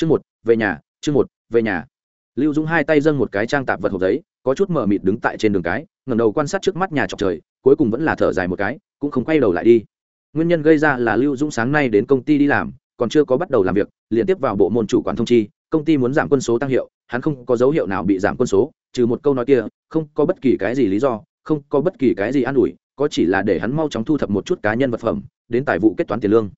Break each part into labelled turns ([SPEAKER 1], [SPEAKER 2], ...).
[SPEAKER 1] chương một, về nhà, chương một, về nhà. Lưu dũng hai tay dâng một cái trang tạp vật hộp giấy, có chút mờ mịt đứng tại trên đường cái ngầm đầu quan sát trước mắt nhà trọc trời, cuối cùng vẫn là thở dài một cái, cũng không quay đầu lại đi. Nguyên nhân gây ra là lưu dũng sáng nay đến công ty đi làm, còn chưa có bắt đầu làm việc liên tiếp vào bộ môn chủ quản thông chi, công ty muốn giảm quân số tăng hiệu, hắn không có dấu hiệu nào bị giảm quân số, trừ một câu nói kia, không có bất kỳ cái gì lý do, không có bất kỳ cái gì an ủi, có chỉ là để hắn mau chóng thu thập một chút cá nhân vật phẩm, đến tài vụ kết toán tiền lương.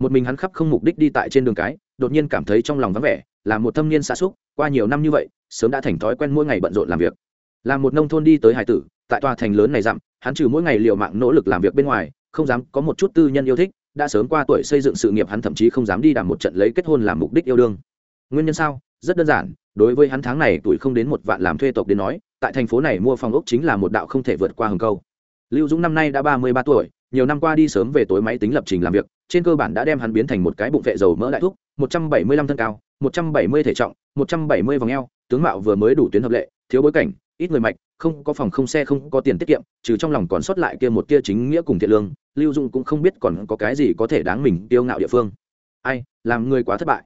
[SPEAKER 1] Một mình hắn khắp không mục đích đi tại trên đường cái đột nhiên cảm thấy trong lòng vắng vẻ, là một thâm niên xa xúc, qua nhiều năm như vậy, sớm đã thành thói quen mỗi ngày bận rộn làm việc. Là một nông thôn đi tới hải tử, tại tòa thành lớn này dặm, hắn trừ mỗi ngày l i ề u mạng nỗ lực làm việc bên ngoài, không dám có một chút tư nhân yêu thích, đã sớm qua tuổi xây dựng sự nghiệp hắn thậm chí không dám đi đàm một trận lấy kết hôn làm mục đích yêu đương. Nguyên nhân sao? Rất đơn giản, đối với hắn tháng này tuổi không đến một vạn làm thuê tộc đến nói, tại thành phố này mua phòng ốc chính là một đạo không thể vượt qua hầm câu. Lưu dũng năm nay đã ba mươi ba tuổi, nhiều năm qua đi sớm về tối máy tính lập trình làm việc, trên cơ bản đã đem hắn biến thành một cái bụng vệ dầu mỡ đại thúc 175 thân cao, 170 thể trọng, 170 vòng eo, tướng mạo vừa mới đủ tuyến hợp lệ, thiếu bối cảnh, ít người mạch, không có phòng không xe không có tiền tiết kiệm, trừ trong lòng còn sót lại kia một kia chính nghĩa cùng thiện lương, Lưu Dung cũng không biết còn có cái gì có thể đáng mình tiêu ngạo địa phương. Ai, làm người quá thất bại.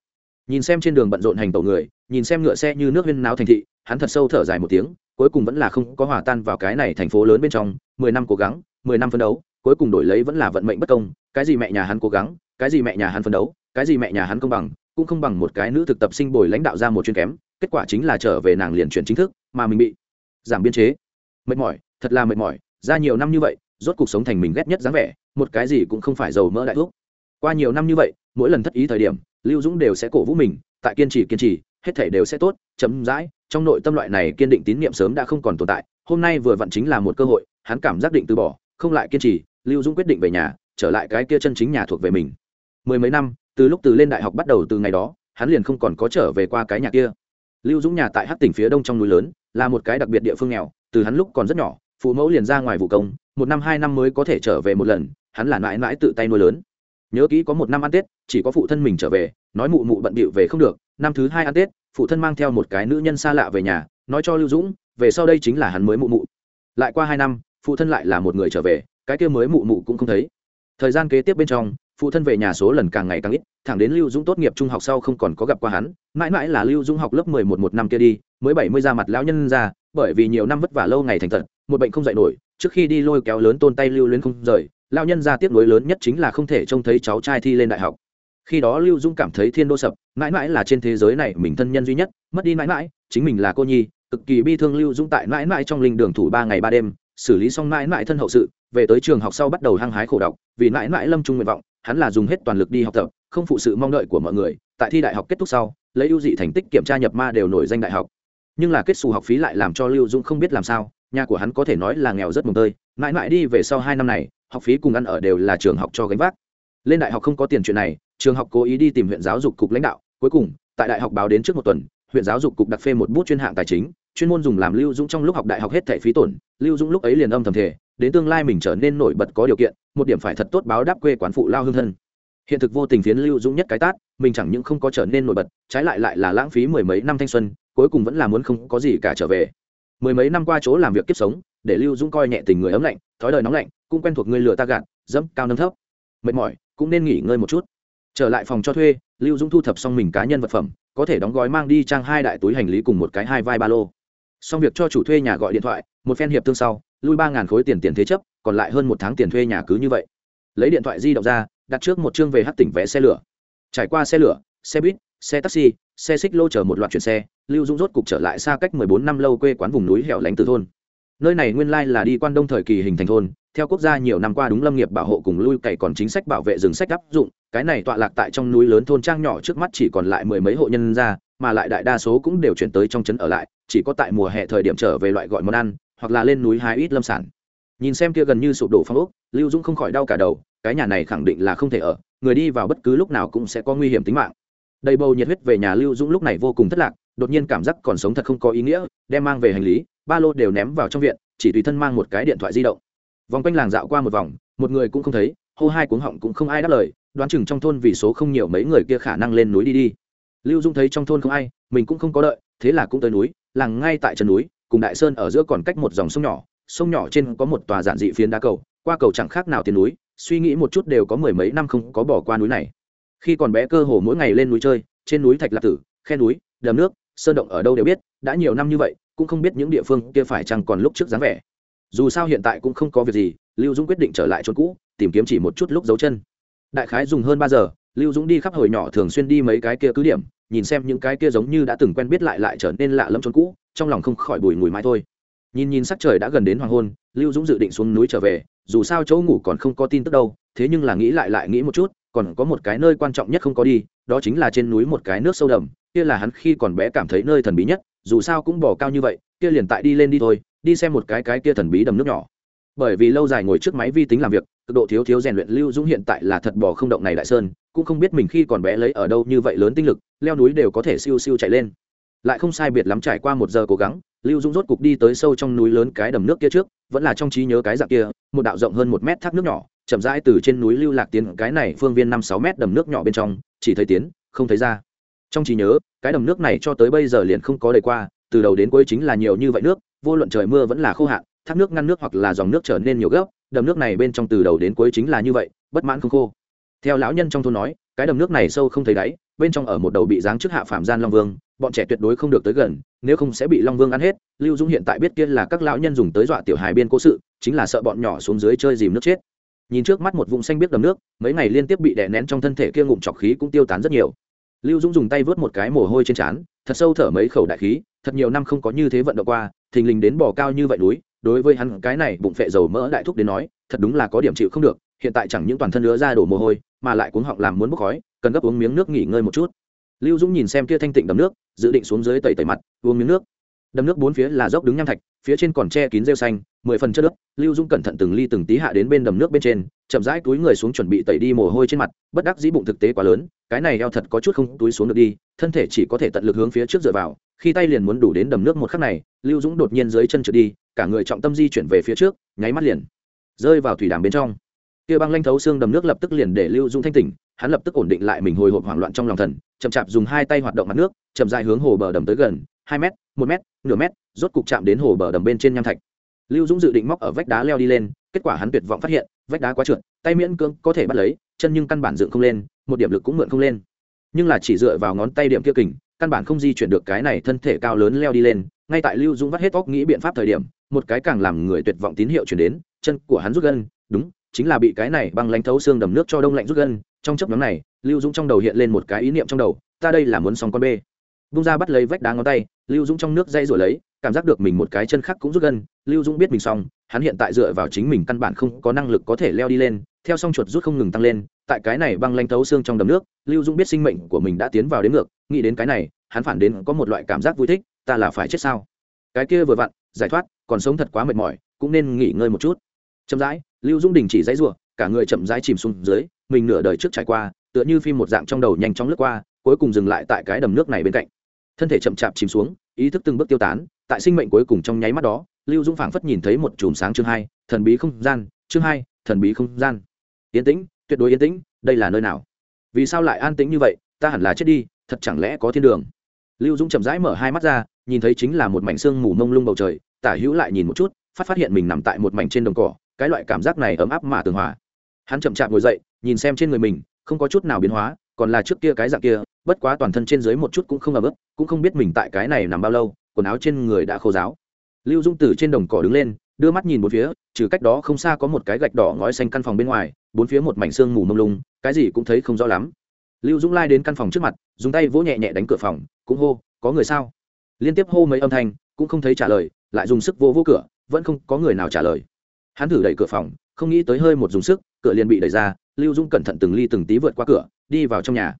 [SPEAKER 1] Nhìn xem trên đường bận rộn hành tẩu người, nhìn xem ngựa xe như nước huyên náo thành thị, hắn thật sâu thở dài một tiếng, cuối cùng vẫn là không có hòa tan vào cái này thành phố lớn bên trong, 10 năm cố gắng, 10 năm phấn đấu, cuối cùng đổi lấy vẫn là vận mệnh bất công, cái gì mẹ nhà hắn cố gắng, cái gì mẹ nhà hắn phấn đấu, cái gì mẹ nhà hắn công bằng, cũng không bằng một cái nữ thực tập sinh bồi lãnh đạo ra một chuyên kém, kết quả chính là trở về nàng liền chuyển chính thức, mà mình bị giảm biên chế. Mệt mỏi, thật là mệt mỏi, ra nhiều năm như vậy, rốt cuộc sống thành mình ghét nhất dáng vẻ, một cái gì cũng không phải giàu mỡ đại thuốc qua nhiều năm như vậy, mỗi lần thất ý thời điểm, lưu dũng đều sẽ cổ vũ mình, tại kiên trì kiên trì, hết thể đều sẽ tốt chấm dãi trong nội tâm loại này kiên định tín nhiệm sớm đã không còn tồn tại, hôm nay vừa vặn chính là một cơ hội, hắn cảm giác định từ bỏ, không lại kiên trì, lưu dũng quyết định về nhà, trở lại cái kia chân chính nhà thuộc về mình. Mười mấy năm từ lúc từ lên đại học bắt đầu từ ngày đó, hắn liền không còn có trở về qua cái nhà kia. Lưu dũng nhà tại hát tỉnh phía đông trong núi lớn, là một cái đặc biệt địa phương nghèo, từ hắn lúc còn rất nhỏ, phụ mẫu liền ra ngoài vụ công, một năm hai năm mới có thể trở về một lần, hắn là mãi mãi tự tay nuôi lớn. Nhớ kỹ có một năm ăn tết, chỉ có phụ thân mình trở về, nói mụ mụ bận bịu về không được, năm thứ hai ăn tết, phụ thân mang theo một cái nữ nhân xa lạ về nhà, nói cho lưu dũng, về sau đây chính là hắn mới mụ mụ. Lại qua hai năm, phụ thân lại là một người trở về, cái kia mới mụ mụ cũng không thấy. Thời gian kế tiếp bên trong phụ thân về nhà số lần càng ngày càng ít, thẳng đến lưu dũng tốt nghiệp trung học sau không còn có gặp qua hắn, mãi mãi là lưu dũng học lớp mười một một năm kia đi, mới bảy mươi ra mặt lão nhân ra, bởi vì nhiều năm vất vả lâu ngày thành thật, một bệnh không dạy nổi, trước khi đi lôi kéo lớn tôn tay lưu luyến không rời, lão nhân ra tiếp nối lớn nhất chính là không thể trông thấy cháu trai thi lên đại học. Khi đó lưu dũng cảm thấy thiên đô sập, mãi mãi là trên thế giới này mình thân nhân duy nhất, mất đi mãi mãi, chính mình là cô nhi, cực kỳ bi thương lưu dũng tại mãi mãi trong linh đường thủ ba ngày ba đêm, xử lý xong mãi mãi thân hậu sự, về tới trường học sau bắt đầu hăng hái khổ đọc, vì mãi mãi lâm trung nguyện vọng hắn là dùng hết toàn lực đi học tập, không phụ sự mong đợi của mọi người. Tại thi đại học kết thúc sau, lấy ưu dị thành tích kiểm tra nhập ma đều nổi danh đại học. Nhưng là kết xù học phí lại làm cho lưu dũng không biết làm sao, nhà của hắn có thể nói là nghèo rất mồm tơi. Mãi mãi đi về sau hai năm này, học phí cùng ăn ở đều là trường học cho gánh vác. Lên đại học không có tiền chuyện này, trường học cố ý đi tìm huyện giáo dục cục lãnh đạo. Cuối cùng, tại đại học báo đến trước một tuần, huyện giáo dục cục đặt phê một bút chuyên hạng tài chính. Chuyên môn dùng làm lưu dũng trong lúc học đại học hết thẻ phí tổn. Lưu dũng lúc ấy liền âm thầm thể đến tương lai mình trở nên nổi bật có điều kiện, một điểm phải thật tốt báo đáp quê quán phụ lao hương thân. Hiện thực vô tình phiến lưu dũng nhất cái tát, mình chẳng những không có trở nên nổi bật, trái lại lại là lãng phí mười mấy năm thanh xuân, cuối cùng vẫn là muốn không có gì cả trở về. Mười mấy năm qua chỗ làm việc kiếp sống, để lưu dũng coi nhẹ tình người ấm lạnh, thói đời nóng lạnh, cũng quen thuộc người lừa ta gạt, dẫm cao nâng thấp. Mệt mỏi, cũng nên nghỉ ngơi một chút. Trở lại phòng cho thuê, lưu dũng thu thập xong mình cá nhân vật phẩm, có thể đóng gói mang đi trang hai đại túi hành lý cùng một cái hai vai ba lô. Xong việc cho chủ thuê nhà gọi điện thoại, một phen hiệp thương sau lui ba khối tiền tiền thế chấp, còn lại hơn một tháng tiền thuê nhà cứ như vậy. Lấy điện thoại di động ra, đặt trước một chương về hát tỉnh vé xe lửa. Trải qua xe lửa, xe buýt, xe taxi, xe xích lô chở một loạt chuyển xe, lưu dũng rốt cục trở lại xa cách mười bốn năm lâu quê quán vùng núi hẻo lánh từ thôn. Nơi này nguyên lai là đi quan đông thời kỳ hình thành thôn, theo quốc gia nhiều năm qua đúng lâm nghiệp bảo hộ cùng lui cày còn chính sách bảo vệ rừng sách áp dụng, cái này tọa lạc tại trong núi lớn thôn trang nhỏ trước mắt chỉ còn lại mười mấy hộ nhân ra, mà lại đại đa số cũng đều chuyển tới trong trấn ở lại, chỉ có tại mùa hè thời điểm trở về loại gọi món ăn hoặc là lên núi hái ít lâm sản. Nhìn xem kia gần như sụp đổ phong ốc, lưu dũng không khỏi đau cả đầu, cái nhà này khẳng định là không thể ở, người đi vào bất cứ lúc nào cũng sẽ có nguy hiểm tính mạng. Đầy bầu nhiệt huyết về nhà lưu dũng lúc này vô cùng thất lạc, đột nhiên cảm giác còn sống thật không có ý nghĩa, đem mang về hành lý, ba lô đều ném vào trong viện, chỉ tùy thân mang một cái điện thoại di động. Vòng quanh làng dạo qua một vòng, một người cũng không thấy, hô hai cuống họng cũng không ai đáp lời, đoán chừng trong thôn vì số không nhiều mấy người kia khả năng lên núi đi đi. Lưu dung thấy trong thôn không ai, mình cũng không có đợi, thế là cũng tới núi, làng ngay tại chân núi cùng đại sơn ở giữa còn cách một dòng sông nhỏ sông nhỏ trên có một tòa giản dị phiến đá cầu, qua cầu chẳng khác nào tiền núi, suy nghĩ một chút đều có mười mấy năm không có bỏ qua núi này. Khi còn bé cơ hồ mỗi ngày lên núi chơi, trên núi thạch lạc tử, khe núi, đầm nước, sơn động ở đâu đều biết, đã nhiều năm như vậy, cũng không biết những địa phương kia phải chăng còn lúc trước dáng vẻ. Dù sao hiện tại cũng không có việc gì, lưu dũng quyết định trở lại chốn cũ, tìm kiếm chỉ một chút lúc dấu chân. Đại khái dùng hơn ba giờ, lưu dũng đi khắp hồi nhỏ thường xuyên đi mấy cái kia cứ điểm, nhìn xem những cái kia giống như đã từng quen biết lại lại trở nên lạ lẫm chốn cũ trong lòng không khỏi bùi ngùi mãi thôi. Nhìn nhìn sắc trời đã gần đến hoàng hôn, lưu dũng dự định xuống núi trở về, dù sao chỗ ngủ còn không có tin tức đâu, thế nhưng là nghĩ lại lại nghĩ một chút, còn có một cái nơi quan trọng nhất không có đi, đó chính là trên núi một cái nước sâu đầm kia là hắn khi còn bé cảm thấy nơi thần bí nhất, dù sao cũng bỏ cao như vậy, kia liền tại đi lên đi thôi, đi xem một cái cái kia thần bí đầm nước nhỏ. Bởi vì lâu dài ngồi trước máy vi tính làm việc, cực độ thiếu thiếu rèn luyện lưu dũng hiện tại là thật bỏ không động này đại sơn, cũng không biết mình khi còn bé lấy ở đâu như vậy lớn tinh lực, leo núi đều có thể siêu siêu chạy lên lại không sai biệt lắm trải qua một giờ cố gắng, lưu dũng rốt cục đi tới sâu trong núi lớn cái đầm nước kia trước, vẫn là trong trí nhớ cái dạng kia, một đạo rộng hơn một mét thác nước nhỏ, chậm rãi từ trên núi lưu lạc tiến cái này phương viên năm sáu mét đầm nước nhỏ bên trong, chỉ thấy tiến, không thấy ra. Trong trí nhớ, cái đầm nước này cho tới bây giờ liền không có đầy qua, từ đầu đến cuối chính là nhiều như vậy nước, vô luận trời mưa vẫn là khô hạn, thác nước ngăn nước hoặc là dòng nước trở nên nhiều gấp, đầm nước này bên trong từ đầu đến cuối chính là như vậy, bất mãn không khô. Theo lão nhân trong thôn nói, cái đầm nước này sâu không thấy đáy bên trong ở một đầu bị giáng trước hạ phạm gian long vương, bọn trẻ tuyệt đối không được tới gần, nếu không sẽ bị long vương ăn hết. Lưu dũng hiện tại biết kia là các lão nhân dùng tới dọa tiểu hài biên cố sự, chính là sợ bọn nhỏ xuống dưới chơi dìm nước chết. Nhìn trước mắt một vùng xanh biết đầm nước, mấy ngày liên tiếp bị đè nén trong thân thể kia ngụm trọc khí cũng tiêu tán rất nhiều. Lưu dũng dùng tay vớt một cái mồ hôi trên trán, thật sâu thở mấy khẩu đại khí, thật nhiều năm không có như thế vận động qua, thình lình đến bò cao như vậy núi, đối với hắn cái này bụng phệ dầu mỡ đại thúc đến nói, thật đúng là có điểm chịu không được hiện tại chẳng những toàn thân nữa ra đổ mồ hôi, mà lại cuống họng làm muốn bốc khói, cần gấp uống miếng nước nghỉ ngơi một chút. Lưu dũng nhìn xem kia thanh tịnh đầm nước, dự định xuống dưới tẩy tẩy mặt, uống miếng nước. Đầm nước bốn phía là dốc đứng nham thạch, phía trên còn che kín rêu xanh, mười phần chất nước lưu dũng cẩn thận từng ly từng tí hạ đến bên đầm nước bên trên, chậm rãi túi người xuống chuẩn bị tẩy đi mồ hôi trên mặt, bất đắc dĩ bụng thực tế quá lớn, cái này eo thật có chút không túi xuống được đi, thân thể chỉ có thể tận lực hướng phía trước dựa vào, khi tay liền muốn đủ đến đầm nước một khắc này, lưu dũng đột nhiên dưới chân trượt đi, cả người trọng tâm di chuyển về phía trước, nháy mắt liền rơi vào thủy đàm bên trong kia băng lanh thấu xương đầm nước lập tức liền để lưu Dung thanh tỉnh, hắn lập tức ổn định lại mình hồi hộp hoảng loạn trong lòng thần, chậm chạp dùng hai tay hoạt động mặt nước, chậm dài hướng hồ bờ đầm tới gần, hai m một m nửa m rốt cục chạm đến hồ bờ đầm bên trên nham thạch. Lưu dũng dự định móc ở vách đá leo đi lên, kết quả hắn tuyệt vọng phát hiện, vách đá quá trượt, tay miễn cưỡng có thể bắt lấy, chân nhưng căn bản dựng không lên, một điểm lực cũng mượn không lên. Nhưng là chỉ dựa vào ngón tay điểm kia kình, căn bản không di chuyển được cái này thân thể cao lớn leo đi lên, ngay tại lưu dũng vắt hết óc nghĩ biện pháp thời điểm, một cái càng làm người tuyệt vọng tín hiệu chuyển đến, chân của hắn rút gân đúng chính là bị cái này băng lánh thấu xương đầm nước cho đông lạnh rút gân, trong chấp nhóm này, lưu dũng trong đầu hiện lên một cái ý niệm trong đầu, ta đây là muốn xong con bê. Bung ra bắt lấy vách đá ngón tay, lưu dũng trong nước dây rồi lấy, cảm giác được mình một cái chân khác cũng rút gân, lưu dũng biết mình xong, hắn hiện tại dựa vào chính mình căn bản không có năng lực có thể leo đi lên, theo song chuột rút không ngừng tăng lên, tại cái này băng lanh thấu xương trong đầm nước, lưu dũng biết sinh mệnh của mình đã tiến vào đến ngược, nghĩ đến cái này, hắn phản đến có một loại cảm giác vui thích, ta là phải chết sao? Cái kia vừa vặn, giải thoát, còn sống thật quá mệt mỏi, cũng nên nghỉ ngơi một chút. Chậm rãi lưu Dung đình chỉ dãy rủa, cả người chậm rãi chìm xuống dưới, mình nửa đời trước trải qua, tựa như phim một dạng trong đầu nhanh chóng lướt qua, cuối cùng dừng lại tại cái đầm nước này bên cạnh. Thân thể chậm chạp chìm xuống, ý thức từng bước tiêu tán, tại sinh mệnh cuối cùng trong nháy mắt đó, lưu Dung phảng phất nhìn thấy một chùm sáng chương hai, thần bí không gian, chương hai, thần bí không gian. Yên tĩnh, tuyệt đối yên tĩnh, đây là nơi nào? Vì sao lại an tĩnh như vậy, ta hẳn là chết đi, thật chẳng lẽ có thiên đường? Lưu dũng chậm rãi mở hai mắt ra, nhìn thấy chính là một mảnh xương mù mông lung bầu trời, tả hữu lại nhìn một chút, phát phát hiện mình nằm tại một mảnh trên đồng cỏ cái loại cảm giác này ấm áp mà tường hòa. Hắn chậm chạp ngồi dậy, nhìn xem trên người mình, không có chút nào biến hóa, còn là trước kia cái dạng kia, bất quá toàn thân trên dưới một chút cũng không ấm ức, cũng không biết mình tại cái này nằm bao lâu, quần áo trên người đã khô giáo lưu dung từ trên đồng cỏ đứng lên, đưa mắt nhìn bốn phía, trừ cách đó không xa có một cái gạch đỏ ngói xanh căn phòng bên ngoài, bốn phía một mảnh xương mù mông lung, cái gì cũng thấy không rõ lắm. Lưu dũng lai đến căn phòng trước mặt, dùng tay vỗ nhẹ nhẹ đánh cửa phòng, cũng hô, có người sao? Liên tiếp hô mấy âm thanh, cũng không thấy trả lời, lại dùng sức vô vô cửa, vẫn không có người nào trả lời hắn thử đẩy cửa phòng, không nghĩ tới hơi một dùng sức, cửa liền bị đẩy ra, lưu dung cẩn thận từng ly từng tí vượt qua cửa, đi vào trong nhà.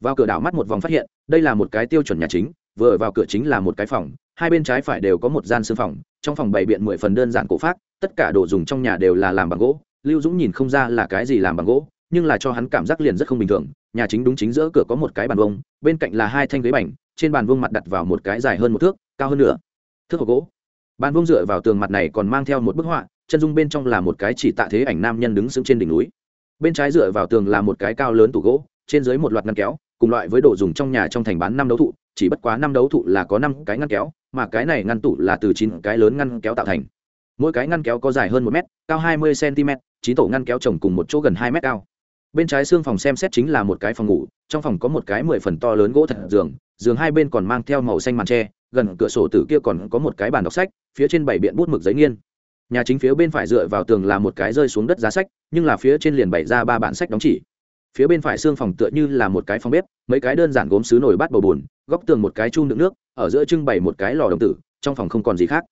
[SPEAKER 1] Vào cửa đảo mắt một vòng phát hiện, đây là một cái tiêu chuẩn nhà chính, vừa vào cửa chính là một cái phòng, hai bên trái phải đều có một gian xương phòng, trong phòng bày biện mười phần đơn giản cổ phát tất cả đồ dùng trong nhà đều là làm bằng gỗ, lưu dũng nhìn không ra là cái gì làm bằng gỗ, nhưng là cho hắn cảm giác liền rất không bình thường, nhà chính đúng chính giữa cửa có một cái bàn vông bên cạnh là hai thanh ghế bành, trên bàn vông mặt đặt vào một cái dài hơn một thước, cao hơn nửa thước hộp gỗ. Bàn vông dựa vào tường mặt này còn mang theo một bức họa chân dung bên trong là một cái chỉ tạ thế ảnh nam nhân đứng sững trên đỉnh núi. Bên trái dựa vào tường là một cái cao lớn tủ gỗ, trên dưới một loạt ngăn kéo, cùng loại với đồ dùng trong nhà trong thành bán năm đấu thụ, chỉ bất quá năm đấu thụ là có năm cái ngăn kéo, mà cái này ngăn tủ là từ chín cái lớn ngăn kéo tạo thành. Mỗi cái ngăn kéo có dài hơn một m cao hai mươi cm chín tổ ngăn kéo chồng cùng một chỗ gần hai m cao. Bên trái xương phòng xem xét chính là một cái phòng ngủ, trong phòng có một cái mười phần to lớn gỗ thật giường giường hai bên còn mang theo màu xanh màn tre, gần cửa sổ tử kia còn có một cái bàn đọc sách, phía trên bảy biện bút mực giấy nghiên nhà chính phía bên phải dựa vào tường là một cái rơi xuống đất giá sách, nhưng là phía trên liền bày ra ba bản sách đóng chỉ. Phía bên phải xương phòng tựa như là một cái phòng bếp, mấy cái đơn giản gốm xứ nồi bát bầu bùn, góc tường một cái chun đựng nước, ở giữa trưng bày một cái lò đồng tử, trong phòng không còn gì khác.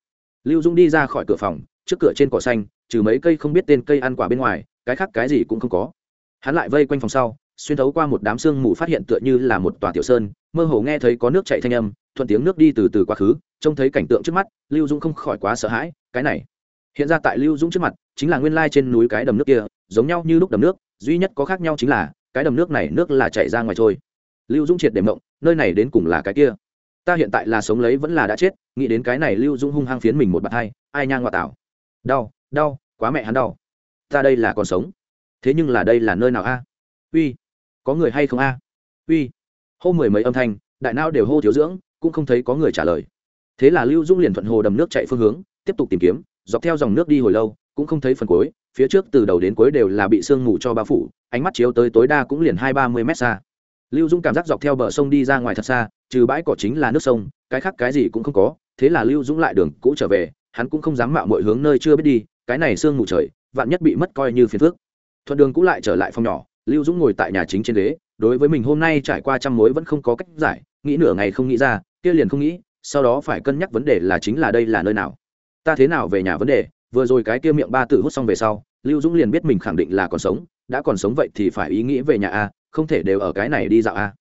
[SPEAKER 1] Lưu dung đi ra khỏi cửa phòng, trước cửa trên cỏ xanh, trừ mấy cây không biết tên cây ăn quả bên ngoài, cái khác cái gì cũng không có. Hắn lại vây quanh phòng sau, xuyên thấu qua một đám sương mù phát hiện tựa như là một tòa tiểu sơn, mơ hồ nghe thấy có nước chạy thanh âm, thuận tiếng nước đi từ từ quá khứ, trông thấy cảnh tượng trước mắt, lưu dũng không khỏi quá sợ hãi, cái này hiện ra tại lưu dũng trước mặt, chính là nguyên lai trên núi cái đầm nước kia, giống nhau như lúc đầm nước, duy nhất có khác nhau chính là, cái đầm nước này nước là chảy ra ngoài trôi lưu dũng triệt để mộng, nơi này đến cùng là cái kia. Ta hiện tại là sống lấy vẫn là đã chết, nghĩ đến cái này lưu dũng hung hăng phiến mình một bạt hai, ai nhang ngoại tảo. Đau đau, quá mẹ hắn đau. Ta đây là còn sống. Thế nhưng là đây là nơi nào a? Uy, có người hay không a? Uy, hô mười mấy âm thanh, đại nao đều hô thiếu dưỡng, cũng không thấy có người trả lời. Thế là lưu dung liền thuận hồ đầm nước chạy phương hướng, tiếp tục tìm kiếm dọc theo dòng nước đi hồi lâu, cũng không thấy phần cuối, phía trước từ đầu đến cuối đều là bị sương mù cho bao phủ, ánh mắt chiếu tới tối đa cũng liền hai ba mươi mét xa. Lưu dung cảm giác dọc theo bờ sông đi ra ngoài thật xa, trừ bãi cỏ chính là nước sông, cái khác cái gì cũng không có, thế là lưu dũng lại đường cũ trở về, hắn cũng không dám mạo mọi hướng nơi chưa biết đi, cái này sương mù trời, vạn nhất bị mất coi như phiền phước thuận đường cũ lại trở lại phòng nhỏ, lưu dũng ngồi tại nhà chính trên ghế, đối với mình hôm nay trải qua trăm mối vẫn không có cách giải, nghĩ nửa ngày không nghĩ ra, kia liền không nghĩ, sau đó phải cân nhắc vấn đề là chính là đây là nơi nào ta thế nào về nhà vấn đề, vừa rồi cái kia miệng ba tự hút xong về sau, lưu dũng liền biết mình khẳng định là còn sống, đã còn sống vậy thì phải ý nghĩ về nhà a, không thể đều ở cái này đi dạo a.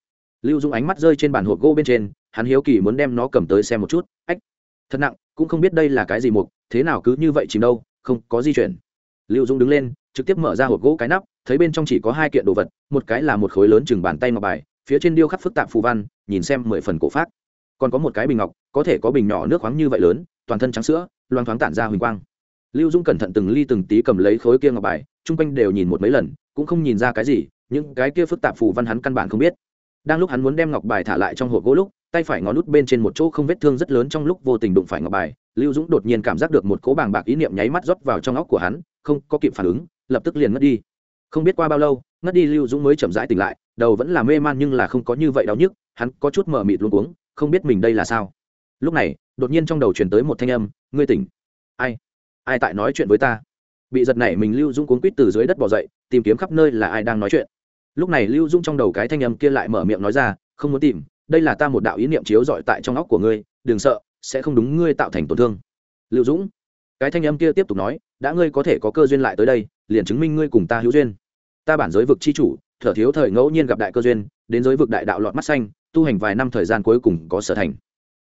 [SPEAKER 1] Lưu dũng ánh mắt rơi trên bàn hộp gỗ bên trên, hắn hiếu kỳ muốn đem nó cầm tới xem một chút, ách, thật nặng, cũng không biết đây là cái gì mục, thế nào cứ như vậy chìm đâu, không có di chuyển. Lưu dũng đứng lên, trực tiếp mở ra hộp gỗ cái nắp, thấy bên trong chỉ có hai kiện đồ vật, một cái là một khối lớn chừng bàn tay ngọc bài, phía trên điêu khắc phức tạp phù văn, nhìn xem mười phần cổ phát còn có một cái bình ngọc, có thể có bình nhỏ nước khoáng như vậy lớn, toàn thân trắng sữa, loang thoáng tản ra huỳnh quang. Lưu dung cẩn thận từng ly từng tí cầm lấy khối kia ngọc bài, chung quanh đều nhìn một mấy lần, cũng không nhìn ra cái gì, những cái kia phức tạp phù văn hắn căn bản không biết. Đang lúc hắn muốn đem ngọc bài thả lại trong hộp gỗ lúc, tay phải ngón nút bên trên một chỗ không vết thương rất lớn trong lúc vô tình đụng phải ngọc bài, lưu dũng đột nhiên cảm giác được một cỗ bàng bạc ý niệm nháy mắt rót vào trong óc của hắn, không có kịp phản ứng, lập tức liền ngất đi. Không biết qua bao lâu, ngất đi lưu dũng mới chậm rãi tỉnh lại, đầu vẫn là mê man nhưng là không có như vậy đau nhức, hắn có chút mờ mịt luôn cuống không biết mình đây là sao. Lúc này, đột nhiên trong đầu truyền tới một thanh âm, ngươi tỉnh. Ai? Ai tại nói chuyện với ta? Bị giật này mình lưu dũng cuốn quýt từ dưới đất bỏ dậy, tìm kiếm khắp nơi là ai đang nói chuyện. Lúc này lưu dũng trong đầu cái thanh âm kia lại mở miệng nói ra, không muốn tìm, đây là ta một đạo ý niệm chiếu dọi tại trong óc của ngươi, đừng sợ, sẽ không đúng ngươi tạo thành tổn thương. Lưu dũng, cái thanh âm kia tiếp tục nói, đã ngươi có thể có cơ duyên lại tới đây, liền chứng minh ngươi cùng ta hữu duyên. Ta bản giới vực chi chủ, thở thiếu thời ngẫu nhiên gặp đại cơ duyên, đến giới vực đại đạo lọt mắt xanh tu hành vài năm thời gian cuối cùng có sở thành.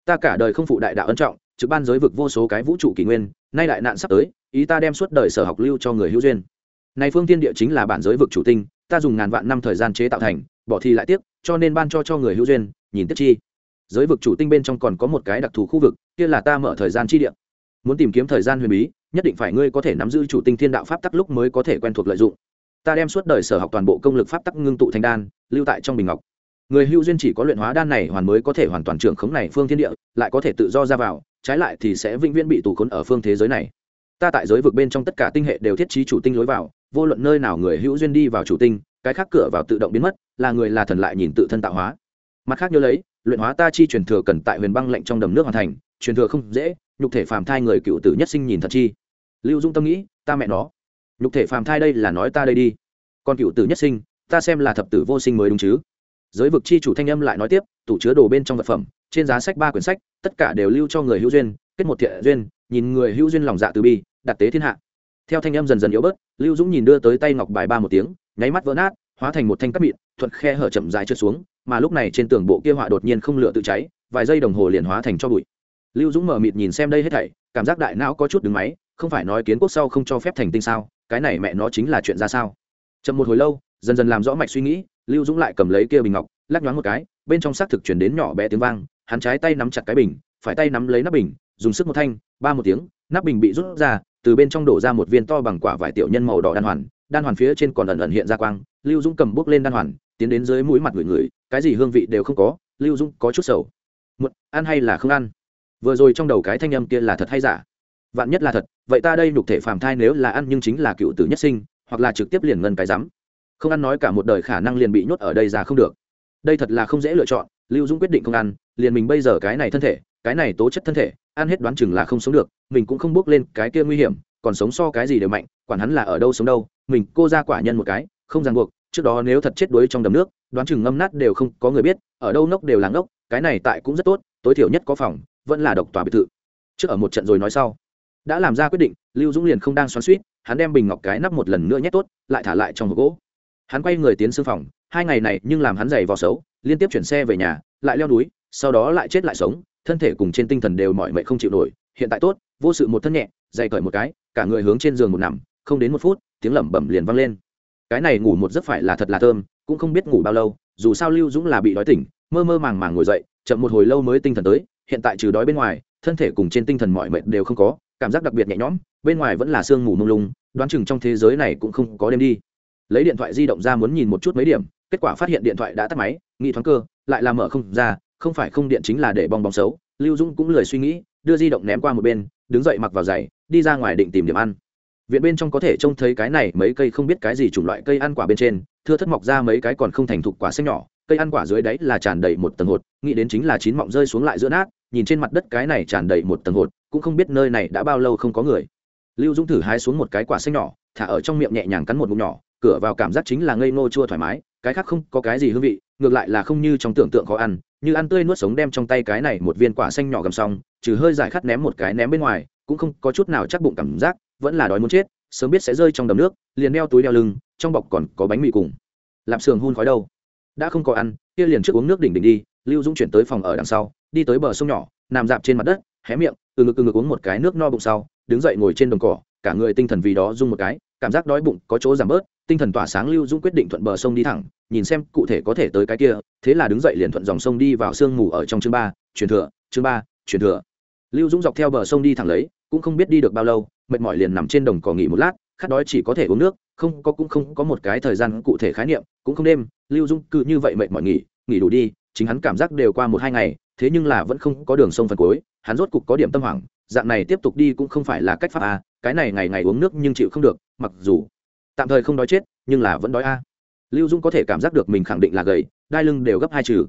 [SPEAKER 1] Ta cả đời không phụ đại đạo ân trọng, trực ban giới vực vô số cái vũ trụ kỷ nguyên, nay đại nạn sắp tới, ý ta đem suốt đời sở học lưu cho người hữu duyên. Này phương tiên địa chính là bản giới vực chủ tinh, ta dùng ngàn vạn năm thời gian chế tạo thành, bỏ thì lại tiếc, cho nên ban cho cho người hữu duyên, nhìn tiếp chi. Giới vực chủ tinh bên trong còn có một cái đặc thù khu vực, kia là ta mở thời gian chi địa. Muốn tìm kiếm thời gian huyền bí, nhất định phải ngươi có thể nắm giữ chủ tinh thiên đạo pháp tắc lúc mới có thể quen thuộc lợi dụng. Ta đem suốt đời sở học toàn bộ công lực pháp tắc ngưng tụ thành đan, lưu tại trong bình ngọc người hữu duyên chỉ có luyện hóa đan này hoàn mới có thể hoàn toàn trưởng khống này phương thiên địa, lại có thể tự do ra vào, trái lại thì sẽ vĩnh viễn bị tù khốn ở phương thế giới này. Ta tại giới vực bên trong tất cả tinh hệ đều thiết trí chủ tinh lối vào, vô luận nơi nào người hữu duyên đi vào chủ tinh, cái khác cửa vào tự động biến mất, là người là thần lại nhìn tự thân tạo hóa. Mặt khác nhớ lấy, luyện hóa ta chi truyền thừa cần tại huyền băng lạnh trong đầm nước hoàn thành, truyền thừa không dễ, nhục thể phàm thai người cựu tử nhất sinh nhìn thật chi. Lưu dung tâm nghĩ, ta mẹ nó. Nhục thể phàm thai đây là nói ta đây đi. Còn cựu tử nhất sinh, ta xem là thập tử vô sinh mới đúng chứ giới vực chi chủ thanh âm lại nói tiếp, tủ chứa đồ bên trong vật phẩm, trên giá sách ba quyển sách, tất cả đều lưu cho người hữu duyên, kết một thiện duyên, nhìn người hữu duyên lòng dạ từ bi, đặt tế thiên hạ. Theo thanh âm dần dần yếu bớt, lưu dũng nhìn đưa tới tay ngọc bài ba một tiếng, nháy mắt vỡ nát, hóa thành một thanh cắt mịn, thuận khe hở chậm dài trượt xuống, mà lúc này trên tường bộ kia họa đột nhiên không lửa tự cháy, vài giây đồng hồ liền hóa thành cho bụi. Lưu dũng mở mịt nhìn xem đây hết thảy, cảm giác đại não có chút đứng máy, không phải nói kiến quốc sau không cho phép thành tinh sao, cái này mẹ nó chính là chuyện ra sao. Chậm một hồi lâu dần dần làm rõ mạch suy nghĩ, lưu dũng lại cầm lấy kia bình ngọc, lắc nhoáng một cái, bên trong xác thực chuyển đến nhỏ bé tiếng vang, hắn trái tay nắm chặt cái bình, phải tay nắm lấy nắp bình, dùng sức một thanh, ba một tiếng, nắp bình bị rút ra, từ bên trong đổ ra một viên to bằng quả vải tiểu nhân màu đỏ đan hoàn đan hoàn phía trên còn ẩn ẩn hiện ra quang, lưu dũng cầm bút lên đan hoàn, tiến đến dưới mũi mặt người người, cái gì hương vị đều không có, lưu dũng có chút sầu. Một, ăn hay là không ăn? Vừa rồi trong đầu cái thanh âm kia là thật hay giả? Vạn nhất là thật, vậy ta đây nhục thể phàm thai nếu là ăn nhưng chính là cựu tử nhất sinh, hoặc là trực tiếp liền ngân cái rắm không ăn nói cả một đời khả năng liền bị nhốt ở đây ra không được. Đây thật là không dễ lựa chọn, lưu dũng quyết định không ăn, liền mình bây giờ cái này thân thể, cái này tố chất thân thể, ăn hết đoán chừng là không sống được, mình cũng không bước lên cái kia nguy hiểm, còn sống so cái gì đều mạnh, quản hắn là ở đâu sống đâu, mình cô ra quả nhân một cái, không ràng buộc, trước đó nếu thật chết đuối trong đầm nước, đoán chừng ngâm nát đều không có người biết, ở đâu nốc đều là ngốc, cái này tại cũng rất tốt, tối thiểu nhất có phòng, vẫn là độc tòa biệt thự. Trước ở một trận rồi nói sau, đã làm ra quyết định, lưu dũng liền không đang xoắn suýt hắn đem bình ngọc cái nắp một lần nữa nhét tốt, lại thả lại trong hộp gỗ hắn quay người tiến sư phòng, hai ngày này nhưng làm hắn giày vò xấu, liên tiếp chuyển xe về nhà, lại leo núi, sau đó lại chết lại sống, thân thể cùng trên tinh thần đều mỏi mệt không chịu nổi, hiện tại tốt, vô sự một thân nhẹ dày cởi một cái, cả người hướng trên giường một nằm, không đến một phút, tiếng lẩm bẩm liền vang lên. Cái này ngủ một giấc phải là thật là thơm, cũng không biết ngủ bao lâu, dù sao lưu dũng là bị đói tỉnh, mơ mơ màng màng ngồi dậy, chậm một hồi lâu mới tinh thần tới, hiện tại trừ đói bên ngoài, thân thể cùng trên tinh thần mọi mệt đều không có, cảm giác đặc biệt nhẹ nhõm, bên ngoài vẫn là sương mù mông lung, đoán chừng trong thế giới này cũng không có đêm đi lấy điện thoại di động ra muốn nhìn một chút mấy điểm, kết quả phát hiện điện thoại đã tắt máy nghĩ thoáng cơ, lại làm mở không ra, không phải không điện chính là để bong bóng xấu. Lưu dung cũng lười suy nghĩ, đưa di động ném qua một bên, đứng dậy mặc vào giày, đi ra ngoài định tìm điểm ăn. Viện bên trong có thể trông thấy cái này, mấy cây không biết cái gì chủng loại cây ăn quả bên trên, thưa thất mọc ra mấy cái còn không thành thục quả xanh nhỏ, cây ăn quả dưới đáy là tràn đầy một tầng hột, nghĩ đến chính là chín mọng rơi xuống lại giữa nát, nhìn trên mặt đất cái này tràn đầy một tầng hột, cũng không biết nơi này đã bao lâu không có người. Lưu dũng thử hái xuống một cái quả xanh nhỏ, thả ở trong miệng nhẹ nhàng cắn một ngụm nhỏ cửa vào cảm giác chính là ngây ngô chua thoải mái, cái khác không có cái gì hương vị, ngược lại là không như trong tưởng tượng khó ăn, như ăn tươi nuốt sống đem trong tay cái này một viên quả xanh nhỏ gầm xong, trừ hơi giải khát ném một cái ném bên ngoài, cũng không có chút nào chắc bụng cảm giác, vẫn là đói muốn chết, sớm biết sẽ rơi trong đầm nước, liền đeo túi đeo lưng, trong bọc còn có bánh mì cùng. Lạp sườn hun khói đâu? Đã không có ăn, kia liền trước uống nước đỉnh đỉnh đi, lưu dũng chuyển tới phòng ở đằng sau, đi tới bờ sông nhỏ, nằm dạp trên mặt đất, hé miệng, từ ngực từ ngực uống một cái nước no bụng sau, đứng dậy ngồi trên đồng cỏ, cả người tinh thần vì đó rung một cái cảm giác đói bụng, có chỗ giảm bớt, tinh thần tỏa sáng, lưu dũng quyết định thuận bờ sông đi thẳng, nhìn xem cụ thể có thể tới cái kia, thế là đứng dậy liền thuận dòng sông đi vào sương mù ở trong chương ba, truyền thừa, chương ba, truyền thừa. Lưu dũng dọc theo bờ sông đi thẳng lấy, cũng không biết đi được bao lâu, mệt mỏi liền nằm trên đồng cỏ nghỉ một lát, khát đói chỉ có thể uống nước, không có cũng không có một cái thời gian cụ thể khái niệm, cũng không đêm, lưu dung cứ như vậy mệt mỏi nghỉ nghỉ đủ đi, chính hắn cảm giác đều qua một hai ngày, thế nhưng là vẫn không có đường sông phần cuối, hắn rốt cục có điểm tâm hoảng, dạng này tiếp tục đi cũng không phải là cách pháp a cái này ngày ngày uống nước nhưng chịu không được mặc dù tạm thời không đói chết, nhưng là vẫn đói a. Lưu dung có thể cảm giác được mình khẳng định là gầy, đai lưng đều gấp hai trừ.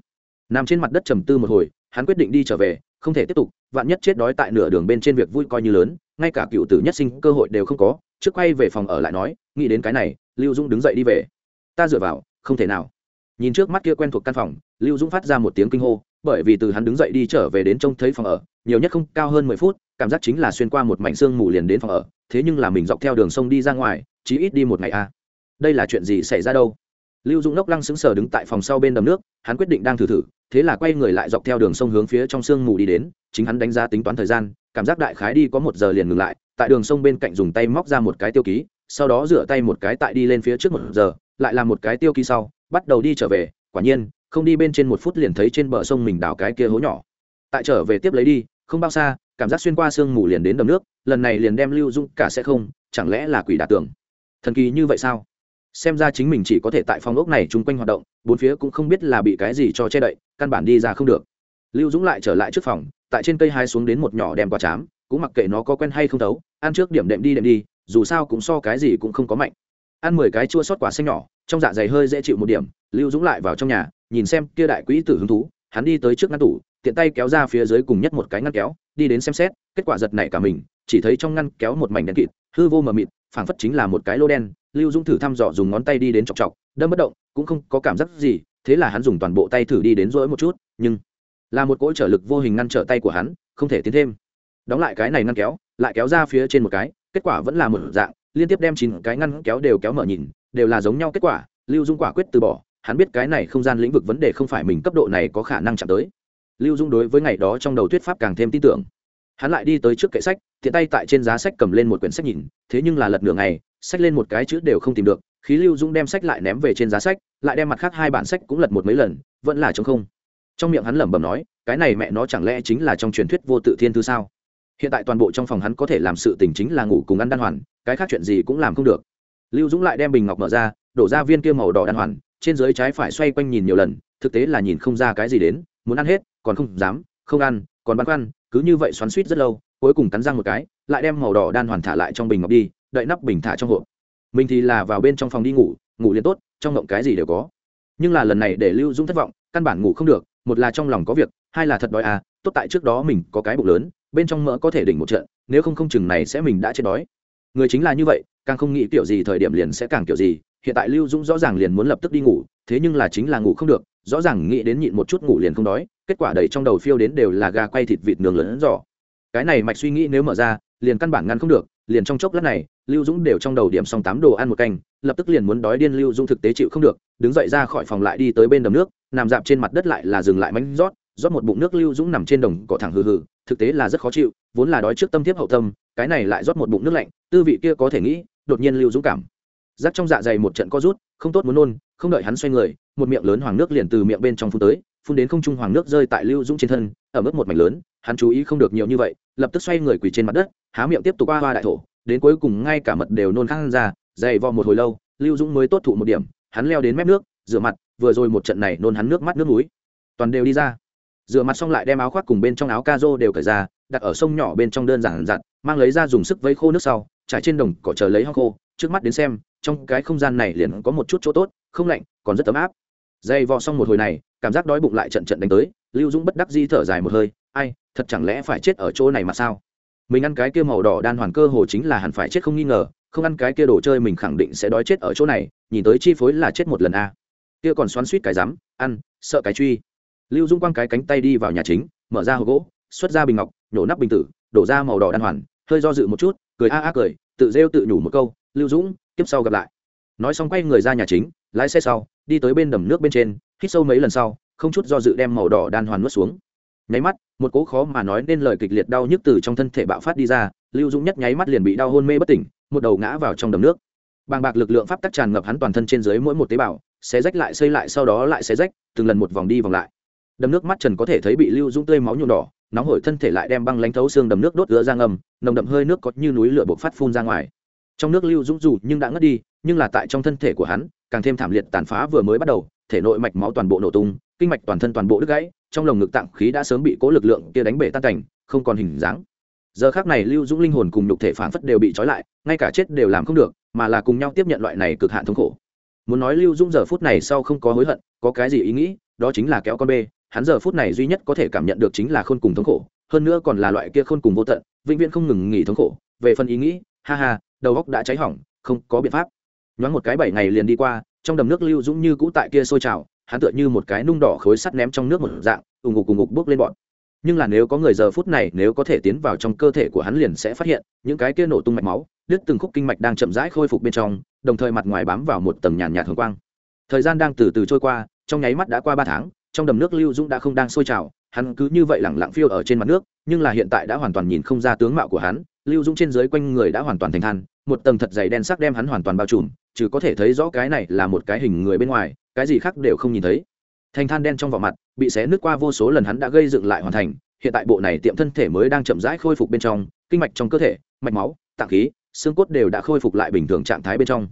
[SPEAKER 1] Nằm trên mặt đất trầm tư một hồi, hắn quyết định đi trở về, không thể tiếp tục, vạn nhất chết đói tại nửa đường bên trên việc vui coi như lớn, ngay cả cựu tử nhất sinh cơ hội đều không có, trước quay về phòng ở lại nói, nghĩ đến cái này, lưu dung đứng dậy đi về. Ta dựa vào, không thể nào. Nhìn trước mắt kia quen thuộc căn phòng, lưu dũng phát ra một tiếng kinh hô, bởi vì từ hắn đứng dậy đi trở về đến trông thấy phòng ở, nhiều nhất không, cao hơn mười phút cảm giác chính là xuyên qua một mảnh xương mù liền đến phòng ở, thế nhưng là mình dọc theo đường sông đi ra ngoài, chí ít đi một ngày a à. đây là chuyện gì xảy ra đâu lưu dũng đốc lăng sững sờ đứng tại phòng sau bên đầm nước, hắn quyết định đang thử thử, thế là quay người lại dọc theo đường sông hướng phía trong sương mù đi đến, chính hắn đánh giá tính toán thời gian, cảm giác đại khái đi có một giờ liền ngừng lại, tại đường sông bên cạnh dùng tay móc ra một cái tiêu ký, sau đó rửa tay một cái tại đi lên phía trước một giờ, lại làm một cái tiêu ký sau, bắt đầu đi trở về, quả nhiên, không đi bên trên một phút liền thấy trên bờ sông mình đào cái kia hố nhỏ tại trở về tiếp lấy đi, không bao xa cảm giác xuyên qua sương mù liền đến đầm nước, lần này liền đem lưu dung cả sẽ không, chẳng lẽ là quỷ đả tưởng thần kỳ như vậy sao? Xem ra chính mình chỉ có thể tại phòng ốc này chung quanh hoạt động, bốn phía cũng không biết là bị cái gì cho che đậy, căn bản đi ra không được. Lưu dũng lại trở lại trước phòng, tại trên cây hai xuống đến một nhỏ đem quả chám, cũng mặc kệ nó có quen hay không thấu, ăn trước điểm đệm đi đệm đi, dù sao cũng so cái gì cũng không có mạnh. Ăn mười cái chua sót quả xanh nhỏ, trong dạ dày hơi dễ chịu một điểm, lưu dũng lại vào trong nhà, nhìn xem kia đại quỹ tử hứng thú, hắn đi tới trước ngăn tủ tiện tay kéo ra phía dưới cùng nhất một cái ngăn kéo, đi đến xem xét, kết quả giật này cả mình, chỉ thấy trong ngăn kéo một mảnh đen kịt, hư vô mờ mịt, phảng phất chính là một cái lô đen. Lưu dũng thử thăm dò dùng ngón tay đi đến chọc chọc, đâm bất động, cũng không có cảm giác gì, thế là hắn dùng toàn bộ tay thử đi đến rỗi một chút, nhưng là một cỗ trở lực vô hình ngăn trở tay của hắn, không thể tiến thêm. Đóng lại cái này ngăn kéo, lại kéo ra phía trên một cái, kết quả vẫn là một dạng, liên tiếp đem chín cái ngăn kéo đều kéo mở nhìn, đều là giống nhau kết quả, lưu dung quả quyết từ bỏ, hắn biết cái này không gian lĩnh vực vấn đề không phải mình cấp độ này có khả năng chạm tới lưu dung đối với ngày đó trong đầu thuyết pháp càng thêm tin tưởng. Hắn lại đi tới trước kệ sách, tiện tay tại trên giá sách cầm lên một quyển sách nhìn, thế nhưng là lật nửa ngày, sách lên một cái chữ đều không tìm được, khí lưu dung đem sách lại ném về trên giá sách, lại đem mặt khác hai bản sách cũng lật một mấy lần, vẫn là t không. Trong miệng hắn lẩm bẩm nói, cái này mẹ nó chẳng lẽ chính là trong truyền thuyết vô tự thiên thư sao? Hiện tại toàn bộ trong phòng hắn có thể làm sự tình chính là ngủ cùng ăn đan hoàn, cái khác chuyện gì cũng làm không được. Lưu dũng lại đem bình ngọc mở ra, đổ ra viên kia màu đỏ đan hoàn, trên dưới trái phải xoay quanh nhìn nhiều lần, thực tế là nhìn không ra cái gì đến muốn ăn hết, còn không dám, không ăn, còn băn khoăn, cứ như vậy xoắn suýt rất lâu, cuối cùng cắn răng một cái, lại đem màu đỏ đan hoàn thả lại trong bình ngọc đi, đậy nắp bình thả trong hộp. Mình thì là vào bên trong phòng đi ngủ ngủ liền tốt, trong ngộng cái gì đều có. Nhưng là lần này để lưu dũng thất vọng, căn bản ngủ không được, một là trong lòng có việc, hai là thật đói à tốt tại trước đó mình có cái bụng lớn, bên trong mỡ có thể đỉnh một trận, nếu không không chừng này sẽ mình đã chết đói. Người chính là như vậy, càng không nghĩ kiểu gì thời điểm liền sẽ càng kiểu gì, hiện tại lưu dũng rõ ràng liền muốn lập tức đi ngủ, thế nhưng là chính là ngủ không được rõ ràng nghĩ đến nhịn một chút ngủ liền không đói, kết quả đầy trong đầu phiêu đến đều là gà quay thịt vịt nướng lớn giỏ cái này mạch suy nghĩ nếu mở ra, liền căn bản ngăn không được, liền trong chốc lát này, lưu dũng đều trong đầu điểm xong tám đồ ăn một canh, lập tức liền muốn đói điên lưu dũng thực tế chịu không được, đứng dậy ra khỏi phòng lại đi tới bên đầm nước, nằm dạp trên mặt đất lại là dừng lại mánh rót rót một bụng nước lưu dũng nằm trên đồng cỏ thẳng hừ hừ, thực tế là rất khó chịu, vốn là đói trước tâm thiếp hậu tâm, cái này lại rót một bụng nước lạnh, tư vị kia có thể nghĩ, đột nhiên lưu dũng cảm rác trong dạ dày một trận co rút, không tốt muốn nôn, không đợi hắn xoay người, một miệng lớn hoàng nước liền từ miệng bên trong phun tới, phun đến không trung hoàng nước rơi tại lưu dũng trên thân, ở mức một mảnh lớn, hắn chú ý không được nhiều như vậy, lập tức xoay người quỳ trên mặt đất, há miệng tiếp tục qua hoa đại thổ, đến cuối cùng ngay cả mật đều nôn khăn ra, dày vò một hồi lâu, lưu dũng mới tốt thụ một điểm, hắn leo đến mép nước, rửa mặt, vừa rồi một trận này nôn hắn nước mắt nước núi toàn đều đi ra. Rửa mặt xong lại đem áo khoác cùng bên trong áo ca rô đều cởi ra, đặt ở sông nhỏ bên trong đơn giản dặn, mang lấy ra dùng sức vấy khô nước sau, trải trên đồng cỏ chờ lấy hoa khô, trước mắt đến xem trong cái không gian này liền có một chút chỗ tốt, không lạnh, còn rất ấm áp. Dây vò xong một hồi này, cảm giác đói bụng lại trận trận đánh tới, lưu dũng bất đắc di thở dài một hơi, ai, thật chẳng lẽ phải chết ở chỗ này mà sao? Mình ăn cái kia màu đỏ đan hoàn cơ hồ chính là hẳn phải chết không nghi ngờ, không ăn cái kia đồ chơi mình khẳng định sẽ đói chết ở chỗ này, nhìn tới chi phối là chết một lần a. À. kia còn xoắn suýt cái rắm, ăn, sợ cái truy. Lưu dung quăng cái cánh tay đi vào nhà chính, mở ra hộp gỗ, xuất ra bình ngọc, nhổ nắp bình tử, đổ ra màu đỏ đan hoàn, hơi do dự một chút, cười a a cười, tự rêu tự nhủ một câu, lưu dũng kiếp sau gặp lại. Nói xong quay người ra nhà chính, lái xe sau, đi tới bên đầm nước bên trên, hít sâu mấy lần sau, không chút do dự đem màu đỏ đan hoàn nuốt xuống. Nháy mắt, một cố khó mà nói nên lời kịch liệt đau nhức từ trong thân thể bạo phát đi ra, lưu dũng nhất nháy mắt liền bị đau hôn mê bất tỉnh, một đầu ngã vào trong đầm nước. Bàng bạc lực lượng pháp tắc tràn ngập hắn toàn thân trên dưới mỗi một tế bào, xé rách lại xây lại sau đó lại xé rách, từng lần một vòng đi vòng lại. Đầm nước mắt trần có thể thấy bị lưu dũng tươi máu nhuộm đỏ, nóng hổi thân thể lại đem băng lánh thấu xương đầm nước đốt gỡ ra ngầm, nồng đậm hơi nước có như núi lửa bộc phát phun ra ngoài trong nước lưu dũng dù nhưng đã ngất đi, nhưng là tại trong thân thể của hắn, càng thêm thảm liệt tàn phá vừa mới bắt đầu, thể nội mạch máu toàn bộ nổ tung, kinh mạch toàn thân toàn bộ đứt gãy, trong lồng ngực tạng khí đã sớm bị cố lực lượng kia đánh bể tan cảnh, không còn hình dáng. Giờ khác này lưu dũng linh hồn cùng nhục thể phản phất đều bị trói lại, ngay cả chết đều làm không được, mà là cùng nhau tiếp nhận loại này cực hạn thống khổ. Muốn nói lưu dũng giờ phút này sau không có hối hận, có cái gì ý nghĩ, đó chính là kéo con bê, hắn giờ phút này duy nhất có thể cảm nhận được chính là khôn cùng thống khổ, hơn nữa còn là loại kia khôn cùng vô tận, vĩnh viễn không ngừng nghỉ thống khổ, về phần ý nghĩ, ha ha đầu óc đã cháy hỏng, không có biện pháp. Nhoáng một cái bảy ngày liền đi qua, trong đầm nước lưu dũng như cũ tại kia sôi trào, hắn tựa như một cái nung đỏ khối sắt ném trong nước một dạng, ù ngục cùng ngục bước lên bọn. Nhưng là nếu có người giờ phút này nếu có thể tiến vào trong cơ thể của hắn liền sẽ phát hiện, những cái kia nổ tung mạch máu, đứt từng khúc kinh mạch đang chậm rãi khôi phục bên trong, đồng thời mặt ngoài bám vào một tầng nhàn nhạt thường quang. Thời gian đang từ từ trôi qua, trong nháy mắt đã qua ba tháng, trong đầm nước lưu dũng đã không đang sôi trào, hắn cứ như vậy lẳng lặng phiêu ở trên mặt nước, nhưng là hiện tại đã hoàn toàn nhìn không ra tướng mạo của hắn lưu dũng trên dưới quanh người đã hoàn toàn thành than, một tầng thật dày đen sắc đem hắn hoàn toàn bao trùm chứ có thể thấy rõ cái này là một cái hình người bên ngoài, cái gì khác đều không nhìn thấy. Thành than đen trong vỏ mặt, bị xé nứt qua vô số lần hắn đã gây dựng lại hoàn thành, hiện tại bộ này tiệm thân thể mới đang chậm rãi khôi phục bên trong, kinh mạch trong cơ thể, mạch máu, tạng khí, xương cốt đều đã khôi phục lại bình thường trạng thái bên trong.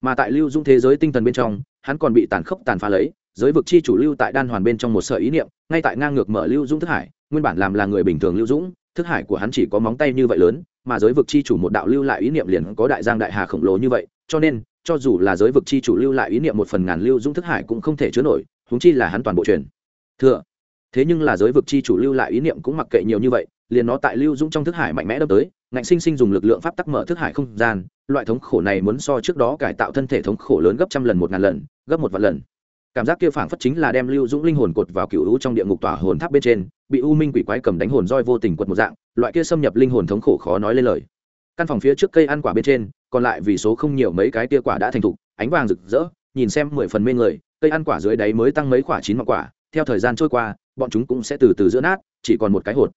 [SPEAKER 1] Mà tại lưu dung thế giới tinh thần bên trong, hắn còn bị tàn khốc tàn phá lấy, giới vực chi chủ lưu tại đan hoàn bên trong một sở ý niệm, ngay tại ngang ngược mở lưu dung thức hải, nguyên bản làm là người bình thường lưu dũng, thức hải của hắn chỉ có móng tay như vậy lớn mà giới vực chi chủ một đạo lưu lại ý niệm liền có đại giang đại hà khổng lồ như vậy, cho nên, cho dù là giới vực chi chủ lưu lại ý niệm một phần ngàn lưu dũng thức hải cũng không thể chứa nổi húng chi là hắn toàn bộ truyền. Thừa, thế nhưng là giới vực chi chủ lưu lại ý niệm cũng mặc kệ nhiều như vậy, liền nó tại lưu dũng trong thức hải mạnh mẽ đâm tới, ngạnh sinh sinh dùng lực lượng pháp tắc mở thức hải không gian, loại thống khổ này muốn so trước đó cải tạo thân thể thống khổ lớn gấp trăm lần một ngàn lần, gấp một vạn lần. Cảm giác kia phảng phất chính là đem lưu dũng linh hồn cột vào cựu u trong địa ngục tỏa hồn tháp bên trên bị u minh quỷ quái cầm đánh hồn roi vô tình quật một dạng, loại kia xâm nhập linh hồn thống khổ khó nói lên lời. Căn phòng phía trước cây ăn quả bên trên, còn lại vì số không nhiều mấy cái tia quả đã thành thục, ánh vàng rực rỡ, nhìn xem mười phần mê người, cây ăn quả dưới đáy mới tăng mấy quả chín mặc quả, theo thời gian trôi qua, bọn chúng cũng sẽ từ từ giữa nát, chỉ còn một cái hột.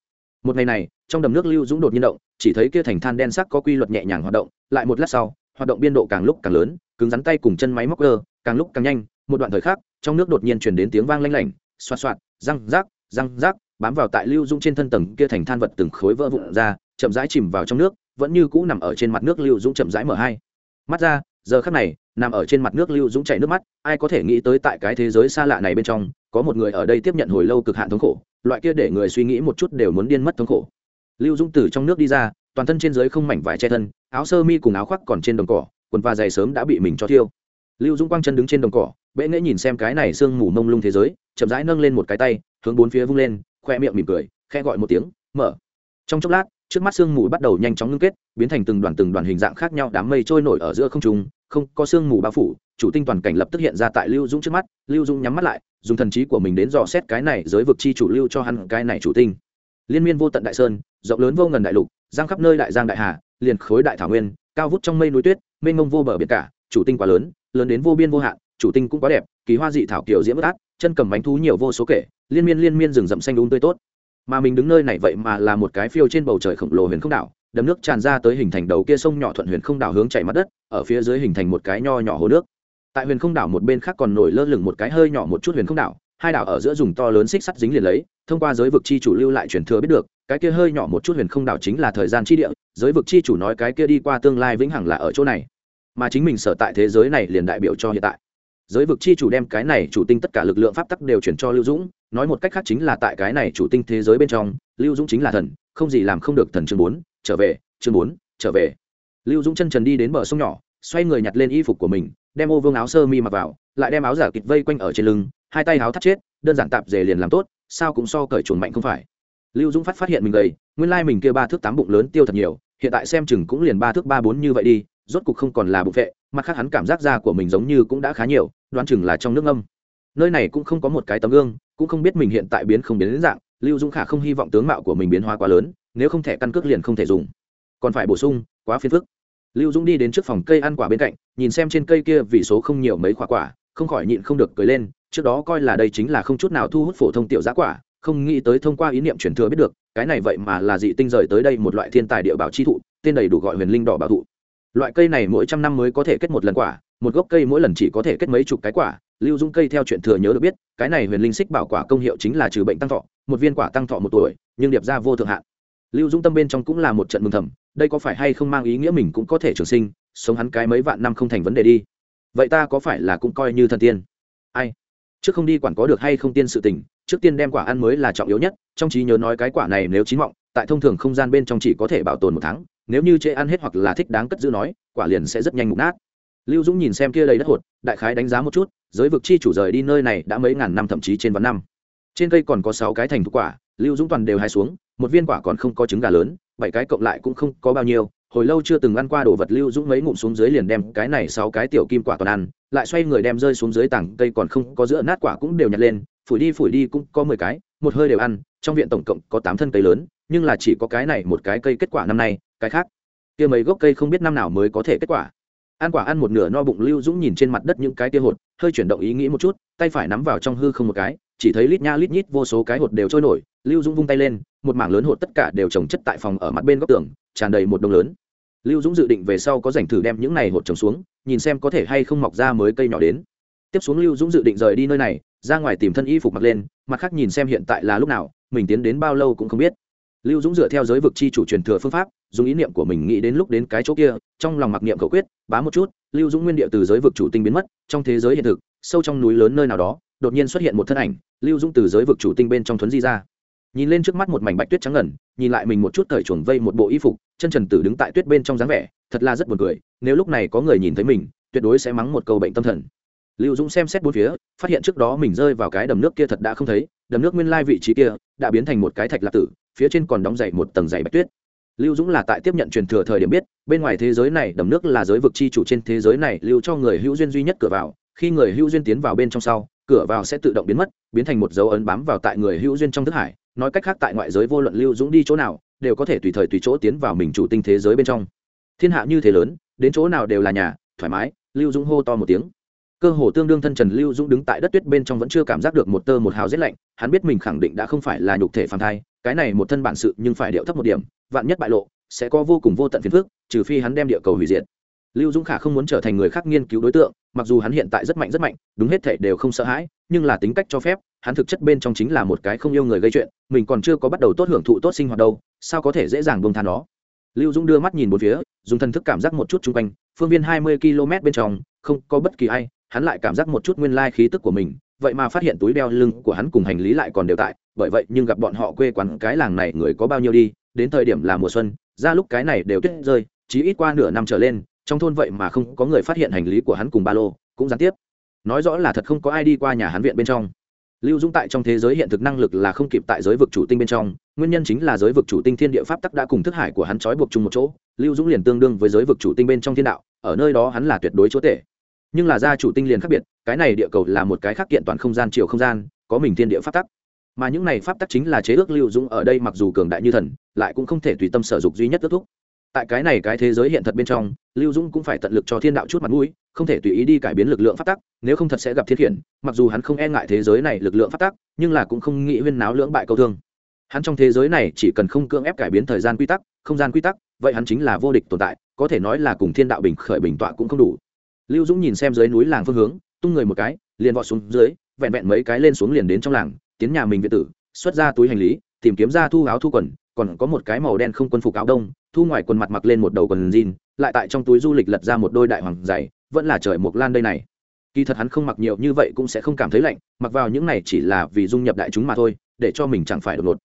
[SPEAKER 1] Một ngày này, trong đầm nước lưu dũng đột nhiên động, chỉ thấy kia thành than đen sắc có quy luật nhẹ nhàng hoạt động, lại một lát sau, hoạt động biên độ càng lúc càng lớn, cứng rắn tay cùng chân máy móc cơ, càng lúc càng nhanh, một đoạn thời khắc, trong nước đột nhiên chuyển đến tiếng vang lanh lảnh, xoạt xoạt, răng rác răng rác bám vào tại lưu dũng trên thân tầng kia thành than vật từng khối vỡ vụn ra, chậm rãi chìm vào trong nước, vẫn như cũ nằm ở trên mặt nước lưu dũng chậm rãi mở hai mắt ra, giờ khắc này, nằm ở trên mặt nước lưu dũng chảy nước mắt, ai có thể nghĩ tới tại cái thế giới xa lạ này bên trong, có một người ở đây tiếp nhận hồi lâu cực hạn thống khổ, loại kia để người suy nghĩ một chút đều muốn điên mất thống khổ. Lưu dũng từ trong nước đi ra, toàn thân trên dưới không mảnh vải che thân, áo sơ mi cùng áo khoác còn trên đồng cỏ, quần và giày sớm đã bị mình cho thiêu. Lưu dũng quang chân đứng trên đồng cỏ, bệ nghễ nhìn xem cái này sương mù mông lung thế giới, chậm rãi nâng lên một cái tay, hướng bốn phía vung lên khoe miệng mỉm cười khe gọi một tiếng, mở. Trong chốc lát, trước mắt sương mù bắt đầu nhanh chóng ngưng kết, biến thành từng đoàn từng đoàn hình dạng khác nhau, đám mây trôi nổi ở giữa không trung, không có sương mù bao phủ, chủ tinh toàn cảnh lập tức hiện ra tại lưu dũng trước mắt, lưu dũng nhắm mắt lại, dùng thần trí của mình đến dò xét cái này giới vực chi chủ lưu cho hắn cái này chủ tinh. Liên miên vô tận đại sơn, rộng lớn vô ngần đại lục, giang khắp nơi đại giang đại hà, liền khối đại thảo nguyên, cao vút trong mây núi tuyết, mênh mông vô bờ biển cả, chủ tinh quá lớn lớn đến vô biên vô hạn, chủ tinh cũng quá đẹp, kỳ hoa dị thảo kiểu diễm bất ác chân cầm bánh thú nhiều vô số kể liên miên liên miên rừng rậm xanh đúng tươi tốt. Mà mình đứng nơi này vậy mà là một cái phiêu trên bầu trời khổng lồ huyền không đảo, đầm nước tràn ra tới hình thành đầu kia sông nhỏ thuận huyền không đảo hướng chảy mặt đất, ở phía dưới hình thành một cái nho nhỏ hồ nước. Tại huyền không đảo một bên khác còn nổi lơ lửng một cái hơi nhỏ một chút huyền không đảo, hai đảo ở giữa dùng to lớn xích sắt dính liền lấy, thông qua giới vực chi chủ lưu lại truyền thừa biết được, cái kia hơi nhỏ một chút huyền không đảo chính là thời gian chi địa, giới vực chi chủ nói cái kia đi qua tương lai vĩnh hằng là ở chỗ này. Mà chính mình sở tại thế giới này liền đại biểu cho hiện tại. Giới vực chi chủ đem cái này chủ tinh tất cả lực lượng pháp tắc đều chuyển cho lưu dũng nói một cách khác chính là tại cái này chủ tinh thế giới bên trong, lưu dũng chính là thần, không gì làm không được thần chương bốn, trở về, chương bốn, trở về. Lưu dũng chân trần đi đến bờ sông nhỏ, xoay người nhặt lên y phục của mình, đem ô vương áo sơ mi mặc vào, lại đem áo giả kịch vây quanh ở trên lưng, hai tay áo thắt chết, đơn giản tạp dề liền làm tốt, sao cũng so cởi chuồn mạnh không phải. Lưu dũng phát phát hiện mình gầy, nguyên lai mình kia ba thước tám bụng lớn tiêu thật nhiều, hiện tại xem chừng cũng liền ba thước ba bốn như vậy đi, rốt cục không còn là bụng vệ, mặt khác hắn cảm giác da của mình giống như cũng đã khá nhiều, đoán chừng là trong nước âm nơi này cũng không có một cái tấm gương, cũng không biết mình hiện tại biến không biến đến dạng, lưu dũng khả không hy vọng tướng mạo của mình biến hóa quá lớn, nếu không thể căn cước liền không thể dùng. Còn phải bổ sung, quá phiền phức. Lưu dũng đi đến trước phòng cây ăn quả bên cạnh, nhìn xem trên cây kia vì số không nhiều mấy quả quả, không khỏi nhịn không được cười lên, trước đó coi là đây chính là không chút nào thu hút phổ thông tiểu giá quả, không nghĩ tới thông qua ý niệm truyền thừa biết được, cái này vậy mà là dị tinh rời tới đây một loại thiên tài địa bảo chi thụ, tên đầy đủ gọi huyền linh đỏ bảo thụ. Loại cây này mỗi trăm năm mới có thể kết một lần quả, một gốc cây mỗi lần chỉ có thể kết mấy chục cái quả lưu dung cây theo chuyện thừa nhớ được biết, cái này huyền linh xích bảo quả công hiệu chính là trừ bệnh tăng thọ, một viên quả tăng thọ một tuổi, nhưng điệp ra vô thượng hạn. Lưu dung tâm bên trong cũng là một trận mừng thầm, đây có phải hay không mang ý nghĩa mình cũng có thể trường sinh, sống hắn cái mấy vạn năm không thành vấn đề đi. Vậy ta có phải là cũng coi như thần tiên? Ai? Trước không đi quản có được hay không tiên sự tình, trước tiên đem quả ăn mới là trọng yếu nhất, trong trí nhớ nói cái quả này nếu chín mọng, tại thông thường không gian bên trong chỉ có thể bảo tồn một tháng, nếu như chê ăn hết hoặc là thích đáng cất giữ nói, quả liền sẽ rất nhanh mục nát lưu dũng nhìn xem kia đầy đất hột, đại khái đánh giá một chút, giới vực chi chủ rời đi nơi này đã mấy ngàn năm thậm chí trên vạn năm. Trên cây còn có sáu cái thành thục quả, lưu dũng toàn đều hai xuống, một viên quả còn không có trứng gà lớn, bảy cái cộng lại cũng không có bao nhiêu, hồi lâu chưa từng ăn qua đồ vật lưu dũng mấy ngụm xuống dưới liền đem cái này sáu cái tiểu kim quả toàn ăn, lại xoay người đem rơi xuống dưới tảng cây còn không có giữa nát quả cũng đều nhặt lên, phủi đi phủi đi cũng có mười cái, một hơi đều ăn, trong viện tổng cộng có tám thân cây lớn, nhưng là chỉ có cái này một cái cây kết quả năm nay, cái khác. Kia mấy gốc cây không biết năm nào mới có thể kết quả ăn quả ăn một nửa no bụng lưu dũng nhìn trên mặt đất những cái tia hột, hơi chuyển động ý nghĩ một chút, tay phải nắm vào trong hư không một cái, chỉ thấy lít nha lít nhít vô số cái hột đều trôi nổi. Lưu dũng vung tay lên, một mảng lớn hột tất cả đều trồng chất tại phòng ở mặt bên góc tường, tràn đầy một đồng lớn. Lưu dũng dự định về sau có dành thử đem những này hột trồng xuống, nhìn xem có thể hay không mọc ra mới cây nhỏ đến. Tiếp xuống lưu dũng dự định rời đi nơi này, ra ngoài tìm thân y phục mặc lên, mặt khác nhìn xem hiện tại là lúc nào, mình tiến đến bao lâu cũng không biết lưu dũng dựa theo giới vực chi chủ truyền thừa phương pháp, dùng ý niệm của mình nghĩ đến lúc đến cái chỗ kia, trong lòng mặc niệm cầu quyết, bá một chút, lưu dũng nguyên địa từ giới vực chủ tinh biến mất, trong thế giới hiện thực, sâu trong núi lớn nơi nào đó, đột nhiên xuất hiện một thân ảnh, lưu dũng từ giới vực chủ tinh bên trong thuấn di ra. Nhìn lên trước mắt một mảnh bạch tuyết trắng ngẩn nhìn lại mình một chút thời chuồng vây một bộ y phục, chân trần tử đứng tại tuyết bên trong dáng vẻ, thật là rất buồn cười, nếu lúc này có người nhìn thấy mình, tuyệt đối sẽ mắng một câu bệnh tâm thần. Lưu dũng xem xét bốn phía, phát hiện trước đó mình rơi vào cái đầm nước kia thật đã không thấy, đầm nước nguyên lai vị trí kia, đã biến thành một cái thạch lạc tử phía trên còn đóng dày một tầng dày bạch tuyết. Lưu dũng là tại tiếp nhận truyền thừa thời điểm biết, bên ngoài thế giới này đầm nước là giới vực chi chủ trên thế giới này lưu cho người hữu duyên duy nhất cửa vào, khi người hữu duyên tiến vào bên trong sau, cửa vào sẽ tự động biến mất, biến thành một dấu ấn bám vào tại người hữu duyên trong thức hải. Nói cách khác tại ngoại giới vô luận lưu dũng đi chỗ nào, đều có thể tùy thời tùy chỗ tiến vào mình chủ tinh thế giới bên trong. Thiên hạ như thế lớn, đến chỗ nào đều là nhà, thoải mái, lưu dũng hô to một tiếng. Cơ hồ tương đương thân trần lưu dũng đứng tại đất tuyết bên trong vẫn chưa cảm giác được một tơ một hào rét lạnh, hắn biết mình khẳng định đã không phải là nhục thể phàm thai cái này một thân bản sự nhưng phải điệu thấp một điểm, vạn nhất bại lộ, sẽ có vô cùng vô tận phiền phức, trừ phi hắn đem địa cầu hủy diệt. Lưu dũng khả không muốn trở thành người khác nghiên cứu đối tượng, mặc dù hắn hiện tại rất mạnh rất mạnh, đúng hết thể đều không sợ hãi, nhưng là tính cách cho phép, hắn thực chất bên trong chính là một cái không yêu người gây chuyện, mình còn chưa có bắt đầu tốt hưởng thụ tốt sinh hoạt đâu, sao có thể dễ dàng bông than đó lưu dũng đưa mắt nhìn một phía, dùng thần thức cảm giác một chút chung quanh, phương viên hai mươi km bên trong, không có bất kỳ ai, hắn lại cảm giác một chút nguyên lai khí tức của mình vậy mà phát hiện túi đeo lưng của hắn cùng hành lý lại còn đều tại, bởi vậy nhưng gặp bọn họ quê quán cái làng này người có bao nhiêu đi, đến thời điểm là mùa xuân, ra lúc cái này đều tuyết rơi, chỉ ít qua nửa năm trở lên, trong thôn vậy mà không có người phát hiện hành lý của hắn cùng ba lô, cũng gián tiếp. Nói rõ là thật không có ai đi qua nhà hắn viện bên trong. Lưu dũng tại trong thế giới hiện thực năng lực là không kịp tại giới vực chủ tinh bên trong, nguyên nhân chính là giới vực chủ tinh thiên địa pháp tắc đã cùng thức hải của hắn trói buộc chung một chỗ, lưu dũng liền tương đương với giới vực chủ tinh bên trong thiên đạo, ở nơi đó hắn là tuyệt đối chúa tể nhưng là gia chủ tinh liền khác biệt, cái này địa cầu là một cái khác kiện toàn không gian, chiều không gian, có mình thiên địa pháp tắc. Mà những này pháp tắc chính là chế ước lưu dũng ở đây mặc dù cường đại như thần, lại cũng không thể tùy tâm sở dục duy nhất ước thúc. Tại cái này cái thế giới hiện thật bên trong, lưu dũng cũng phải tận lực cho thiên đạo chút mặt mũi, không thể tùy ý đi cải biến lực lượng phát tắc, nếu không thật sẽ gặp thiết hiển, mặc dù hắn không e ngại thế giới này lực lượng phát tắc, nhưng là cũng không nghĩ huyên náo lưỡng bại câu thương. Hắn trong thế giới này chỉ cần không cưỡng ép cải biến thời gian quy tắc, không gian quy tắc, vậy hắn chính là vô địch tồn tại, có thể nói là cùng thiên đạo bình khởi bình tọa cũng không đủ lưu dũng nhìn xem dưới núi làng phương hướng, tung người một cái, liền vọt xuống dưới, vẹn vẹn mấy cái lên xuống liền đến trong làng, tiến nhà mình viện tử, xuất ra túi hành lý, tìm kiếm ra thu áo thu quần, còn có một cái màu đen không quân phục áo đông, thu ngoài quần mặt mặc lên một đầu quần jean, lại tại trong túi du lịch lật ra một đôi đại hoàng giày, vẫn là trời mộc lan đây này. Kỳ thật hắn không mặc nhiều như vậy cũng sẽ không cảm thấy lạnh, mặc vào những này chỉ là vì dung nhập đại chúng mà thôi, để cho mình chẳng phải đột ngột.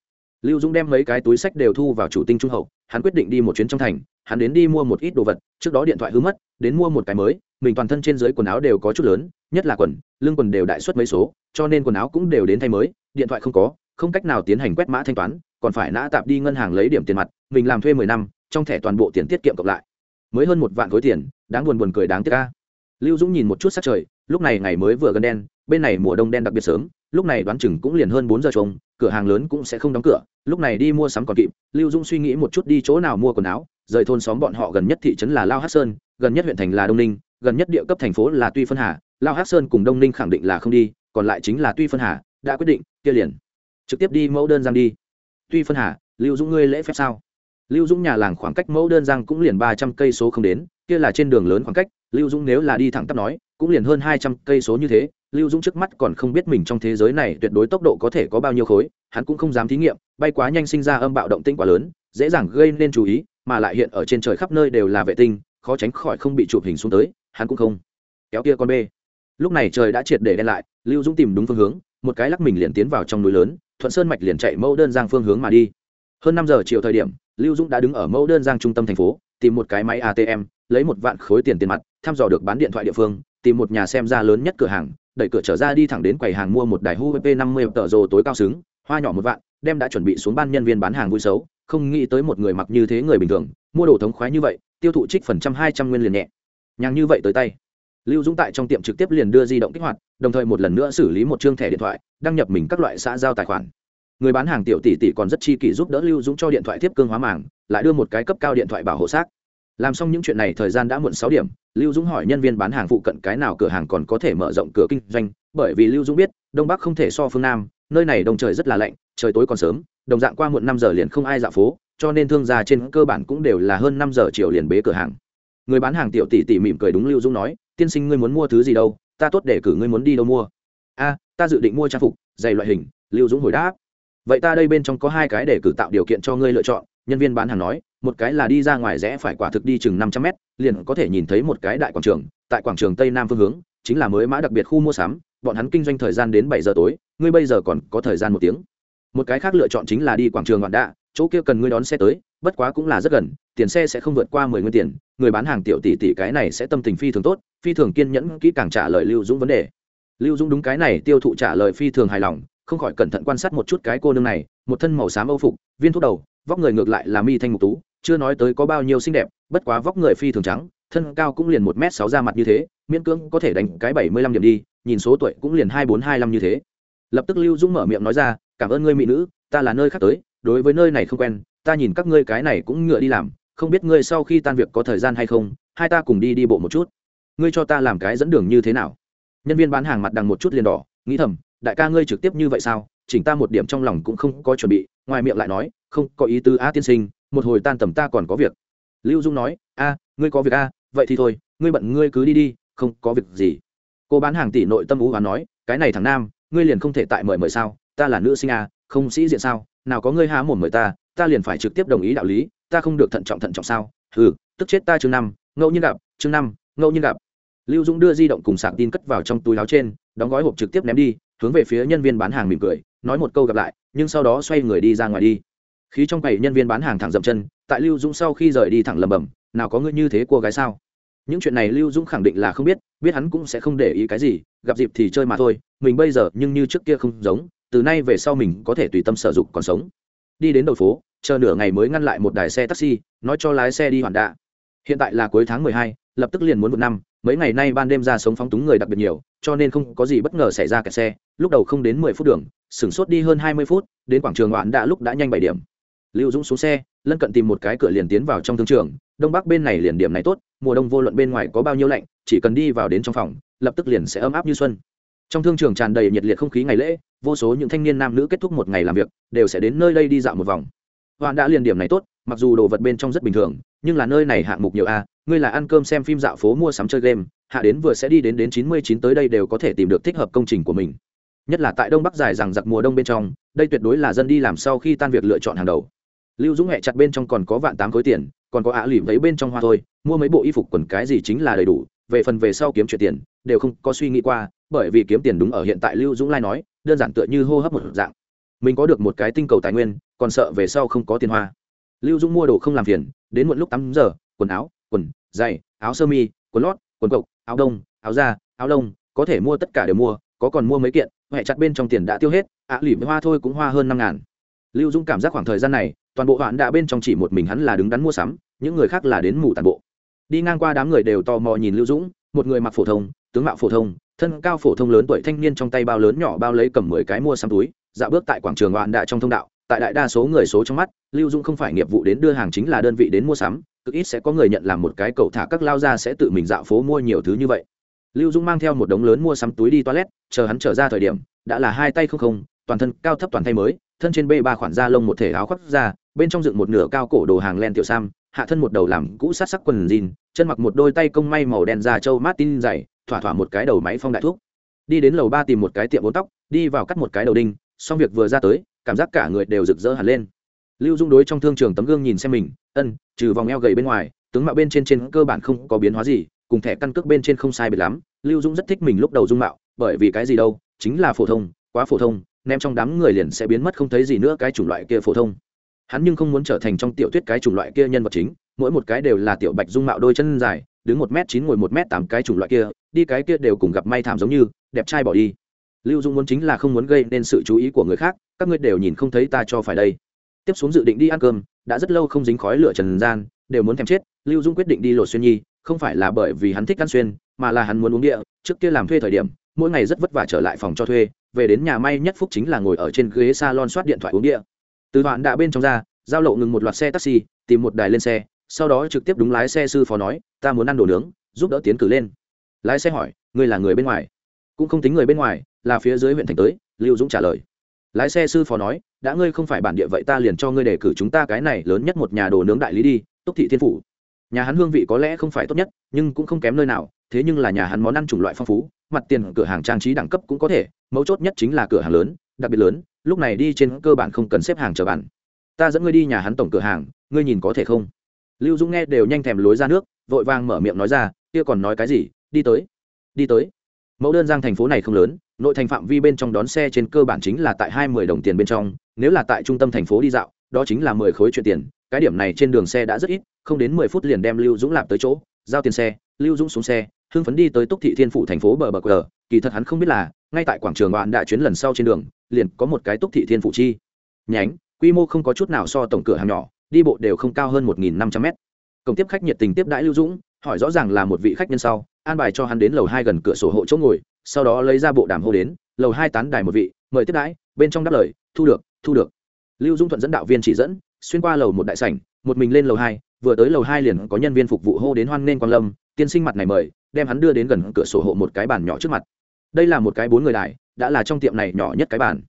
[SPEAKER 1] Lưu dũng đem mấy cái túi sách đều thu vào chủ tinh trung hậu, hắn quyết định đi một chuyến trong thành, hắn đến đi mua một ít đồ vật, trước đó điện thoại hư mất, đến mua một cái mới mình toàn thân trên dưới quần áo đều có chút lớn, nhất là quần, lưng quần đều đại suất mấy số, cho nên quần áo cũng đều đến thay mới, điện thoại không có, không cách nào tiến hành quét mã thanh toán, còn phải nã tạp đi ngân hàng lấy điểm tiền mặt, mình làm thuê mười năm, trong thẻ toàn bộ tiền tiết kiệm cộng lại. Mới hơn một vạn khối tiền, đáng buồn buồn cười đáng tiếc ca lưu dũng nhìn một chút sắc trời, lúc này ngày mới vừa gần đen, bên này mùa đông đen đặc biệt sớm, lúc này đoán chừng cũng liền hơn bốn giờ trông, cửa hàng lớn cũng sẽ không đóng cửa, lúc này đi mua sắm còn kịp, lưu dũng suy nghĩ một chút đi chỗ nào mua quần áo, rời thôn xóm bọn họ gần nhất thị trấn là lao hát sơn, gần nhất huyện thành là đông ninh gần nhất địa cấp thành phố là tuy phân hà, lao hát sơn cùng đông ninh khẳng định là không đi, còn lại chính là tuy phân hà, đã quyết định, kia liền. Trực tiếp đi mẫu đơn giang đi. Tuy phân hà, lưu dũng ngươi lễ phép sao? Lưu dũng nhà làng khoảng cách mẫu đơn giang cũng liền ba trăm cây số không đến, kia là trên đường lớn khoảng cách, lưu dũng nếu là đi thẳng tắp nói, cũng liền hơn hai trăm cây số như thế, lưu dũng trước mắt còn không biết mình trong thế giới này tuyệt đối tốc độ có thể có bao nhiêu khối, hắn cũng không dám thí nghiệm, bay quá nhanh sinh ra âm bạo động tinh quá lớn, dễ dàng gây nên chú ý, mà lại hiện ở trên trời khắp nơi đều là vệ tinh, khó tránh khỏi không bị chụp hình xuống tới hắn cũng không kéo kia con bê. Lúc này trời đã triệt để đen lại, lưu dũng tìm đúng phương hướng, một cái lắc mình liền tiến vào trong núi lớn, thuận sơn mạch liền chạy mẫu đơn giang phương hướng mà đi. Hơn năm giờ chiều thời điểm, lưu dũng đã đứng ở mẫu đơn giang trung tâm thành phố, tìm một cái máy atm lấy một vạn khối tiền tiền mặt, thăm dò được bán điện thoại địa phương, tìm một nhà xem ra lớn nhất cửa hàng, đẩy cửa trở ra đi thẳng đến quầy hàng mua một đài huawei p 50 tờ rồ tối cao xứng, hoa nhỏ một vạn, đem đã chuẩn bị xuống ban nhân viên bán hàng vui xấu, không nghĩ tới một người mặc như thế người bình thường, mua đồ thống khoái như vậy, tiêu thụ trích phần trăm hai trăm nguyên liền nhẹ nhàng như vậy tới tay. Lưu dũng tại trong tiệm trực tiếp liền đưa di động kích hoạt, đồng thời một lần nữa xử lý một chương thẻ điện thoại, đăng nhập mình các loại xã giao tài khoản. Người bán hàng tiểu tỷ tỷ còn rất chi kỷ giúp đỡ lưu dũng cho điện thoại tiếp cương hóa màng, lại đưa một cái cấp cao điện thoại bảo hộ xác. Làm xong những chuyện này thời gian đã muộn sáu điểm, lưu dũng hỏi nhân viên bán hàng phụ cận cái nào cửa hàng còn có thể mở rộng cửa kinh doanh, bởi vì lưu dũng biết, đông bắc không thể so phương nam, nơi này đông trời rất là lạnh, trời tối còn sớm, đồng dạng qua muộn năm giờ liền không ai dạo phố, cho nên thương gia trên cơ bản cũng đều là hơn năm giờ chiều liền bế cửa hàng người bán hàng tiểu tỷ tỷ mỉm cười đúng lưu Dung nói, tiên sinh ngươi muốn mua thứ gì đâu, ta tốt để cử ngươi muốn đi đâu mua. A, ta dự định mua trang phục, giày loại hình, lưu dũng hồi đáp. Vậy ta đây bên trong có hai cái để cử tạo điều kiện cho ngươi lựa chọn, nhân viên bán hàng nói, một cái là đi ra ngoài rẽ phải quả thực đi chừng năm trăm mét, liền có thể nhìn thấy một cái đại quảng trường, tại quảng trường tây nam phương hướng, chính là mới mã đặc biệt khu mua sắm, bọn hắn kinh doanh thời gian đến bảy giờ tối, ngươi bây giờ còn có thời gian một tiếng. Một cái khác lựa chọn chính là đi quảng trường ngọn đạ, chỗ kia cần ngươi đón xe tới, bất quá cũng là rất gần, tiền xe sẽ không vượt qua mười nguyên tiền người bán hàng tiểu tỷ tỷ cái này sẽ tâm tình phi thường tốt, phi thường kiên nhẫn, kỹ càng trả lời lưu dũng vấn đề. Lưu dũng đúng cái này tiêu thụ trả lời phi thường hài lòng, không khỏi cẩn thận quan sát một chút cái cô nương này, một thân màu xám âu phục, viên thuốc đầu, vóc người ngược lại là mi thanh mục tú, chưa nói tới có bao nhiêu xinh đẹp, bất quá vóc người phi thường trắng, thân cao cũng liền một m sáu ra mặt như thế, miễn cưỡng có thể đánh cái bảy mươi lăm điểm đi, nhìn số tuổi cũng liền hai bốn hai năm như thế. Lập tức lưu dũng mở miệng nói ra, cảm ơn ngươi, mỹ nữ, ta là nơi khác tới, đối với nơi này không quen, ta nhìn các ngươi cái này cũng ngựa đi làm không biết ngươi sau khi tan việc có thời gian hay không, hai ta cùng đi đi bộ một chút. Ngươi cho ta làm cái dẫn đường như thế nào? Nhân viên bán hàng mặt đằng một chút liền đỏ, nghĩ thầm, đại ca ngươi trực tiếp như vậy sao? Chỉnh ta một điểm trong lòng cũng không có chuẩn bị, ngoài miệng lại nói, không, có ý tứ a tiên sinh, một hồi tan tầm ta còn có việc. Lưu dung nói, a, ngươi có việc a, vậy thì thôi, ngươi bận ngươi cứ đi đi, không có việc gì. Cô bán hàng tỷ nội tâm ú và nói, cái này thằng nam, ngươi liền không thể tại mời mời sao? Ta là nữ sinh a không sĩ diện sao? Nào có ngươi há mồm mời ta ta liền phải trực tiếp đồng ý đạo lý ta không được thận trọng thận trọng sao? Ừ tức chết ta chương năm, ngẫu nhiên gặp, chương năm, ngẫu nhiên gặp. Lưu dũng đưa di động cùng sạc tin cất vào trong túi áo trên, đóng gói hộp trực tiếp ném đi, hướng về phía nhân viên bán hàng mỉm cười, nói một câu gặp lại, nhưng sau đó xoay người đi ra ngoài đi. Khí trong quầy nhân viên bán hàng thẳng dậm chân, tại lưu dũng sau khi rời đi thẳng lầm bầm nào có ngươi như thế cô gái sao? Những chuyện này lưu dũng khẳng định là không biết biết hắn cũng sẽ không để ý cái gì, gặp dịp thì chơi mà thôi, mình bây giờ nhưng như trước kia không giống, từ nay về sau mình có thể tùy tâm sở dụng còn sống. Đi đến đầu phố chờ nửa ngày mới ngăn lại một đài xe taxi, nói cho lái xe đi hoàn đạ. Hiện tại là cuối tháng mười hai, lập tức liền muốn một năm, mấy ngày nay ban đêm ra sống phóng túng người đặc biệt nhiều, cho nên không có gì bất ngờ xảy ra kẹt xe, lúc đầu không đến mười phút đường, sửng sốt đi hơn hai mươi phút, đến quảng trường đoạn đã lúc đã nhanh bảy điểm. Lưu dũng xuống xe, lân cận tìm một cái cửa liền tiến vào trong thương trường, đông bắc bên này liền điểm này tốt, mùa đông vô luận bên ngoài có bao nhiêu lạnh, chỉ cần đi vào đến trong phòng, lập tức liền sẽ ấm áp như xuân. Trong thương trường tràn đầy nhiệt liệt không khí ngày lễ, vô số những thanh niên nam nữ kết thúc một ngày làm việc, đều sẽ đến nơi đây đi dạo một vòng hoàn đã liền điểm này tốt, mặc dù đồ vật bên trong rất bình thường, nhưng là nơi này hạng mục nhiều a, ngươi là ăn cơm xem phim dạo phố mua sắm chơi game, hạ đến vừa sẽ đi đến đến chín mươi chín tới đây đều có thể tìm được thích hợp công trình của mình. Nhất là tại đông bắc dài rằng giặc mùa đông bên trong, đây tuyệt đối là dân đi làm sau khi tan việc lựa chọn hàng đầu. Lưu dũng hẹ chặt bên trong còn có vạn tám khối tiền, còn có ạ lì lấy bên trong hoa thôi, mua mấy bộ y phục quần cái gì chính là đầy đủ, về phần về sau kiếm chuyện tiền, đều không có suy nghĩ qua, bởi vì kiếm tiền đúng ở hiện tại lưu dũng lai nói, đơn giản tựa như hô hấp một dạng mình có được một cái tinh cầu tài nguyên, còn sợ về sau không có tiền hoa. Lưu dũng mua đồ không làm phiền, đến muộn lúc tám giờ, quần áo, quần, giày, áo sơ mi, quần lót, quần cộc, áo đông, áo da, áo lông, có thể mua tất cả đều mua, có còn mua mấy kiện huệ chặt bên trong tiền đã tiêu hết, ạ, lỉ với hoa thôi cũng hoa hơn năm ngàn. Lưu dũng cảm giác khoảng thời gian này, toàn bộ hoạn đã bên trong chỉ một mình hắn là đứng đắn mua sắm, những người khác là đến mù tàn bộ. Đi ngang qua đám người đều tò mò nhìn lưu dũng, một người mặc phổ thông, tướng mạo phổ thông, thân cao phổ thông lớn tuổi thanh niên trong tay bao lớn nhỏ bao lấy cầm mười cái mua sắm túi dạo bước tại quảng trường hoạn đã trong thông đạo, tại đại đa số người số trong mắt, lưu dũng không phải nghiệp vụ đến đưa hàng chính là đơn vị đến mua sắm, cực ít sẽ có người nhận làm một cái cậu thả các lao ra sẽ tự mình dạo phố mua nhiều thứ như vậy. Lưu dũng mang theo một đống lớn mua sắm túi đi toilet, chờ hắn trở ra thời điểm, đã là hai tay không không, toàn thân cao thấp toàn thay mới, thân trên b ba khoản da lông một thể áo khoác ra bên trong dựng một nửa cao cổ đồ hàng len tiểu sam, hạ thân một đầu làm cũ sát sắc quần jean, chân mặc một đôi tay công may màu đen da trâu martin dày, thỏa thỏa một cái đầu máy phong đại thuốc đi đến lầu ba tìm một cái tiệm bốn tóc, đi vào cắt một cái đầu đinh xong việc vừa ra tới, cảm giác cả người đều rực rỡ hẳn lên. Lưu dung đối trong thương trường tấm gương nhìn xem mình, ân, trừ vòng eo gầy bên ngoài, tướng mạo bên trên trên cơ bản không có biến hóa gì, cùng thẻ căn cước bên trên không sai biệt lắm. Lưu dung rất thích mình lúc đầu dung mạo, bởi vì cái gì đâu, chính là phổ thông, quá phổ thông, ném trong đám người liền sẽ biến mất không thấy gì nữa cái chủng loại kia phổ thông. Hắn nhưng không muốn trở thành trong tiểu thuyết cái chủng loại kia nhân vật chính, mỗi một cái đều là tiểu bạch dung mạo đôi chân dài, đứng một m chín ngồi một m tám cái chủng loại kia, đi cái kia đều cùng gặp may thảm giống như, đẹp trai bỏ đi lưu dung muốn chính là không muốn gây nên sự chú ý của người khác, các ngươi đều nhìn không thấy ta cho phải đây. Tiếp xuống dự định đi ăn cơm, đã rất lâu không dính khói lửa trần gian, đều muốn thèm chết, lưu dung quyết định đi lột xuyên nhi, không phải là bởi vì hắn thích ăn xuyên, mà là hắn muốn uống địa, trước kia làm thuê thời điểm, mỗi ngày rất vất vả trở lại phòng cho thuê, về đến nhà may nhất phúc chính là ngồi ở trên ghế salon soát điện thoại uống địa. Từ đoạn đã bên trong ra, giao lộ ngừng một loạt xe taxi, tìm một đài lên xe, sau đó trực tiếp đúng lái xe sư phó nói, ta muốn ăn đồ nướng, giúp đỡ tiến cử lên. Lái xe hỏi, ngươi là người bên ngoài? Cũng không tính người bên ngoài là phía dưới huyện thành tới, lưu dũng trả lời. Lái xe sư phó nói, đã ngươi không phải bản địa vậy ta liền cho ngươi đề cử chúng ta cái này lớn nhất một nhà đồ nướng đại lý đi, túc thị thiên phủ. Nhà hắn hương vị có lẽ không phải tốt nhất, nhưng cũng không kém nơi nào, thế nhưng là nhà hắn món ăn chủng loại phong phú, mặt tiền cửa hàng trang trí đẳng cấp cũng có thể, mấu chốt nhất chính là cửa hàng lớn, đặc biệt lớn, lúc này đi trên cơ bản không cần xếp hàng chờ bàn ta dẫn ngươi đi nhà hắn tổng cửa hàng, ngươi nhìn có thể không? Lưu dũng nghe đều nhanh thèm lối ra nước, vội vàng mở miệng nói ra, kia còn nói cái gì, đi tới đi tới mẫu đơn giang thành phố này không lớn, nội thành phạm vi bên trong đón xe trên cơ bản chính là tại hai mươi đồng tiền bên trong, nếu là tại trung tâm thành phố đi dạo, đó chính là mười khối chuyện tiền, cái điểm này trên đường xe đã rất ít, không đến mười phút liền đem lưu dũng lạp tới chỗ, giao tiền xe, lưu dũng xuống xe, hưng phấn đi tới túc thị thiên phủ thành phố bờ bờ cờ, kỳ thật hắn không biết là, ngay tại quảng trường đoạn đại chuyến lần sau trên đường, liền có một cái túc thị thiên phủ chi. Nhánh, quy mô không có chút nào so tổng cửa hàng nhỏ, đi bộ đều không cao hơn một nghìn năm trăm mét. Cổng tiếp khách nhiệt tình tiếp đãi lưu dũng, hỏi rõ ràng là một vị khách nhân sau an bài cho hắn đến lầu hai gần cửa sổ hộ chỗ ngồi, sau đó lấy ra bộ đàm hô đến, lầu hai tán đài một vị, mời tiếp đãi, bên trong đáp lời, thu được thu được. Lưu dung thuận dẫn đạo viên chỉ dẫn, xuyên qua lầu một đại sảnh, một mình lên lầu hai, vừa tới lầu hai liền có nhân viên phục vụ hô đến hoan nghênh quang lâm, tiên sinh mặt này mời, đem hắn đưa đến gần cửa sổ hộ một cái bàn nhỏ trước mặt. Đây là một cái bốn người đài, đã là trong tiệm này nhỏ nhất cái bàn.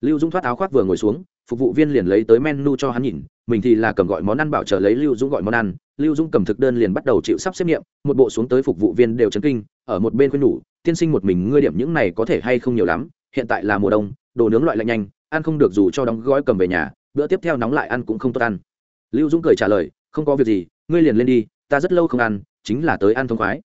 [SPEAKER 1] Lưu dung thoát áo khoác vừa ngồi xuống, phục vụ viên liền lấy tới menu cho hắn nhìn mình thì là cầm gọi món ăn bảo trợ lấy lưu dũng gọi món ăn. Lưu dũng cầm thực đơn liền bắt đầu chịu sắp xếp nghiệm, một bộ xuống tới phục vụ viên đều chấn kinh, ở một bên khuyên nhủ, tiên sinh một mình ngươi điểm những này có thể hay không nhiều lắm, hiện tại là mùa đông, đồ nướng loại lạnh nhanh, ăn không được dù cho đóng gói cầm về nhà, bữa tiếp theo nóng lại ăn cũng không tốt ăn. Lưu dũng cười trả lời, không có việc gì, ngươi liền lên đi, ta rất lâu không ăn, chính là tới ăn thông khoái.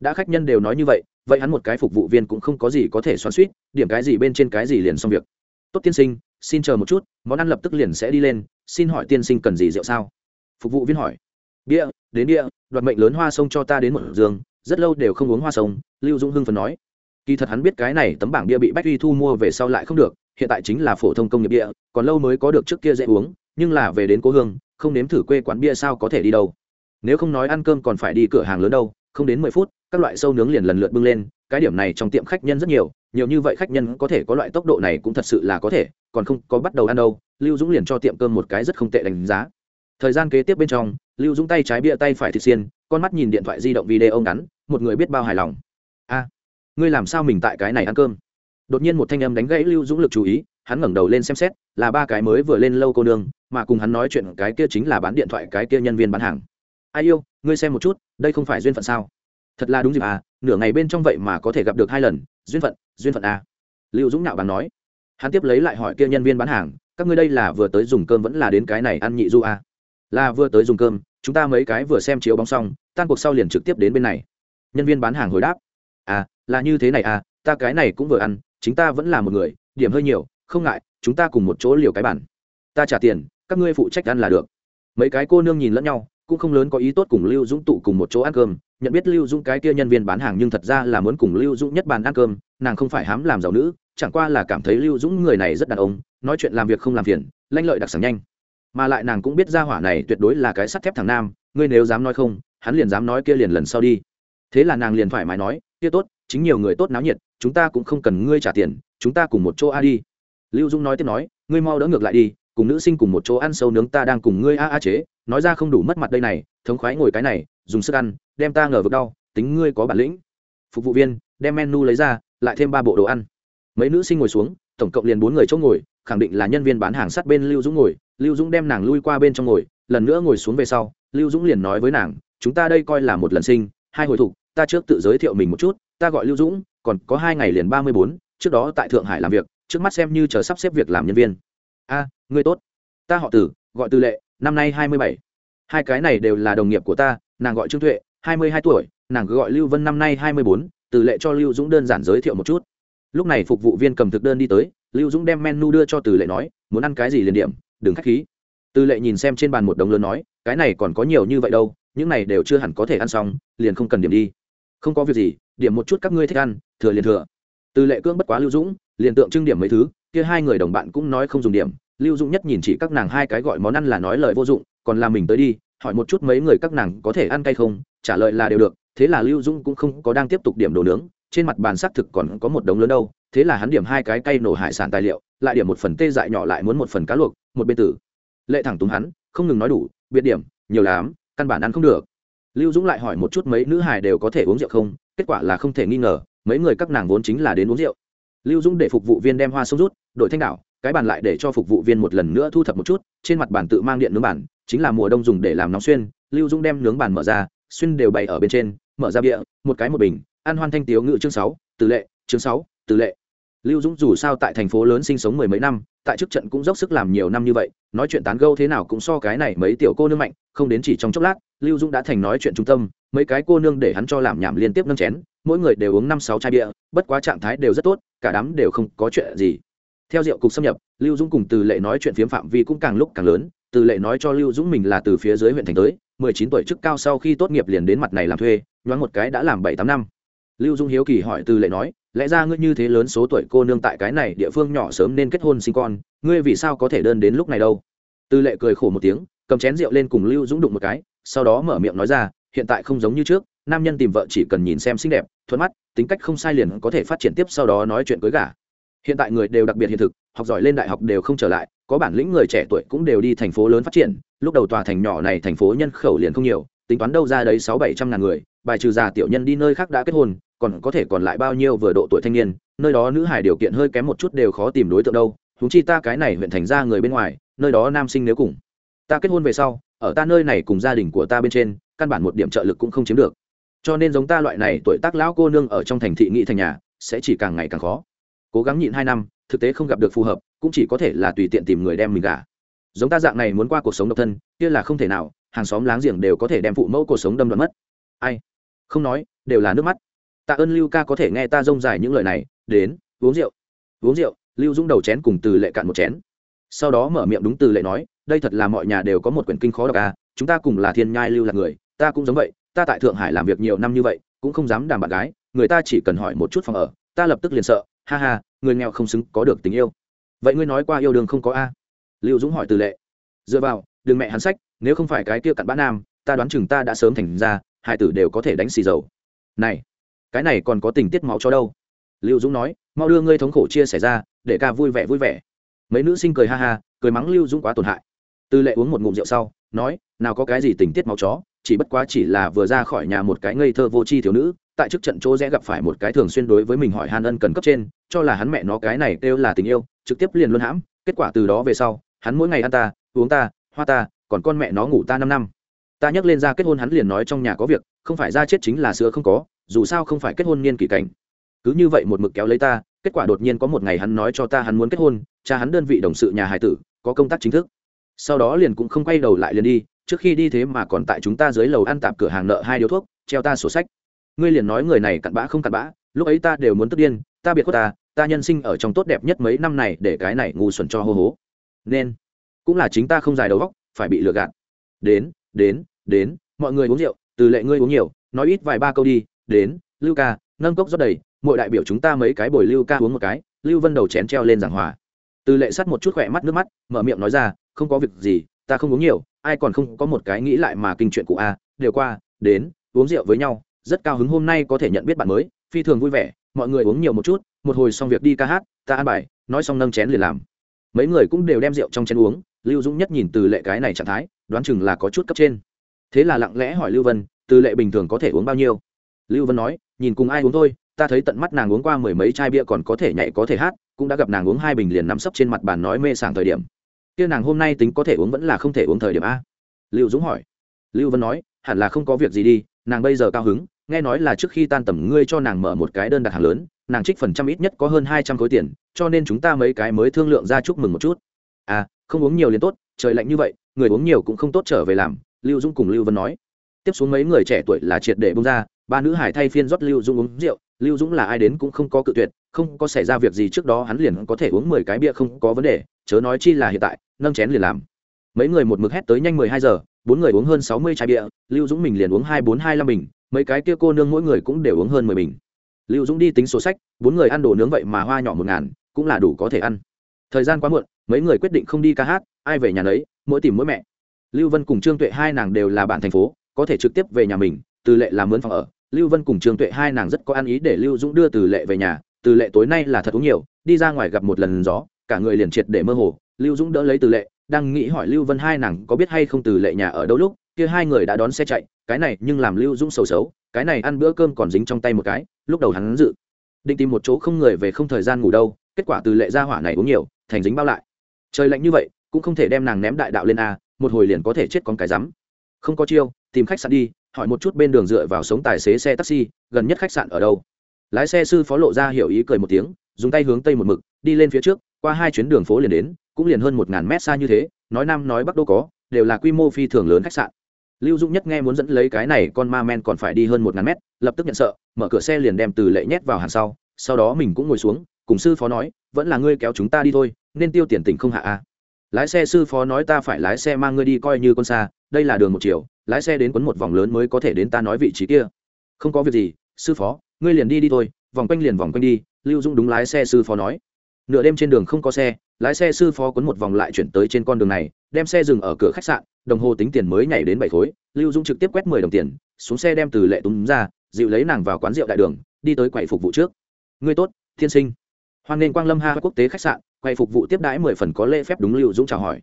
[SPEAKER 1] Đã khách nhân đều nói như vậy vậy hắn một cái phục vụ viên cũng không có gì có thể xoắn suýt điểm cái gì bên trên cái gì liền xong việc. Tốt tiên sinh xin chờ một chút, món ăn lập tức liền sẽ đi lên, xin hỏi tiên sinh cần gì rượu sao? Phục vụ viên hỏi. Bia, đến bia, đoạt mệnh lớn hoa sông cho ta đến một giường, rất lâu đều không uống hoa sông, lưu dũng hưng phần nói. Kỳ thật hắn biết cái này tấm bảng bia bị bách uy thu mua về sau lại không được, hiện tại chính là phổ thông công nghiệp bia, còn lâu mới có được trước kia dễ uống, nhưng là về đến cố hương, không nếm thử quê quán bia sao có thể đi đâu. Nếu không nói ăn cơm còn phải đi cửa hàng lớn đâu, không đến mười phút, các loại sâu nướng liền lần lượt bưng lên cái điểm này trong tiệm khách nhân rất nhiều nhiều như vậy khách nhân có thể có loại tốc độ này cũng thật sự là có thể, còn không có bắt đầu ăn đâu, lưu dũng liền cho tiệm cơm một cái rất không tệ đánh giá. Thời gian kế tiếp bên trong, lưu dũng tay trái bia tay phải thịt xiên, con mắt nhìn điện thoại di động video ngắn, một người biết bao hài lòng. A, ngươi làm sao mình tại cái này ăn cơm? Đột nhiên một thanh âm đánh gãy lưu dũng lực chú ý, hắn ngẩng đầu lên xem xét, là ba cái mới vừa lên lâu cô nương, mà cùng hắn nói chuyện cái kia chính là bán điện thoại cái kia nhân viên bán hàng. Ai yêu, ngươi xem một chút, đây không phải duyên phận sao? Thật là đúng dịp à nửa ngày bên trong vậy mà có thể gặp được hai lần, duyên phận duyên phận à. Lưu dũng nạo bằng nói. Hắn tiếp lấy lại hỏi kia nhân viên bán hàng, các ngươi đây là vừa tới dùng cơm vẫn là đến cái này ăn nhị du à? Là vừa tới dùng cơm, chúng ta mấy cái vừa xem chiếu bóng xong, tan cuộc sau liền trực tiếp đến bên này. Nhân viên bán hàng hồi đáp. À là như thế này à ta cái này cũng vừa ăn, chính ta vẫn là một người, điểm hơi nhiều, không ngại, chúng ta cùng một chỗ liều cái bản ta trả tiền, các ngươi phụ trách ăn là được. Mấy cái cô nương nhìn lẫn nhau cũng không lớn có ý tốt cùng lưu dũng tụ cùng một chỗ ăn cơm. Nhận biết lưu dũng cái kia nhân viên bán hàng nhưng thật ra là muốn cùng lưu dũng nhất bàn ăn cơm, nàng không phải hám làm giàu nữ, chẳng qua là cảm thấy lưu dũng người này rất đàn ông, nói chuyện làm việc không làm phiền, lanh lợi đặc sản nhanh. Mà lại nàng cũng biết ra hỏa này tuyệt đối là cái sắt thép thằng nam, ngươi nếu dám nói không, hắn liền dám nói kia liền lần sau đi. Thế là nàng liền thoải mái nói, kia tốt, chính nhiều người tốt náo nhiệt, chúng ta cũng không cần ngươi trả tiền, chúng ta cùng một chỗ a đi. Lưu dũng nói tiếp nói, ngươi mau đỡ ngược lại đi cùng nữ sinh cùng một chỗ ăn sâu nướng ta đang cùng ngươi a a chế, nói ra không đủ mất mặt đây này, thống khoái ngồi cái này, dùng sức ăn, đem ta ngờ vực đau, tính ngươi có bản lĩnh. Phục vụ viên, đem menu lấy ra, lại thêm ba bộ đồ ăn. Mấy nữ sinh ngồi xuống, tổng cộng liền bốn người chỗ ngồi, khẳng định là nhân viên bán hàng sát bên lưu dũng ngồi. Lưu dũng đem nàng lui qua bên trong ngồi, lần nữa ngồi xuống về sau, lưu dũng liền nói với nàng, chúng ta đây coi là một lần sinh, hai hồi thục, ta trước tự giới thiệu mình một chút, ta gọi lưu dũng, còn có hai ngày liền ba mươi bốn, trước đó tại thượng hải làm việc, trước mắt xem như chờ sắp xếp việc làm nhân viên. A ngươi tốt. Ta họ tử, gọi tư lệ, năm nay hai mươi bảy. Hai cái này đều là đồng nghiệp của ta, nàng gọi trương tuệ, hai mươi hai tuổi, nàng gọi lưu vân năm nay hai mươi bốn Tử lệ cho lưu dũng đơn giản giới thiệu một chút. Lúc này phục vụ viên cầm thực đơn đi tới, lưu dũng đem menu đưa cho Tử lệ nói, muốn ăn cái gì liền điểm, đừng k h á c h khí. Tư lệ nhìn xem trên bàn một đồng lớn nói, cái này còn có nhiều như vậy đâu, những này đều chưa hẳn có thể ăn xong, liền không cần điểm đi. Không có việc gì, điểm một chút các ngươi thích ăn, thừa liền thừa. Tư lệ cưỡng bất quá lưu dũng, liền tượng trưng điểm mấy thứ, kia hai người đồng bạn cũng nói không dùng điểm lưu dũng nhất nhìn chỉ các nàng hai cái gọi món ăn là nói lời vô dụng, còn là mình tới đi, hỏi một chút mấy người các nàng có thể ăn cay không, trả lời là đều được, thế là lưu dũng cũng không có đang tiếp tục điểm đồ nướng, trên mặt bàn xác thực còn có một đống lớn đâu, thế là hắn điểm hai cái cây nổ hải sản tài liệu, lại điểm một phần tê dại nhỏ lại muốn một phần cá luộc, một bên tử. Lệ thẳng túng hắn, không ngừng nói đủ, biệt điểm, nhiều lắm, căn bản ăn không được. Lưu dũng lại hỏi một chút mấy nữ hài đều có thể uống rượu không, kết quả là không thể nghi ngờ, mấy người các nàng vốn chính là đến uống rượu. Lưu dũng để phục vụ viên đem hoa sông rút đội thanh đảo cái bàn lại để cho phục vụ viên một lần nữa thu thập một chút, trên mặt bàn tự mang điện nướng bàn, chính là mùa đông dùng để làm nóng xuyên, lưu dũng đem nướng bàn mở ra, xuyên đều bày ở bên trên, mở ra bịa một cái một bình, ăn hoan thanh tiếu ngự chương sáu, từ lệ, chương sáu, từ lệ. Lưu dũng dù sao tại thành phố lớn sinh sống mười mấy năm, tại trước trận cũng dốc sức làm nhiều năm như vậy, nói chuyện tán gâu thế nào cũng so cái này mấy tiểu cô nương mạnh, không đến chỉ trong chốc lát, lưu dũng đã thành nói chuyện trung tâm, mấy cái cô nương để hắn cho làm nhảm liên tiếp nâng chén, mỗi người đều uống năm sáu chai bia, bất quá trạng thái đều rất tốt, cả đám đều không có chuyện gì theo rượu cục xâm nhập, lưu dũng cùng từ lệ nói chuyện phiếm phạm vi cũng càng lúc càng lớn, từ lệ nói cho lưu dũng mình là từ phía dưới huyện thành tới, mười chín tuổi chức cao sau khi tốt nghiệp liền đến mặt này làm thuê, nhoáng một cái đã làm bảy tám năm. Lưu dũng hiếu kỳ hỏi từ lệ nói, lẽ ra ngươi như thế lớn số tuổi cô nương tại cái này địa phương nhỏ sớm nên kết hôn sinh con, ngươi vì sao có thể đơn đến lúc này đâu? Từ lệ cười khổ một tiếng, cầm chén rượu lên cùng lưu dũng đụng một cái, sau đó mở miệng nói ra, hiện tại không giống như trước, nam nhân tìm vợ chỉ cần nhìn xem xinh đẹp, thuận mắt, tính cách không sai liền có thể phát triển tiếp sau đó nói chuyện cưới gả hiện tại người đều đặc biệt hiện thực, học giỏi lên đại học đều không trở lại, có bản lĩnh người trẻ tuổi cũng đều đi thành phố lớn phát triển. Lúc đầu tòa thành nhỏ này thành phố nhân khẩu liền không nhiều, tính toán đâu ra đấy sáu bảy trăm ngàn người, bài trừ già tiểu nhân đi nơi khác đã kết hôn, còn có thể còn lại bao nhiêu vừa độ tuổi thanh niên, nơi đó nữ hải điều kiện hơi kém một chút đều khó tìm đối tượng đâu. Húng chi ta cái này huyện thành ra người bên ngoài, nơi đó nam sinh nếu cùng ta kết hôn về sau, ở ta nơi này cùng gia đình của ta bên trên, căn bản một điểm trợ lực cũng không chiếm được. Cho nên giống ta loại này tuổi tác lão cô nương ở trong thành thị nghị thành nhà, sẽ chỉ càng ngày càng khó cố gắng nhịn hai năm, thực tế không gặp được phù hợp, cũng chỉ có thể là tùy tiện tìm người đem mình gả. Giống ta dạng này muốn qua cuộc sống độc thân, kia là không thể nào, hàng xóm láng giềng đều có thể đem phụ mẫu cuộc sống đâm đoạn mất. Ai? Không nói, đều là nước mắt. Tạ ơn lưu ca có thể nghe ta rông dài những lời này, đến, uống rượu. Uống rượu, lưu dũng đầu chén cùng từ lệ cạn một chén. Sau đó mở miệng đúng từ lệ nói, đây thật là mọi nhà đều có một quyển kinh khó đọc à chúng ta cùng là thiên nhai lưu là người, ta cũng giống vậy, ta tại thượng hải làm việc nhiều năm như vậy, cũng không dám đàm bạn gái, người ta chỉ cần hỏi một chút phòng ở, ta lập tức liền sợ ha ha, người nghèo không xứng, có được tình yêu. Vậy ngươi nói qua yêu đương không có a. Lưu dũng hỏi từ lệ. Dựa vào, đừng mẹ hắn sách, nếu không phải cái kia cặn bã nam, ta đoán chừng ta đã sớm thành ra hai tử đều có thể đánh xì dầu. Này, cái này còn có tình tiết máu cho đâu? Lưu dũng nói, mau đưa ngươi thống khổ chia sẻ ra, để ca vui vẻ vui vẻ. Mấy nữ sinh cười ha ha, cười mắng lưu dũng quá tổn hại. Tư lệ uống một ngụm rượu sau, nói, nào có cái gì tình tiết máu chó, chỉ bất quá chỉ là vừa ra khỏi nhà một cái ngây thơ vô tri thiếu nữ tại trước trận chỗ rẽ gặp phải một cái thường xuyên đối với mình hỏi han ân cần cấp trên, cho là hắn mẹ nó cái này kêu là tình yêu, trực tiếp liền luôn hãm, kết quả từ đó về sau, hắn mỗi ngày ăn ta, uống ta, hoa ta, còn con mẹ nó ngủ ta năm năm. Ta nhắc lên ra kết hôn hắn liền nói trong nhà có việc, không phải ra chết chính là sữa không có, dù sao không phải kết hôn niên kỷ cảnh. Cứ như vậy một mực kéo lấy ta, kết quả đột nhiên có một ngày hắn nói cho ta hắn muốn kết hôn, cha hắn đơn vị đồng sự nhà hải tử, có công tác chính thức. Sau đó liền cũng không quay đầu lại liền đi, trước khi đi thế mà còn tại chúng ta dưới lầu ăn tạp cửa hàng nợ hai điếu thuốc, treo ta sổ sách ngươi liền nói người này cặn bã không cặn bã, lúc ấy ta đều muốn tức điên, ta biệt khuất ta ta nhân sinh ở trong tốt đẹp nhất mấy năm này để cái này ngu xuẩn cho hô hố. Nên, cũng là chính ta không dài đầu góc phải bị lừa gạt. Đến đến đến, mọi người uống rượu, từ lệ ngươi uống nhiều, nói ít vài ba câu đi, đến, lưu ca, nâng cốc rót đầy, mỗi đại biểu chúng ta mấy cái bồi lưu ca uống một cái, lưu vân đầu chén treo lên giảng hòa. Từ lệ sắt một chút khỏe mắt nước mắt, mở miệng nói ra, không có việc gì, ta không uống nhiều, ai còn không có một cái nghĩ lại mà kinh chuyện cụ a, đều qua, đến, uống rượu với nhau rất cao hứng hôm nay có thể nhận biết bạn mới, phi thường vui vẻ, mọi người uống nhiều một chút, một hồi xong việc đi ca hát, ta ăn bài, nói xong nâng chén liền làm. Mấy người cũng đều đem rượu trong chén uống, lưu dũng nhất nhìn từ lệ cái này trạng thái, đoán chừng là có chút cấp trên. Thế là lặng lẽ hỏi lưu vân, từ lệ bình thường có thể uống bao nhiêu? Lưu vân nói, nhìn cùng ai uống thôi, ta thấy tận mắt nàng uống qua mười mấy chai bia còn có thể nhảy có thể hát, cũng đã gặp nàng uống hai bình liền nắm sấp trên mặt bàn nói mê sảng thời điểm. Kia nàng hôm nay tính có thể uống vẫn là không thể uống thời điểm a. Lưu dũng hỏi. Lưu vân nói, hẳn là không có việc gì đi, nàng bây giờ cao hứng nghe nói là trước khi tan tầm ngươi cho nàng mở một cái đơn đặt hàng lớn, nàng trích phần trăm ít nhất có hơn hai trăm khối tiền, cho nên chúng ta mấy cái mới thương lượng ra chúc mừng một chút. À không uống nhiều liền tốt, trời lạnh như vậy, người uống nhiều cũng không tốt trở về làm, lưu dũng cùng lưu vân nói. Tiếp xuống mấy người trẻ tuổi là triệt để bông ra, ba nữ hải thay phiên rót lưu dũng uống rượu, lưu dũng là ai đến cũng không có cự tuyệt, không có xảy ra việc gì trước đó hắn liền có thể uống mười cái bia không có vấn đề, chớ nói chi là hiện tại, nâng chén liền làm. Mấy người một mực hét tới nhanh mười hai giờ, bốn người uống hơn sáu mươi chai bia, lưu dũng mình liền uống hai bốn hai năm bình mấy cái kia cô nương mỗi người cũng đều uống hơn mười bình. Lưu dũng đi tính số sách, bốn người ăn đồ nướng vậy mà hoa nhỏ một ngàn, cũng là đủ có thể ăn. Thời gian quá muộn, mấy người quyết định không đi ca hát, ai về nhà nấy, mỗi tìm mỗi mẹ. Lưu vân cùng trương tuệ hai nàng đều là bạn thành phố, có thể trực tiếp về nhà mình, từ lệ làm mướn phòng ở. Lưu vân cùng trương tuệ hai nàng rất có ăn ý để lưu dũng đưa từ lệ về nhà, từ lệ tối nay là thật uống nhiều, đi ra ngoài gặp một lần gió, cả người liền triệt để mơ hồ. Lưu dũng đỡ lấy từ lệ đang nghĩ hỏi lưu vân hai nàng có biết hay không từ lệ nhà ở đâu lúc, kia hai người đã đón xe chạy, cái này nhưng làm lưu dũng sầu xấu, cái này ăn bữa cơm còn dính trong tay một cái, lúc đầu hắn dự định tìm một chỗ không người về không thời gian ngủ đâu, kết quả từ lệ ra hỏa này uống nhiều, thành dính bao lại. Trời lạnh như vậy, cũng không thể đem nàng ném đại đạo lên a, một hồi liền có thể chết con cái rắm. Không có chiêu, tìm khách sạn đi, hỏi một chút bên đường dựa vào sống tài xế xe taxi, gần nhất khách sạn ở đâu. Lái xe sư phó lộ ra hiểu ý cười một tiếng, dùng tay hướng tây một mực, đi lên phía trước, qua hai chuyến đường phố liền đến cũng liền hơn một ngàn mét xa như thế, nói nam nói bắc đâu có, đều là quy mô phi thường lớn khách sạn. Lưu dũng nhất nghe muốn dẫn lấy cái này con ma men còn phải đi hơn một ngàn mét, lập tức nhận sợ, mở cửa xe liền đem từ lệ nhét vào hàng sau sau đó mình cũng ngồi xuống, cùng sư phó nói, vẫn là ngươi kéo chúng ta đi thôi, nên tiêu tiền tỉnh không hạ a lái xe sư phó nói ta phải lái xe mang ngươi đi coi như con xa, đây là đường một chiều, lái xe đến quấn một vòng lớn mới có thể đến ta nói vị trí kia. Không có việc gì, sư phó, ngươi liền đi đi thôi, vòng quanh liền vòng quanh đi, lưu dũng đúng lái xe sư phó nói. Nửa đêm trên đường không có xe lái xe sư phó quấn một vòng lại chuyển tới trên con đường này, đem xe dừng ở cửa khách sạn, đồng hồ tính tiền mới nhảy đến bảy khối, lưu Dung trực tiếp quét mười đồng tiền, xuống xe đem từ lệ túm ra, dịu lấy nàng vào quán rượu đại đường, đi tới quầy phục vụ trước. Ngươi tốt thiên sinh. Hoan nghênh quang lâm ha quốc tế khách sạn, quầy phục vụ tiếp đãi mười phần có lễ phép đúng lưu dũng chào hỏi.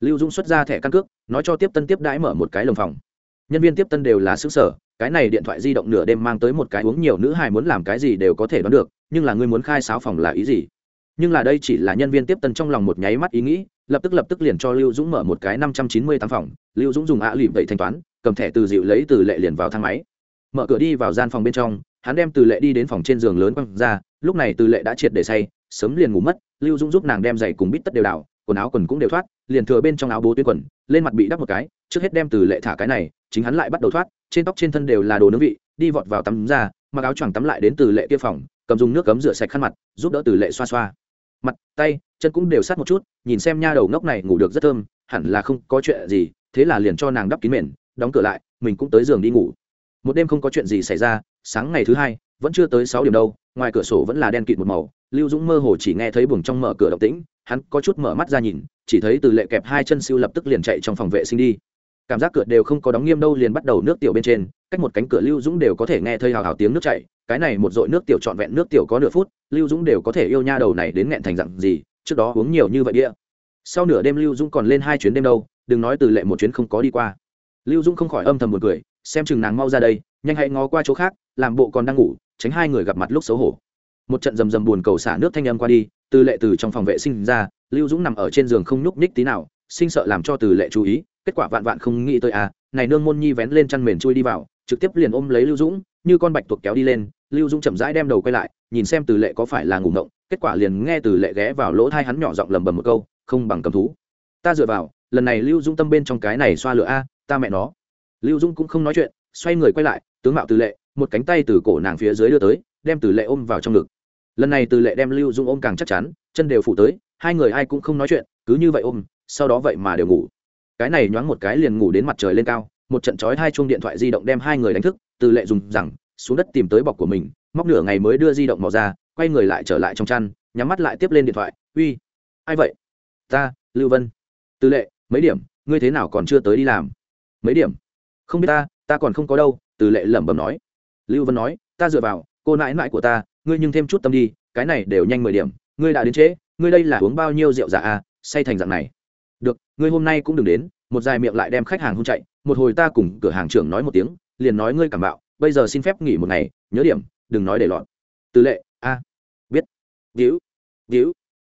[SPEAKER 1] Lưu dũng xuất ra thẻ căn cước, nói cho tiếp tân tiếp đãi mở một cái lồng phòng. Nhân viên tiếp tân đều là xứ sở, cái này điện thoại di động nửa đêm mang tới một cái uống nhiều nữ hài muốn làm cái gì đều có thể đoán được, nhưng là ngươi muốn khai sáo phòng là ý gì? Nhưng là đây chỉ là nhân viên tiếp tân trong lòng một nháy mắt ý nghĩ, lập tức lập tức liền cho lưu dũng mở một cái năm trăm chín mươi tám phòng. Lưu dũng dùng ạ lụy vậy thanh toán, cầm thẻ từ dịu lấy từ lệ liền vào thang máy. Mở cửa đi vào gian phòng bên trong, hắn đem từ lệ đi đến phòng trên giường lớn quăng ra, lúc này từ lệ đã triệt để say, sớm liền ngủ mất, lưu dũng giúp nàng đem giày cùng bít tất đều đảo, quần áo quần cũng đều thoát, liền thừa bên trong áo bố tuyến quần, lên mặt bị đắp một cái, trước hết đem từ lệ thả cái này, chính hắn lại bắt đầu thoát, trên tóc trên thân đều là đồ nướng vị, đi vọt vào tắm ra, mặc áo choàng tắm lại đến từ lệ kia phòng, cầm dùng nước cấm rửa sạch khăn mặt, giúp đỡ từ lệ xoa xoa tay, chân cũng đều sát một chút, nhìn xem nha đầu ngốc này ngủ được rất thơm, hẳn là không có chuyện gì, thế là liền cho nàng đắp kín mền, đóng cửa lại, mình cũng tới giường đi ngủ. Một đêm không có chuyện gì xảy ra, sáng ngày thứ hai, vẫn chưa tới sáu điểm đâu, ngoài cửa sổ vẫn là đen kịt một màu, lưu dũng mơ hồ chỉ nghe thấy buồng trong mở cửa động tĩnh, hắn có chút mở mắt ra nhìn, chỉ thấy từ lệ kẹp hai chân siêu lập tức liền chạy trong phòng vệ sinh đi. Cảm giác cửa đều không có đóng nghiêm đâu liền bắt đầu nước tiểu bên trên, cách một cánh cửa lưu dũng đều có thể nghe thấy hào hào tiếng nước chảy, cái này một dội nước tiểu trọn vẹn nước tiểu có nửa phút lưu dũng đều có thể yêu nha đầu này đến nghẹn thành dặn gì, trước đó uống nhiều như vậy đĩa sau nửa đêm lưu dũng còn lên hai chuyến đêm đâu, đừng nói từ lệ một chuyến không có đi qua. Lưu dũng không khỏi âm thầm một cười, xem chừng nàng mau ra đây, nhanh hãy ngó qua chỗ khác, làm bộ còn đang ngủ, tránh hai người gặp mặt lúc xấu hổ. Một trận rầm rầm buồn cầu xả nước thanh âm qua đi, từ lệ từ trong phòng vệ sinh ra, lưu dũng nằm ở trên giường không nhúc nhích tí nào, sinh sợ làm cho từ lệ chú ý, kết quả vạn vạn không nghĩ tới à này nương môn nhi vén lên chăn mền chui đi vào, trực tiếp liền ôm lấy lưu dũng, như con bạch tuộc kéo đi lên lưu dũng chậm rãi đem đầu quay lại, nhìn xem từ lệ có phải là ngủ ngộng, kết quả liền nghe từ lệ ghé vào lỗ thai hắn nhỏ giọng lầm bầm một câu, không bằng cầm thú. Ta dựa vào, lần này lưu dũng tâm bên trong cái này xoa lửa a, ta mẹ nó. Lưu dũng cũng không nói chuyện, xoay người quay lại, tướng mạo từ lệ, một cánh tay từ cổ nàng phía dưới đưa tới, đem từ lệ ôm vào trong ngực. Lần này từ lệ đem lưu dũng ôm càng chắc chắn, chân đều phủ tới, hai người ai cũng không nói chuyện, cứ như vậy ôm, sau đó vậy mà đều ngủ. Cái này nhoáng một cái liền ngủ đến mặt trời lên cao, một trận chói hai chuông điện thoại di động đem hai người đánh thức, từ lệ dùng rằng xuống đất tìm tới bọc của mình, móc nửa ngày mới đưa di động mò ra, quay người lại trở lại trong chăn, nhắm mắt lại tiếp lên điện thoại, uy, ai vậy? Ta, lưu vân. Từ lệ, mấy điểm? Ngươi thế nào còn chưa tới đi làm? Mấy điểm? Không biết ta ta còn không có đâu từ lệ lẩm bẩm nói. Lưu vân nói, ta dựa vào, cô nãi nãi của ta, ngươi nhưng thêm chút tâm đi, cái này đều nhanh mười điểm, ngươi đã đến trễ, ngươi đây là uống bao nhiêu rượu giả à say thành dạng này. Được, ngươi hôm nay cũng đừng đến. Một dài miệng lại đem khách hàng hôn chạy, một hồi ta cùng cửa hàng trưởng nói một tiếng, liền nói ngươi cảm bạo bây giờ xin phép nghỉ một ngày, nhớ điểm, đừng nói để lọt. Từ lệ, a. Biết víu víu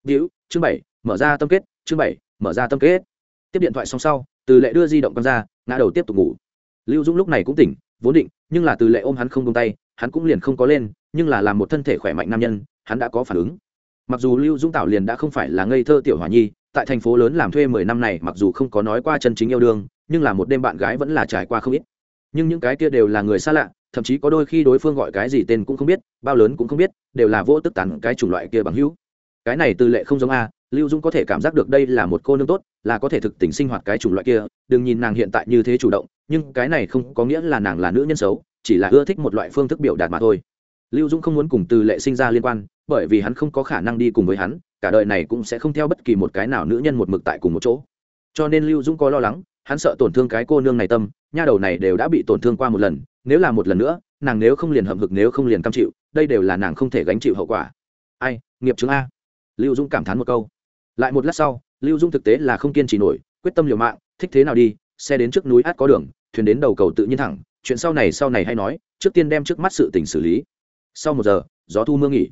[SPEAKER 1] víu, chương bảy, mở ra tâm kết, chương bảy, mở ra tâm kết. Tiếp điện thoại xong sau, từ lệ đưa di động con ra, ngã đầu tiếp tục ngủ. Lưu dũng lúc này cũng tỉnh, vốn định, nhưng là từ lệ ôm hắn không tung tay, hắn cũng liền không có lên, nhưng là làm một thân thể khỏe mạnh nam nhân, hắn đã có phản ứng. Mặc dù lưu dũng tạo liền đã không phải là ngây thơ tiểu hòa nhi, tại thành phố lớn làm thuê mười năm này mặc dù không có nói qua chân chính yêu đương, nhưng là một đêm bạn gái vẫn là trải qua không ít nhưng những cái kia đều là người xa lạ, thậm chí có đôi khi đối phương gọi cái gì tên cũng không biết, bao lớn cũng không biết, đều là vô tức tàn cái chủng loại kia bằng hữu. Cái này tư lệ không giống a, lưu dung có thể cảm giác được đây là một cô nương tốt, là có thể thực tình sinh hoạt cái chủng loại kia, đừng nhìn nàng hiện tại như thế chủ động, nhưng cái này không có nghĩa là nàng là nữ nhân xấu, chỉ là ưa thích một loại phương thức biểu đạt mà thôi. Lưu dung không muốn cùng tư lệ sinh ra liên quan, bởi vì hắn không có khả năng đi cùng với hắn, cả đời này cũng sẽ không theo bất kỳ một cái nào nữ nhân một mực tại cùng một chỗ. Cho nên lưu dung có lo lắng hắn sợ tổn thương cái cô nương này tâm, nha đầu này đều đã bị tổn thương qua một lần, nếu là một lần nữa, nàng nếu không liền hậm hực, nếu không liền cam chịu, đây đều là nàng không thể gánh chịu hậu quả. Ai, nghiệp chứng a. Lưu dung cảm thán một câu. Lại một lát sau, lưu dung thực tế là không kiên trì nổi, quyết tâm liều mạng, thích thế nào đi, xe đến trước núi át có đường, thuyền đến đầu cầu tự nhiên thẳng, chuyện sau này sau này hay nói, trước tiên đem trước mắt sự tình xử lý. Sau một giờ, gió thu mưa nghỉ.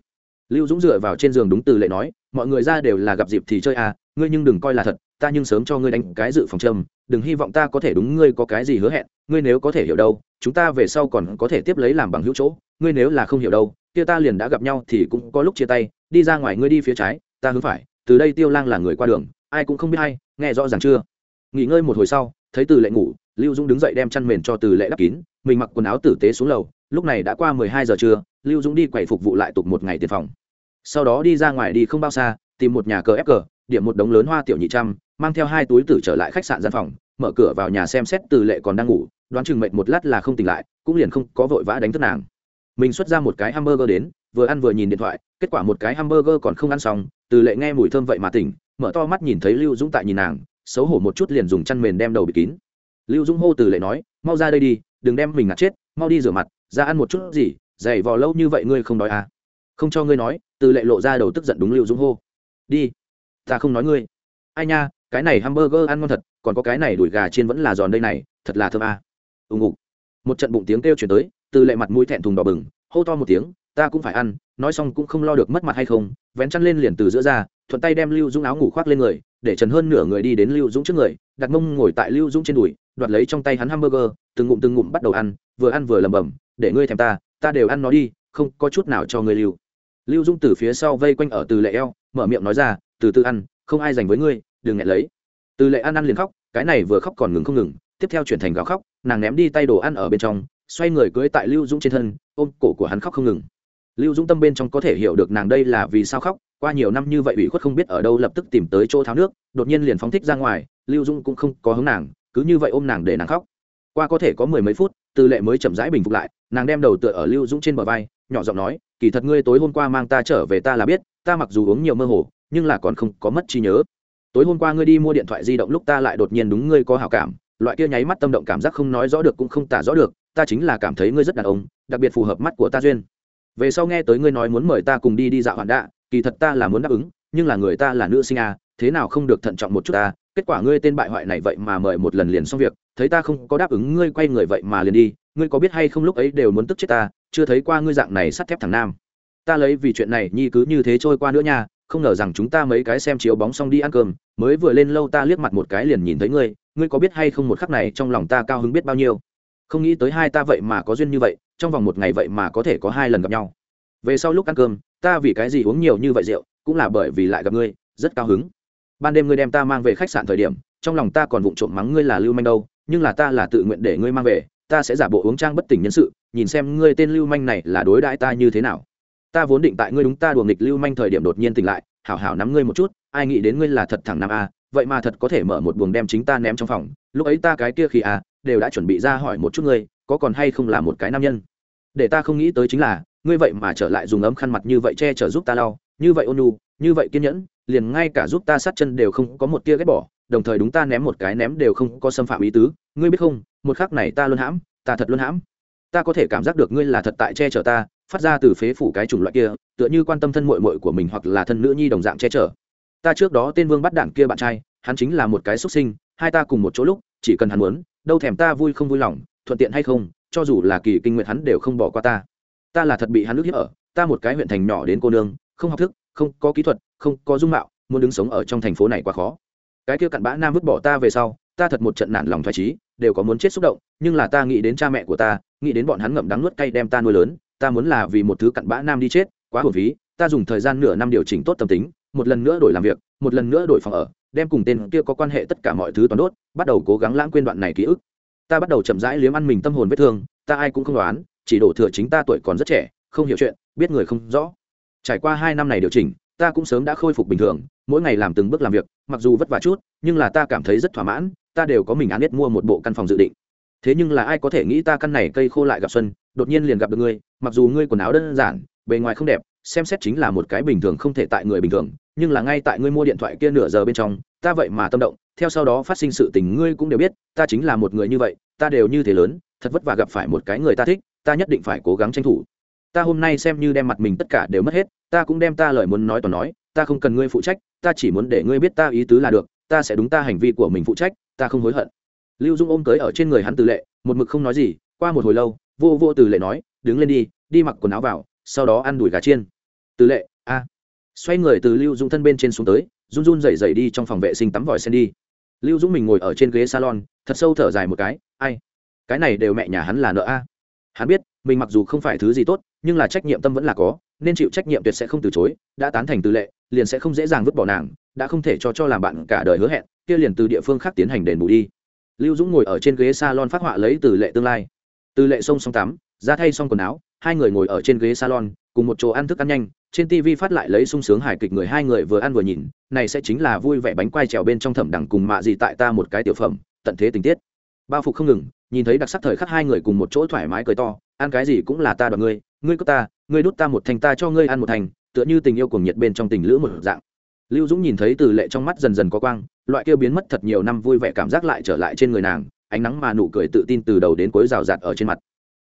[SPEAKER 1] Lưu dũng dựa vào trên giường đúng từ lệ nói, mọi người ra đều là gặp dịp thì chơi à ngươi nhưng đừng coi là thật, ta nhưng sớm cho ngươi đánh cái dự phòng châm, đừng hy vọng ta có thể đúng ngươi có cái gì hứa hẹn, ngươi nếu có thể hiểu đâu, chúng ta về sau còn có thể tiếp lấy làm bằng hữu chỗ, ngươi nếu là không hiểu đâu, kia ta liền đã gặp nhau thì cũng có lúc chia tay, đi ra ngoài ngươi đi phía trái, ta hướng phải, từ đây tiêu lang là người qua đường, ai cũng không biết hay nghe rõ ràng chưa? Nghỉ ngơi một hồi sau, thấy từ lệ ngủ, lưu dũng đứng dậy đem chăn mền cho từ lệ đắp kín, mình mặc quần áo tử tế xuống lầu, lúc này đã qua mười hai giờ trưa, lưu dũng đi quầy phục vụ lại tục một ngày tiền phòng. Sau đó đi ra ngoài đi không bao xa, tìm một nhà cờ ép cờ điểm một đống lớn hoa tiểu nhị trăm, mang theo hai túi tử trở lại khách sạn gian phòng, mở cửa vào nhà xem xét từ lệ còn đang ngủ, đoán chừng mệnh một lát là không tỉnh lại, cũng liền không có vội vã đánh thức nàng. Mình xuất ra một cái hamburger đến, vừa ăn vừa nhìn điện thoại, kết quả một cái hamburger còn không ăn xong, từ lệ nghe mùi thơm vậy mà tỉnh, mở to mắt nhìn thấy lưu dũng tại nhìn nàng, xấu hổ một chút liền dùng chăn mền đem đầu bịt kín. Lưu dũng hô từ lệ nói, mau ra đây đi, đừng đem mình ngạt chết, mau đi rửa mặt, ra ăn một chút gì, dày vò lâu như vậy ngươi không đói à? Không cho ngươi nói, từ lệ lộ ra đầu tức giận đúng lưu dũng hô. Đi ta không nói ngươi. Ai nha, cái này hamburger ăn ngon thật, còn có cái này đùi gà chiên vẫn là giòn đây này, thật là thơm à. ù ngục. Một trận bụng tiếng kêu chuyển tới, từ lệ mặt mũi thẹn thùng đỏ bừng, hô to một tiếng, ta cũng phải ăn, nói xong cũng không lo được mất mặt hay không, vén chăn lên liền từ giữa ra, thuận tay đem lưu dũng áo ngủ khoác lên người, để trần hơn nửa người đi đến lưu dũng trước người, đặt mông ngồi tại lưu dũng trên đùi, đoạt lấy trong tay hắn hamburger, từng ngụm từng ngụm bắt đầu ăn, vừa ăn vừa lầm bầm để ngươi thèm ta ta đều ăn nó đi, không có chút nào cho ngươi lưu. Lưu dũng từ phía sau vây quanh ở từ lệ eo, mở miệng nói ra từ từ ăn, không ai dành với ngươi, đừng nghẹn lấy. Từ lệ ăn ăn liền khóc, cái này vừa khóc còn ngừng không ngừng, tiếp theo chuyển thành gào khóc, nàng ném đi tay đồ ăn ở bên trong, xoay người cưới tại lưu dũng trên thân, ôm cổ của hắn khóc không ngừng. Lưu dũng tâm bên trong có thể hiểu được nàng đây là vì sao khóc, qua nhiều năm như vậy ủy khuất không biết ở đâu lập tức tìm tới chỗ tháo nước, đột nhiên liền phóng thích ra ngoài, lưu dũng cũng không có hứng nàng, cứ như vậy ôm nàng để nàng khóc. Qua có thể có mười mấy phút, từ lệ mới chậm rãi bình phục lại, nàng đem đầu tựa ở lưu dũng trên bờ vai, nhỏ giọng nói, kỳ thật ngươi tối hôm qua mang ta trở về ta là biết, ta mặc dù uống nhiều mơ hồ nhưng là còn không có mất trí nhớ. Tối hôm qua ngươi đi mua điện thoại di động lúc ta lại đột nhiên đúng ngươi có hảo cảm, loại kia nháy mắt tâm động cảm giác không nói rõ được cũng không tả rõ được, ta chính là cảm thấy ngươi rất đàn ông, đặc biệt phù hợp mắt của ta duyên. Về sau nghe tới ngươi nói muốn mời ta cùng đi đi dạo hoạn đạ, kỳ thật ta là muốn đáp ứng, nhưng là người ta là nữ sinh à thế nào không được thận trọng một chút ta, kết quả ngươi tên bại hoại này vậy mà mời một lần liền xong việc, thấy ta không có đáp ứng ngươi quay người vậy mà liền đi, ngươi có biết hay không lúc ấy đều muốn tức chết ta, chưa thấy qua ngươi dạng này sắt thép thằng nam. Ta lấy vì chuyện này nhi cứ như thế trôi qua nữa nha không ngờ rằng chúng ta mấy cái xem chiếu bóng xong đi ăn cơm, mới vừa lên lâu ta liếc mặt một cái liền nhìn thấy ngươi ngươi có biết hay không một khắc này trong lòng ta cao hứng biết bao nhiêu? Không nghĩ tới hai ta vậy mà có duyên như vậy, trong vòng một ngày vậy mà có thể có hai lần gặp nhau. Về sau lúc ăn cơm, ta vì cái gì uống nhiều như vậy rượu, cũng là bởi vì lại gặp ngươi, rất cao hứng. Ban đêm ngươi đem ta mang về khách sạn thời điểm, trong lòng ta còn vụng trộm mắng ngươi là lưu manh đâu, nhưng là ta là tự nguyện để ngươi mang về, ta sẽ giả bộ uống trang bất tỉnh nhân sự, nhìn xem ngươi tên lưu manh này là đối đãi ta như thế nào ta vốn định tại ngươi đúng ta đùa nghịch lưu manh thời điểm đột nhiên tỉnh lại, hảo hảo nắm ngươi một chút, ai nghĩ đến ngươi là thật thẳng nam a, vậy mà thật có thể mở một buồng đem chính ta ném trong phòng, lúc ấy ta cái kia khi a, đều đã chuẩn bị ra hỏi một chút ngươi, có còn hay không là một cái nam nhân. Để ta không nghĩ tới chính là, ngươi vậy mà trở lại dùng ấm khăn mặt như vậy che chở giúp ta lau, như vậy ôn nhu, như vậy kiên nhẫn, liền ngay cả giúp ta sát chân đều không có một tia ghét bỏ, đồng thời đúng ta ném một cái ném đều không có xâm phạm ý tứ, ngươi biết không, một khắc này ta luôn hãm, ta thật luôn hãm. Ta có thể cảm giác được ngươi là thật tại che chở ta phát ra từ phế phủ cái chủng loại kia, tựa như quan tâm thân mội mội của mình hoặc là thân nữ nhi đồng dạng che chở. Ta trước đó tên vương bắt đạn kia bạn trai, hắn chính là một cái xuất sinh, hai ta cùng một chỗ lúc, chỉ cần hắn muốn, đâu thèm ta vui không vui lòng, thuận tiện hay không, cho dù là kỳ kinh nguyện hắn đều không bỏ qua ta. Ta là thật bị hắn ức hiếp ở, ta một cái huyện thành nhỏ đến cô nương, không học thức, không có kỹ thuật, không có dung mạo, muốn đứng sống ở trong thành phố này quá khó. Cái kia cặn bã nam vứt bỏ ta về sau, ta thật một trận nản lòng thoải trí đều có muốn chết xúc động, nhưng là ta nghĩ đến cha mẹ của ta, nghĩ đến bọn hắn ngậm đắng nuốt cay đem ta nuôi lớn ta muốn là vì một thứ cặn bã nam đi chết, quá hồn phí, ta dùng thời gian nửa năm điều chỉnh tốt tâm tính, một lần nữa đổi làm việc, một lần nữa đổi phòng ở, đem cùng tên kia có quan hệ tất cả mọi thứ toàn đốt, bắt đầu cố gắng lãng quên đoạn này ký ức. Ta bắt đầu chậm rãi liếm ăn mình tâm hồn vết thương, ta ai cũng không đoán, chỉ đổ thừa chính ta tuổi còn rất trẻ, không hiểu chuyện, biết người không rõ. Trải qua hai năm này điều chỉnh, ta cũng sớm đã khôi phục bình thường, mỗi ngày làm từng bước làm việc, mặc dù vất vả chút, nhưng là ta cảm thấy rất thỏa mãn, ta đều có mình án biết mua một bộ căn phòng dự định thế nhưng là ai có thể nghĩ ta căn này cây khô lại gặp xuân, đột nhiên liền gặp được ngươi, mặc dù ngươi quần áo đơn giản, bề ngoài không đẹp, xem xét chính là một cái bình thường không thể tại người bình thường, nhưng là ngay tại ngươi mua điện thoại kia nửa giờ bên trong, ta vậy mà tâm động, theo sau đó phát sinh sự tình ngươi cũng đều biết, ta chính là một người như vậy, ta đều như thế lớn, thật vất vả gặp phải một cái người ta thích, ta nhất định phải cố gắng tranh thủ. Ta hôm nay xem như đem mặt mình tất cả đều mất hết, ta cũng đem ta lời muốn nói toàn nói, ta không cần ngươi phụ trách, ta chỉ muốn để ngươi biết ta ý tứ là được, ta sẽ đúng ta hành vi của mình phụ trách, ta không hối hận lưu dung ôm tới ở trên người hắn từ lệ, một mực không nói gì, qua một hồi lâu, vô vô từ lệ nói, đứng lên đi đi mặc quần áo vào, sau đó ăn đùi gà chiên. Từ lệ, a. Xoay người từ lưu dung thân bên trên xuống tới, run run rẩy rẩy đi trong phòng vệ sinh tắm vòi sen đi. Lưu dũng mình ngồi ở trên ghế salon, thật sâu thở dài một cái, ai? Cái này đều mẹ nhà hắn là nợ a. Hắn biết, mình mặc dù không phải thứ gì tốt, nhưng là trách nhiệm tâm vẫn là có, nên chịu trách nhiệm tuyệt sẽ không từ chối, đã tán thành tư lệ, liền sẽ không dễ dàng vứt bỏ nàng, đã không thể cho cho làm bạn cả đời hứa hẹn, kia liền từ địa phương khác tiến hành đền bù đi lưu dũng ngồi ở trên ghế salon phát họa lấy từ lệ tương lai. Từ lệ xông xong tắm, ra thay xong quần áo, hai người ngồi ở trên ghế salon, cùng một chỗ ăn thức ăn nhanh. Trên tv phát lại lấy sung sướng hài kịch người hai người vừa ăn vừa nhìn, này sẽ chính là vui vẻ bánh quai trèo bên trong thẩm đẳng cùng mạ gì tại ta một cái tiểu phẩm, tận thế tình tiết. Bao phục không ngừng, nhìn thấy đặc sắc thời khắc hai người cùng một chỗ thoải mái cười to, ăn cái gì cũng là ta đoạt ngươi ngươi có ta, ngươi đút ta một thành ta cho ngươi ăn một thành, tựa như tình yêu cuồng nhiệt bên trong tình lữ một dạng lưu dũng nhìn thấy từ lệ trong mắt dần dần có quang, loại kia biến mất thật nhiều năm vui vẻ cảm giác lại trở lại trên người nàng, ánh nắng mà nụ cười tự tin từ đầu đến cuối rào rạt ở trên mặt.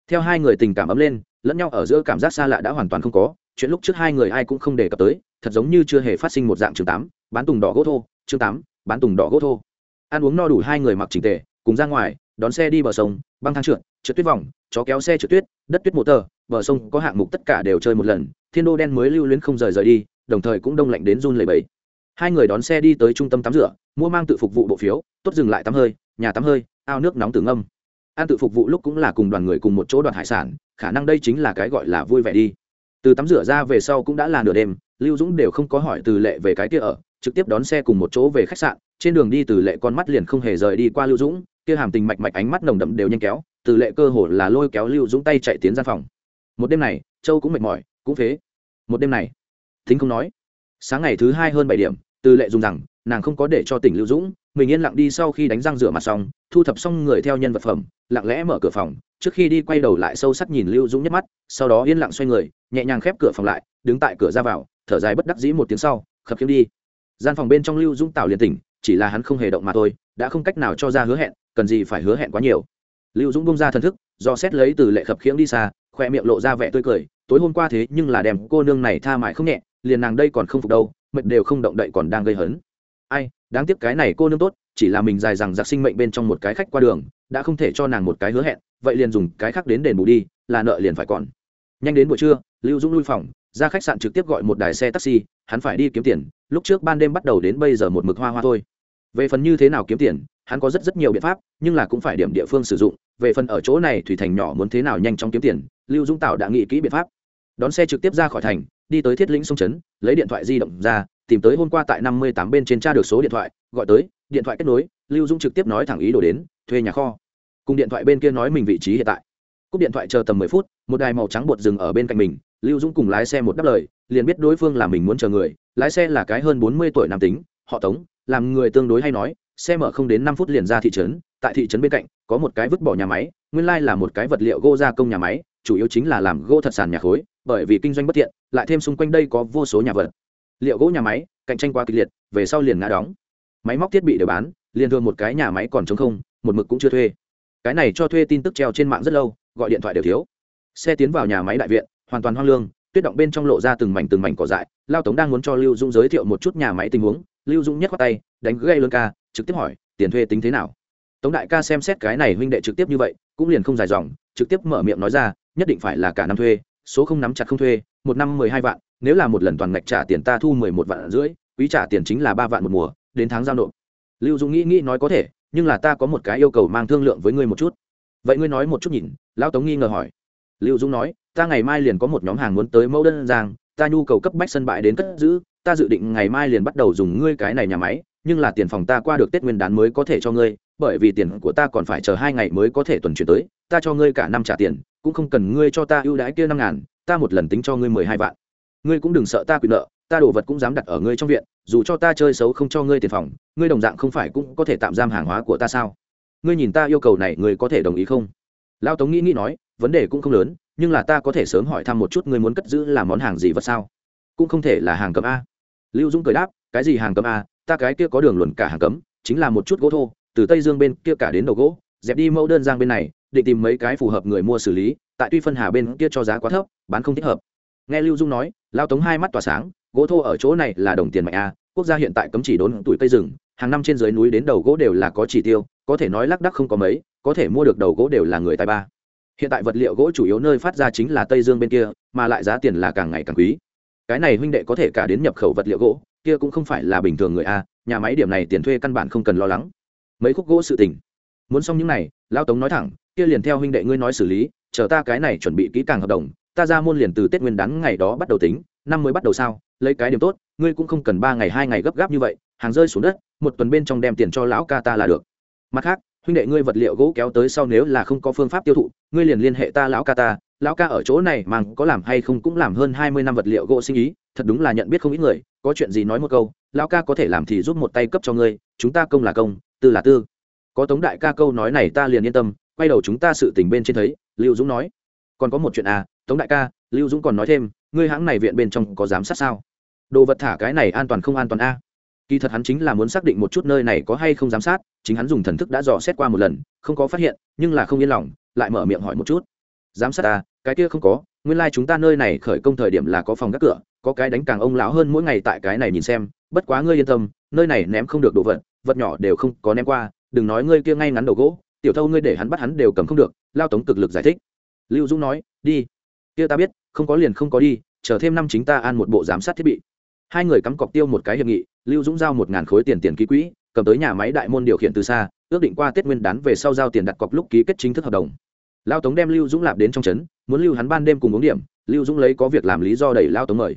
[SPEAKER 1] Theo hai người tình cảm ấm lên, lẫn nhau ở giữa cảm giác xa lạ đã hoàn toàn không có, chuyện lúc trước hai người ai cũng không đề cập tới, thật giống như chưa hề phát sinh một dạng chương tám, bán tùng đỏ gỗ thô, chương tám, bán tùng đỏ gỗ thô. Ăn uống no đủ hai người mặc chỉnh tề, cùng ra ngoài, đón xe đi bờ sông, băng thang trượt trượt tuyết vòng, chó kéo xe trượt tuyết, đất tuyết mô tờ, bờ sông có hạng mục tất cả đều chơi một lần, thiên đô đen mới lưu luyến không rời rời đi đồng thời cũng đông lạnh đến run lẩy bẩy. hai người đón xe đi tới trung tâm tắm rửa, mua mang tự phục vụ bộ phiếu, tốt dừng lại tắm hơi, nhà tắm hơi, ao nước nóng tử ngâm. An tự phục vụ lúc cũng là cùng đoàn người cùng một chỗ đoàn hải sản, khả năng đây chính là cái gọi là vui vẻ đi. Từ tắm rửa ra về sau cũng đã là nửa đêm, lưu dũng đều không có hỏi từ lệ về cái kia ở, trực tiếp đón xe cùng một chỗ về khách sạn, trên đường đi từ lệ con mắt liền không hề rời đi qua lưu dũng, kia hàm tình mạch mạch ánh mắt nồng đậm đều nhanh kéo, từ lệ cơ hồ là lôi kéo lưu dũng tay chạy tiến ra phòng. Một đêm này, châu cũng mệt mỏi, cũng phế. Một đêm này thính không nói. Sáng ngày thứ hai hơn bảy điểm, từ lệ dùng rằng, nàng không có để cho tỉnh lưu dũng, mình yên lặng đi sau khi đánh răng rửa mặt xong, thu thập xong người theo nhân vật phẩm, lặng lẽ mở cửa phòng, trước khi đi quay đầu lại sâu sắc nhìn lưu dũng nhất mắt, sau đó yên lặng xoay người, nhẹ nhàng khép cửa phòng lại, đứng tại cửa ra vào, thở dài bất đắc dĩ một tiếng sau, khập khiễng đi. Gian phòng bên trong lưu dũng tạo liền tỉnh, chỉ là hắn không hề động mà thôi, đã không cách nào cho ra hứa hẹn, cần gì phải hứa hẹn quá nhiều. Lưu dũng bông ra thần thức, do xét lấy từ lệ khập khiễng đi xa, khoe miệng lộ ra vẻ tươi cười, tối hôm qua thế nhưng là đem cô nương này tha mãi không nhẹ liền nàng đây còn không phục đâu, mệt đều không động đậy còn đang gây hấn. Ai, đáng tiếc cái này cô nương tốt, chỉ là mình dài rằng giặc sinh mệnh bên trong một cái khách qua đường, đã không thể cho nàng một cái hứa hẹn, vậy liền dùng cái khác đến đền bù đi, là nợ liền phải còn. Nhanh đến buổi trưa, lưu dũng lui phòng, ra khách sạn trực tiếp gọi một đài xe taxi, hắn phải đi kiếm tiền, lúc trước ban đêm bắt đầu đến bây giờ một mực hoa hoa thôi. Về phần như thế nào kiếm tiền, hắn có rất rất nhiều biện pháp, nhưng là cũng phải điểm địa phương sử dụng, về phần ở chỗ này thủy thành nhỏ muốn thế nào nhanh chóng kiếm tiền, lưu dũng tạo đã nghĩ kỹ biện pháp. Đón xe trực tiếp ra khỏi thành đi tới thiết lĩnh sông trấn lấy điện thoại di động ra, tìm tới hôm qua tại năm mươi tám bên trên tra được số điện thoại, gọi tới, điện thoại kết nối, lưu dũng trực tiếp nói thẳng ý đồ đến, thuê nhà kho. Cùng điện thoại bên kia nói mình vị trí hiện tại. Cúp điện thoại chờ tầm mười phút, một đài màu trắng bột dừng ở bên cạnh mình, lưu dũng cùng lái xe một đáp lời, liền biết đối phương là mình muốn chờ người, lái xe là cái hơn bốn mươi tuổi nam tính, họ tống, làm người tương đối hay nói, xe mở không đến năm phút liền ra thị trấn, tại thị trấn bên cạnh, có một cái vứt bỏ nhà máy, nguyên lai là một cái vật liệu gỗ gia công nhà máy chủ yếu chính là làm gỗ thật sàn nhà khối, bởi vì kinh doanh bất thiện lại thêm xung quanh đây có vô số nhà vật. Liệu gỗ nhà máy, cạnh tranh quá kịch liệt, về sau liền ngã đóng. Máy móc thiết bị đều bán, liền thường một cái nhà máy còn chống không, một mực cũng chưa thuê. Cái này cho thuê tin tức treo trên mạng rất lâu, gọi điện thoại đều thiếu. Xe tiến vào nhà máy đại viện, hoàn toàn hoang lương, tuyết động bên trong lộ ra từng mảnh từng mảnh cỏ dại, lao tống đang muốn cho lưu dũng giới thiệu một chút nhà máy tình huống. Lưu dũng nhắc qua tay, đánh gây lớn ca, trực tiếp hỏi, tiền thuê tính thế nào? Tống đại ca xem xét cái này huynh đệ trực tiếp như vậy, cũng liền không dài dòng, trực tiếp mở miệng nói ra, nhất định phải là cả năm thuê, số không nắm chặt không thuê, một năm mười hai vạn, nếu là một lần toàn ngạch trả tiền ta thu mười một vạn rưỡi, quý trả tiền chính là ba vạn một mùa, đến tháng giao nộp. Lưu dũng nghĩ nghĩ nói có thể, nhưng là ta có một cái yêu cầu mang thương lượng với ngươi một chút. Vậy ngươi nói một chút nhìn, lão tống nghi ngờ hỏi. Lưu dũng nói, ta ngày mai liền có một nhóm hàng muốn tới mẫu đơn giang, ta nhu cầu cấp bách sân bãi đến cất giữ, ta dự định ngày mai liền bắt đầu dùng ngươi cái này nhà máy, nhưng là tiền phòng ta qua được tết nguyên đán mới có thể cho ngươi bởi vì tiền của ta còn phải chờ hai ngày mới có thể tuần chuyển tới, ta cho ngươi cả năm trả tiền, cũng không cần ngươi cho ta ưu đãi kia năm ngàn, ta một lần tính cho ngươi mười hai vạn. Ngươi cũng đừng sợ ta quyền nợ, ta đồ vật cũng dám đặt ở ngươi trong viện, dù cho ta chơi xấu không cho ngươi tiền phòng, ngươi đồng dạng không phải cũng có thể tạm giam hàng hóa của ta sao? Ngươi nhìn ta yêu cầu này, ngươi có thể đồng ý không? Lao tống nghĩ nghĩ nói, vấn đề cũng không lớn, nhưng là ta có thể sớm hỏi thăm một chút ngươi muốn cất giữ làm món hàng gì vật sao? Cũng không thể là hàng cấm a. Lưu dũng cười đáp, cái gì hàng cấm a? Ta cái kia có đường luồn cả hàng cấm, chính là một chút gỗ thô từ tây dương bên kia cả đến đầu gỗ, dẹp đi mẫu đơn giang bên này, định tìm mấy cái phù hợp người mua xử lý, tại tuy phân hà bên kia cho giá quá thấp, bán không thích hợp. Nghe lưu dung nói, lao tống hai mắt tỏa sáng, gỗ thô ở chỗ này là đồng tiền mạnh a, quốc gia hiện tại cấm chỉ đốn tuổi cây rừng, hàng năm trên dưới núi đến đầu gỗ đều là có chỉ tiêu, có thể nói lác đắc không có mấy, có thể mua được đầu gỗ đều là người tài ba. Hiện tại vật liệu gỗ chủ yếu nơi phát ra chính là tây dương bên kia, mà lại giá tiền là càng ngày càng quý. Cái này huynh đệ có thể cả đến nhập khẩu vật liệu gỗ, kia cũng không phải là bình thường người a, nhà máy điểm này tiền thuê căn bản không cần lo lắng mấy khúc gỗ sự tình. Muốn xong những này lao tống nói thẳng, kia liền theo huynh đệ ngươi nói xử lý, chờ ta cái này chuẩn bị kỹ càng hợp đồng, ta ra môn liền từ tết nguyên đán ngày đó bắt đầu tính, năm mới bắt đầu sao, lấy cái điểm tốt, ngươi cũng không cần ba ngày hai ngày gấp gáp như vậy, hàng rơi xuống đất, một tuần bên trong đem tiền cho lão ca ta là được. Mặt khác, huynh đệ ngươi vật liệu gỗ kéo tới sau nếu là không có phương pháp tiêu thụ, ngươi liền liên hệ ta lão ca ta, lão ca ở chỗ này mà có làm hay không cũng làm hơn hai mươi năm vật liệu gỗ sinh ý, thật đúng là nhận biết không ít người, có chuyện gì nói một câu, lão ca có thể làm thì giúp một tay cấp cho ngươi, chúng ta công là công tư là tư. Có tống đại ca câu nói này ta liền yên tâm, quay đầu chúng ta sự tình bên trên thấy, lưu dũng nói. Còn có một chuyện à tống đại ca, lưu dũng còn nói thêm, ngươi hãng này viện bên trong có giám sát sao? Đồ vật thả cái này an toàn không an toàn a? À? kỳ thật hắn chính là muốn xác định một chút nơi này có hay không giám sát, chính hắn dùng thần thức đã dò xét qua một lần, không có phát hiện, nhưng là không yên lòng, lại mở miệng hỏi một chút. Giám sát à cái kia không có, nguyên lai、like、chúng ta nơi này khởi công thời điểm là có phòng gác cửa, có cái đánh càng ông lão hơn mỗi ngày tại cái này nhìn xem, bất quá ngươi yên tâm, nơi này ném không được đồ vật vật nhỏ đều không có ném qua, đừng nói ngươi kia ngay ngắn đầu gỗ, tiểu thâu ngươi để hắn bắt hắn đều cầm không được, lao tống cực lực giải thích. Lưu dũng nói, đi, kia ta biết, không có liền không có đi, chờ thêm năm chính ta an một bộ giám sát thiết bị. Hai người cắm cọc tiêu một cái hiệp nghị, lưu dũng giao một ngàn khối tiền tiền ký quỹ, cầm tới nhà máy đại môn điều khiển từ xa, ước định qua tết nguyên đán về sau giao tiền đặt cọc lúc ký kết chính thức hợp đồng. Lao tống đem lưu dũng lạp đến trong trấn, muốn lưu hắn ban đêm cùng uống điểm, lưu dũng lấy có việc làm lý do đẩy lao tống mời.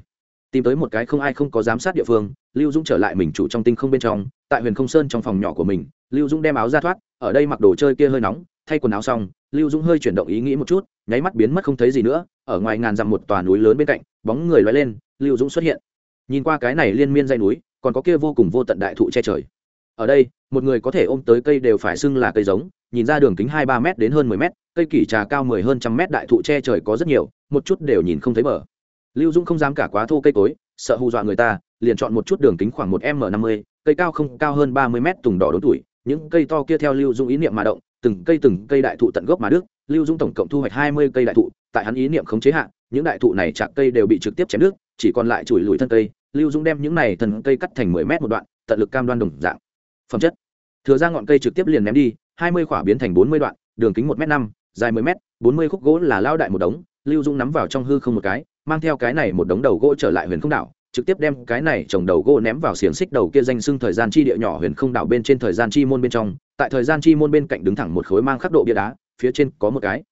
[SPEAKER 1] Tìm tới một cái không ai không có giám sát địa phương, lưu dũng trở lại mình chủ trong tinh không bên trong tại huyền không sơn trong phòng nhỏ của mình, lưu dũng đem áo ra thoát, ở đây mặc đồ chơi kia hơi nóng, thay quần áo xong, lưu dũng hơi chuyển động ý nghĩ một chút, nháy mắt biến mất không thấy gì nữa, ở ngoài ngàn dặm một tòa núi lớn bên cạnh, bóng người loay lên, lưu dũng xuất hiện nhìn qua cái này liên miên dây núi, còn có kia vô cùng vô tận đại thụ che trời ở đây, một người có thể ôm tới cây đều phải xưng là cây giống, nhìn ra đường kính hai ba m đến hơn mười m cây kỷ trà cao mười hơn trăm mét đại thụ che trời có rất nhiều, một chút đều nhìn không thấy mở. lưu dũng không dám cả quá thô cây cối, sợ hù dọa người ta, liền chọn một chút đường kính khoảng một m năm mươi cây cao không cao hơn ba mươi mét tùng đỏ đốn tuổi, những cây to kia theo lưu Dung ý niệm mà động, từng cây từng cây đại thụ tận gốc mà đức lưu Dung tổng cộng thu hoạch hai mươi cây đại thụ, tại hắn ý niệm khống chế hạn những đại thụ này chạc cây đều bị trực tiếp chém nước chỉ còn lại chùi lùi thân cây, lưu Dung đem những này thần cây cắt thành mười mét một đoạn, tận lực cam đoan đồng dạng. Phẩm chất. Thừa ra ngọn cây trực tiếp liền ném đi, hai mươi khỏa biến thành bốn mươi đoạn, đường kính một m năm, dài mười m bốn mươi khúc gỗ là lao đại một đống, lưu Dung nắm vào trong hư không một cái, mang theo cái này một đống đầu gỗ trở lại huyền không đảo trực tiếp đem cái này trồng đầu gỗ ném vào xiềng xích đầu kia danh xưng thời gian chi địa nhỏ huyền không đảo bên trên thời gian chi môn bên trong. Tại thời gian chi môn bên cạnh đứng thẳng một khối mang khắc độ bia đá, phía trên có một cái.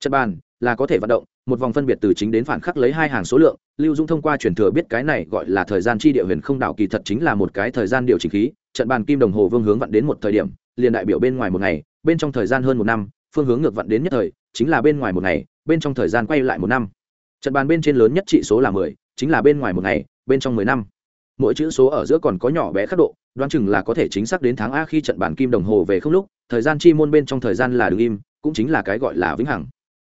[SPEAKER 1] Chất bàn là có thể vận động, một vòng phân biệt từ chính đến phản khắc lấy hai hàng số lượng. Lưu dung thông qua truyền thừa biết cái này gọi là thời gian chi địa huyền không đảo kỳ thật chính là một cái thời gian điều chỉnh khí. Trận bàn kim đồng hồ vương hướng vặn đến một thời điểm, liền đại biểu bên ngoài một ngày, bên trong thời gian hơn một năm, phương hướng ngược vặn đến nhất thời, chính là bên ngoài một ngày, bên trong thời gian quay lại một năm. Trận bàn bên trên lớn nhất trị số là mười, chính là bên ngoài một ngày bên trong mười năm. Mỗi chữ số ở giữa còn có nhỏ bé khắc độ, đoán chừng là có thể chính xác đến tháng a khi trận bản kim đồng hồ về không lúc, thời gian chi môn bên trong thời gian là đ ứ n g im, cũng chính là cái gọi là vĩnh hằng.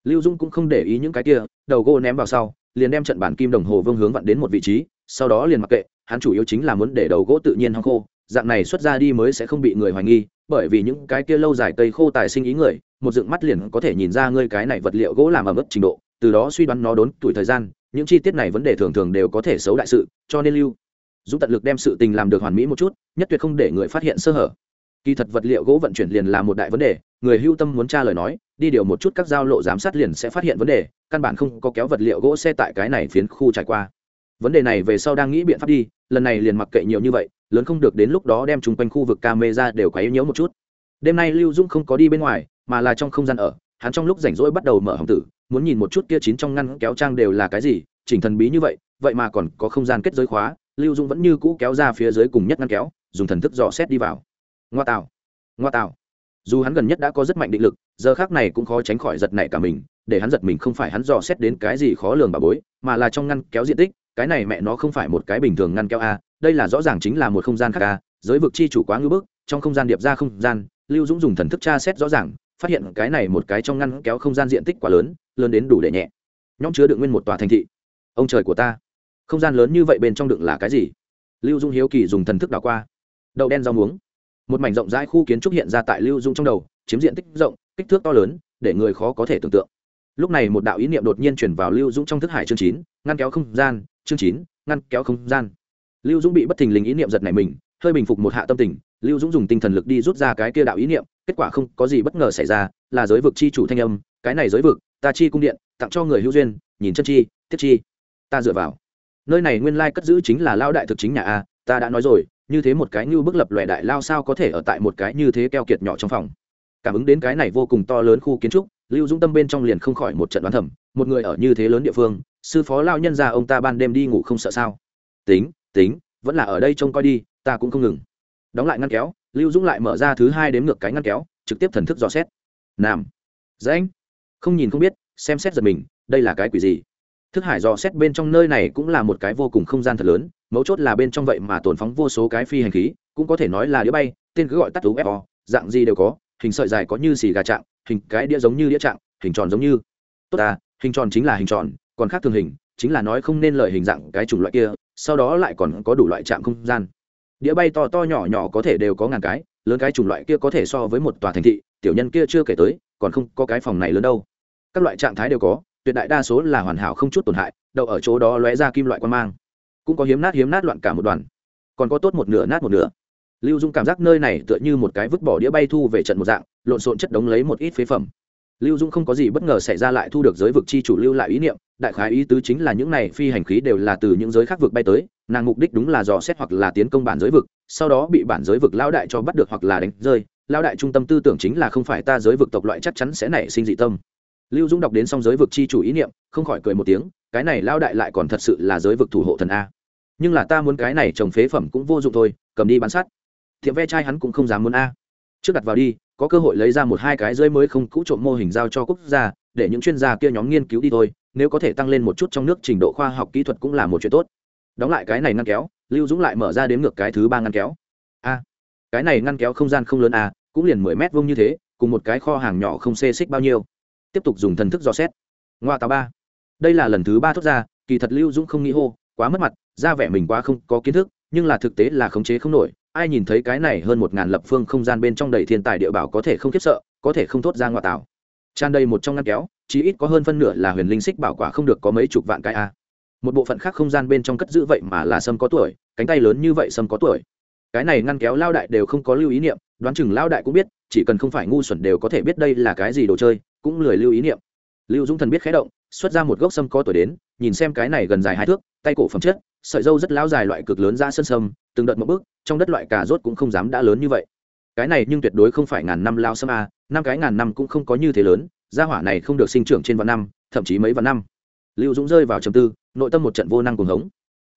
[SPEAKER 1] Lưu dung cũng không để ý những cái kia, đầu gỗ ném vào sau, liền đem trận bản kim đồng hồ vương hướng vặn đến một vị trí, sau đó liền mặc kệ, hắn chủ yếu chính là muốn để đầu gỗ tự nhiên hong khô, dạng này xuất ra đi mới sẽ không bị người hoài nghi, bởi vì những cái kia lâu dài cây khô tài sinh ý người, một dựng mắt liền có thể nhìn ra ngươi cái này vật liệu gỗ làm ở mức trình độ, từ đó suy đoán nó đốn tuổi thời gian những chi tiết này vấn đề thường thường đều có thể xấu đại sự, cho nên lưu dũng tận lực đem sự tình làm được hoàn mỹ một chút, nhất tuyệt không để người phát hiện sơ hở. Kỳ thật vật liệu gỗ vận chuyển liền là một đại vấn đề, người hưu tâm muốn tra lời nói, đi điều một chút các giao lộ giám sát liền sẽ phát hiện vấn đề, căn bản không có kéo vật liệu gỗ xe tại cái này phiến khu trải qua. Vấn đề này về sau đang nghĩ biện pháp đi, lần này liền mặc kệ nhiều như vậy, lớn không được đến lúc đó đem chung quanh khu vực camera đều quấy nhiễu một chút. Đêm nay lưu dũng không có đi bên ngoài, mà là trong không gian ở, hắn trong lúc rảnh rỗi bắt đầu mở hỏng tử muốn nhìn một chút kia chín trong ngăn kéo trang đều là cái gì, chỉnh thần bí như vậy vậy mà còn có không gian kết giới khóa, lưu dung vẫn như cũ kéo ra phía dưới cùng nhất ngăn kéo, dùng thần thức dò xét đi vào. Ngoa tạo ngoa tạo. Dù hắn gần nhất đã có rất mạnh định lực, giờ khác này cũng khó tránh khỏi giật nảy cả mình, để hắn giật mình không phải hắn dò xét đến cái gì khó lường bà bối, mà là trong ngăn kéo diện tích, cái này mẹ nó không phải một cái bình thường ngăn kéo a, đây là rõ ràng chính là một không gian khác a, giới vực chi chủ quá ngưỡng bức, trong không gian điệp ra không gian, lưu dũng dùng thần thức tra xét rõ ràng phát hiện cái này một cái trong ngăn kéo không gian diện tích quá lớn lớn đến đủ để nhẹ. Nhóm chứa đựng nguyên một tòa thành thị. Ông trời của ta. Không gian lớn như vậy bên trong đựng là cái gì? Lưu dung hiếu kỳ dùng thần thức đảo qua. Đậu đen rau muống. Một mảnh rộng rãi khu kiến trúc hiện ra tại lưu dung trong đầu, chiếm diện tích rộng, kích thước to lớn, để người khó có thể tưởng tượng. Lúc này một đạo ý niệm đột nhiên chuyển vào lưu dung trong thức hải chương chín, ngăn kéo không gian, chương chín, ngăn kéo không gian. Lưu dung bị bất thình lình ý niệm giật này mình, hơi bình phục một hạ tâm tình, lưu dũng dùng tinh thần lực đi rút ra cái kia đạo ý niệm kết quả không có gì bất ngờ xảy ra, là giới vực chi chủ thanh âm, cái này giới vực, ta chi cung điện, tặng cho người hữu duyên, nhìn chân chi tiết chi. Ta dựa vào. Nơi này nguyên lai cất giữ chính là lao đại thực chính nhà a, ta đã nói rồi, như thế một cái như bức lập lòe đại lao sao có thể ở tại một cái như thế keo kiệt nhỏ trong phòng? Cảm ứng đến cái này vô cùng to lớn khu kiến trúc, lưu dũng tâm bên trong liền không khỏi một trận đoán thẩm một người ở như thế lớn địa phương, sư phó lao nhân ra ông ta ban đêm đi ngủ không sợ sao? Tính tính, vẫn là ở đây trông coi đi, ta cũng không ngừng. Đóng lại ngăn kéo lưu dũng lại mở ra thứ hai đếm ngược cái ngăn kéo, trực tiếp thần thức dò xét. Nam. Dễ không nhìn không biết, xem xét giật mình, đây là cái quỷ gì? Thức hải dò xét bên trong nơi này cũng là một cái vô cùng không gian thật lớn, mấu chốt là bên trong vậy mà tồn phóng vô số cái phi hành khí, cũng có thể nói là đĩa bay, tên cứ gọi tắt tú fo dạng gì đều có, hình sợi dài có như xì gà trạng, hình cái đĩa giống như đĩa trạng, hình tròn giống như. Tốt à hình tròn chính là hình tròn, còn khác thường hình, chính là nói không nên lời hình dạng cái chủng loại kia, sau đó lại còn có đủ loại trạm không gian đĩa bay to to nhỏ nhỏ có thể đều có ngàn cái, lớn cái chủng loại kia có thể so với một tòa thành thị, tiểu nhân kia chưa kể tới, còn không có cái phòng này lớn đâu. Các loại trạng thái đều có, tuyệt đại đa số là hoàn hảo không chút tổn hại, đậu ở chỗ đó lóe ra kim loại quan mang. Cũng có hiếm nát hiếm nát loạn cả một đoàn. Còn có tốt một nửa nát một nửa. Lưu dung cảm giác nơi này tựa như một cái vứt bỏ đĩa bay thu về trận một dạng, lộn xộn chất đống lấy một ít phế phẩm. Lưu dung không có gì bất ngờ xảy ra lại thu được giới vực chi chủ lưu lại ý niệm, đại khái ý tứ chính là những này phi hành khí đều là từ những giới khác vực bay tới nàng mục đích đúng là dò xét hoặc là tiến công bản giới vực, sau đó bị bản giới vực lão đại cho bắt được hoặc là đánh rơi. Lão đại trung tâm tư tưởng chính là không phải ta giới vực tộc loại chắc chắn sẽ nảy sinh dị tâm. Lưu dũng đọc đến xong giới vực chi chủ ý niệm, không khỏi cười một tiếng, cái này lão đại lại còn thật sự là giới vực thủ hộ thần a. Nhưng là ta muốn cái này trồng phế phẩm cũng vô dụng thôi, cầm đi bán sắt. Thiệm ve chai hắn cũng không dám muốn a. Trước đặt vào đi, có cơ hội lấy ra một hai cái rơi mới không cũ trộm mô hình giao cho quốc gia, để những chuyên gia kia nhóm nghiên cứu đi thôi, nếu có thể tăng lên một chút trong nước trình độ khoa học kỹ thuật cũng là một chuyện tốt đóng lại cái này ngăn kéo, lưu dũng lại mở ra đến ngược cái thứ ba ngăn kéo. A, cái này ngăn kéo không gian không lớn à cũng liền mười mét vuông như thế, cùng một cái kho hàng nhỏ không xê xích bao nhiêu. Tiếp tục dùng thần thức dò xét. Ngoa tàu ba. Đây là lần thứ ba thốt ra, kỳ thật lưu dũng không nghĩ hô, quá mất mặt, ra vẻ mình quá không có kiến thức, nhưng là thực tế là khống chế không nổi, ai nhìn thấy cái này hơn một ngàn lập phương không gian bên trong đầy thiên tài địa bảo có thể không khiếp sợ, có thể không thốt ra ngoại tảo tràn đầy một trong ngăn kéo, chí ít có hơn phân nửa là huyền linh xích bảo quả không được có mấy chục vạn cái a một bộ phận khác không gian bên trong cất giữ vậy mà là sâm có tuổi, cánh tay lớn như vậy sâm có tuổi. Cái này ngăn kéo lao đại đều không có lưu ý niệm, đoán chừng lao đại cũng biết, chỉ cần không phải ngu xuẩn đều có thể biết đây là cái gì đồ chơi, cũng lười lưu ý niệm. Lưu dũng thần biết khé động, xuất ra một gốc sâm có tuổi đến, nhìn xem cái này gần dài hai thước, tay cổ phẩm chất, sợi dâu rất lao dài loại cực lớn ra sân sâm, từng đợt một bước, trong đất loại cà rốt cũng không dám đã lớn như vậy. Cái này nhưng tuyệt đối không phải ngàn năm lao sâm a, năm cái ngàn năm cũng không có như thế lớn, gia hỏa này không được sinh trưởng trên vạn năm, thậm chí mấy vạn năm. Lưu dũng rơi vào trầm tư nội tâm một trận vô năng cuồng hống.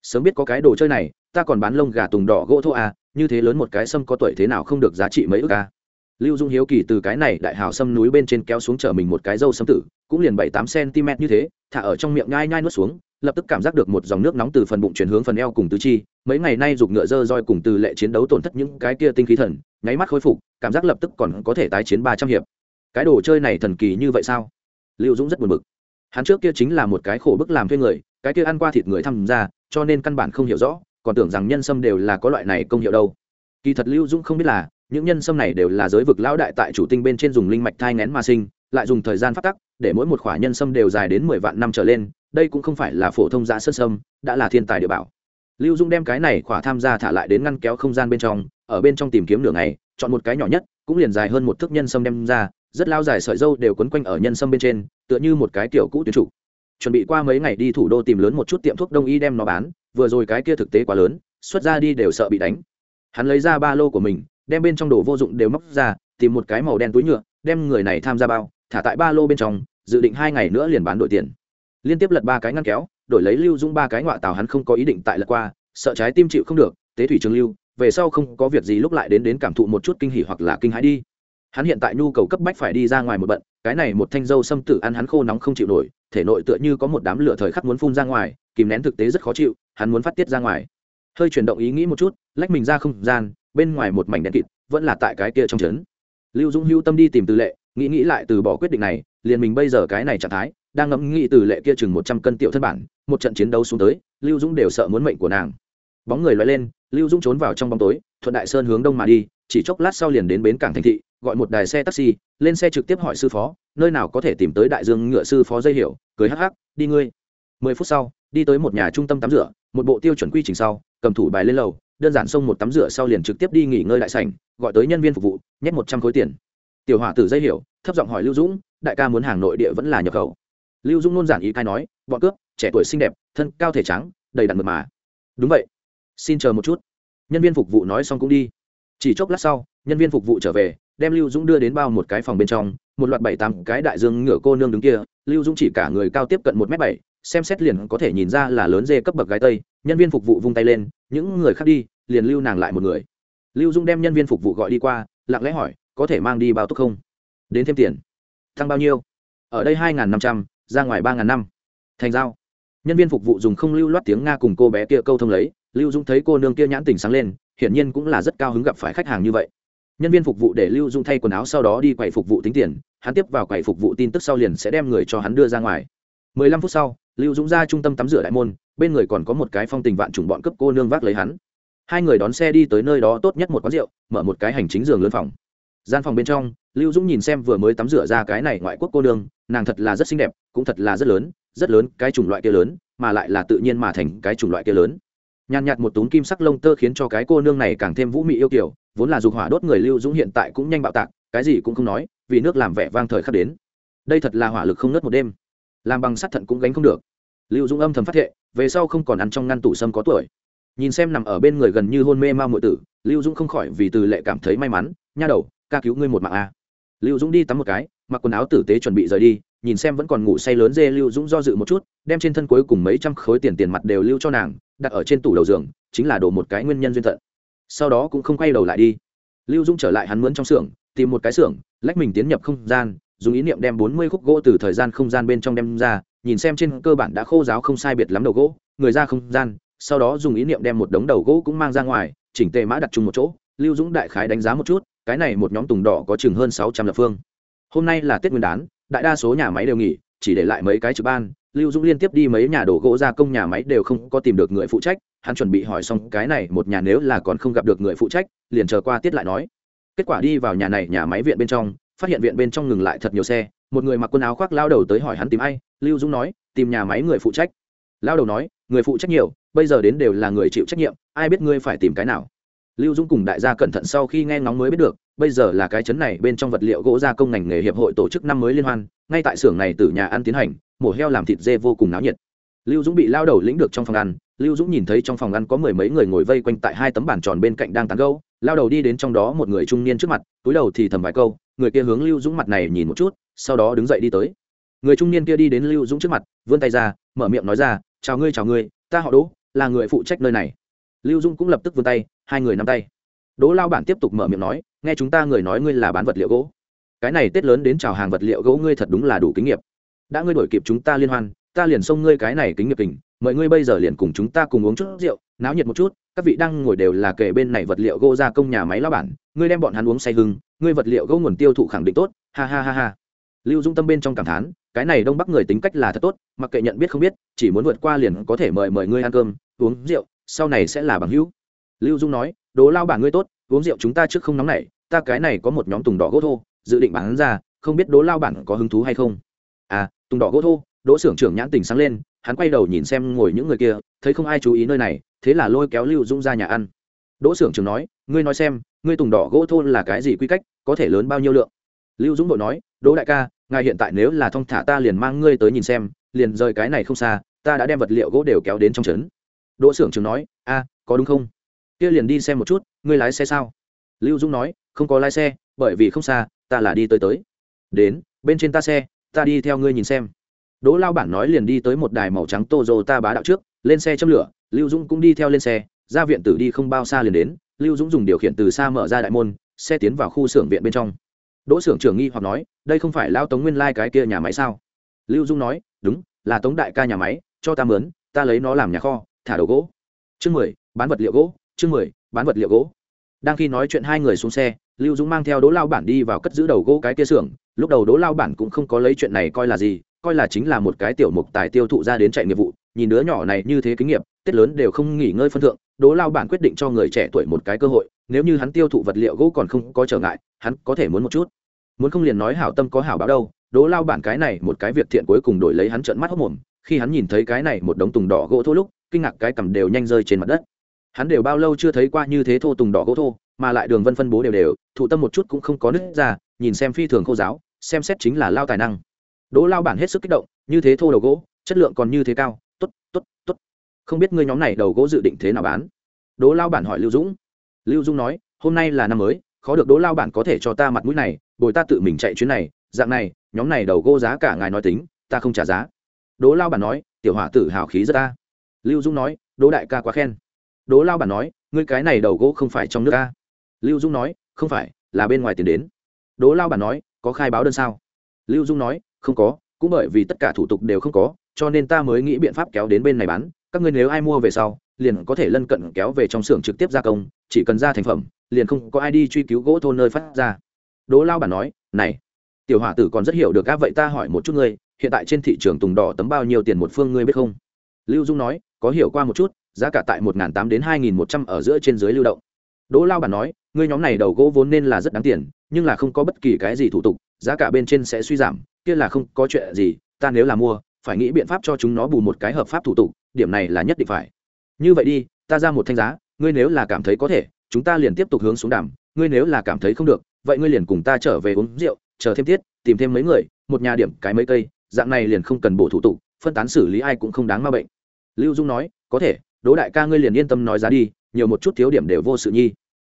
[SPEAKER 1] Sớm biết có cái đồ chơi này, ta còn bán lông gà tùng đỏ gỗ thô à như thế lớn một cái sâm có tuổi thế nào không được giá trị mấy ức à. lưu dung hiếu kỳ từ cái này đại hào sâm núi bên trên kéo xuống chở mình một cái dâu sâm tử, cũng liền bảy tám cm như thế, thả ở trong miệng nhai nhai nuốt xuống, lập tức cảm giác được một dòng nước nóng từ phần bụng chuyển hướng phần eo cùng tứ chi, mấy ngày nay giục ngựa dơ roi cùng từ lệ chiến đấu tổn thất những cái kia tinh khí thần, nháy mắt khôi phục, cảm giác lập tức còn có thể tái chiến ba trăm hiệp. Cái đồ chơi này thần kỳ như vậy sao? Lưu dũng rất buồn bực hắn trước kia chính là một cái khổ bức làm thuê người, cái kia ăn qua thịt người tham gia cho nên căn bản không hiểu rõ, còn tưởng rằng nhân sâm đều là có loại này công hiệu đâu. Kỳ thật lưu dũng không biết là, những nhân sâm này đều là giới vực lão đại tại chủ tinh bên trên dùng linh mạch thai ngén mà sinh, lại dùng thời gian phát tắc, để mỗi một khỏa nhân sâm đều dài đến mười vạn năm trở lên, đây cũng không phải là phổ thông giã sơn sâm, đã là thiên tài địa bảo. Lưu dung đem cái này khỏa tham gia thả lại đến ngăn kéo không gian bên trong, ở bên trong tìm kiếm nửa ngày, chọn một cái nhỏ nhất, cũng liền dài hơn một thước nhân sâm đem ra, rất lao dài sợi dâu đều quấn quanh ở nhân sâm bên trên tựa như một cái kiểu cũ tuyến trụ chuẩn bị qua mấy ngày đi thủ đô tìm lớn một chút tiệm thuốc đông y đem nó bán, vừa rồi cái kia thực tế quá lớn, xuất ra đi đều sợ bị đánh. Hắn lấy ra ba lô của mình, đem bên trong đồ vô dụng đều móc ra, tìm một cái màu đen túi nhựa, đem người này tham gia bao, thả tại ba lô bên trong, dự định hai ngày nữa liền bán đổi tiền. Liên tiếp lật ba cái ngăn kéo, đổi lấy lưu dung ba cái ngoại tàu hắn không có ý định tại lật qua, sợ trái tim chịu không được, tế thủy trường lưu, về sau không có việc gì lúc lại đến đến cảm thụ một chút kinh hỉ hoặc là kinh hãi đi. Hắn hiện tại nhu cầu cấp bách phải đi ra ngoài một bận cái này một thanh dâu xâm tử ăn hắn khô nóng không chịu nổi, thể nội tựa như có một đám lửa thời khắc muốn phun ra ngoài, kìm nén thực tế rất khó chịu, hắn muốn phát tiết ra ngoài. Hơi chuyển động ý nghĩ một chút, lách mình ra không gian, bên ngoài một mảnh đen kịt, vẫn là tại cái kia trong trấn. Lưu dũng hưu tâm đi tìm tư lệ, nghĩ nghĩ lại từ bỏ quyết định này, liền mình bây giờ cái này trạng thái, đang ngẫm nghĩ từ lệ kia chừng một trăm cân tiểu thân bản, một trận chiến đấu xuống tới, lưu dũng đều sợ muốn mệnh của nàng. Bóng người loay lên, lưu dũng trốn vào trong bóng tối, thuận đại sơn hướng đông mà đi, chỉ chốc lát sau liền đến bến cảng thành thị gọi một đài xe taxi, lên xe trực tiếp hỏi sư phó, nơi nào có thể tìm tới đại dương ngựa sư phó dây hiểu, cười hắc hắc, đi ngươi. Mười phút sau, đi tới một nhà trung tâm tắm rửa, một bộ tiêu chuẩn quy trình sau, cầm thủ bài lên lầu, đơn giản xông một tắm rửa sau liền trực tiếp đi nghỉ ngơi đại sảnh, gọi tới nhân viên phục vụ, nhét một trăm khối tiền. Tiểu hỏa tử dây hiểu, thấp giọng hỏi lưu dũng, đại ca muốn hàng nội địa vẫn là nhập khẩu. Lưu dũng nôn giản ý khai nói, bọn cướp, trẻ tuổi xinh đẹp, thân cao thể trắng, đầy đặn mật mà. Đúng vậy. Xin chờ một chút. Nhân viên phục vụ nói xong cũng đi. Chỉ chốc lát sau, nhân viên phục vụ trở về đem lưu dũng đưa đến bao một cái phòng bên trong, một loạt bảy tám cái đại dương ngựa cô nương đứng kia, lưu dũng chỉ cả người cao tiếp cận một m bảy, xem xét liền có thể nhìn ra là lớn dê cấp bậc gái tây, nhân viên phục vụ vung tay lên, những người khác đi, liền lưu nàng lại một người. Lưu dung đem nhân viên phục vụ gọi đi qua, lặng lẽ hỏi, có thể mang đi bao túc không? Đến thêm tiền. Tăng bao nhiêu? Ở đây hai n g h n năm trăm, ra ngoài ba n g h n năm. Thành giao. Nhân viên phục vụ dùng không lưu loát tiếng nga cùng cô bé kia câu thông lấy, lưu dung thấy cô nương kia nhãn tình sáng lên, hiển nhiên cũng là rất cao hứng gặp phải khách hàng như vậy nhân viên phục vụ để lưu dung thay quần áo sau đó đi quầy phục vụ tính tiền, hắn tiếp vào quầy phục vụ tin tức sau liền sẽ đem người cho hắn đưa ra ngoài. Mười lăm phút sau, lưu dũng ra trung tâm tắm rửa đại môn, bên người còn có một cái phong tình vạn trùng bọn cấp cô nương vác lấy hắn. Hai người đón xe đi tới nơi đó tốt nhất một quán rượu, mở một cái hành chính giường lớn phòng. Gian phòng bên trong, lưu dũng nhìn xem vừa mới tắm rửa ra cái này ngoại quốc cô nương, nàng thật là rất xinh đẹp, cũng thật là rất lớn rất lớn, cái chủng loại kia lớn, mà lại là tự nhiên mà thành cái chủng loại kia lớn nhàn nhạt một túm kim sắc lông tơ khiến cho cái cô nương này càng thêm vũ mị yêu kiểu vốn là dục hỏa đốt người lưu dũng hiện tại cũng nhanh bạo tạc, cái gì cũng không nói, vì nước làm vẻ vang thời khắc đến. Đây thật là hỏa lực không nớt một đêm. Làm bằng sắt thận cũng gánh không được. Lưu dũng âm thầm phát thệ, về sau không còn ăn trong ngăn tủ sâm có tuổi. Nhìn xem nằm ở bên người gần như hôn mê ma mượn tử, lưu dũng không khỏi vì từ lệ cảm thấy may mắn, nha đầu, ca cứu ngươi một mạng a. Lưu dũng đi tắm một cái, mặc quần áo tử tế chuẩn bị rời đi nhìn xem vẫn còn ngủ say lớn dê lưu dũng do dự một chút, đem trên thân cuối cùng mấy trăm khối tiền tiền mặt đều lưu cho nàng, đặt ở trên tủ đầu giường, chính là đổ một cái nguyên nhân duyên thận sau đó cũng không quay đầu lại đi. Lưu dũng trở lại hắn mướn trong xưởng, tìm một cái xưởng, lách mình tiến nhập không gian, dùng ý niệm đem bốn mươi khúc gỗ từ thời gian không gian bên trong đem ra, nhìn xem trên cơ bản đã khô giáo không sai biệt lắm đầu gỗ, người ra không gian, sau đó dùng ý niệm đem một đống đầu gỗ cũng mang ra ngoài, chỉnh tề mã đặt chung một chỗ, lưu dũng đại khái đánh giá một chút, cái này một nhóm tùng đỏ có chừng hơn sáu trăm lập phương. Hôm nay là tết nguyên đán đại đa số nhà máy đều nghỉ, chỉ để lại mấy cái trực ban. Lưu dũng liên tiếp đi mấy nhà đổ gỗ gia công nhà máy đều không có tìm được người phụ trách. Hắn chuẩn bị hỏi xong cái này, một nhà nếu là còn không gặp được người phụ trách, liền chờ qua tiết lại nói. Kết quả đi vào nhà này, nhà máy viện bên trong, phát hiện viện bên trong ngừng lại thật nhiều xe. Một người mặc quần áo khoác lao đầu tới hỏi hắn tìm ai. Lưu dũng nói, tìm nhà máy người phụ trách. Lao đầu nói, người phụ trách nhiều, bây giờ đến đều là người chịu trách nhiệm, ai biết ngươi phải tìm cái nào? Lưu dũng cùng đại gia cẩn thận sau khi nghe ngóng mới biết được, bây giờ là cái chấn này bên trong vật liệu gỗ gia công ngành nghề hiệp hội tổ chức năm mới liên hoan, ngay tại xưởng này từ nhà ăn tiến hành, mổ heo làm thịt dê vô cùng náo nhiệt. Lưu dũng bị lao đầu lĩnh được trong phòng ăn, lưu dũng nhìn thấy trong phòng ăn có mười mấy người ngồi vây quanh tại hai tấm bàn tròn bên cạnh đang tán gâu lao đầu đi đến trong đó một người trung niên trước mặt, túi đầu thì thầm vài câu, người kia hướng lưu dũng mặt này nhìn một chút, sau đó đứng dậy đi tới. Người trung niên kia đi đến lưu dũng trước mặt, vươn tay ra, mở miệng nói ra, chào ngươi chào ngươi, ta họ đỗ, là người phụ trách nơi này. Lưu dũng cũng lập tức vươn tay hai người nắm tay. Đỗ lao bản tiếp tục mở miệng nói, nghe chúng ta người nói ngươi là bán vật liệu gỗ. Cái này tết lớn đến chào hàng vật liệu gỗ ngươi thật đúng là đủ kinh nghiệm. Đã ngươi đổi kịp chúng ta liên hoan, ta liền xông ngươi cái này kính nghiệp tình mời ngươi bây giờ liền cùng chúng ta cùng uống chút rượu, náo nhiệt một chút, các vị đang ngồi đều là kể bên này vật liệu gỗ gia công nhà máy lao bản, ngươi đem bọn hắn uống say hưng, ngươi vật liệu gỗ nguồn tiêu thụ khẳng định tốt, ha ha ha ha. Lưu dung tâm bên trong cảm thán, cái này đông bắc người tính cách là thật tốt, mặc kệ nhận biết không biết, chỉ muốn vượt qua liền có thể mời mời ngươi ăn cơm, uống rượu, sau này sẽ là bằng hữu lưu dung nói đố lao bản ngươi tốt, uống rượu chúng ta trước không nóng này ta cái này có một nhóm tùng đỏ gỗ thô, dự định bán ra, không biết đố lao bản có hứng thú hay không? À tùng đỏ gỗ thô, đỗ xưởng trưởng nhãn tình sáng lên, hắn quay đầu nhìn xem ngồi những người kia, thấy không ai chú ý nơi này, thế là lôi kéo lưu dung ra nhà ăn. Đỗ xưởng trưởng nói, ngươi nói xem, ngươi tùng đỏ gỗ thô là cái gì quy cách, có thể lớn bao nhiêu lượng? Lưu dũng đội nói, đỗ đại ca, ngài hiện tại nếu là thong thả ta liền mang ngươi tới nhìn xem, liền rời cái này không xa, ta đã đem vật liệu gỗ đều kéo đến trong trấn. Đỗ xưởng trưởng nói, a, có đúng không? Kia liền đi xem một chút, ngươi lái xe sao? Lưu dũng nói, không có lái xe, bởi vì không xa, ta là đi tới tới. Đến, bên trên ta xe, ta đi theo ngươi nhìn xem. Đỗ lao bản nói liền đi tới một đài màu trắng tô dô ta bá đạo trước, lên xe châm lửa, lưu dũng cũng đi theo lên xe, ra viện tử đi không bao xa liền đến, lưu dũng dùng điều khiển từ xa mở ra đại môn, xe tiến vào khu xưởng viện bên trong. Đỗ xưởng trưởng nghi hoặc nói, đây không phải lao tống nguyên lai、like、cái kia nhà máy sao? Lưu dung nói, đúng, là tống đại ca nhà máy, cho ta mướn, ta lấy nó làm nhà kho, thả đầu gỗ. Chương mười, bán vật liệu gỗ chương mười, bán vật liệu gỗ. Đang khi nói chuyện hai người xuống xe, lưu dũng mang theo đỗ lao bản đi vào cất giữ đầu gỗ cái kia xưởng. Lúc đầu đỗ lao bản cũng không có lấy chuyện này coi là gì, coi là chính là một cái tiểu mục tài tiêu thụ ra đến chạy nghiệp vụ. Nhìn đứa nhỏ này như thế kinh nghiệm, tết lớn đều không nghỉ ngơi phân thượng, đỗ lao bản quyết định cho người trẻ tuổi một cái cơ hội, nếu như hắn tiêu thụ vật liệu gỗ còn không có trở ngại, hắn có thể muốn một chút. Muốn không liền nói hảo tâm có hảo báo đâu, đỗ lao bản cái này một cái việc thiện cuối cùng đổi lấy hắn trợn mắt hốc mồm. Khi hắn nhìn thấy cái này một đống tùng đỏ gỗ thô lúc, kinh ngạc cái cầm đều nhanh rơi trên mặt đất hắn đều bao lâu chưa thấy qua như thế thô tùng đỏ gỗ thô, mà lại đường vân phân bố đều đều, thụ tâm một chút cũng không có nứt ra, nhìn xem phi thường khô giáo, xem xét chính là lao tài năng. Đỗ lao bản hết sức kích động, như thế thô đầu gỗ, chất lượng còn như thế cao t ố t t ố t t ố t không biết ngươi nhóm này đầu gỗ dự định thế nào bán? Đỗ lao bản hỏi lưu dũng. Lưu dũng nói, hôm nay là năm mới, khó được đỗ lao bản có thể cho ta mặt mũi này, bồi ta tự mình chạy chuyến này, dạng này, nhóm này đầu gỗ giá cả ngài nói tính, ta không trả giá. Đỗ lao bản nói, tiểu hỏa tử hào khí rất ta. Lưu dũng nói, đỗ đại ca quá khen đỗ lao bản nói, ngươi cái này đầu gỗ không phải trong nước ca lưu dũng nói, không phải, là bên ngoài tiền đến. Đỗ lao bản nói, có khai báo đơn sao? Lưu dung nói, không có, cũng bởi vì tất cả thủ tục đều không có, cho nên ta mới nghĩ biện pháp kéo đến bên này bán. Các ngươi nếu ai mua về sau, liền có thể lân cận kéo về trong xưởng trực tiếp gia công, chỉ cần ra thành phẩm, liền không có ai đi truy cứu gỗ thôn nơi phát ra. Đỗ lao bản nói, này, tiểu hỏa tử còn rất hiểu được các vậy ta hỏi một chút ngươi, hiện tại trên thị trường tùng đỏ tấm bao nhiêu tiền một phương ngươi biết không? Lưu dung nói có hiểu qua một chút, giá cả tại một n tám đến hai nghìn một trăm ở giữa trên dưới lưu động. Đỗ lao bản nói, ngươi nhóm này đầu gỗ vốn nên là rất đáng tiền, nhưng là không có bất kỳ cái gì thủ tục, giá cả bên trên sẽ suy giảm, kia là không có chuyện gì, ta nếu là mua, phải nghĩ biện pháp cho chúng nó bù một cái hợp pháp thủ tục, điểm này là nhất định phải. Như vậy đi, ta ra một thanh giá, ngươi nếu là cảm thấy có thể, chúng ta liền tiếp tục hướng xuống đàm, ngươi nếu là cảm thấy không được, vậy ngươi liền cùng ta trở về uống rượu, chờ thêm tiết, tìm thêm mấy người, một nhà điểm cái mấy cây, dạng này liền không cần bổ thủ tục, phân tán xử lý ai cũng không đáng ma bệnh lưu dung nói, có thể, đỗ đại ca ngươi liền yên tâm nói giá đi, nhiều một chút thiếu điểm đều vô sự nhi.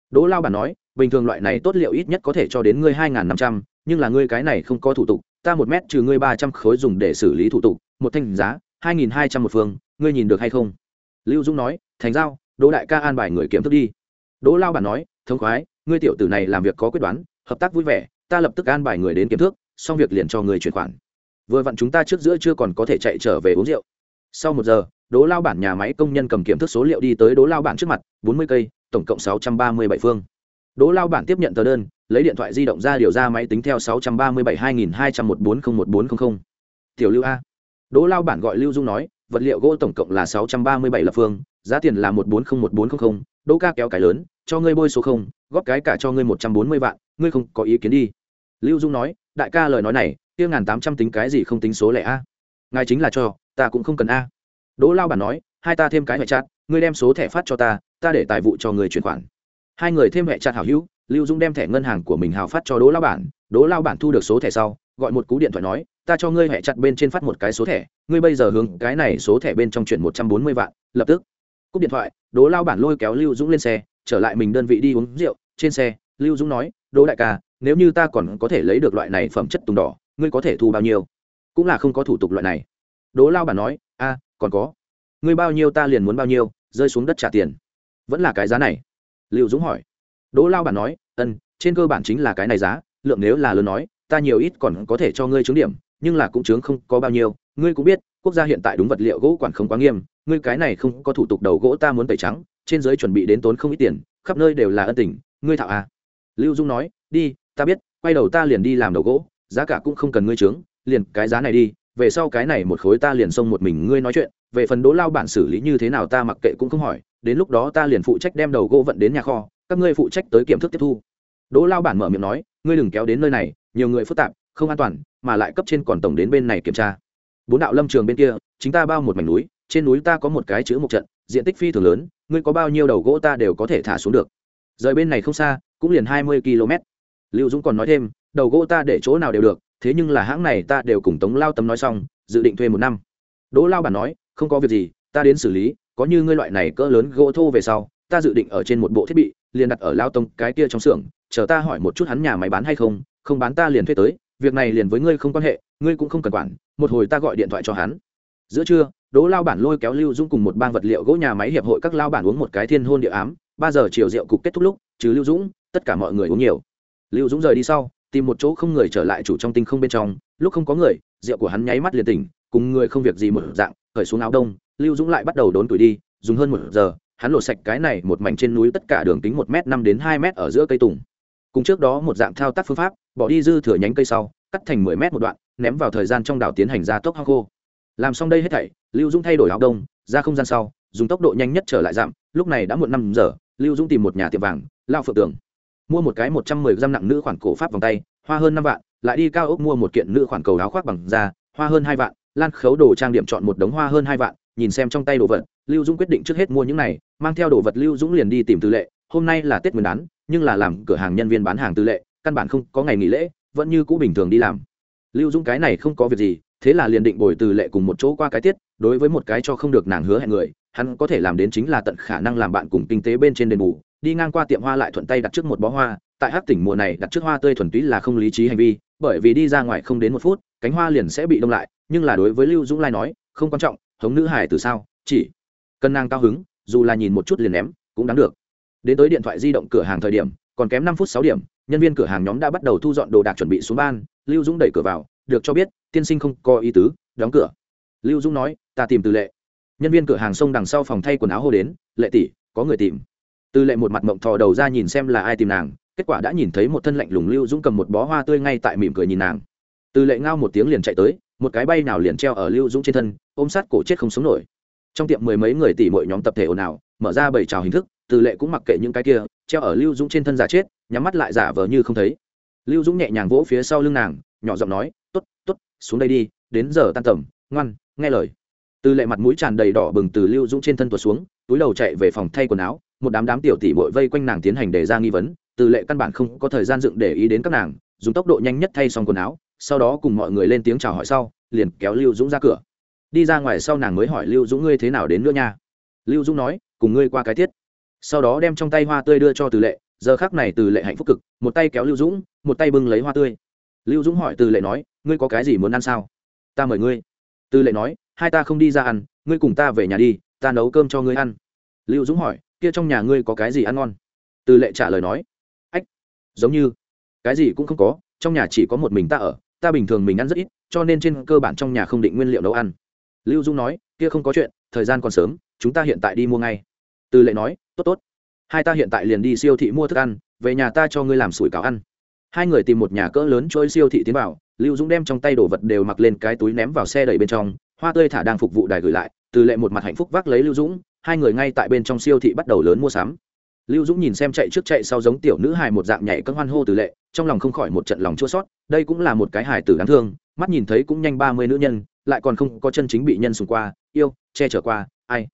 [SPEAKER 1] Đỗ lao bản nói, bình thường loại này tốt liệu ít nhất có thể cho đến ngươi hai n g h n năm trăm, nhưng là ngươi cái này không có thủ tục, ta một mét trừ ngươi ba trăm khối dùng để xử lý thủ tục, một thanh giá, hai nghìn hai trăm một phương, ngươi nhìn được hay không? Lưu dung nói, thành giao, đỗ đại ca an bài người kiếm thức đi. Đỗ lao bản nói thống khoái, ngươi tiểu tử này làm việc có quyết đoán, hợp tác vui vẻ, ta lập tức an bài người đến kiếm thước, xong việc liền cho người chuyển khoản. Vừa vặn chúng ta trước giữa chưa còn có thể chạy trở về uống rượu. Sau một giờ đố lao bản nhà máy công nhân cầm kiểm thước số liệu đi tới đố lao bản trước mặt, bốn mươi cây, tổng cộng sáu trăm ba mươi bảy phương đố lao bản tiếp nhận tờ đơn, lấy điện thoại di động ra điều ra máy tính theo 637-2201-401400. tiểu lưu a đố lao bản gọi lưu dung nói, vật liệu gỗ tổng cộng là 637 lập phương, giá tiền là 1401400. đỗ ca kéo cái lớn, cho ngươi bôi số không, góp cái cả cho ngươi 140 vạn, ngươi không có ý kiến đi lưu dung nói, đại ca lời nói này tiêu ngàn tám trăm tính cái gì không tính số lẻ a ngài chính là cho, ta cũng không cần a đỗ lao bản nói, hai ta thêm cái hệ chặt, ngươi đem số thẻ phát cho ta ta để tài vụ cho người chuyển khoản. Hai người thêm hệ chặt hảo hữu, lưu dung đem thẻ ngân hàng của mình hào phát cho đỗ lao bản. Đỗ lao bản thu được số thẻ sau, gọi một cú điện thoại nói, ta cho ngươi hệ chặt bên trên phát một cái số thẻ, ngươi bây giờ hướng cái này số thẻ bên trong chuyển một trăm bốn mươi vạn, lập tức. Cúp điện thoại, đỗ lao bản lôi kéo lưu dũng lên xe, trở lại mình đơn vị đi uống rượu. Trên xe, lưu dũng nói, đỗ đại ca, nếu như ta còn có thể lấy được loại này phẩm chất tùng đỏ, ngươi có thể thu bao nhiêu? Cũng là không có thủ tục loại này. Đỗ lao bản nói, a còn có. Ngươi bao nhiêu ta liền muốn bao nhiêu, rơi xuống đất trả tiền. Vẫn là cái giá này. Liệu dũng hỏi. Đỗ lao bản nói, ân, trên cơ bản chính là cái này giá, lượng nếu là lớn nói, ta nhiều ít còn có thể cho ngươi trướng điểm, nhưng là cũng chướng không có bao nhiêu. Ngươi cũng biết, quốc gia hiện tại đúng vật liệu gỗ quản không quá nghiêm, ngươi cái này không có thủ tục đầu gỗ ta muốn tẩy trắng, trên giới chuẩn bị đến tốn không ít tiền, khắp nơi đều là ân tình, ngươi thạo à? Lưu dung nói, đi, ta biết, quay đầu ta liền đi làm đầu gỗ, giá cả cũng không cần ngươi trướng liền cái giá này đi về sau cái này một khối ta liền xông một mình ngươi nói chuyện, về phần đỗ lao bản xử lý như thế nào ta mặc kệ cũng không hỏi, đến lúc đó ta liền phụ trách đem đầu gỗ vận đến nhà kho, các ngươi phụ trách tới kiểm thức tiếp thu. Đỗ lao bản mở miệng nói, ngươi đừng kéo đến nơi này, nhiều người phức tạp, không an toàn, mà lại cấp trên còn tổng đến bên này kiểm tra. Bốn đạo lâm trường bên kia, chính ta bao một mảnh núi, trên núi ta có một cái chữ một trận, diện tích phi thường lớn, ngươi có bao nhiêu đầu gỗ ta đều có thể thả xuống được. Rời bên này không xa, cũng liền hai mươi km lưu dũng còn nói thêm, đầu gỗ ta để chỗ nào đều được thế nhưng là hãng này ta đều cùng tống lao tấm nói xong, dự định thuê một năm. Đỗ lao bản nói, không có việc gì, ta đến xử lý, có như ngươi loại này cỡ lớn gỗ thô về sau, ta dự định ở trên một bộ thiết bị, liền đặt ở lao tông cái kia trong xưởng, chờ ta hỏi một chút hắn nhà máy bán hay không không bán ta liền thuê tới, việc này liền với ngươi không quan hệ, ngươi cũng không cần quản, một hồi ta gọi điện thoại cho hắn. Giữa trưa, đỗ lao bản lôi kéo lưu dũng cùng một bang vật liệu gỗ nhà máy hiệp hội các lao bản uống một cái thiên hôn địa ám, ba giờ chiều rượu cục kết thúc lúc, trừ lưu dũng, tất cả mọi người uống nhiều. Lưu dũng rời đi sau tìm một chỗ không người trở lại chủ trong tinh không bên trong, lúc không có người, rượu của hắn nháy mắt liền tỉnh, cùng người không việc gì một dạng khởi xuống áo đông, lưu dũng lại bắt đầu đốn tuổi đi, dùng hơn một giờ, hắn lột sạch cái này một mảnh trên núi tất cả đường kính một m năm đến hai m ở giữa cây tùng. Cùng trước đó một dạng thao tác phương pháp, bỏ đi dư thừa nhánh cây sau, cắt thành mười m một đoạn, ném vào thời gian trong đảo tiến hành ra tốc hang khô. Làm xong đây hết thảy, lưu dũng thay đổi áo đông, ra không gian sau, dùng tốc độ nhanh nhất trở lại giảm lúc này đã muộn năm giờ, lưu dũng tìm một nhà tiệm vàng, lao phượng tường mua một cái một trăm mười gram nặng nữ khoản cổ pháp vòng tay, hoa hơn năm vạn, lại đi cao ốc mua một kiện nữ khoản cầu áo khoác bằng da, hoa hơn hai vạn, lan khấu đồ trang điểm chọn một đống hoa hơn hai vạn, nhìn xem trong tay đồ vật, lưu dũng quyết định trước hết mua những này, mang theo đồ vật lưu dũng liền đi tìm tư lệ, hôm nay là tết nguyên đán, nhưng là làm cửa hàng nhân viên bán hàng tư lệ, căn bản không có ngày nghỉ lễ, vẫn như cũ bình thường đi làm. Lưu dũng cái này không có việc gì, thế là liền định bồi từ lệ cùng một chỗ qua cái tiết, đối với một cái cho không được nàng hứa hẹn người, hắn có thể làm đến chính là tận khả năng làm bạn cùng kinh tế bên trên đền bù đi ngang qua tiệm hoa lại thuận tay đặt trước một bó hoa, tại hát tỉnh mùa này đặt trước hoa tươi thuần túy là không lý trí hành vi, bởi vì đi ra ngoài không đến một phút, cánh hoa liền sẽ bị đông lại, nhưng là đối với lưu dũng lai nói, không quan trọng, hống nữ hải từ sao, chỉ cần nàng cao hứng, dù là nhìn một chút liền ném, cũng đáng được. Đến tới điện thoại di động cửa hàng thời điểm, còn kém năm phút sáu điểm, nhân viên cửa hàng nhóm đã bắt đầu thu dọn đồ đạc chuẩn bị xuống ban, lưu dũng đẩy cửa vào, được cho biết, tiên sinh không có ý tứ, đóng cửa. Lưu dũng nói, ta tìm từ lệ. Nhân viên cửa hàng xông đằng sau phòng thay quần áo hô đến, lệ tỷ, có người tìm từ lệ một mặt mộng thò đầu ra nhìn xem là ai tìm nàng, kết quả đã nhìn thấy một thân lạnh lùng lưu dũng cầm một bó hoa tươi ngay tại mỉm cười nhìn nàng. Từ lệ ngao một tiếng liền chạy tới, một cái bay nào liền treo ở lưu dũng trên thân, ôm sát cổ chết không sống nổi. Trong tiệm mười mấy người tỉ mọi nhóm tập thể ồn ào, mở ra bảy trào hình thức từ lệ cũng mặc kệ những cái kia, treo ở lưu dũng trên thân giả chết, nhắm mắt lại giả vờ như không thấy. Lưu dũng nhẹ nhàng vỗ phía sau lưng nàng, nhỏ giọng nói t ố t t ố t xuống đây đi, đến giờ tan tầm, ngoan, nghe lời. Từ lệ mặt mũi tràn đầy đỏ bừng từ lưu dũng trên thân tuột xuống túi đầu chạy về phòng thay quần áo, một đám đám tiểu tỷ bội vây quanh nàng tiến hành đề ra nghi vấn, từ lệ căn bản không có thời gian dựng để ý đến các nàng, dùng tốc độ nhanh nhất thay xong quần áo, sau đó cùng mọi người lên tiếng chào hỏi sau, liền kéo lưu dũng ra cửa. Đi ra ngoài sau nàng mới hỏi lưu dũng ngươi thế nào đến nữa nha? Lưu dũng nói, cùng ngươi qua cái tiết. Sau đó đem trong tay hoa tươi đưa cho từ lệ, giờ khác này từ lệ hạnh phúc cực, một tay kéo lưu dũng, một tay bưng lấy hoa tươi. Lưu dũng hỏi từ lệ nói, ngươi có cái gì muốn ăn sao? Ta mời ngươi. Từ lệ nói, hai ta không đi ra ăn, ngươi cùng ta về nhà đi ta nấu cơm cho ngươi ăn. Lưu dũng hỏi, kia trong nhà ngươi có cái gì ăn ngon? Từ lệ trả lời nói, ách, giống như, cái gì cũng không có, trong nhà chỉ có một mình ta ở, ta bình thường mình ăn rất ít, cho nên trên cơ bản trong nhà không định nguyên liệu nấu ăn. Lưu Dũng nói, kia không có chuyện, thời gian còn sớm, chúng ta hiện tại đi mua ngay. Từ lệ nói, tốt tốt, hai ta hiện tại liền đi siêu thị mua thức ăn, về nhà ta cho ngươi làm sủi cảo ăn. Hai người tìm một nhà cỡ lớn trôi siêu thị tiến vào, lưu dũng đem trong tay đồ vật đều mặc lên cái túi ném vào xe đẩy bên trong, hoa tươi thả đang phục vụ đài gửi lại từ lệ một mặt hạnh phúc vác lấy lưu dũng, hai người ngay tại bên trong siêu thị bắt đầu lớn mua sắm. Lưu dũng nhìn xem chạy trước chạy sau giống tiểu nữ hài một dạng nhảy cân hoan hô từ lệ, trong lòng không khỏi một trận lòng chua sót đây cũng là một cái hài tử đáng thương, mắt nhìn thấy cũng nhanh ba mươi nữ nhân, lại còn không có chân chính bị nhân sùng qua, yêu, che chở qua, ai.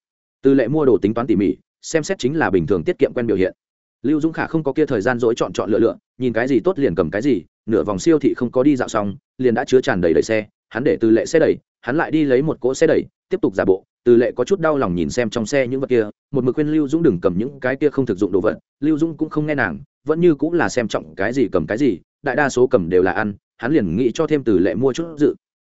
[SPEAKER 1] Từ lệ mua đồ tính toán tỉ mỉ, xem xét chính là bình thường tiết kiệm quen biểu hiện. Lưu dũng khả không có kia thời gian dỗi chọn chọn lựa lựa, nhìn cái gì tốt liền cầm cái gì, nửa vòng siêu thị không có đi dạo xong, liền đã chứa tràn đầy đầy xe, hắn để từ lệ xe đẩy, hắn lại đi lấy một cỗ xe đẩy, tiếp tục giả bộ từ lệ có chút đau lòng nhìn xem trong xe những vật kia, một mực khuyên lưu dũng đừng cầm những cái kia không thực dụng đồ vật, lưu dũng cũng không nghe nàng, vẫn như cũng là xem trọng cái gì cầm cái gì, đại đa số cầm đều là ăn, hắn liền nghĩ cho thêm từ lệ mua chút dự.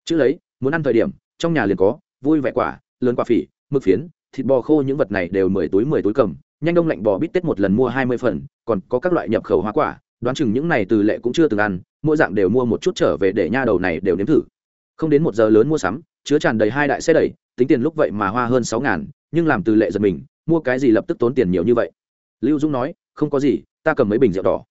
[SPEAKER 1] Chữ lấy, muốn ăn thời điểm, trong nhà liền có, vui vẻ quả, lớn quả phỉ, mực phiến, thịt bò khô những vật này đều mười túi mười túi cầm, nhanh đông lạnh bò bít tết một lần mua hai mươi phần, còn có các loại nhập khẩu hoa quả, đoán chừng những này từ lệ cũng chưa từng ăn, mỗi dạng đều mua một chút trở về để nha đầu này đều nếm thử. Không đến một giờ lớn mua sắm, chứa tràn đầy hai đại xe đẩy tính tiền lúc vậy mà hoa hơn sáu ngàn, nhưng làm từ lệ giật mình, mua cái gì lập tức tốn tiền nhiều như vậy. Lưu dũng nói, không có gì, ta cầm mấy bình rượu đỏ.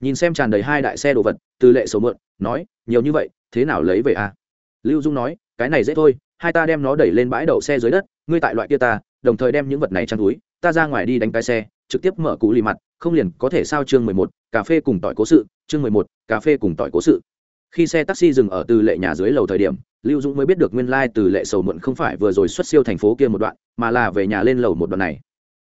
[SPEAKER 1] Nhìn xem tràn đầy hai đại xe đồ vật, từ lệ sầu mượn, nói, nhiều như vậy, thế nào lấy về à? Lưu dung nói, cái này dễ thôi, hai ta đem nó đẩy lên bãi đậu xe dưới đất, ngươi tại loại kia ta, đồng thời đem những vật này trang túi, ta ra ngoài đi đánh cái xe, trực tiếp mở cú lì mặt, không liền có thể sao chương mười một, cà phê cùng tỏi cố sự, chương mười một, cà phê cùng tỏi cố sự khi xe taxi dừng ở từ lệ nhà dưới lầu thời điểm lưu dũng mới biết được nguyên lai、like、từ lệ sầu muộn không phải vừa rồi xuất siêu thành phố kia một đoạn mà là về nhà lên lầu một đoạn này.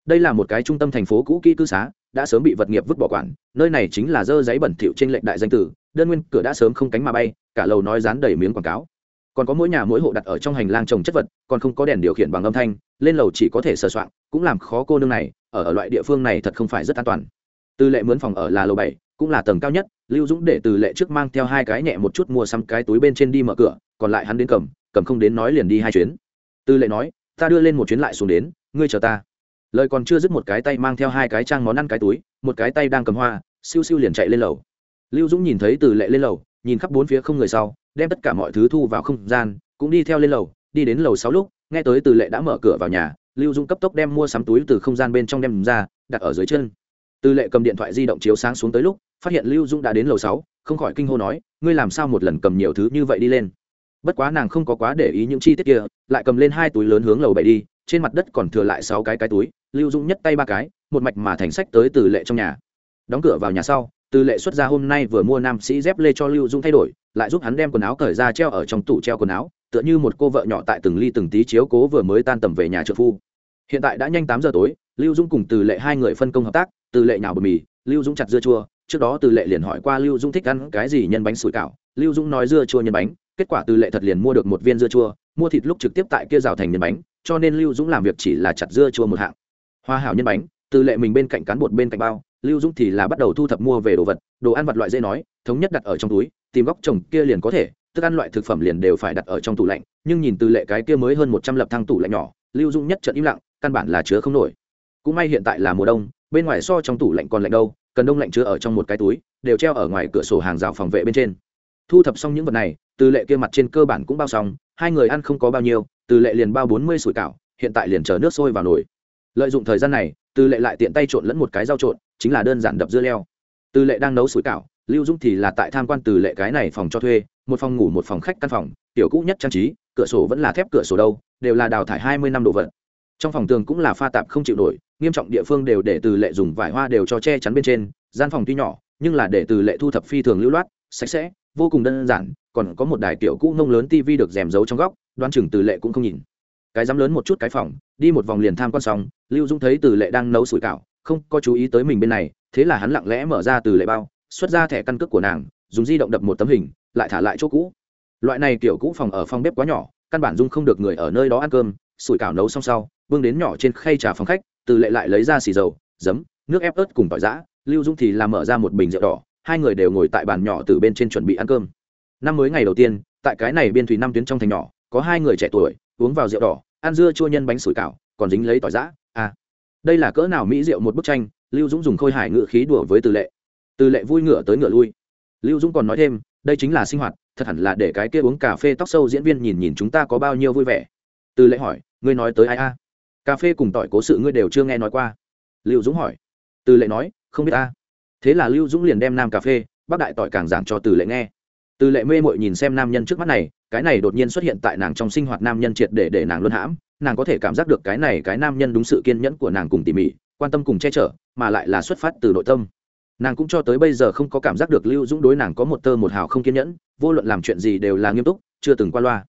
[SPEAKER 1] Đây là một cái trung tâm thành phố cũ kỹ cư xá đã sớm bị vật nghiệp vứt bỏ quản nơi này chính là dơ giấy bẩn thỉu trên lệnh đại danh tử đơn nguyên cửa đã sớm không cánh mà bay cả lầu nói dán đầy miếng quảng cáo. Còn có mỗi nhà mỗi hộ đặt ở trong hành lang trồng chất vật còn không có đèn điều khiển bằng âm thanh lên lầu chỉ có thể sờ soạn cũng làm khó cô nương này ở, ở loại địa phương này thật không phải rất an toàn từ lệ mướn phòng ở là lầu bảy, cũng là tầng cao nhất, lưu dũng để từ lệ trước mang theo hai cái nhẹ một chút mua xăm cái túi bên trên đi mở cửa, còn lại hắn đến cầm cầm không đến nói liền đi hai chuyến. Từ lệ nói, ta đưa lên một chuyến lại xuống đến, ngươi chờ ta. Lời còn chưa dứt một cái tay mang theo hai cái trang món ăn cái túi, một cái tay đang cầm hoa, siêu siêu liền chạy lên lầu. Lưu dũng nhìn thấy từ lệ lên lầu, nhìn khắp bốn phía không người sau, đem tất cả mọi thứ thu vào không gian, cũng đi theo lên lầu, đi đến lầu sáu lúc, nghe tới từ lệ đã mở cửa vào nhà, lưu dũng cấp tốc đem mua sắm túi từ không gian bên trong đem ra, đặt ở dưới chân từ lệ cầm điện thoại di động chiếu sáng xuống tới lúc, phát hiện lưu dũng đã đến lầu sáu, không khỏi kinh hô nói, ngươi làm sao một lần cầm nhiều thứ như vậy đi lên? Bất quá nàng không có quá để ý những chi tiết kia, lại cầm lên hai túi lớn hướng lầu bảy đi, trên mặt đất còn thừa lại sáu cái cái túi, lưu dũng nhất tay ba cái, một mạch mà thành sách tới từ lệ trong nhà. Đóng cửa vào nhà sau, từ lệ xuất ra hôm nay vừa mua nam sĩ dép lê cho lưu dũng thay đổi, lại giúp hắn đem quần áo cởi ra treo ở trong tủ treo quần áo, tựa như một cô vợ nhỏ tại từng ly từng tí chiếu cố vừa mới tan tầm về nhà trợ phu. Hiện tại đã nhanh tám giờ tối, lưu dũng cùng từ lệ hai người phân công hợp tác từ lệ nhào bờ mì, lưu dũng chặt dưa chua, trước đó từ lệ liền hỏi qua lưu dũng thích ăn cái gì nhân bánh sủi cảo. Lưu dũng nói dưa chua nhân bánh, kết quả từ lệ thật liền mua được một viên dưa chua, mua thịt lúc trực tiếp tại kia rào thành nhân bánh, cho nên lưu dũng làm việc chỉ là chặt dưa chua một hạng. Hoa hảo nhân bánh, từ lệ mình bên cạnh cán bột bên cạnh bao, lưu dũng thì là bắt đầu thu thập mua về đồ vật, đồ ăn vặt loại dễ nói, thống nhất đặt ở trong túi, tìm góc trồng kia liền có thể, thức ăn loại thực phẩm liền đều phải đặt ở trong tủ lạnh, nhưng nhìn từ lệ cái kia mới hơn một trăm lập thang tủ lạnh nhỏ, lưu dũng nhất trận im lặng, căn bản là chứa không nổi. Cũng may hiện tại là mùa đông bên ngoài so trong tủ lạnh còn lạnh đâu, cần đông lạnh chứa ở trong một cái túi, đều treo ở ngoài cửa sổ hàng rào phòng vệ bên trên. Thu thập xong những vật này, từ lệ kia mặt trên cơ bản cũng bao xong, hai người ăn không có bao nhiêu, từ lệ liền bao bốn mươi sủi cảo, hiện tại liền chờ nước sôi vào nồi. Lợi dụng thời gian này, từ lệ lại tiện tay trộn lẫn một cái dao trộn, chính là đơn giản đập dưa leo. Từ lệ đang nấu sủi cảo, lưu dung thì là tại tham quan từ lệ cái này phòng cho thuê, một phòng ngủ, một phòng khách căn phòng, tiểu cũ nhất trang trí, cửa sổ vẫn là thép cửa sổ đâu, đều là đào thải hai mươi năm đồ vật. Trong phòng tường cũng là pha tạp không chịu nổi nghiêm trọng địa phương đều để từ lệ dùng vải hoa đều cho che chắn bên trên, gian phòng tuy nhỏ, nhưng là để từ lệ thu thập phi thường lưu loát, sạch sẽ, vô cùng đơn giản, còn có một đài tiểu cũ nông lớn tivi được rèm giấu trong góc đoan chừng từ lệ cũng không nhìn. Cái dám lớn một chút cái phòng, đi một vòng liền tham quan xong, lưu dung thấy từ lệ đang nấu sủi cảo, không có chú ý tới mình bên này, thế là hắn lặng lẽ mở ra từ lệ bao, xuất ra thẻ căn cước của nàng, dùng di động đập một tấm hình, lại thả lại chỗ cũ. Loại này kiểu cũ phòng ở phòng bếp quá nhỏ, căn bản dung không được người ở nơi đó ăn cơm, sủi cảo nấu xong sau vương đến nhỏ trên khay trà phòng khách từ lệ lại lấy ra xì dầu, giấm, nước ép ớt cùng tỏi giã, lưu dung thì làm mở ra một bình rượu đỏ, hai người đều ngồi tại bàn nhỏ từ bên trên chuẩn bị ăn cơm. Năm mới ngày đầu tiên, tại cái này biên thủy năm tuyến trong thành nhỏ, có hai người trẻ tuổi, uống vào rượu đỏ, ăn dưa chua nhân bánh sủi cảo, còn dính lấy tỏi giã à. Đây là cỡ nào mỹ rượu một bức tranh, lưu dũng dùng khôi hải ngự khí đùa với từ lệ. Từ lệ vui ngựa tới ngựa lui. Lưu dũng còn nói thêm, đây chính là sinh hoạt, thật hẳn là để cái kia uống cà phê tóc sâu diễn viên nhìn nhìn chúng ta có bao nhiêu vui vẻ. Từ lệ hỏi, ngươi nói tới ai a? Cà phê cùng tỏi cố sự ngươi đều chưa nghe nói qua. Lưu dũng hỏi. Từ lệ nói, không biết a thế là lưu dũng liền đem nam cà phê, bác đại tỏi càng giảng cho từ lệ nghe. Từ lệ mê mội nhìn xem nam nhân trước mắt này, cái này đột nhiên xuất hiện tại nàng trong sinh hoạt nam nhân triệt để để nàng luân hãm, nàng có thể cảm giác được cái này cái nam nhân đúng sự kiên nhẫn của nàng cùng tỉ mỉ, quan tâm cùng che chở, mà lại là xuất phát từ nội tâm. Nàng cũng cho tới bây giờ không có cảm giác được lưu dũng đối nàng có một tơ một hào không kiên nhẫn, vô luận làm chuyện gì đều là nghiêm túc, chưa từng qua loa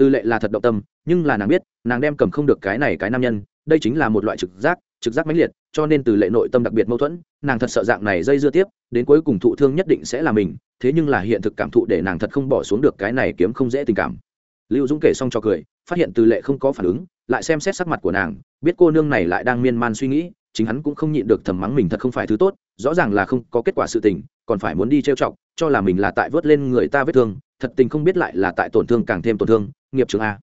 [SPEAKER 1] tư lệ là thật động tâm, nhưng là nàng biết, nàng đem cầm không được cái này cái nam nhân, đây chính là một loại trực giác trực giác mãnh liệt, cho nên từ lệ nội tâm đặc biệt mâu thuẫn, nàng thật sợ dạng này dây dưa tiếp, đến cuối cùng thụ thương nhất định sẽ là mình, thế nhưng là hiện thực cảm thụ để nàng thật không bỏ xuống được cái này kiếm không dễ tình cảm. Lưu dũng kể xong cho cười, phát hiện từ lệ không có phản ứng, lại xem xét sắc mặt của nàng, biết cô nương này lại đang miên man suy nghĩ, chính hắn cũng không nhịn được thầm mắng mình thật không phải thứ tốt, rõ ràng là không có kết quả sự tình, còn phải muốn đi trêu chọc, cho là mình là tại vớt lên người ta vết thương thật tình không biết lại là tại tổn thương càng thêm tổn thương, nghiệp trường a.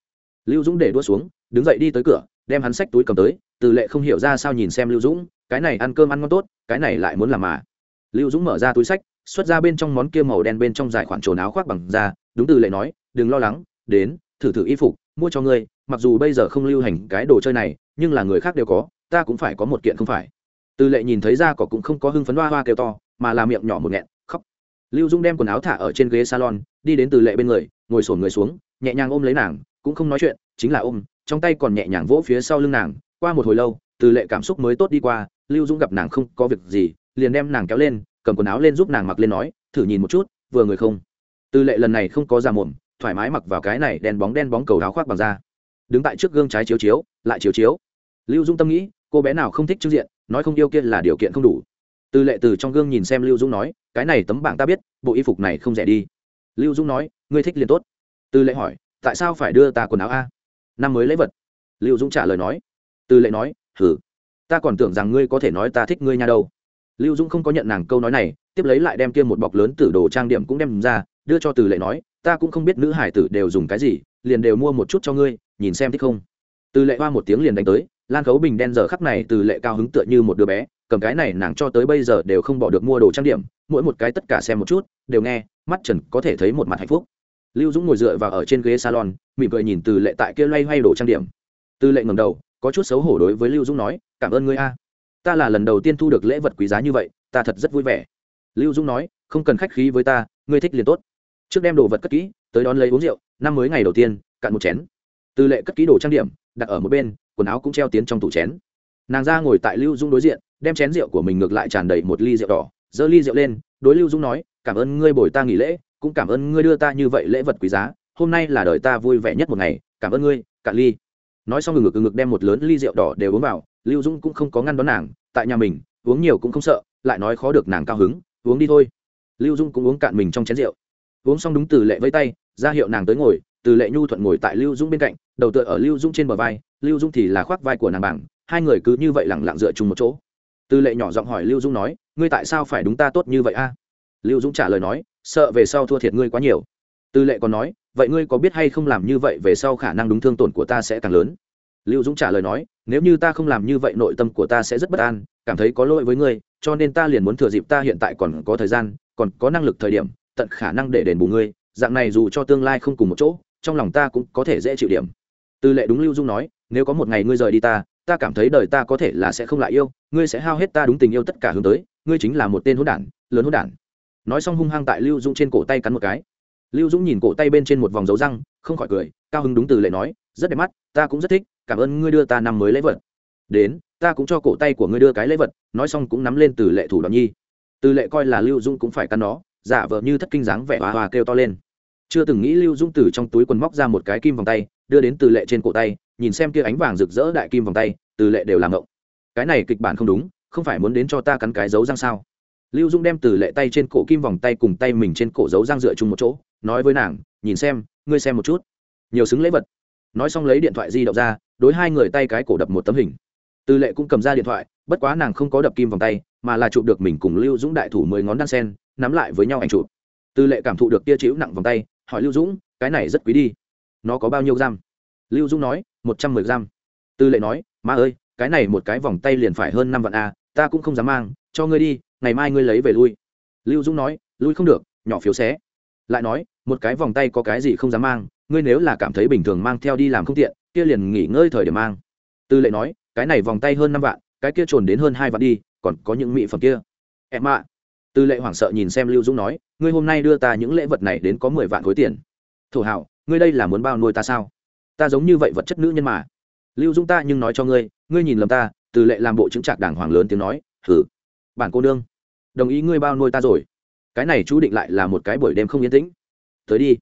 [SPEAKER 1] Lưu dũng để đua xuống, đứng dậy đi tới cửa, đem hắn sách túi cầm tới, từ lệ không hiểu ra sao nhìn xem lưu dũng, cái này ăn cơm ăn ngon tốt, cái này lại muốn làm mà. Lưu dũng mở ra túi sách, xuất ra bên trong món kia màu đen bên trong dài khoản trồn áo khoác bằng da, đúng từ lệ nói, đừng lo lắng, đến, thử thử y phục, mua cho ngươi, mặc dù bây giờ không lưu hành cái đồ chơi này, nhưng là người khác đều có, ta cũng phải có một kiện không phải. Từ lệ nhìn thấy ra cỏ cũng không có hưng phấn hoa hoa kêu to, mà là miệng nhỏ một nghẹn lưu dung đem quần áo thả ở trên ghế salon, đi đến từ lệ bên người, ngồi sổn người xuống, nhẹ nhàng ôm lấy nàng, cũng không nói chuyện, chính là ôm, trong tay còn nhẹ nhàng vỗ phía sau lưng nàng. Qua một hồi lâu, từ lệ cảm xúc mới tốt đi qua, lưu dung gặp nàng không có việc gì, liền đem nàng kéo lên, cầm quần áo lên giúp nàng mặc lên nói, thử nhìn một chút, vừa người không? Từ lệ lần này không có ra mồm, thoải mái mặc vào cái này đen bóng đen bóng cầu áo khoác bằng da. Đứng tại trước gương trái chiếu chiếu, lại chiếu chiếu. Lưu dung tâm nghĩ, cô bé nào không thích trưng diện, nói không yêu kia là điều kiện không đủ từ lệ từ trong gương nhìn xem lưu dung nói, cái này tấm bảng ta biết, bộ y phục này không rẻ đi. Lưu dung nói, ngươi thích liền tốt. Từ lệ hỏi, tại sao phải đưa ta quần áo a? Năm mới lấy vật. Lưu dung trả lời nói. Từ lệ nói, hử, ta còn tưởng rằng ngươi có thể nói ta thích ngươi nha đâu. Lưu dung không có nhận nàng câu nói này, tiếp lấy lại đem kia một bọc lớn từ đồ trang điểm cũng đem ra, đưa cho từ lệ nói, ta cũng không biết nữ hải tử đều dùng cái gì, liền đều mua một chút cho ngươi, nhìn xem thích không. Từ lệ hoa một tiếng liền đánh tới, lan khấu bình đen giờ khắc này từ lệ cao hứng tựa như một đứa bé cầm cái này nàng cho tới bây giờ đều không bỏ được mua đồ trang điểm, mỗi một cái tất cả xem một chút, đều nghe, mắt trần có thể thấy một mặt hạnh phúc. Lưu dũng ngồi dựa vào ở trên ghế salon, mỉm cười nhìn từ lệ tại kia loay hoay đồ trang điểm. Từ lệ ngầm đầu, có chút xấu hổ đối với lưu dũng nói, cảm ơn ngươi a. Ta là lần đầu tiên thu được lễ vật quý giá như vậy, ta thật rất vui vẻ. Lưu dũng nói, không cần khách khí với ta, ngươi thích liền tốt. Trước đem đồ vật cất kỹ, tới đón lấy uống rượu, năm mới ngày đầu tiên, cạn một chén. Từ lệ cất kỹ đồ trang điểm, đặt ở một bên, quần áo cũng treo tiến trong tủ chén. Nàng ra ngồi tại lưu dung đối diện đem chén rượu của mình ngược lại tràn đầy một ly rượu đỏ, giơ ly rượu lên, đối lưu dũng nói, cảm ơn ngươi bồi ta nghỉ lễ, cũng cảm ơn ngươi đưa ta như vậy lễ vật quý giá, hôm nay là đời ta vui vẻ nhất một ngày, cảm ơn ngươi, cạn ly. Nói xong ngực ngực đem một lớn ly rượu đỏ đều uống vào, lưu dũng cũng không có ngăn đón nàng, tại nhà mình, uống nhiều cũng không sợ, lại nói khó được nàng cao hứng, uống đi thôi. Lưu dung cũng uống cạn mình trong chén rượu. Uống xong đúng từ lệ với tay, ra hiệu nàng tới ngồi, từ lệ nhu thuận ngồi tại lưu dung bên cạnh, đầu tựa ở lưu dung trên bờ vai, lưu dung thì là khoác vai của nàng bảng, hai người cứ như vậy lẳng lặng dựa chung một chỗ. Tư lệ nhỏ giọng hỏi lưu dung nói, ngươi tại sao phải đúng ta tốt như vậy a? Lưu dung trả lời nói, sợ về sau thua thiệt ngươi quá nhiều. Tư lệ còn nói, vậy ngươi có biết hay không làm như vậy về sau khả năng đúng thương tổn của ta sẽ càng lớn? Lưu dũng trả lời nói, nếu như ta không làm như vậy nội tâm của ta sẽ rất bất an, cảm thấy có lỗi với ngươi, cho nên ta liền muốn thừa dịp ta hiện tại còn có thời gian, còn có năng lực thời điểm, tận khả năng để đền bù ngươi, dạng này dù cho tương lai không cùng một chỗ, trong lòng ta cũng có thể dễ chịu điểm. Tư lệ đúng lưu dung nói, nếu có một ngày ngươi rời đi ta ta cảm thấy đời ta có thể là sẽ không lại yêu, ngươi sẽ hao hết ta đúng tình yêu tất cả hướng tới, ngươi chính là một tên hỗn đản, lớn hỗn đản. Nói xong hung hăng tại lưu dung trên cổ tay cắn một cái. Lưu dũng nhìn cổ tay bên trên một vòng dấu răng, không khỏi cười, cao hứng đúng từ lệ nói, rất đẹp mắt, ta cũng rất thích, cảm ơn ngươi đưa ta năm mới lễ vật. Đến, ta cũng cho cổ tay của ngươi đưa cái lễ vật, nói xong cũng nắm lên từ lệ thủ đoạn nhi. Từ lệ coi là lưu dũng cũng phải cắn nó, giả vờ như thất kinh dáng vẻ hòa hòa kêu to lên. Chưa từng nghĩ lưu dũng từ trong túi quần móc ra một cái kim vòng tay, đưa đến từ lệ trên cổ tay nhìn xem kia ánh vàng rực rỡ đại kim vòng tay, từ lệ đều làm ngộng. Cái này kịch bản không đúng, không phải muốn đến cho ta cắn cái dấu răng sao? Lưu dũng đem từ lệ tay trên cổ kim vòng tay cùng tay mình trên cổ dấu răng dựa chung một chỗ, nói với nàng, nhìn xem, ngươi xem một chút. Nhiều xứng lễ vật. Nói xong lấy điện thoại di động ra, đối hai người tay cái cổ đập một tấm hình. Từ lệ cũng cầm ra điện thoại, bất quá nàng không có đập kim vòng tay, mà là chụp được mình cùng lưu dũng đại thủ mười ngón đan sen, nắm lại với nhau ảnh chụp. Từ lệ cảm thụ được tia chịu nặng vòng tay, hỏi lưu dũng, cái này rất quý đi. Nó có bao nhiêu gram lưu dũng nói một trăm mười gram. Tư lệ nói, má ơi, cái này một cái vòng tay liền phải hơn năm vạn a, ta cũng không dám mang, cho ngươi đi, ngày mai ngươi lấy về lui. Lưu dũng nói, lui không được, nhỏ phiếu xé. Lại nói, một cái vòng tay có cái gì không dám mang, ngươi nếu là cảm thấy bình thường mang theo đi làm không tiện, kia liền nghỉ ngơi thời điểm mang. Tư lệ nói, cái này vòng tay hơn năm vạn, cái kia trồn đến hơn hai vạn đi, còn có những mỹ phẩm kia. Em ạ. Tư lệ hoảng sợ nhìn xem lưu dũng nói, ngươi hôm nay đưa ta những lễ vật này đến có mười vạn khối tiền. Thổ hảo, ngươi đây là muốn bao nuôi ta sao? Ta giống như vậy vật chất nữ nhân mà. Lưu dũng ta nhưng nói cho ngươi ngươi nhìn lầm ta, từ lệ làm bộ chứng trạc đàng hoàng lớn tiếng nói thử bản cô nương, đồng ý ngươi bao nuôi ta rồi. Cái này chú định lại là một cái buổi đêm không yên tĩnh. Tới đi,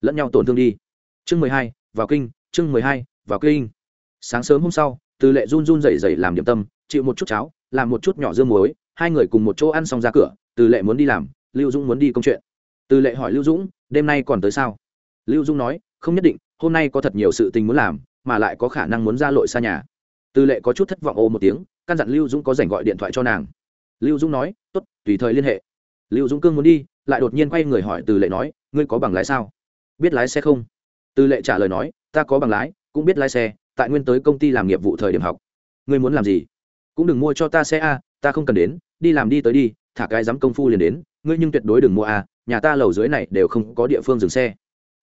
[SPEAKER 1] lẫn nhau tổn thương đi. Chương mười hai, vào kinh, chương mười hai, vào kinh. Sáng sớm hôm sau, từ lệ run run rẩy rẩy làm điểm tâm, chịu một chút cháo, làm một chút nhỏ dương muối, hai người cùng một chỗ ăn xong ra cửa, từ lệ muốn đi làm, lưu dũng muốn đi công chuyện. Từ lệ hỏi lưu dũng đêm nay còn tới sao? Lưu dũng nói, không nhất định hôm nay có thật nhiều sự tình muốn làm, mà lại có khả năng muốn ra lội xa nhà. Từ lệ có chút thất vọng ô một tiếng, căn dặn lưu dũng có dành gọi điện thoại cho nàng. Lưu dũng nói t ố t tùy thời liên hệ. Lưu dũng cương muốn đi, lại đột nhiên quay người hỏi từ lệ nói, ngươi có bằng lái sao? Biết lái xe không? Từ lệ trả lời nói, ta có bằng lái, cũng biết lái xe, tại nguyên tới công ty làm nghiệp vụ thời điểm học. Ngươi muốn làm gì? Cũng đừng mua cho ta xe a, ta không cần đến, đi làm đi tới đi, thả cái dám công phu liền đến, ngươi nhưng tuyệt đối đừng mua a, nhà ta lầu dưới này đều không có địa phương dừng xe.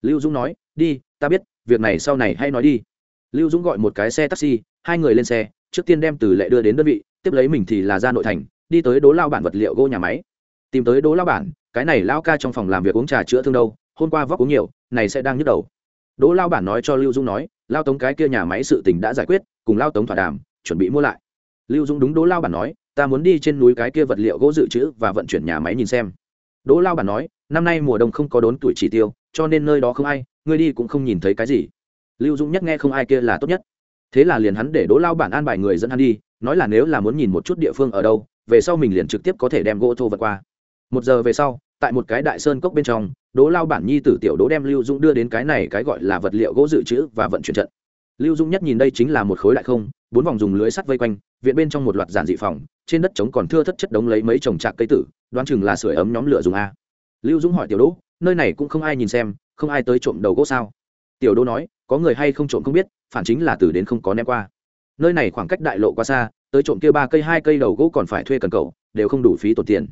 [SPEAKER 1] Lưu dũng nói đi, ta biết, việc này sau này hay nói đi. Lưu dũng gọi một cái xe taxi, hai người lên xe, trước tiên đem từ lệ đưa đến đơn vị, tiếp lấy mình thì là ra nội thành, đi tới đố lao bản vật liệu gỗ nhà máy. Tìm tới đố lao bản, cái này lao ca trong phòng làm việc uống trà chữa thương đâu, hôm qua vóc uống nhiều, này sẽ đang nhức đầu. Đố lao bản nói cho lưu dũng nói, lao tống cái kia nhà máy sự tình đã giải quyết, cùng lao tống thỏa đàm, chuẩn bị mua lại. Lưu dũng đúng đố lao bản nói, ta muốn đi trên núi cái kia vật liệu gỗ dự trữ và vận chuyển nhà máy nhìn xem. Đố lao bản nói, năm nay mùa đông không có đốn tuổi chỉ tiêu cho nên nơi đó không ai, ngươi đi cũng không nhìn thấy cái gì. Lưu dũng nhất nghe không ai kia là tốt nhất. Thế là liền hắn để đỗ lao bản an bài người dẫn hắn đi, nói là nếu là muốn nhìn một chút địa phương ở đâu, về sau mình liền trực tiếp có thể đem gỗ thô vật qua. Một giờ về sau, tại một cái đại sơn cốc bên trong, đỗ lao bản nhi tử tiểu đỗ đem lưu dũng đưa đến cái này cái gọi là vật liệu gỗ dự trữ và vận chuyển trận. Lưu dũng nhất nhìn đây chính là một khối đại không, bốn vòng dùng lưới sắt vây quanh, viện bên trong một loạt giản dị phòng, trên đất trống còn thưa thất chất đống lấy mấy trồng trạc cây tử, đoán chừng là sưởi ấm nhóm lửa dùng a. Lưu dũng hỏi tiểu đỗ nơi này cũng không ai nhìn xem, không ai tới trộm đầu gỗ sao? Tiểu đỗ nói, có người hay không trộm không biết, phản chính là từ đến không có ném qua. Nơi này khoảng cách đại lộ quá xa, tới trộm kia ba cây, hai cây đầu gỗ còn phải thuê cần cầu, đều không đủ phí tổn tiền.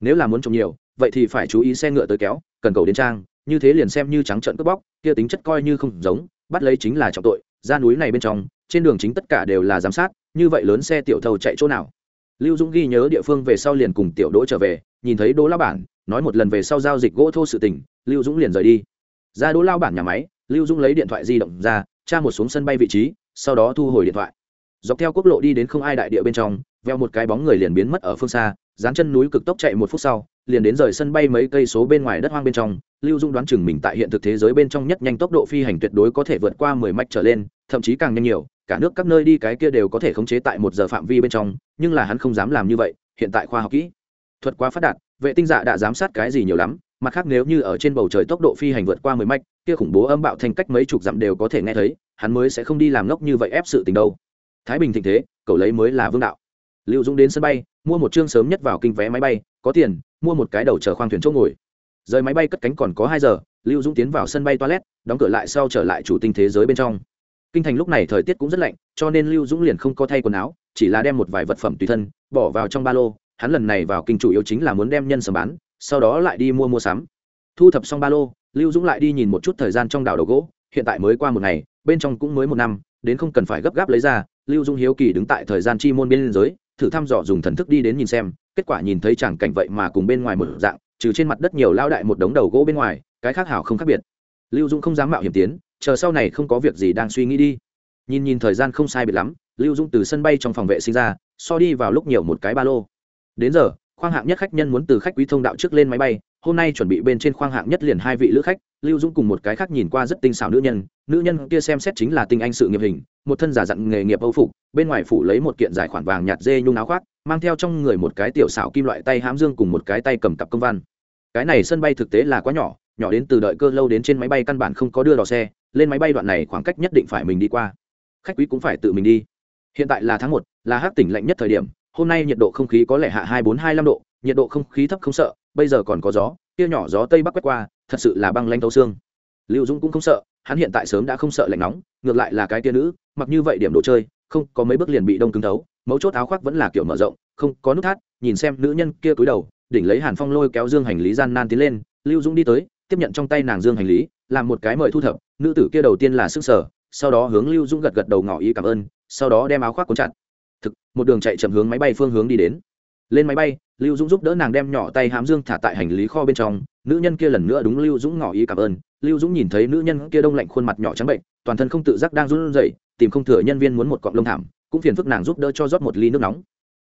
[SPEAKER 1] Nếu là muốn trộm nhiều, vậy thì phải chú ý xe ngựa tới kéo, cần cầu đến trang, như thế liền xem như trắng trợn cướp bóc, kia tính chất coi như không giống, bắt lấy chính là trọng tội, ra núi này bên trong, trên đường chính tất cả đều là giám sát, như vậy lớn xe tiểu thầu chạy chỗ nào? Lưu dũng ghi nhớ địa phương về sau liền cùng tiểu đỗ trở về, nhìn thấy đỗ la bản nói một lần về sau giao dịch gỗ thô sự tình, lưu dũng liền rời đi. Ra đỗ lao bản nhà máy, lưu dũng lấy điện thoại di động ra, tra một xuống sân bay vị trí, sau đó thu hồi điện thoại. Dọc theo quốc lộ đi đến không ai đại địa bên trong, veo một cái bóng người liền biến mất ở phương xa, dán chân núi cực tốc chạy một phút sau, liền đến rời sân bay mấy cây số bên ngoài đất hoang bên trong. Lưu dung đoán chừng mình tại hiện thực thế giới bên trong nhất nhanh tốc độ phi hành tuyệt đối có thể vượt qua mười mạch trở lên, thậm chí càng nhanh nhiều, cả nước các nơi đi cái kia đều có thể khống chế tại một giờ phạm vi bên trong, nhưng là hắn không dám làm như vậy, hiện tại khoa học kỹ thuật quá phát đạt, vệ tinh dạ đã giám sát cái gì nhiều lắm, mặt khác nếu như ở trên bầu trời tốc độ phi hành vượt qua mười mạch, kia khủng bố âm bạo thành cách mấy chục dặm đều có thể nghe thấy, hắn mới sẽ không đi làm ngốc như vậy ép sự tình đâu. Thái bình thịnh thế, cậu lấy mới là vương đạo. Lưu dũng đến sân bay, mua một chương sớm nhất vào kinh vé máy bay, có tiền, mua một cái đầu chờ khoang thuyền chỗ ngồi. Rời máy bay cất cánh còn có hai giờ, lưu dũng tiến vào sân bay toilet, đóng cửa lại sau trở lại chủ tinh thế giới bên trong. Kinh thành lúc này thời tiết cũng rất lạnh, cho nên lưu dũng liền không có thay quần áo, chỉ là đem một vài vật phẩm tùy thân, bỏ vào trong ba lô hắn lần này vào kinh chủ yếu chính là muốn đem nhân sầm bán, sau đó lại đi mua mua sắm. Thu thập xong ba lô, lưu dũng lại đi nhìn một chút thời gian trong đảo đầu gỗ, hiện tại mới qua một ngày, bên trong cũng mới một năm, đến không cần phải gấp gáp lấy ra, lưu dũng hiếu kỳ đứng tại thời gian chi môn biên giới thử thăm dò dùng thần thức đi đến nhìn xem, kết quả nhìn thấy chẳng cảnh vậy mà cùng bên ngoài một dạng, trừ trên mặt đất nhiều lao đại một đống đầu gỗ bên ngoài, cái khác hảo không khác biệt. Lưu dũng không dám mạo hiểm tiến, chờ sau này không có việc gì đang suy nghĩ đi. Nhìn nhìn thời gian không sai biệt lắm, lưu dũng từ sân bay trong phòng vệ sinh ra, so đi vào lúc nhiều một cái ba lô đến giờ, khoang hạng nhất khách nhân muốn từ khách quý thông đạo trước lên máy bay, hôm nay chuẩn bị bên trên khoang hạng nhất liền hai vị lữ khách, lưu dũng cùng một cái khác nhìn qua rất tinh xảo nữ nhân nữ nhân kia xem xét chính là tinh anh sự nghiệp hình, một thân giả dặn nghề nghiệp âu phục, bên ngoài phủ lấy một kiện giải khoản vàng nhạt dê nhung áo khoác, mang theo trong người một cái tiểu xảo kim loại tay hám dương cùng một cái tay cầm cặp công văn. Cái này sân bay thực tế là quá nhỏ nhỏ đến từ đợi cơ lâu đến trên máy bay căn bản không có đưa đò xe, lên máy bay đoạn này khoảng cách nhất định phải mình đi qua. Khách quý cũng phải tự mình đi. Hiện tại là tháng một, là hát tỉnh lạnh nhất thời điểm hôm nay nhiệt độ không khí có lẽ hạ hai bốn hai năm độ, nhiệt độ không khí thấp không sợ, bây giờ còn có gió kia nhỏ gió tây bắc quét qua, thật sự là băng lanh thấu xương. Lưu dũng cũng không sợ, hắn hiện tại sớm đã không sợ lạnh nóng, ngược lại là cái tia nữ, mặc như vậy điểm đồ chơi, không có mấy bước liền bị đông cứng thấu, mấu chốt áo khoác vẫn là kiểu mở rộng, không có nút thắt, nhìn xem nữ nhân kia cúi đầu, đỉnh lấy hàn phong lôi kéo dương hành lý gian nan tiến lên, lưu dũng đi tới, tiếp nhận trong tay nàng dương hành lý, làm một cái mời thu thập, nữ tử kia đầu tiên là sức sở, sau đó hướng lưu dũng gật gật đầu ngỏ ý cảm ơn, sau đó đem áo khoác cuốn chặt một đường chạy chậm hướng máy bay phương hướng đi đến. Lên máy bay, lưu dũng giúp đỡ nàng đem nhỏ tay hám dương thả tại hành lý kho bên trong. Nữ nhân kia lần nữa đúng lưu dũng ngỏ ý cảm ơn. Lưu dũng nhìn thấy nữ nhân kia đông lạnh khuôn mặt nhỏ trắng bệnh, toàn thân không tự giác đang run rẩy, tìm không thừa nhân viên muốn một cọng lông thảm, cũng phiền phức nàng giúp đỡ cho rót một ly nước nóng.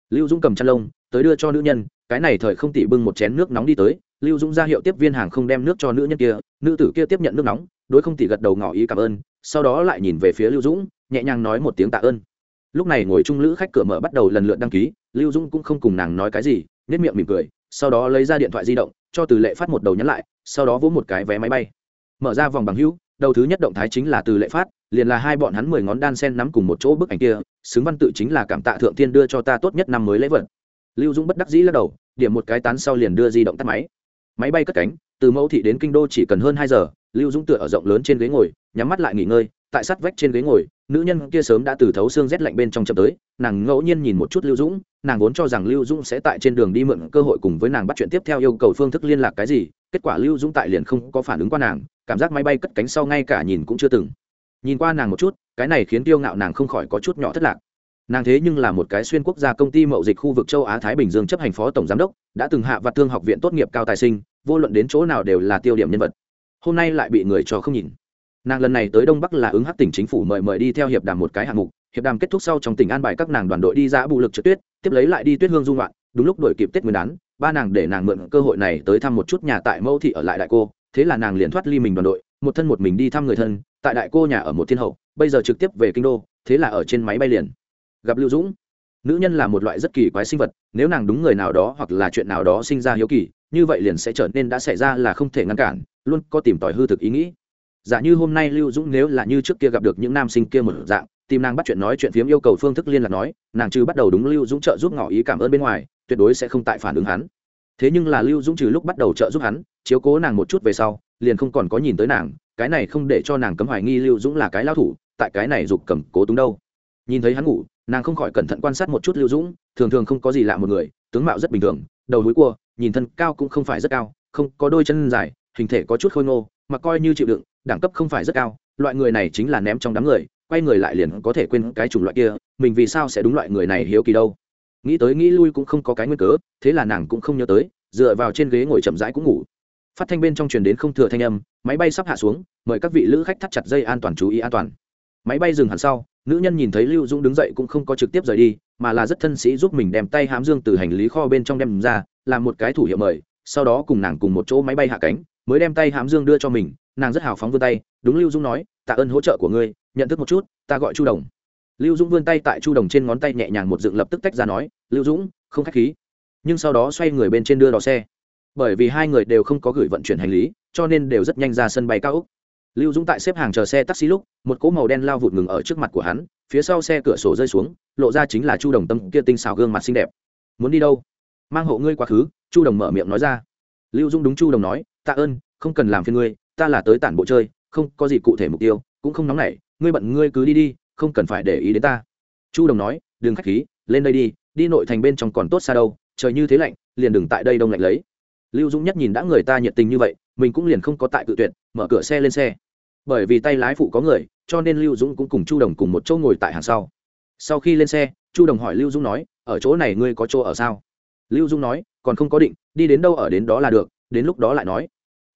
[SPEAKER 1] Lưu dũng cầm chăn lông, tới đưa cho nữ nhân, cái này thời không tỉ bưng một chén nước nóng đi tới. Lưu dũng ra hiệu tiếp viên hàng không đem nước cho nữ nhân kia, nữ tử kia tiếp nhận nước nóng, đối không tỉ gật đầu ngỏ ý cảm ơn, sau đó lại nhìn về phía lưu dũng, nhẹ nhàng nói một tiếng tạ ơn lúc này ngồi chung lữ khách cửa mở bắt đầu lần lượt đăng ký, lưu dũng cũng không cùng nàng nói cái gì nhất miệng mỉm cười, sau đó lấy ra điện thoại di động, cho từ lệ phát một đầu nhắn lại, sau đó vỗ một cái vé máy bay. Mở ra vòng bằng hữu, đầu thứ nhất động thái chính là từ lệ phát, liền là hai bọn hắn mười ngón đan sen nắm cùng một chỗ bức ảnh kia, xứng văn tự chính là cảm tạ thượng tiên đưa cho ta tốt nhất năm mới lễ vật. Lưu dũng bất đắc dĩ lắc đầu, điểm một cái tán sau liền đưa di động tắt máy. Máy bay cất cánh, từ mẫu thị đến kinh đô chỉ cần hơn hai giờ, lưu dũng tựa ở rộng lớn trên ghế ngồi, nhắm mắt lại nghỉ ngơi, tại sát vách trên ghế ngồi nữ nhân kia sớm đã từ thấu xương rét lạnh bên trong chậm tới, nàng ngẫu nhiên nhìn một chút lưu dũng, nàng vốn cho rằng lưu dũng sẽ tại trên đường đi mượn cơ hội cùng với nàng bắt chuyện tiếp theo yêu cầu phương thức liên lạc cái gì, kết quả lưu dũng tại liền không có phản ứng qua nàng, cảm giác máy bay cất cánh sau ngay cả nhìn cũng chưa từng. Nhìn qua nàng một chút, cái này khiến tiêu ngạo nàng không khỏi có chút nhỏ thất lạc. Nàng thế nhưng là một cái xuyên quốc gia công ty mậu dịch khu vực châu á thái bình dương chấp hành phó tổng giám đốc, đã từng hạ vặt thương học viện tốt nghiệp cao tài sinh, vô luận đến chỗ nào đều là tiêu điểm nhân vật. Hôm nay lại bị người cho không nhìn nàng lần này tới đông bắc là ứng hắc tỉnh chính phủ mời mời đi theo hiệp đàm một cái hạng mục. Hiệp đàm kết thúc sau trong tỉnh an bài các nàng đoàn đội đi ra bù lực trượt tuyết, tiếp lấy lại đi tuyết hương dung loạn đúng lúc đổi kịp tết nguyên đán, ba nàng để nàng mượn cơ hội này tới thăm một chút nhà tại mẫu thị ở lại đại cô. Thế là nàng liền thoát ly mình đoàn đội, một thân một mình đi thăm người thân, tại đại cô nhà ở một thiên hậu, bây giờ trực tiếp về kinh đô, thế là ở trên máy bay liền. Gặp lưu dũng. Nữ nhân là một loại rất kỳ quái sinh vật, nếu nàng đúng người nào đó hoặc là chuyện nào đó sinh ra hiếu kỳ, như vậy liền sẽ trở nên đã xảy ra là không thể ngăn cản, luôn có tìm tòi hư thực ý nghĩ giả như hôm nay lưu dũng nếu là như trước kia gặp được những nam sinh kia một dạng, tìm nàng bắt chuyện nói chuyện phiếm yêu cầu phương thức liên lạc nói, nàng trừ bắt đầu đúng lưu dũng trợ giúp ngỏ ý cảm ơn bên ngoài, tuyệt đối sẽ không tại phản ứng hắn. Thế nhưng là lưu dũng trừ lúc bắt đầu trợ giúp hắn, chiếu cố nàng một chút về sau, liền không còn có nhìn tới nàng, cái này không để cho nàng cấm hoài nghi lưu dũng là cái lao thủ, tại cái này giục cầm cố túng đâu. Nhìn thấy hắn ngủ, nàng không khỏi cẩn thận quan sát một chút lưu dũng, thường thường không có gì lạ một người, tướng mạo rất bình thường, đầu núi cua, nhìn thân cao cũng không phải rất cao, không có đôi chân dài, hình thể có chút khôi ngô, mà coi như chịu đựng đẳng cấp không phải rất cao, loại người này chính là ném trong đám người, quay người lại liền có thể quên cái chủng loại kia, mình vì sao sẽ đúng loại người này hiếu kỳ đâu. Nghĩ tới nghĩ lui cũng không có cái nguyên cớ, thế là nàng cũng không nhớ tới, dựa vào trên ghế ngồi chậm rãi cũng ngủ. Phát thanh bên trong truyền đến không thừa thanh âm, máy bay sắp hạ xuống, mời các vị lữ khách thắt chặt dây an toàn chú ý an toàn. Máy bay dừng hẳn sau, nữ nhân nhìn thấy lưu dũng đứng dậy cũng không có trực tiếp rời đi, mà là rất thân sĩ giúp mình đem tay hám dương từ hành lý kho bên trong đem ra, làm một cái thủ hiệu mời, sau đó cùng nàng cùng một chỗ máy bay hạ cánh, mới đem tay hám dương đưa cho mình nàng rất hào phóng vươn tay, đúng lưu Dung nói, tạ ơn hỗ trợ của ngươi, nhận thức một chút, ta gọi chu đồng. Lưu dũng vươn tay tại chu đồng trên ngón tay nhẹ nhàng một dựng lập tức tách ra nói, lưu dũng, không k h á c h khí. Nhưng sau đó xoay người bên trên đưa đò xe. Bởi vì hai người đều không có gửi vận chuyển hành lý, cho nên đều rất nhanh ra sân bay cao úc. Lưu dũng tại xếp hàng chờ xe taxi lúc, một cỗ màu đen lao vụt ngừng ở trước mặt của hắn, phía sau xe cửa sổ rơi xuống, lộ ra chính là chu đồng tâm kia tinh xào gương mặt xinh đẹp. Muốn đi đâu? Mang hộ ngươi quá khứ, chu đồng mở miệng nói ra. Lưu dũng đúng chu đồng nói, tạ ơn, không cần làm phiền ngươi ta là tới tản bộ chơi, không có gì cụ thể mục tiêu, cũng không nóng nảy, ngươi bận ngươi cứ đi đi, không cần phải để ý đến ta. Chu đồng nói, đừng khách khí, lên đây đi đi nội thành bên trong còn tốt xa đâu, trời như thế lạnh, liền đừng tại đây đông lạnh lấy. Lưu dũng nhất nhìn đã người ta nhiệt tình như vậy, mình cũng liền không có tại cự tuyệt, mở cửa xe lên xe. Bởi vì tay lái phụ có người, cho nên lưu dũng cũng cùng chu đồng cùng một chỗ ngồi tại hàng sau. Sau khi lên xe, chu đồng hỏi lưu dũng nói, ở chỗ này ngươi có chỗ ở sao? Lưu dũng nói, còn không có định, đi đến đâu ở đến đó là được, đến lúc đó lại nói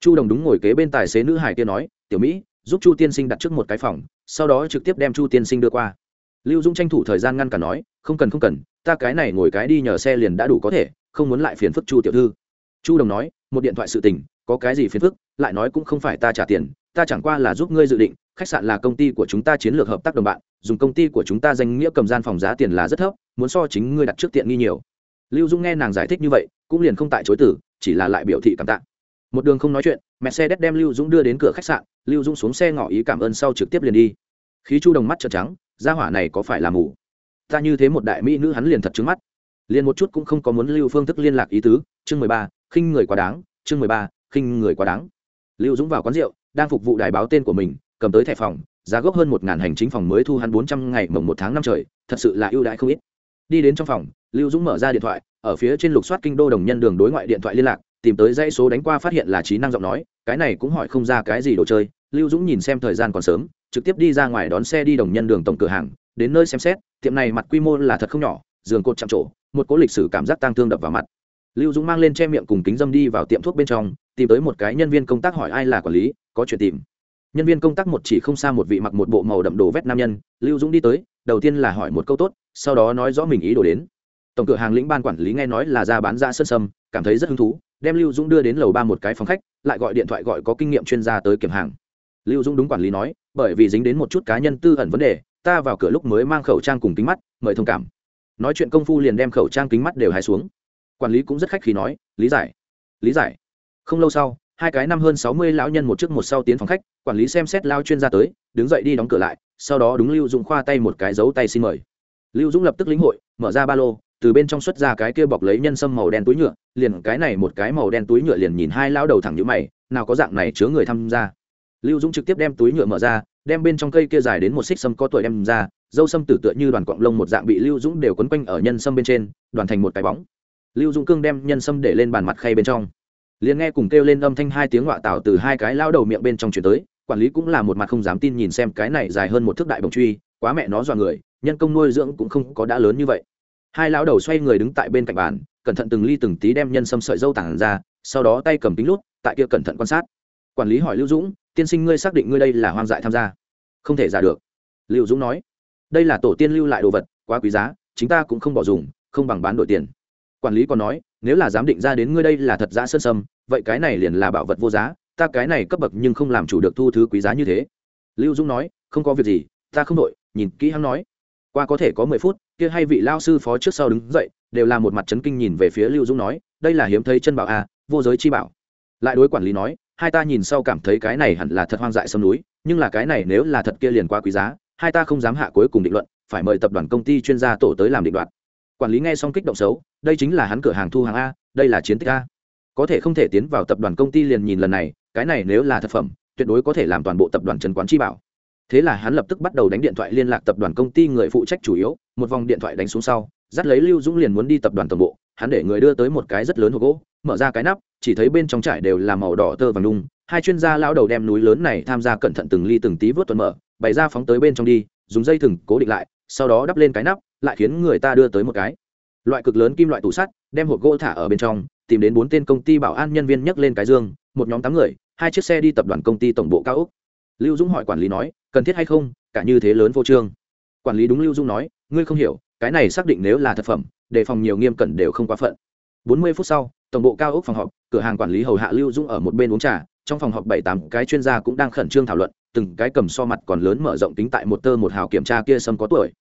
[SPEAKER 1] chu đồng đúng ngồi kế bên tài xế nữ hải kia nói, tiểu mỹ, giúp chu tiên sinh đặt trước một cái phòng, sau đó trực tiếp đem chu tiên sinh đưa qua. Lưu dũng tranh thủ thời gian ngăn cả nói, không cần không cần, ta cái này ngồi cái đi nhờ xe liền đã đủ có thể, không muốn lại phiền phức chu tiểu thư. Chu đồng nói, một điện thoại sự tình, có cái gì phiền phức, lại nói cũng không phải ta trả tiền, ta chẳng qua là giúp ngươi dự định, khách sạn là công ty của chúng ta chiến lược hợp tác đồng bạn, dùng công ty của chúng ta danh nghĩa cầm gian phòng giá tiền là rất thấp, muốn so chính ngươi đặt trước tiện nghi nhiều. Lưu dung nghe nàng giải thích như vậy, cũng liền không tại chối tử chỉ là lại biểu thị cảm tạ một đường không nói chuyện mẹ xe đét đem lưu dũng đưa đến cửa khách sạn, lưu dũng xuống xe ngỏ ý cảm ơn sau trực tiếp liền đi. Khí chu đồng mắt trợn trắng, gia hỏa này có phải là mù? Ta như thế một đại mỹ nữ hắn liền thật trứng mắt. Liền một chút cũng không có muốn lưu phương thức liên lạc ý tứ, chương mười ba, khinh người quá đáng, chương mười ba, khinh người quá đáng. Lưu dũng vào quán rượu, đang phục vụ đài báo tên của mình, cầm tới thẻ phòng, giá gốc hơn một ngàn hành chính phòng mới thu hắn bốn trăm ngày mồng một tháng năm trời, thật sự là ưu đãi không ít. Đi đến trong phòng, lưu dũng mở ra điện thoại, ở phía trên lục soát kinh đô đồng nhân đường đối ngoại điện thoại liên lạc tìm tới dãy số đánh qua phát hiện là trí năng giọng nói, cái này cũng hỏi không ra cái gì đồ chơi, lưu dũng nhìn xem thời gian còn sớm, trực tiếp đi ra ngoài đón xe đi đồng nhân đường tổng cửa hàng, đến nơi xem xét, tiệm này mặt quy mô là thật không nhỏ, giường cột chạm trổ, một cỗ lịch sử cảm giác tang thương đập vào mặt. Lưu dũng mang lên che miệng cùng kính dâm đi vào tiệm thuốc bên trong, tìm tới một cái nhân viên công tác hỏi ai là quản lý, có chuyện tìm. Nhân viên công tác một chỉ không xa một vị mặc một bộ màu đậm đồ vét nam nhân, lưu dũng đi tới, đầu tiên là hỏi một câu tốt, sau đó nói rõ mình ý đồ đến. Tổng cửa hàng lĩnh ban quản lý nghe nói là ra bán ra sơn sâm, cảm thấy rất hứng thú đem lưu dũng đưa đến lầu ba một cái phòng khách, lại gọi điện thoại gọi có kinh nghiệm chuyên gia tới kiểm hàng. Lưu dũng đúng quản lý nói, bởi vì dính đến một chút cá nhân tư ẩn vấn đề, ta vào cửa lúc mới mang khẩu trang cùng kính mắt, mời thông cảm. Nói chuyện công phu liền đem khẩu trang kính mắt đều hài xuống. Quản lý cũng rất khách khí nói, lý giải lý giải. Không lâu sau, hai cái năm hơn sáu mươi lão nhân một trước một sau tiến phòng khách, quản lý xem xét lao chuyên gia tới, đứng dậy đi đóng cửa lại, sau đó đúng lưu dũng khoa tay một cái dấu tay xin mời. Lưu dũng lập tức lĩnh hội, mở ra ba lô từ bên trong xuất ra cái kia bọc lấy nhân sâm màu đen túi nhựa, liền cái này một cái màu đen túi nhựa liền nhìn hai lao đầu thẳng như mày, nào có dạng này chứa người tham gia. Lưu dũng trực tiếp đem túi nhựa mở ra, đem bên trong cây kia dài đến một xích sâm có tuổi đem ra, dâu sâm tử tựa như đoàn quặng lông một dạng bị lưu dũng đều quấn quanh ở nhân sâm bên trên, đoàn thành một cái bóng. Lưu dũng cương đem nhân sâm để lên bàn mặt khay bên trong. Liền nghe cùng kêu lên âm thanh hai tiếng họa tạo từ hai cái lao đầu miệng bên trong chuyển tới, quản lý cũng là một mặt không dám tin nhìn xem cái này dài hơn một thước đại bồng truy, quá mẹ nó dọa người, nhân công nuôi dưỡng cũng không có đã lớn như vậy hai lão đầu xoay người đứng tại bên cạnh bàn, cẩn thận từng ly từng tí đem nhân sâm sợi dâu tản ra, sau đó tay cầm kính lút, tại kia cẩn thận quan sát. Quản lý hỏi lưu dũng, tiên sinh ngươi xác định ngươi đây là hoang dại tham gia? Không thể giả được. Lưu dũng nói, đây là tổ tiên lưu lại đồ vật, quá quý giá chúng ta cũng không bỏ dùng, không bằng bán đổi tiền. Quản lý còn nói, nếu là dám định ra đến ngươi đây là thật giá sơn sâm, vậy cái này liền là bảo vật vô giá, ta cái này cấp bậc nhưng không làm chủ được thu thứ quý giá như thế. Lưu dũng nói, không có việc gì, ta không đội nhìn kỹ hắn nói qua có thể có mười phút kia hay vị lao sư phó trước sau đứng dậy đều là một mặt chấn kinh nhìn về phía lưu dũng nói đây là hiếm thấy chân bảo a à, vô giới chi bảo. Lại đối quản lý nói hai ta nhìn sau cảm thấy cái này hẳn là thật hoang dại sông núi nhưng là cái này nếu là thật kia liền quá quý giá hai ta không dám hạ cuối cùng định luận phải mời tập đoàn công ty chuyên gia tổ tới làm định đoạt. Quản lý nghe xong kích động xấu đây chính là hắn cửa hàng thu hàng a đây là chiến tích a. Có thể không thể tiến vào tập đoàn công ty liền nhìn lần này cái này nếu là thực phẩm tuyệt đối có thể làm toàn bộ tập đoàn trần quán chi bảo thế là hắn lập tức bắt đầu đánh điện thoại liên lạc tập đoàn công ty người phụ trách chủ yếu, một vòng điện thoại đánh xuống sau, dắt lấy lưu dũng liền muốn đi tập đoàn tổng bộ, hắn để người đưa tới một cái rất lớn hộp gỗ, mở ra cái nắp, chỉ thấy bên trong trải đều là màu đỏ tơ vàng nung hai chuyên gia lao đầu đem núi lớn này tham gia cẩn thận từng ly từng tí vớt tuần mở, bày ra phóng tới bên trong đi, dùng dây thừng cố định lại, sau đó đắp lên cái nắp, lại khiến người ta đưa tới một cái. Loại cực lớn kim loại tủ sắt, đem hộp gỗ thả ở bên trong, tìm đến bốn tên công ty bảo an nhân viên nhấc lên cái dương, một nhóm tám người, hai chiếc xe đi tập đoàn công ty tổng bộ cao úc lưu dũng hỏi quản lý nói cần thiết hay không, cả như thế lớn vô trương. Quản lý đúng lưu dung nói, ngươi không hiểu, cái này xác định nếu là thực phẩm, đề phòng nhiều nghiêm cẩn đều không quá phận. Bốn mươi phút sau, tổng bộ cao ốc phòng họp, cửa hàng quản lý hầu hạ lưu dung ở một bên uống trà, trong phòng họp bảy tám cái chuyên gia cũng đang khẩn trương thảo luận, từng cái cầm so mặt còn lớn mở rộng tính tại một tơ một hào kiểm tra kia sâm có tuổi.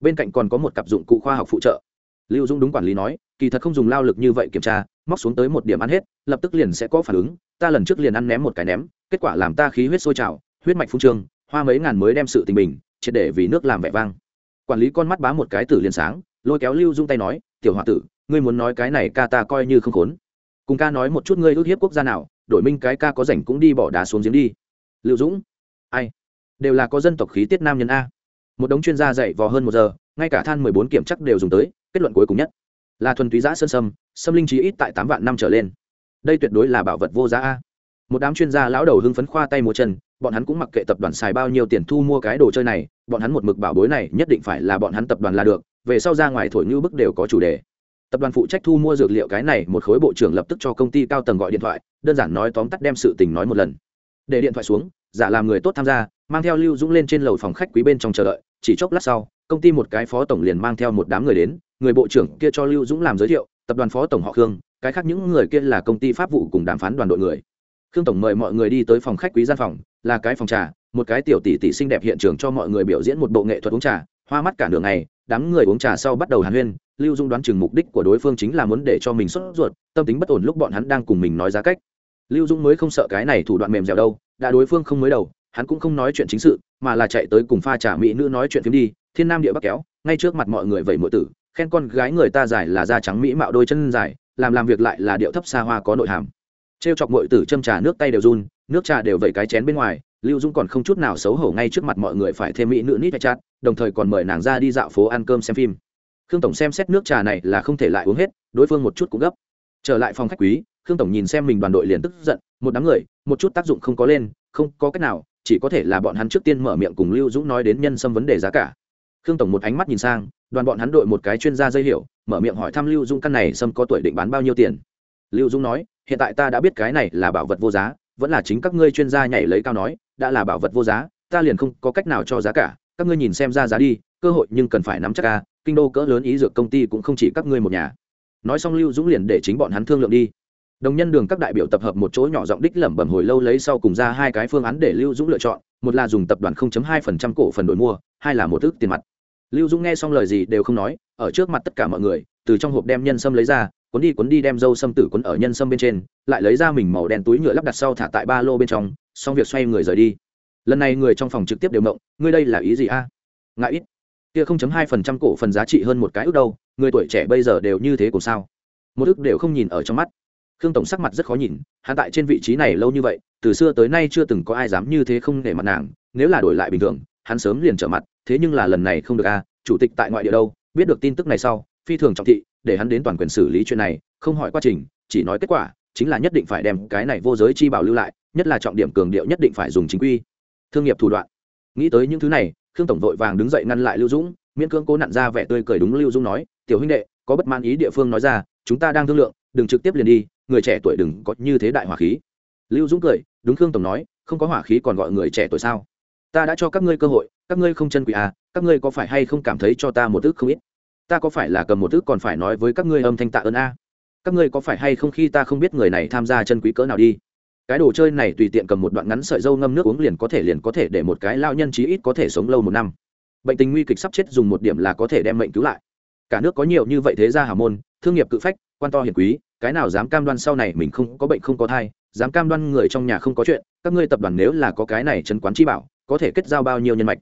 [SPEAKER 1] Bên cạnh còn có một cặp dụng cụ khoa học phụ trợ. Lưu dung đúng quản lý nói, kỳ thật không dùng lao lực như vậy kiểm tra, móc xuống tới một điểm ăn hết, lập tức liền sẽ có phản ứng, ta lần trước liền ăn ném một cái ném, kết quả làm ta khí huyết sôi trào, huyết mạch phung trương hoa mấy ngàn mới đem sự tình bình triệt để vì nước làm vẻ vang. Quản lý con mắt bá một cái tử liền sáng, lôi kéo lưu dung tay nói, tiểu h o a tử, ngươi muốn nói cái này ca ta coi như không khốn. Cùng ca nói một chút ngươi ước hiếp quốc gia nào, đổi minh cái ca có rảnh cũng đi bỏ đá xuống giếng đi. Lưu dũng, ai? Đều là có dân tộc khí tiết nam nhân a. Một đống chuyên gia dạy vò hơn một giờ, ngay cả than mười bốn kiểm chắc đều dùng tới, kết luận cuối cùng nhất. Là thuần túy giã sơn sâm sâm linh trí ít tại tám vạn năm trở lên. Đây tuyệt đối là bảo vật vô giá a. Một đám chuyên gia lão đầu hưng phấn khoa tay một chân bọn hắn cũng mặc kệ tập đoàn xài bao nhiêu tiền thu mua cái đồ chơi này, bọn hắn một mực bảo bối này nhất định phải là bọn hắn tập đoàn là được, về sau ra ngoài thổi như bức đều có chủ đề. Tập đoàn phụ trách thu mua dược liệu cái này, một khối bộ trưởng lập tức cho công ty cao tầng gọi điện thoại, đơn giản nói tóm tắt đem sự tình nói một lần. Để điện thoại xuống, giả làm người tốt tham gia, mang theo lưu dũng lên trên lầu phòng khách quý bên trong chờ đợi, chỉ chốc lát sau, công ty một cái phó tổng liền mang theo một đám người đến, người bộ trưởng kia cho lưu dũng làm giới thiệu, tập đoàn phó tổng họ khương, cái khác những người kia là công ty pháp vụ cùng đàm phán đoàn đội người khương tổng mời mọi người đi tới phòng khách quý gian phòng, là cái phòng trà, một cái tiểu tỷ tỷ xinh đẹp hiện trường cho mọi người biểu diễn một bộ nghệ thuật uống trà, hoa mắt cả đường này đám người uống trà sau bắt đầu hàn huyên, lưu dung đoán chừng mục đích của đối phương chính là muốn để cho mình sốt ruột, tâm tính bất ổn lúc bọn hắn đang cùng mình nói giá cách. Lưu dung mới không sợ cái này thủ đoạn mềm dẻo đâu, đã đối phương không mới đầu, hắn cũng không nói chuyện chính sự, mà là chạy tới cùng pha trà mỹ nữ nói chuyện phim đi, thiên nam địa bắc kéo, ngay trước mặt mọi người vậy mượn tử, khen con gái người ta dài là da trắng mỹ mạo đôi chân dài, làm làm việc lại là điệu thấp xa hoa có nội hàm trêu chọc mọi tử châm trà nước tay đều run, nước trà đều vẩy cái chén bên ngoài, lưu dung còn không chút nào xấu hổ ngay trước mặt mọi người phải thêm mỹ nữ nít hay chát, đồng thời còn mời nàng ra đi dạo phố ăn cơm xem phim. Khương tổng xem xét nước trà này là không thể lại uống hết, đối phương một chút cũng gấp. Trở lại phòng khách quý, khương tổng nhìn xem mình đoàn đội liền tức giận, một đám người, một chút tác dụng không có lên, không có cách nào, chỉ có thể là bọn hắn trước tiên mở miệng cùng lưu dũng nói đến nhân xâm vấn đề giá cả. Khương tổng một ánh mắt nhìn sang, đoàn bọn hắn đội một cái chuyên gia dây hiểu, mở miệng hỏi thăm lưu dung căn này sâm có tuổi định bán bao nhiêu tiền. Lưu dung nói hiện tại ta đã biết cái này là bảo vật vô giá, vẫn là chính các ngươi chuyên gia nhảy lấy cao nói, đã là bảo vật vô giá, ta liền không có cách nào cho giá cả, các ngươi nhìn xem ra giá đi, cơ hội nhưng cần phải nắm chắc ca kinh đô cỡ lớn ý dược công ty cũng không chỉ các ngươi một nhà. Nói xong lưu dũng liền để chính bọn hắn thương lượng đi. Đồng nhân đường các đại biểu tập hợp một chỗ nhỏ giọng đích lẩm bẩm hồi lâu lấy sau cùng ra hai cái phương án để lưu dũng lựa chọn, một là dùng tập đoàn 0.2% cổ phần đổi mua, hai là một ước tiền mặt. Lưu dũng nghe xong lời gì đều không nói, ở trước mặt tất cả mọi người, từ trong hộp đem nhân sâm lấy ra cuốn đi cuốn đi đem dâu sâm tử cuốn ở nhân sâm bên trên, lại lấy ra mình màu đen túi nhựa lắp đặt sau thả tại ba lô bên trong, xong việc xoay người rời đi. Lần này người trong phòng trực tiếp đều mộng ngươi đây là ý gì a? Ngại ít. Kia không chấm hai phần trăm cổ phần giá trị hơn một cái ước đâu, người tuổi trẻ bây giờ đều như thế cùng sao? Một ước đều không nhìn ở trong mắt. Khương tổng sắc mặt rất khó nhìn, hắn tại trên vị trí này lâu như vậy, từ xưa tới nay chưa từng có ai dám như thế không để mặt nàng, nếu là đổi lại bình thường, hắn sớm liền trở mặt, thế nhưng là lần này không được a, chủ tịch tại ngoại địa đâu, biết được tin tức này sau, phi thường trọng thị để hắn đến toàn quyền xử lý chuyện này, không hỏi quá trình, chỉ nói kết quả, chính là nhất định phải đem cái này vô giới chi bảo lưu lại, nhất là trọng điểm cường điệu nhất định phải dùng chính quy. Thương nghiệp thủ đoạn. Nghĩ tới những thứ này, khương tổng vội vàng đứng dậy ngăn lại lưu dũng, miễn cưỡng cố nặn ra vẻ tươi cười đúng lưu dũng nói, tiểu huynh đệ, có bất mãn ý địa phương nói ra, chúng ta đang thương lượng, đừng trực tiếp liền đi, người trẻ tuổi đừng có như thế đại hỏa khí. Lưu dũng cười, đúng khương tổng nói, không có hỏa khí còn gọi người trẻ tuổi sao? Ta đã cho các ngươi cơ hội, các ngươi không chân quỷ à các ngươi có phải hay không cảm thấy cho ta một ước không ít? Ta có phải là cầm một thứ còn phải nói với các ngươi âm thanh tạ ơn a? Các ngươi có phải hay không khi ta không biết người này tham gia chân quý cỡ nào đi? Cái đồ chơi này tùy tiện cầm một đoạn ngắn sợi dâu ngâm nước uống liền có thể liền có thể để một cái lao nhân chí ít có thể sống lâu một năm. Bệnh tình nguy kịch sắp chết dùng một điểm là có thể đem mệnh cứu lại. Cả nước có nhiều như vậy thế gia hà môn, thương nghiệp cự phách, quan to hiền quý, cái nào dám cam đoan sau này mình không có bệnh không có thai, dám cam đoan người trong nhà không có chuyện, các ngươi tập đoàn nếu là có cái này chấn quán chi bảo, có thể kết giao bao nhiêu nhân mạch?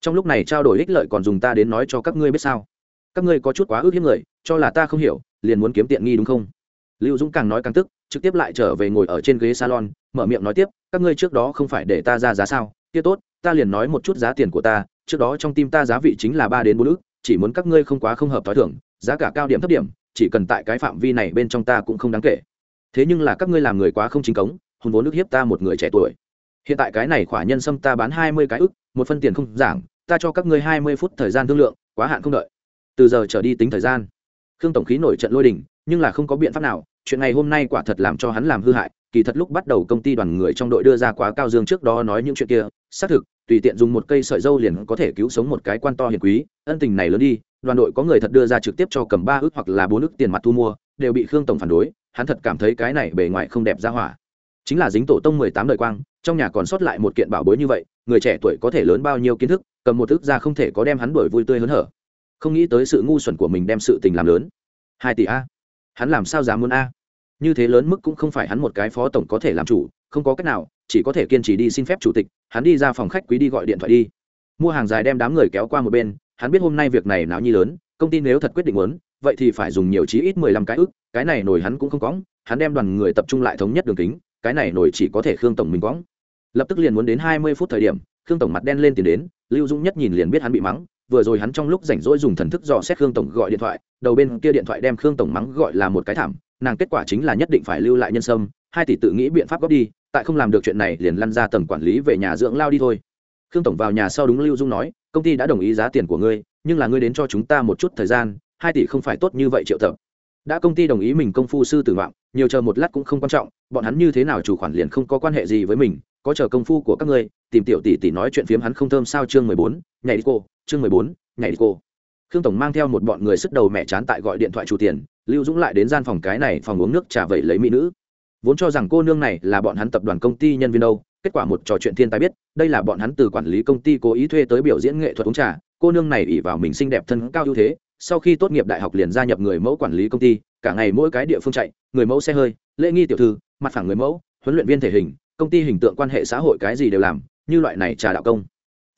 [SPEAKER 1] Trong lúc này trao đổi ích lợi còn dùng ta đến nói cho các ngươi biết sao? Các ngươi có chút quá ước hiếp người, cho là ta không hiểu, liền muốn kiếm tiện nghi đúng không? Lưu dũng càng nói càng tức, trực tiếp lại trở về ngồi ở trên ghế salon, mở miệng nói tiếp, các ngươi trước đó không phải để ta ra giá sao? Kia tốt, ta liền nói một chút giá tiền của ta, trước đó trong tim ta giá vị chính là ba đến bốn ước chỉ muốn các ngươi không quá không hợp t h o i thưởng giá cả cao điểm thấp điểm, chỉ cần tại cái phạm vi này bên trong ta cũng không đáng kể. Thế nhưng là các ngươi làm người quá không chính cống hùng vốn ước hiếp ta một người trẻ tuổi. Hiện tại cái này khỏa nhân sâm ta bán hai mươi cái ức, một phân tiền không giảng, ta cho các ngươi hai mươi phút thời gian thương lượng, quá hạn không đợi từ giờ trở đi tính thời gian. Khương tổng khí nổi trận lôi đình, nhưng là không có biện pháp nào, chuyện này hôm nay quả thật làm cho hắn làm hư hại, kỳ thật lúc bắt đầu công ty đoàn người trong đội đưa ra quá cao dương trước đó nói những chuyện kia, xác thực, tùy tiện dùng một cây sợi dâu liền có thể cứu sống một cái quan to hiền quý, ân tình này lớn đi, đoàn đội có người thật đưa ra trực tiếp cho cầm ba ước hoặc là bốn ước tiền mặt thu mua, đều bị khương tổng phản đối, hắn thật cảm thấy cái này bề ngoài không đẹp ra hỏa. Chính là dính tổ tông mười tám đời quang, trong nhà còn sót lại một kiện bảo bối như vậy, người trẻ tuổi có thể lớn bao nhiêu kiến thức, cầm một ước ra không thể có đem hắn đổi vui tươi hớn hở không nghĩ tới sự ngu xuẩn của mình đem sự tình làm lớn. Hai tỷ a. Hắn làm sao dám muốn a? Như thế lớn mức cũng không phải hắn một cái phó tổng có thể làm chủ, không có cách nào, chỉ có thể kiên trì đi xin phép chủ tịch, hắn đi ra phòng khách quý đi gọi điện thoại đi. Mua hàng dài đem đám người kéo qua một bên, hắn biết hôm nay việc này náo nhi lớn, công ty nếu thật quyết định muốn, vậy thì phải dùng nhiều chí ít mười lăm cái ức, cái này nổi hắn cũng không cóng, hắn đem đoàn người tập trung lại thống nhất đường kính, cái này nổi chỉ có thể khương tổng mình cóng. Lập tức liền muốn đến hai mươi phút thời điểm, khương tổng mặt đen lên tiền đến, lưu dũng nhất nhìn liền biết hắn bị mắng vừa rồi hắn trong lúc rảnh rỗi dùng thần thức dò xét khương tổng gọi điện thoại, đầu bên kia điện thoại đem khương tổng mắng gọi là một cái thảm, nàng kết quả chính là nhất định phải lưu lại nhân sâm, hai tỷ tự nghĩ biện pháp góp đi, tại không làm được chuyện này liền lăn ra tầng quản lý về nhà dưỡng lao đi thôi. Khương tổng vào nhà sau đúng lưu dung nói, công ty đã đồng ý giá tiền của ngươi, nhưng là ngươi đến cho chúng ta một chút thời gian, hai tỷ không phải tốt như vậy triệu tập. Đã công ty đồng ý mình công phu sư tử vọng nhiều chờ một lát cũng không quan trọng, bọn hắn như thế nào chủ khoản liền không có quan hệ gì với mình, có chờ công phu của các ngươi, tìm tiểu tỷ tỷ nói chuyện phiếm hắn không thơm sao chương mười bốn, nhảy đi cô chương mười bốn, nhảy đi cô. Khương tổng mang theo một bọn người sức đầu mẹ chán tại gọi điện thoại chủ tiền, lưu dũng lại đến gian phòng cái này phòng uống nước trà vẩy lấy mỹ nữ. Vốn cho rằng cô nương này là bọn hắn tập đoàn công ty nhân viên đâu, kết quả một trò chuyện thiên tài biết, đây là bọn hắn từ quản lý công ty cố ý thuê tới biểu diễn nghệ thuật uống trà, cô nương này ỉ vào mình xinh đẹp thân cao ưu thế, sau khi tốt nghiệp đại học liền gia nhập người mẫu quản lý công ty, cả ngày mỗi cái địa phương chạy, người mẫu xe hơi, lễ nghi tiểu thư, mặt phẳng người mẫu, huấn luyện viên thể hình, công ty hình tượng quan hệ xã hội cái gì đều làm, như loại này trà đạo công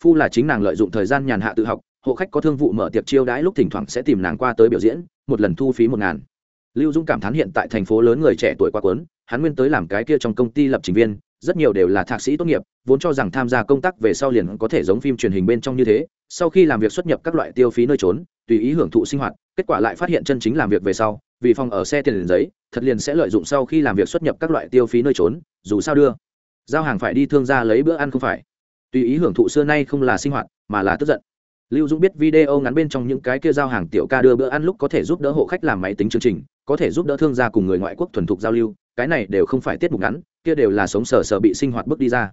[SPEAKER 1] phu là chính nàng lợi dụng thời gian nhàn hạ tự học, hộ khách có thương vụ mở tiệc chiêu đãi lúc thỉnh thoảng sẽ tìm nàng qua tới biểu diễn, một lần thu phí một ngàn. Lưu dung cảm thán hiện tại thành phố lớn người trẻ tuổi quá quấn hắn nguyên tới làm cái kia trong công ty lập trình viên, rất nhiều đều là thạc sĩ tốt nghiệp, vốn cho rằng tham gia công tác về sau liền có thể giống phim truyền hình bên trong như thế, sau khi làm việc xuất nhập các loại tiêu phí nơi trốn, tùy ý hưởng thụ sinh hoạt, kết quả lại phát hiện chân chính làm việc về sau, vì phòng ở xe tiền liền giấy, thật liền sẽ lợi dụng sau khi làm việc xuất nhập các loại tiêu phí nơi trốn, dù sao đưa giao hàng phải đi thương gia lấy bữa ăn không phải tùy ý hưởng thụ xưa nay không là sinh hoạt, mà là tức giận. Lưu dũng biết video ngắn bên trong những cái kia giao hàng tiểu ca đưa bữa ăn lúc có thể giúp đỡ hộ khách làm máy tính chương trình, có thể giúp đỡ thương gia cùng người ngoại quốc thuần thục giao lưu, cái này đều không phải tiết mục ngắn, kia đều là sống sờ sờ bị sinh hoạt bước đi ra.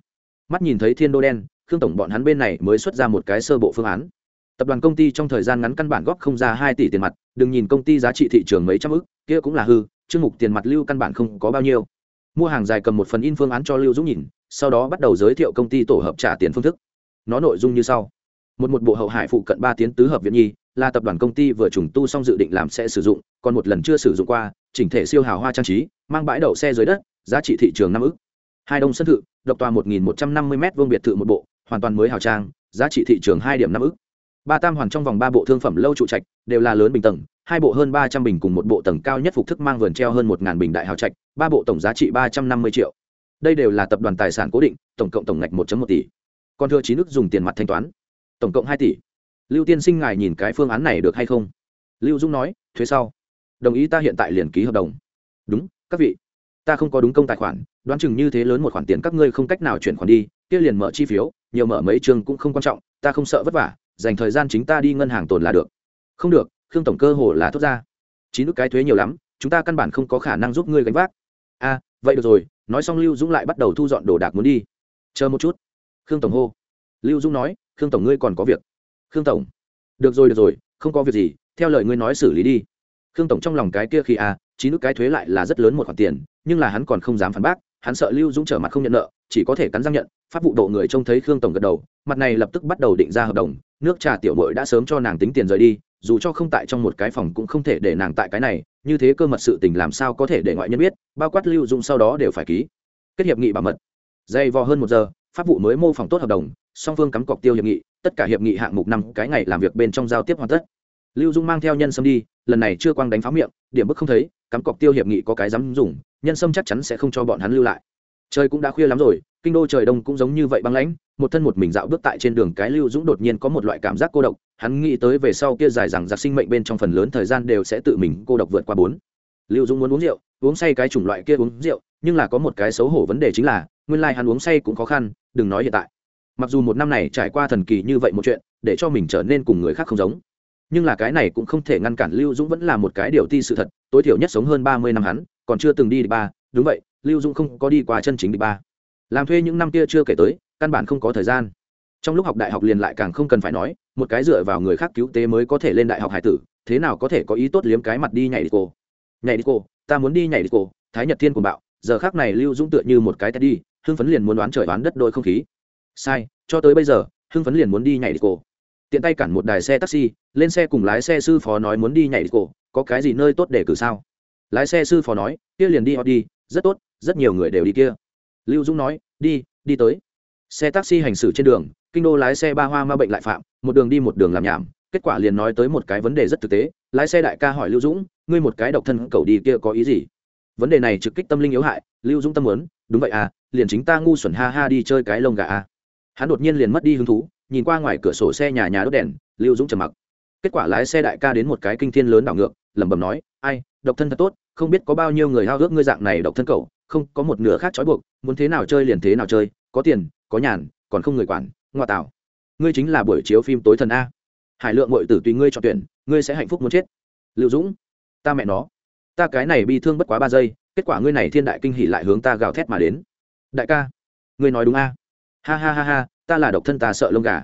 [SPEAKER 1] Mắt nhìn thấy thiên đô đen, khương tổng bọn hắn bên này mới xuất ra một cái sơ bộ phương án. Tập đoàn công ty trong thời gian ngắn căn bản góp không ra hai tỷ tiền mặt, đừng nhìn công ty giá trị thị trường mấy trăm ức, kia cũng là hư, chương mục tiền mặt lưu căn bản không có bao nhiêu. Mua hàng dài cầm một phần in phương án cho lưu dũng nhìn sau đó bắt đầu giới thiệu công ty tổ hợp trả tiền phương thức. Nó nội dung như sau. Một một bộ hậu hải phụ cận ba tiến tứ hợp viện nhi, là tập đoàn công ty vừa trùng tu xong dự định làm sẽ sử dụng, còn một lần chưa sử dụng qua, chỉnh thể siêu hào hoa trang trí, mang bãi đậu xe dưới đất, giá trị thị trường năm ức. Hai đông sân thự, độc tòa một nghìn một trăm năm mươi m vuông biệt thự một bộ, hoàn toàn mới hào trang, giá trị thị trường hai điểm năm ức. Ba tam hoàn trong vòng ba bộ thương phẩm lâu trụ trạch, đều là lớn bình tầng, hai bộ hơn ba trăm bình cùng một bộ tầng cao nhất phục thức mang vườn treo hơn một ngàn bình đại hào trạch, ba bộ tổng giá trị ba trăm năm mươi triệu đây đều là tập đoàn tài sản cố định, tổng cộng tổng ngạch một một tỷ. Còn thừa chín nước dùng tiền mặt thanh toán, tổng cộng hai tỷ. Lưu tiên sinh ngài nhìn cái phương án này được hay không? Lưu dung nói, thuế sau. Đồng ý, ta hiện tại liền ký hợp đồng. Đúng, các vị. Ta không có đúng công tài khoản, đoán chừng như thế lớn một khoản tiền các ngươi không cách nào chuyển khoản đi, kia liền mở chi phiếu, nhiều mở mấy trường cũng không quan trọng, ta không sợ vất vả, dành thời gian chính ta đi ngân hàng tồn là được. Không được, khương tổng cơ hồ là thốt ra. Chín nước cái thuế nhiều lắm, chúng ta căn bản không có khả năng giúp ngươi gánh vác. A, vậy được rồi nói xong lưu dũng lại bắt đầu thu dọn đồ đạc muốn đi. Chờ một chút. Khương tổng hô. Lưu dũng nói khương tổng ngươi còn có việc. Khương tổng. Được rồi được rồi không có việc gì theo lời ngươi nói xử lý đi. Khương tổng trong lòng cái kia khi à, chín nước cái thuế lại là rất lớn một khoản tiền nhưng là hắn còn không dám phản bác hắn sợ lưu dũng trở mặt không nhận nợ chỉ có thể cắn răng nhận pháp vụ độ người trông thấy khương tổng gật đầu mặt này lập tức bắt đầu định ra hợp đồng nước trà tiểu bội đã sớm cho nàng tính tiền rời đi dù cho không tại trong một cái phòng cũng không thể để nàng tại cái này, như thế cơ mật sự tình làm sao có thể để ngoại nhân biết, bao quát lưu dụng sau đó đều phải ký. Kết hiệp nghị bảo mật. Dày vò hơn một giờ, pháp vụ mới mô phỏng tốt hợp đồng, song phương cắm cọc tiêu hiệp nghị, tất cả hiệp nghị hạng mục năm cái ngày làm việc bên trong giao tiếp hoàn tất. Lưu dung mang theo nhân sâm đi, lần này chưa quang đánh phá miệng, điểm bức không thấy, cắm cọc tiêu hiệp nghị có cái dám dùng, nhân sâm chắc chắn sẽ không cho bọn hắn lưu lại. Trời cũng đã khuya lắm rồi kinh đô trời đông cũng giống như vậy băng lãnh, một thân một mình dạo bước tại trên đường cái lưu dũng đột nhiên có một loại cảm giác cô độc, hắn nghĩ tới về sau kia dài rằng giặc sinh mệnh bên trong phần lớn thời gian đều sẽ tự mình cô độc vượt qua bốn. Lưu dũng muốn uống rượu, uống say cái chủng loại kia uống rượu, nhưng là có một cái xấu hổ vấn đề chính là, nguyên lai、like、hắn uống say cũng khó khăn, đừng nói hiện tại. Mặc dù một năm này trải qua thần kỳ như vậy một chuyện, để cho mình trở nên cùng người khác không giống. Nhưng là cái này cũng không thể ngăn cản lưu dũng vẫn là một cái điều ti sự thật, tối thiểu nhất sống hơn ba mươi năm hắn, còn chưa từng đi đi ba, đúng vậy, lưu dũng không có đi qua chân chính đi ba làm thuê những năm kia chưa kể tới, căn bản không có thời gian. Trong lúc học đại học liền lại càng không cần phải nói, một cái dựa vào người khác cứu tế mới có thể lên đại học hải tử, thế nào có thể có ý tốt liếm cái mặt đi nhảy đi cô. Nhảy đi cô, ta muốn đi nhảy đi cô, thái nhật thiên của bạo, giờ khác này lưu dũng tựa như một cái tét đi hưng phấn liền muốn đoán trời đoán đất đôi không khí. Sai, cho tới bây giờ, hưng phấn liền muốn đi nhảy đi cô. Tiện tay cản một đài xe taxi, lên xe cùng lái xe sư phó nói muốn đi nhảy đi cô, có cái gì nơi tốt để cử sao? Lái xe sư phó nói, kia liền đi họ đi rất tốt, rất nhiều người đều đi kia lưu dũng nói, đi đi tới. Xe taxi hành xử trên đường, kinh đô lái xe ba hoa ma bệnh lại phạm, một đường đi một đường làm nhảm, kết quả liền nói tới một cái vấn đề rất thực tế, lái xe đại ca hỏi lưu dũng, ngươi một cái độc thân cầu đi kia có ý gì? Vấn đề này trực kích tâm linh yếu hại, lưu dũng tâm muốn, đúng vậy à liền chính ta ngu xuẩn ha ha đi chơi cái lông gà à. Hắn đột nhiên liền mất đi hứng thú, nhìn qua ngoài cửa sổ xe nhà nhà đốt đèn, lưu dũng trầm mặc. Kết quả lái xe đại ca đến một cái kinh thiên lớn đảo ngược, lẩm bẩm nói, ai, độc thân thật tốt, không biết có bao nhiêu người hao ước ngươi dạng này độc thân cậu không có một nửa khác trói buộc, muốn thế nào chơi liền thế nào chơi, có tiền, có nhàn, còn không người quản, ngoa tạo. Ngươi chính là buổi chiếu phim tối thần a. Hải lượng mọi tử tùy ngươi chọn tuyển, ngươi sẽ hạnh phúc muốn chết. Liệu dũng, ta mẹ nó. Ta cái này bị thương bất quá ba giây, kết quả ngươi này thiên đại kinh hỉ lại hướng ta gào thét mà đến. Đại ca, ngươi nói đúng a. Ha ha ha ha, ta là độc thân ta sợ lông gà.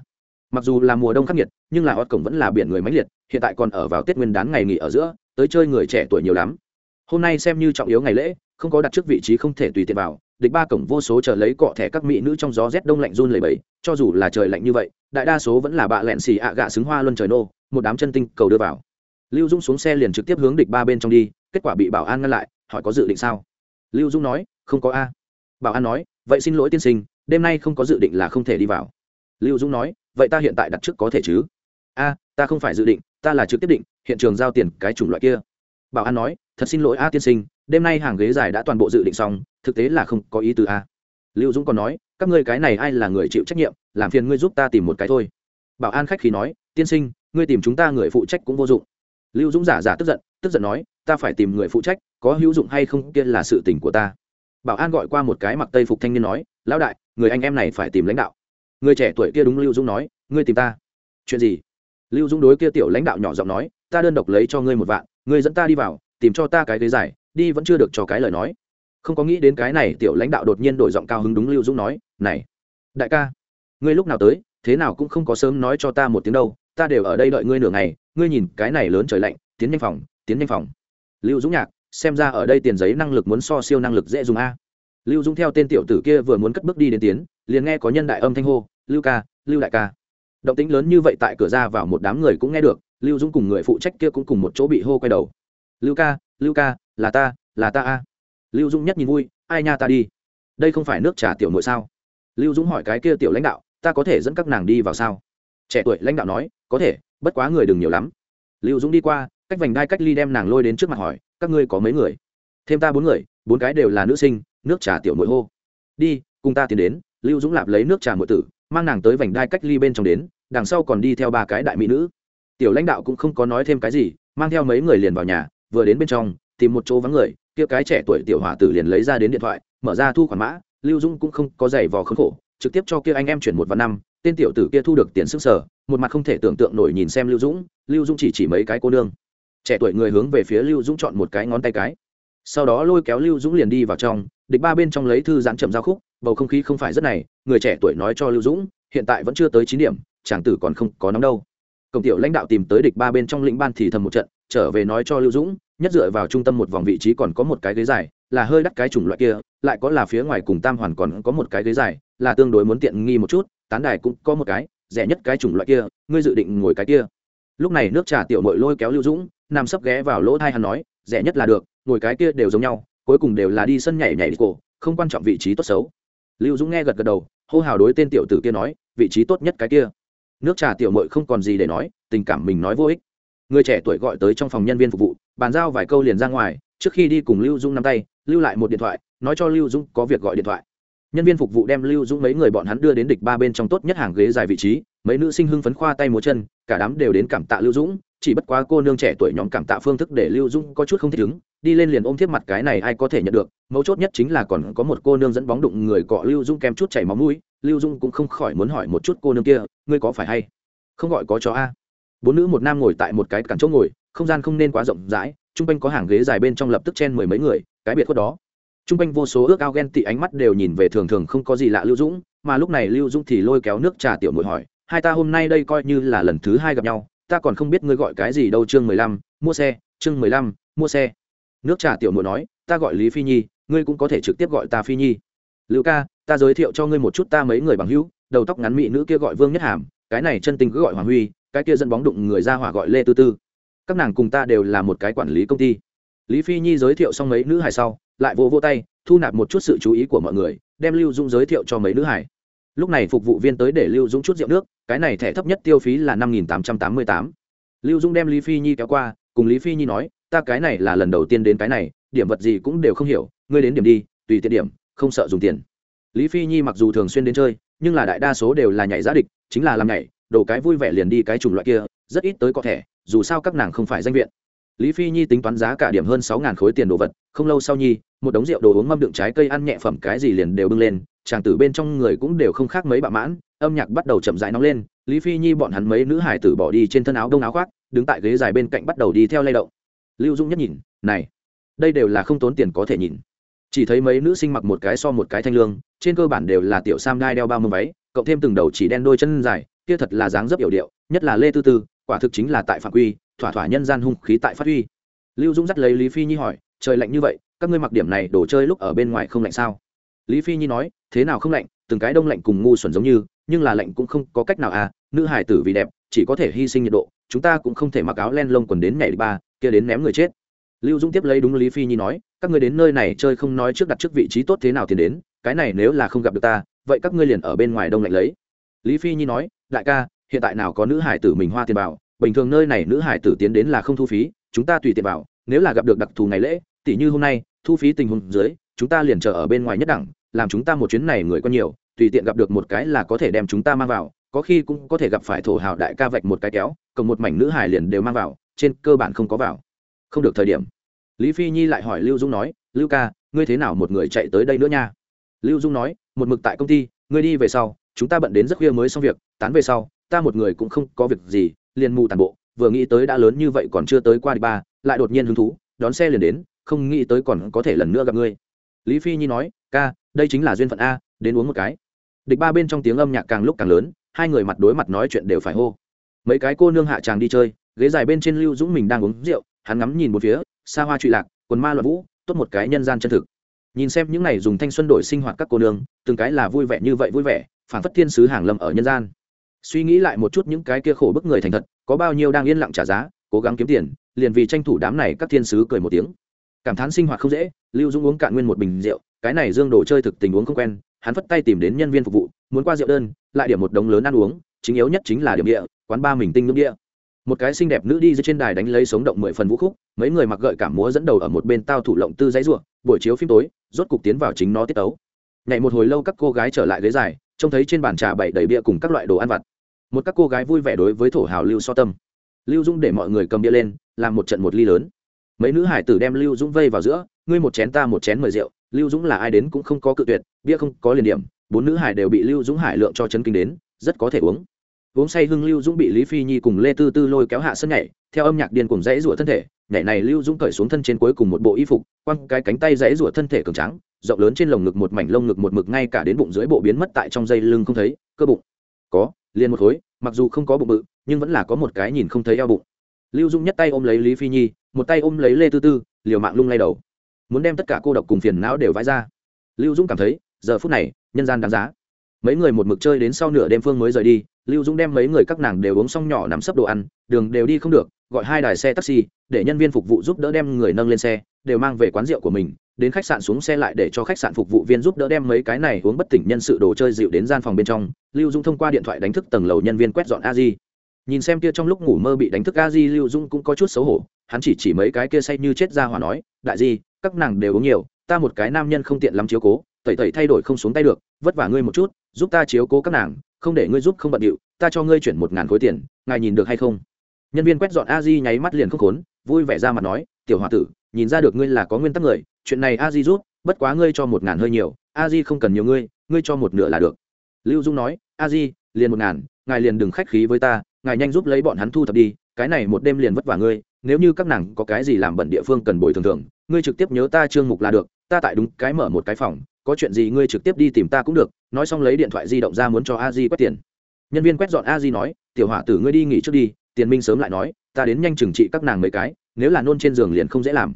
[SPEAKER 1] Mặc dù là mùa đông khắc nghiệt, nhưng là hót cổng vẫn là biển người mãnh liệt, hiện tại còn ở vào tết nguyên đán ngày nghỉ ở giữa, tới chơi người trẻ tuổi nhiều lắm. Hôm nay xem như trọng yếu ngày lễ không có đặt trước vị trí không thể tùy tiện vào, địch ba cổng vô số chờ lấy cọ thẻ các mỹ nữ trong gió rét đông lạnh run lầy bẫy cho dù là trời lạnh như vậy, đại đa số vẫn là bạ lẹn xì ạ gạ xứng hoa luân trời nô, một đám chân tinh cầu đưa vào. Lưu dung xuống xe liền trực tiếp hướng địch ba bên trong đi, kết quả bị bảo an ngăn lại, hỏi có dự định sao? Lưu dung nói, không có a. Bảo an nói, vậy xin lỗi tiên sinh, đêm nay không có dự định là không thể đi vào. Lưu dung nói, vậy ta hiện tại đặt trước có thể chứ? A, ta không phải dự định, ta là trực tiếp định, hiện trường giao tiền cái chủng loại kia. Bảo an nói thật xin lỗi a tiên sinh, đêm nay hàng ghế dài đã toàn bộ dự định xong, thực tế là không có ý từ a. Lưu dũng còn nói, các ngươi cái này ai là người chịu trách nhiệm, làm phiền ngươi giúp ta tìm một cái thôi. Bảo an khách khí nói, tiên sinh, ngươi tìm chúng ta người phụ trách cũng vô dụng. Lưu dũng giả giả tức giận tức giận nói, ta phải tìm người phụ trách, có hữu dụng hay không kia là sự tình của ta. Bảo an gọi qua một cái mặc tây phục thanh niên nói, lão đại, người anh em này phải tìm lãnh đạo. Người trẻ tuổi kia đúng lưu dũng nói, ngươi tìm ta. Chuyện gì? Lưu dũng đối kia tiểu lãnh đạo nhỏ giọng nói, ta đơn độc lấy cho ngươi một vạn, ngươi dẫn ta đi vào tìm cho ta cái ghế dài, đi vẫn chưa được cho cái lời nói. Không có nghĩ đến cái này tiểu lãnh đạo đột nhiên đổi giọng cao hứng đúng lưu dũng nói, này, đại ca, ngươi lúc nào tới, thế nào cũng không có sớm nói cho ta một tiếng đâu, ta đều ở đây đợi ngươi nửa ngày, ngươi nhìn cái này lớn trời lạnh, tiến nhanh phòng, tiến nhanh phòng. Lưu dũng nhạc, xem ra ở đây tiền giấy năng lực muốn so siêu năng lực dễ dùng a. Lưu dũng theo tên tiểu tử kia vừa muốn cất bước đi đến tiến, liền nghe có nhân đại âm thanh hô, lưu ca, lưu đại ca. Động tĩnh lớn như vậy tại cửa ra vào một đám người cũng nghe được, lưu dũng cùng người phụ trách kia cũng cùng một chỗ bị hô quay đầu lưu ca lưu ca, là ta là ta a. Lưu dũng nhất nhìn vui, ai nha ta đi. Đây không phải nước trà tiểu nội sao? Lưu dũng hỏi cái kia tiểu lãnh đạo, ta có thể dẫn các nàng đi vào sao? Trẻ tuổi lãnh đạo nói, có thể, bất quá người đừng nhiều lắm. Lưu dũng đi qua, cách vành đai cách ly đem nàng lôi đến trước mặt hỏi, các ngươi có mấy người? Thêm ta bốn người, bốn cái đều là nữ sinh, nước trà tiểu nội hô. Đi, cùng ta tiến đến, lưu dũng lạp lấy nước trà nội tử, mang nàng tới vành đai cách ly bên trong đến, đằng sau còn đi theo ba cái đại mỹ nữ. Tiểu lãnh đạo cũng không có nói thêm cái gì, mang theo mấy người liền vào nhà vừa đến bên trong, tìm một chỗ vắng người, kia cái trẻ tuổi tiểu hòa tử liền lấy ra đến điện thoại, mở ra thu khoản mã, lưu dũng cũng không có giày vò khốn khổ, trực tiếp cho kia anh em chuyển một vạn năm, tên tiểu tử kia thu được tiền sức sở, một mặt không thể tưởng tượng nổi nhìn xem lưu dũng lưu dũng chỉ chỉ mấy cái cô nương. Trẻ tuổi người hướng về phía lưu dũng chọn một cái ngón tay cái. Sau đó lôi kéo lưu dũng liền đi vào trong, địch ba bên trong lấy thư giãn chậm giao khúc, bầu không khí không phải rất này, người trẻ tuổi nói cho lưu dũng, hiện tại vẫn chưa tới chín điểm, chàng tử còn không có nóng đâu. Công tiểu lãnh đạo tìm tới địch ba bên trong lĩnh ban thì thầm một trận trở về nói cho lưu dũng, nhất dựa vào trung tâm một vòng vị trí còn có một cái ghế dài, là hơi đắt cái chủng loại kia, lại có là phía ngoài cùng tam hoàn còn có một cái ghế dài, là tương đối muốn tiện nghi một chút, tán đài cũng có một cái, rẻ nhất cái chủng loại kia, ngươi dự định ngồi cái kia. Lúc này nước trà tiểu mội lôi kéo lưu dũng, nằm sấp ghé vào lỗ thai hắn nói, rẻ nhất là được, ngồi cái kia đều giống nhau, cuối cùng đều là đi sân nhảy nhảy đi cổ, không quan trọng vị trí tốt xấu. Lưu dũng nghe gật gật đầu, hô hào đối tên tiểu tử kia nói, vị trí tốt nhất cái kia. Nước trà tiểu mội không còn gì để nói, tình cảm mình nói vô ích người trẻ tuổi gọi tới trong phòng nhân viên phục vụ, bàn giao vài câu liền ra ngoài, trước khi đi cùng lưu Dung nắm tay, lưu lại một điện thoại, nói cho lưu Dung có việc gọi điện thoại. Nhân viên phục vụ đem lưu Dung mấy người bọn hắn đưa đến địch ba bên trong tốt nhất hàng ghế dài vị trí, mấy nữ sinh hưng phấn khoa tay múa chân, cả đám đều đến cảm tạ lưu dũng, chỉ bất quá cô nương trẻ tuổi nhóm cảm tạ phương thức để lưu dũng có chút không thích ứng, đi lên liền ôm thiết mặt cái này ai có thể nhận được, mấu chốt nhất chính là còn có một cô nương dẫn bóng đụng người cọ lưu dũng kèm chút chảy máu mũi, lưu dũng cũng không khỏi muốn hỏi một chút cô nương kia, ngươi có phải hay không gọi có chó a? Bốn nữ một nam ngồi tại một cái cản chỗ ngồi, không gian không nên quá rộng rãi, chung quanh có hàng ghế dài bên trong lập tức chen mười mấy người, cái biệt khuất đó. Chung quanh vô số ước ao ghen tị ánh mắt đều nhìn về thường thường không có gì lạ lưu dũng, mà lúc này lưu dũng thì lôi kéo nước trà tiểu mội hỏi, hai ta hôm nay đây coi như là lần thứ hai gặp nhau, ta còn không biết ngươi gọi cái gì đâu, chương mười lăm, mua xe, chương mười lăm, mua xe. Nước trà tiểu mội nói, ta gọi lý phi nhi, ngươi cũng có thể trực tiếp gọi ta phi nhi. Lưu ca, ta giới thiệu cho ngươi một chút ta mấy người bằng hữu, đầu tóc ngắn mỹ nữ kia gọi vương nhất hàm, cái này chân tình cứ gọi hoàng huy cái kia dẫn bóng đụng người ra hỏa gọi lê tư tư. Các nàng cùng ta đều là một cái quản lý công ty. Lý phi nhi giới thiệu xong mấy nữ hải sau, lại vỗ vỗ tay, thu nạp một chút sự chú ý của mọi người, đem lưu dũng giới thiệu cho mấy nữ hải lúc này phục vụ viên tới để lưu dũng chút rượu nước, cái này thẻ thấp nhất tiêu phí là năm nghìn tám trăm tám mươi tám. Lưu dũng đem lý phi nhi kéo qua, cùng lý phi nhi nói, ta cái này là lần đầu tiên đến cái này, điểm vật gì cũng đều không hiểu, ngươi đến điểm đi, tùy tiện điểm, không sợ dùng tiền. Lý phi nhi mặc dù thường xuyên đến chơi, nhưng là đại đa số đều là nhảy giá địch, chính là làm nhảy đồ cái vui vẻ liền đi cái chủng loại kia, rất ít tới có thẻ, dù sao các nàng không phải danh viện. Lý phi nhi tính toán giá cả điểm hơn sáu khối tiền đồ vật, không lâu sau nhi, một đống rượu đồ uống mâm đựng trái cây ăn nhẹ phẩm cái gì liền đều bưng lên, chàng tử bên trong người cũng đều không khác mấy bạ mãn, âm nhạc bắt đầu chậm rãi nóng lên, lý phi nhi bọn hắn mấy nữ hải tử bỏ đi trên thân áo đông áo khoác, đứng tại ghế dài bên cạnh bắt đầu đi theo lay động. Lưu dung nhất nhìn, này, đây đều là không tốn tiền có thể nhìn. Chỉ thấy mấy nữ sinh mặc một cái so một cái thanh lương, trên cơ bản đều là tiểu sam đai đeo bao mông váy, cộng thêm từng đầu chỉ đen đôi chân dài kia thật là dáng dấp yểu điệu, nhất là lê tư tư, quả thực chính là tại phạm quy, thỏa thỏa nhân gian hung khí tại phát huy. Lưu dũng dắt lấy lý phi nhi hỏi, trời lạnh như vậy, các ngươi mặc điểm này đồ chơi lúc ở bên ngoài không lạnh sao? Lý phi nhi nói, thế nào không lạnh, từng cái đông lạnh cùng ngu xuẩn giống như, nhưng là lạnh cũng không có cách nào à nữ hải tử vì đẹp, chỉ có thể hy sinh nhiệt độ, chúng ta cũng không thể mặc áo len lông quần đến nhảy ba, kia đến ném người chết. Lưu dũng tiếp lấy đúng lý phi nhi nói, các ngươi đến nơi này chơi không nói trước đặt trước vị trí tốt thế nào thì đến, cái này nếu là không gặp được ta, vậy các ngươi liền ở bên ngoài đông lạnh lấy. Lý phi nhi nói đại ca hiện tại nào có nữ hải tử mình hoa tiền bảo bình thường nơi này nữ hải tử tiến đến là không thu phí chúng ta tùy tiện bảo, nếu là gặp được đặc thù ngày lễ tỷ như hôm nay thu phí tình huống dưới chúng ta liền chờ ở bên ngoài nhất đẳng làm chúng ta một chuyến này người có nhiều tùy tiện gặp được một cái là có thể đem chúng ta mang vào có khi cũng có thể gặp phải thổ hào đại ca vạch một cái kéo cộng một mảnh nữ hải liền đều mang vào trên cơ bản không có vào. Không được thời điểm. Lý phi nhi lại hỏi lưu dung nói lưu ca ngươi thế nào một người chạy tới đây nữa nha? Lưu dung nói một mực tại công ty ngươi đi về sau chúng ta bận đến rất khuya mới xong việc, tán về sau, ta một người cũng không có việc gì, liền mù tàn bộ, vừa nghĩ tới đã lớn như vậy còn chưa tới qua đi ba, lại đột nhiên hứng thú, đón xe liền đến, không nghĩ tới còn có thể lần nữa gặp ngươi. Lý phi nhi nói, ca, đây chính là duyên phận a, đến uống một cái. Địch ba bên trong tiếng âm nhạc càng lúc càng lớn, hai người mặt đối mặt nói chuyện đều phải hô. Mấy cái cô nương hạ tràng đi chơi, ghế dài bên trên lưu dũng mình đang uống rượu, hắn ngắm nhìn một phía, xa hoa trụy lạc, quần ma loạn vũ, tốt một cái nhân gian chân thực. Nhìn xem những này dùng thanh xuân đổi sinh hoạt các cô nương, từng cái là vui vẻ như vậy vui vẻ phản phất thiên sứ hàng lâm ở nhân gian. Suy nghĩ lại một chút những cái kia khổ bức người thành thật, có bao nhiêu đang yên lặng trả giá, cố gắng kiếm tiền, liền vì tranh thủ đám này các thiên sứ cười một tiếng. Cảm thán sinh hoạt không dễ, lưu dũng uống cạn nguyên một bình rượu, cái này dương đồ chơi thực tình uống không quen, hắn phất tay tìm đến nhân viên phục vụ, muốn qua rượu đơn, lại điểm một đống lớn ăn uống, chính yếu nhất chính là điểm địa, quán ba mình tinh nước địa. Một cái xinh đẹp nữ đi dưới trên đài đánh lấy sống động mười phần vũ khúc, mấy người mặc gợi cảm múa dẫn đầu ở một bên tao thủ lộng tư giấy ruộng buổi chiếu phim tối, rốt cục tiến vào chính nó tiết tấu. Nhảy một hồi lâu các cô gái trở lại ghế dài trông thấy trên bàn trà bày đầy bia cùng các loại đồ ăn vặt. Một các cô gái vui vẻ đối với thổ hào lưu so tâm. Lưu dũng để mọi người cầm bia lên, làm một trận một ly lớn. Mấy nữ hải tử đem lưu dũng vây vào giữa, ngươi một chén ta một chén mời rượu. Lưu dũng là ai đến cũng không có cự tuyệt, bia không có liền điểm, bốn nữ hải đều bị lưu dũng hải lượng cho chấn kinh đến, rất có thể uống. Uống say hưng lưu dũng bị lý phi nhi cùng lê tư tư lôi kéo hạ sân nhảy, theo âm nhạc điên cùng dãy rủa thân thể nhảy này lưu dũng cởi xuống thân trên cuối cùng một bộ y phục, quăng cái cánh tay rẽ rủa thân thể cường trắng rộng lớn trên lồng ngực một mảnh lông ngực một mực ngay cả đến bụng dưới bộ biến mất tại trong dây lưng không thấy, cơ bụng. Có, liền một khối, mặc dù không có bụng bự, nhưng vẫn là có một cái nhìn không thấy eo bụng. Lưu dung nhất tay ôm lấy lý phi nhi, một tay ôm lấy lê tư tư, liều mạng lung lay đầu. Muốn đem tất cả cô độc cùng phiền não đều vãi ra. Lưu dung cảm thấy, giờ phút này, nhân gian đáng giá. Mấy người một mực chơi đến sau nửa đêm phương mới rời đi, lưu dũng đem mấy người các nàng đều uống xong nhỏ nắm sấp đồ ăn, đường đều đi không được gọi hai đài xe taxi, để nhân viên phục vụ giúp đỡ đem người nâng lên xe, đều mang về quán rượu của mình, đến khách sạn xuống xe lại để cho khách sạn phục vụ viên giúp đỡ đem mấy cái này uống bất tỉnh nhân sự đồ chơi dịu đến gian phòng bên trong. Lưu dũng thông qua điện thoại đánh thức tầng lầu nhân viên quét dọn a di nhìn xem kia trong lúc ngủ mơ bị đánh thức a di lưu dũng cũng có chút xấu hổ, hắn chỉ chỉ mấy cái kia say như chết ra hỏa nói, đại di, các nàng đều uống nhiều, ta một cái nam nhân không tiện lắm chiếu cố, tẩy tẩy thay đổi không xuống tay được, vất vả ngươi một chút, giúp ta chiếu cố các nàng, không để ngươi giúp không bận điệu, ta cho ngươi chuyển một ngàn khối tiền, ngài nhìn được hay không? Nhân viên quét dọn a di nháy mắt liền không khốn, vui vẻ ra mặt nói, tiểu h o a tử, nhìn ra được ngươi là có nguyên tắc người, chuyện này a di rút, bất quá ngươi cho một ngàn hơi nhiều, a di không cần nhiều ngươi ngươi cho một nửa là được. Lưu dung nói, a di liền một ngàn, ngài liền đừng khách khí với ta, ngài nhanh giúp lấy bọn hắn thu thập đi, cái này một đêm liền vất vả ngươi, nếu như các nàng có cái gì làm bận địa phương cần bồi thường thường, ngươi trực tiếp nhớ ta trương mục là được, ta tại đúng cái mở một cái phòng, có chuyện gì ngươi trực tiếp đi tìm ta cũng được. Nói xong lấy điện thoại di động ra muốn cho a di quét tiền. Nhân viên quét dọn a di nói, tiểu hỏa tử, ngươi đi nghỉ trước đi tiền minh sớm lại nói, ta đến nhanh trừng trị các nàng mấy cái, nếu là nôn trên giường liền không dễ làm.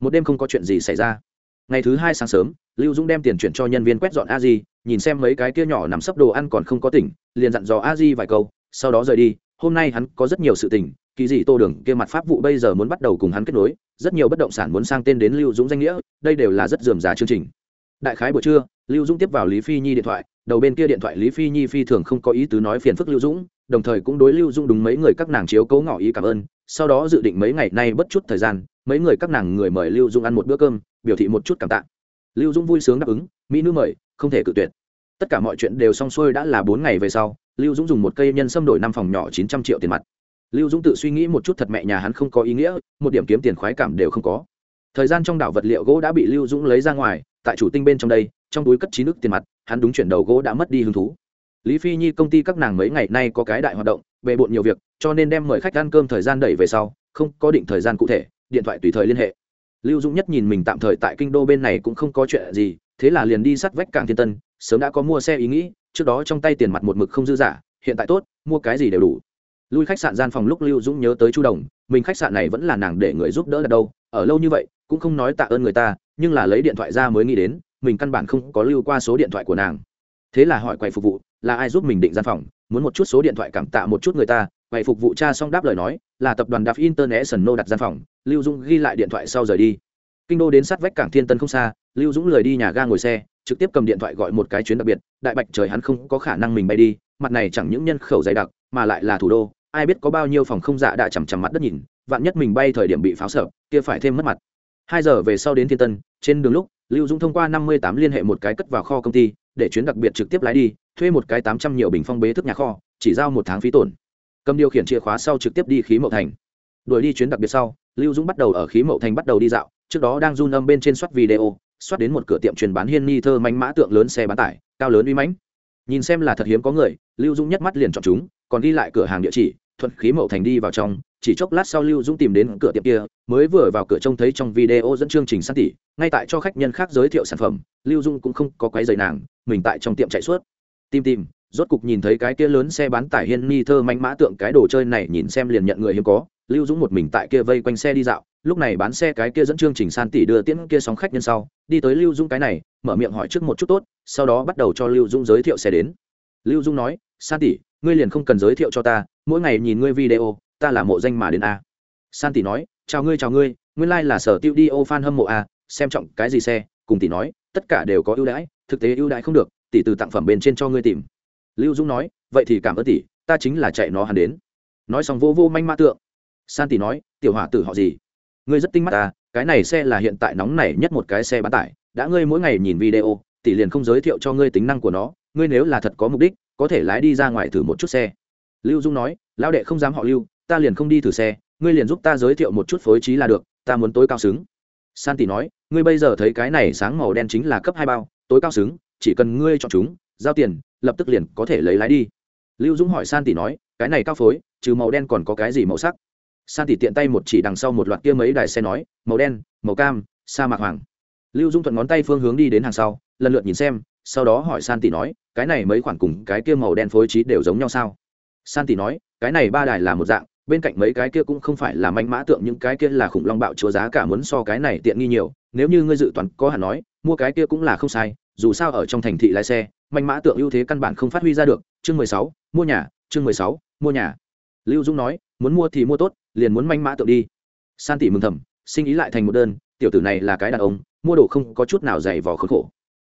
[SPEAKER 1] Một đêm không có chuyện gì xảy ra. Ngày thứ hai sáng sớm, lưu dũng đem tiền chuyển cho nhân viên quét dọn a di, nhìn xem mấy cái kia nhỏ nằm sấp đồ ăn còn không có tỉnh, liền dặn dò a di vài câu, sau đó rời đi. Hôm nay hắn có rất nhiều sự tình, kỳ dị tô đường kia mặt pháp vụ bây giờ muốn bắt đầu cùng hắn kết nối, rất nhiều bất động sản muốn sang tên đến lưu dũng danh nghĩa, đây đều là rất dườm giá chương trình. Đại khái buổi trưa, lưu dũng tiếp vào lý phi nhi điện thoại đầu bên kia điện thoại lý phi nhi phi thường không có ý tứ nói phiền phức lưu dũng, đồng thời cũng đối lưu dũng đúng mấy người các nàng chiếu cố ngỏ ý cảm ơn, sau đó dự định mấy ngày nay bất chút thời gian, mấy người các nàng người mời lưu dũng ăn một bữa cơm, biểu thị một chút cảm tạ. Lưu dũng vui sướng đáp ứng, mỹ nữ mời, không thể cự tuyệt. Tất cả mọi chuyện đều xong xuôi đã là bốn ngày về sau, lưu dũng dùng một cây nhân xâm đổi năm phòng nhỏ chín trăm triệu tiền mặt. Lưu dũng tự suy nghĩ một chút thật mẹ nhà hắn không có ý nghĩa, một điểm kiếm tiền khoái cảm đều không có. Thời gian trong đảo vật liệu gỗ đã bị lưu dũng lấy ra ngoài, tại chủ tinh bên trong đây trong túi cất chín nước tiền mặt, hắn đúng chuyển đầu gỗ đã mất đi hứng thú. Lý phi nhi công ty các nàng mấy ngày nay có cái đại hoạt động, bề bộn nhiều việc, cho nên đem mời khách ăn cơm thời gian đẩy về sau, không có định thời gian cụ thể, điện thoại tùy thời liên hệ. Lưu dũng nhất nhìn mình tạm thời tại kinh đô bên này cũng không có chuyện gì, thế là liền đi sắt vách cảng thiên tân, sớm đã có mua xe ý nghĩ, trước đó trong tay tiền mặt một mực không dư giả, hiện tại tốt, mua cái gì đều đủ. Lui khách sạn gian phòng lúc lưu dũng nhớ tới chu đồng, mình khách sạn này vẫn là nàng để người giúp đỡ là đâu, ở lâu như vậy, cũng không nói tạ ơn người ta, nhưng là lấy điện thoại ra mới nghĩ đến mình căn bản không có lưu qua số điện thoại của nàng. Thế là hỏi quầy phục vụ, là ai giúp mình định gian phòng? Muốn một chút số điện thoại cảm tạ một chút người ta. Quầy phục vụ cha xong đáp lời nói, là tập đoàn đạp international đặt gian phòng. Lưu dũng ghi lại điện thoại sau rời đi. Kinh đô đến sát vách cảng thiên tân không xa, lưu dũng lười đi nhà ga ngồi xe, trực tiếp cầm điện thoại gọi một cái chuyến đặc biệt. Đại bạch trời hắn không có khả năng mình bay đi, mặt này chẳng những nhân khẩu dày đặc, mà lại là thủ đô. Ai biết có bao nhiêu phòng không dạ đã chằm chằm mặt đất nhìn, vạn nhất mình bay thời điểm bị pháo sợ, kia phải thêm mất mặt. Hai giờ về sau đến thiên tân, trên đường lúc lưu dũng thông qua năm mươi tám liên hệ một cái cất vào kho công ty, để chuyến đặc biệt trực tiếp lái đi, thuê một cái tám trăm nhiều bình phong bế thức nhà kho, chỉ giao một tháng phí tổn. Cầm điều khiển chìa khóa sau trực tiếp đi khí mậu thành. Đuổi đi chuyến đặc biệt sau, lưu dũng bắt đầu ở khí mậu thành bắt đầu đi dạo, trước đó đang run âm bên trên soát video, soát đến một cửa tiệm truyền bán hiên ni thơ mánh mã tượng lớn xe bán tải, cao lớn uy mãnh. Nhìn xem là thật hiếm có người, lưu dũng nhất mắt liền chọn chúng, còn ghi lại cửa hàng địa chỉ, thuận khí mậu thành đi vào trong chỉ chốc lát sau lưu dũng tìm đến cửa tiệm kia, mới vừa vào cửa trông thấy trong video dẫn chương trình san Tỉ ngay tại cho khách nhân khác giới thiệu sản phẩm, lưu dũng cũng không có quái dày nàng, mình tại trong tiệm chạy suốt. Tìm tìm, rốt cục nhìn thấy cái kia lớn xe bán tải hiên ni thơ manh mã tượng cái đồ chơi này, nhìn xem liền nhận người hiếm có. Lưu dũng một mình tại kia vây quanh xe đi dạo, lúc này bán xe cái kia dẫn chương trình san tỷ đưa tiễn kia sóng khách nhân sau, đi tới lưu dũng cái này, mở miệng hỏi trước một chút tốt, sau đó bắt đầu cho lưu dũng giới thiệu xe đến. Lưu dũng nói, san tỷ, ngươi liền không cần giới thiệu cho ta, mỗi ngày nhìn ngươi video ta là mộ danh mà đến a. San tỷ nói, chào ngươi chào ngươi, nguyên lai、like、là sở tiêu đi ô fan hâm mộ a, xem trọng cái gì xe, cùng tỷ nói, tất cả đều có ưu đãi, thực tế ưu đãi không được, tỷ từ tặng phẩm bên trên cho ngươi tìm. Lưu dũng nói, vậy thì cảm ơn tỷ, ta chính là chạy nó hắn đến. Nói xong vô vô manh mã tượng. San tỷ nói, tiểu hỏa tử họ gì? Ngươi rất tinh mắt ta, cái này xe là hiện tại nóng này nhất một cái xe bán tải, đã ngươi mỗi ngày nhìn video, tỷ liền không giới thiệu cho ngươi tính năng của nó, ngươi nếu là thật có mục đích, có thể lái đi ra ngoài thử một chút xe. Lưu dung nói lao đệ không dám họ lưu ta liền không đi thử xe, ngươi liền giúp ta giới thiệu một chút phối trí là được, ta muốn tối cao xứng. San tỷ nói, ngươi bây giờ thấy cái này sáng màu đen chính là cấp hai bao, tối cao xứng, chỉ cần ngươi chọn chúng, giao tiền, lập tức liền có thể lấy lái đi. Lưu dũng hỏi san tỷ nói, cái này cao phối, trừ màu đen còn có cái gì màu sắc? San tỷ tiện tay một chỉ đằng sau một loạt kia mấy đài xe nói, màu đen, màu cam, sa mạc hoàng. Lưu dung thuận ngón tay phương hướng đi đến hàng sau, lần lượt nhìn xem, sau đó hỏi san tỷ nói, cái này mấy khoản cùng cái kia màu đen phối trí đều giống nhau sao? San tỷ nói, cái này ba đài là một dạng bên cạnh mấy cái kia cũng không phải là manh mã tượng, những cái kia là khủng long bạo chúa giá cả muốn so cái này tiện nghi nhiều. Nếu như ngươi dự toán có hẳn nói, mua cái kia cũng là không sai, dù sao ở trong thành thị lái xe, manh mã tượng ưu thế căn bản không phát huy ra được. Chương mười sáu, mua nhà, chương mười sáu, mua nhà. Lưu dung nói, muốn mua thì mua tốt, liền muốn manh mã tượng đi. San tỷ mừng thầm, sinh ý lại thành một đơn, tiểu tử này là cái đàn ông, mua đồ không có chút nào dày vò khốn khổ.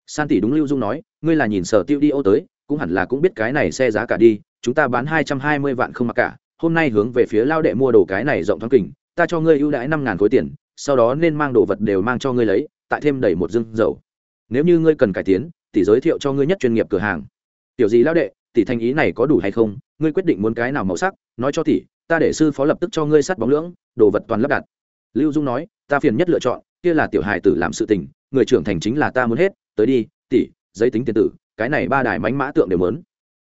[SPEAKER 1] San tỷ đúng lưu dung nói, ngươi là nhìn sở tiêu đi ô tới, cũng hẳn là cũng biết cái này xe giá cả đi, chúng ta bán hai trăm hai mươi vạn không mặc cả hôm nay hướng về phía lao đệ mua đồ cái này rộng thoáng kình, ta cho ngươi ưu đãi năm ngàn khối tiền, sau đó nên mang đồ vật đều mang cho ngươi lấy, tại thêm đầy một dưng dầu. Nếu như ngươi cần cải tiến, tỷ giới thiệu cho ngươi nhất chuyên nghiệp cửa hàng. Tiểu gì lao đệ, tỷ thanh ý này có đủ hay không? Ngươi quyết định muốn cái nào màu sắc, nói cho tỷ, ta để sư phó lập tức cho ngươi sắt bóng lưỡng, đồ vật toàn lắp đặt. Lưu dung nói, ta phiền nhất lựa chọn, kia là tiểu hài tử làm sự tình, người trưởng thành chính là ta muốn hết, tới đi, tỷ, giấy tính tiền tử, cái này ba đài mánh mã tượng đều mớn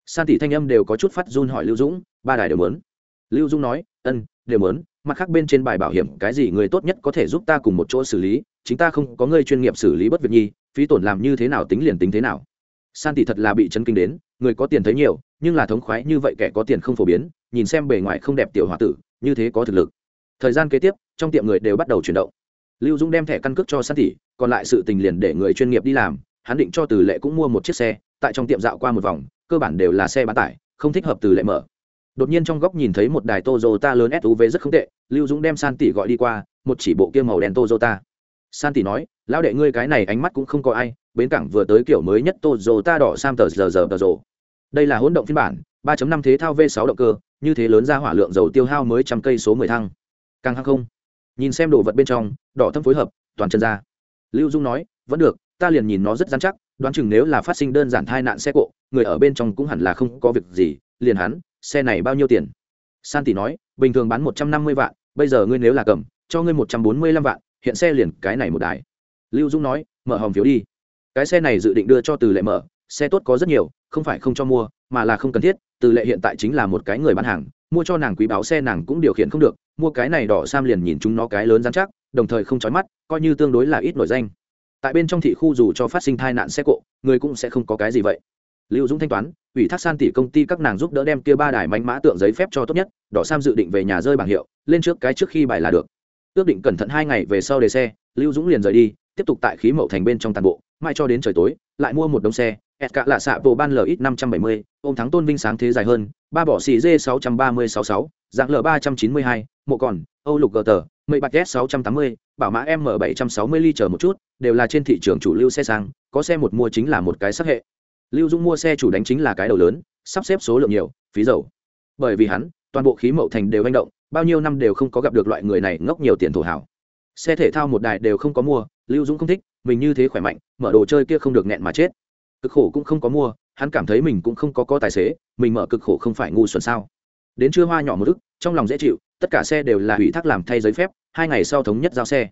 [SPEAKER 1] san tỷ thanh âm đều có chút phát run hỏi lưu dũng, ba đài đều mớn lưu dung nói, ân, đều mớn mặt khác bên trên bài bảo hiểm, cái gì người tốt nhất có thể giúp ta cùng một chỗ xử lý, chính ta không có người chuyên nghiệp xử lý bất việc nhi, phí tổn làm như thế nào tính liền tính thế nào. San tỷ thật là bị chấn kinh đến, người có tiền thấy nhiều, nhưng là thống khoái như vậy kẻ có tiền không phổ biến, nhìn xem bề ngoài không đẹp tiểu h o a tử, như thế có thực lực. Thời gian kế tiếp, trong tiệm người đều bắt đầu chuyển động. Lưu dũng đem thẻ căn cước cho san tỷ, còn lại sự tình liền để người chuyên nghiệp đi làm, hắn định cho từ lệ cũng mua một chiếc xe, tại trong tiệm dạo qua một vòng, cơ bản đều là xe bán tải, không thích hợp từ lệ mở đột nhiên trong góc nhìn thấy một đài Toyota lớn SUV rất không tệ, Lưu Dũng đem San tỷ gọi đi qua, một chỉ bộ kia màu đen Toyota. San tỷ nói, lão đệ ngươi cái này ánh mắt cũng không có ai, bến cảng vừa tới kiểu mới nhất Toyota đỏ sam tờ giờ giờ tờ rồ. Đây là hỗn động phiên bản, 3.5 thế thao V6 động cơ, như thế lớn ra hỏa lượng dầu tiêu hao mới trăm cây số 10 thăng. Càng hăng không. Nhìn xem đồ vật bên trong, đỏ thâm phối hợp, toàn chân ra. Lưu Dung nói, vẫn được, ta liền nhìn nó rất rắn chắc, đoán chừng nếu là phát sinh đơn giản tai nạn xe cộ, người ở bên trong cũng hẳn là không có việc gì, liền hắn, xe này bao nhiêu tiền? San tỷ nói, bình thường bán một trăm năm mươi vạn, bây giờ ngươi nếu là cầm, cho ngươi một trăm bốn mươi lăm vạn, hiện xe liền cái này một đài. Lưu dũng nói, mở hòm phiếu đi. Cái xe này dự định đưa cho từ lệ mở, xe tốt có rất nhiều, không phải không cho mua, mà là không cần thiết, từ lệ hiện tại chính là một cái người bán hàng, mua cho nàng quý báo xe nàng cũng điều khiển không được, mua cái này đỏ sam liền nhìn chúng nó cái lớn dán chắc, đồng thời không trói mắt, coi như tương đối là ít nổi danh. Tại bên trong thị khu dù cho phát sinh tai nạn xe cộ, người cũng sẽ không có cái gì vậy lưu dũng thanh toán, ủy thác san tỷ công ty các nàng giúp đỡ đem kia ba đài mánh mã tượng giấy phép cho tốt nhất, đỏ sam dự định về nhà rơi bảng hiệu, lên trước cái trước khi bài là được. Ước định cẩn thận hai ngày về sau đề xe, lưu dũng liền rời đi, tiếp tục tại khí mậu thành bên trong tàn bộ mai cho đến trời tối, lại mua một đống xe ẹt cả là xạ bộ ban lx năm trăm bảy mươi, ôm thắng tôn vinh sáng thế dài hơn, ba bỏ xì dê sáu trăm ba mươi sáu sáu, dạng l ba trăm chín mươi hai, mộ còn, âu lục gờ tờ mây bạc s sáu trăm tám mươi, bảo mã m bảy trăm sáu mươi ly chờ một chút, đều là trên thị trường chủ lưu xe sang, có xe một mua chính là một cái sắc hệ lưu dung mua xe chủ đánh chính là cái đầu lớn, sắp xếp số lượng nhiều, phí dầu. Bởi vì hắn, toàn bộ khí mậu thành đều manh động, bao nhiêu năm đều không có gặp được loại người này ngốc nhiều tiền thổ hảo xe thể thao một đài đều không có mua, lưu Dung không thích, mình như thế khỏe mạnh, mở đồ chơi kia không được nghẹn mà chết. Cực khổ cũng không có mua, hắn cảm thấy mình cũng không có có tài xế, mình mở cực khổ không phải ngu xuẩn sao. Đến trưa hoa nhỏ một ức trong lòng dễ chịu, tất cả xe đều là hủy thác làm thay giấy phép, hai ngày sau thống nhất giao xe.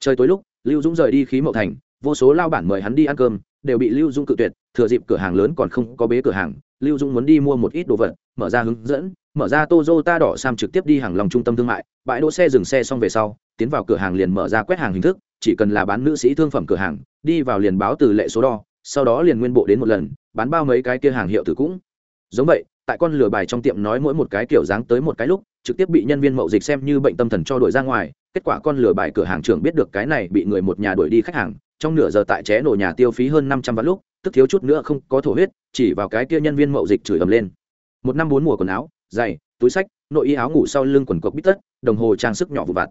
[SPEAKER 1] Trời tối lúc, lưu dũng rời đi khí mậu thành, vô số lao bản mời hắn đi ăn cơm đều bị lưu dung cự tuyệt thừa dịp cửa hàng lớn còn không có bế cửa hàng lưu dung muốn đi mua một ít đồ vật mở ra hướng dẫn mở ra Toyota đỏ sam trực tiếp đi hàng lòng trung tâm thương mại, bãi đỗ xe dừng xe xong về sau, tiến vào cửa hàng liền mở ra quét hàng hình thức, chỉ cần là bán nữ sĩ thương phẩm cửa hàng, đi vào liền báo từ lệ số đo, sau đó liền nguyên bộ đến một lần, bán bao mấy cái kia hàng hiệu thử cũng. Giống vậy, tại con lửa bài trong tiệm nói mỗi một cái kiểu dáng tới một cái lúc, trực tiếp bị nhân viên mậu dịch xem như bệnh tâm thần cho đuổi ra ngoài, kết quả con lửa bài cửa hàng trưởng biết được cái này bị người một nhà đuổi đi khách hàng, trong nửa giờ tại ché nổ nhà tiêu phí hơn năm trăm vạn lúc, tức thiếu chút nữa không có thổ huyết, chỉ vào cái kia nhân viên mậu dịch chửi ầm lên. Một năm bốn mùa quần áo, giày, túi sách nội y áo ngủ sau lưng quần cộc bít tất đồng hồ trang sức nhỏ vụ vặt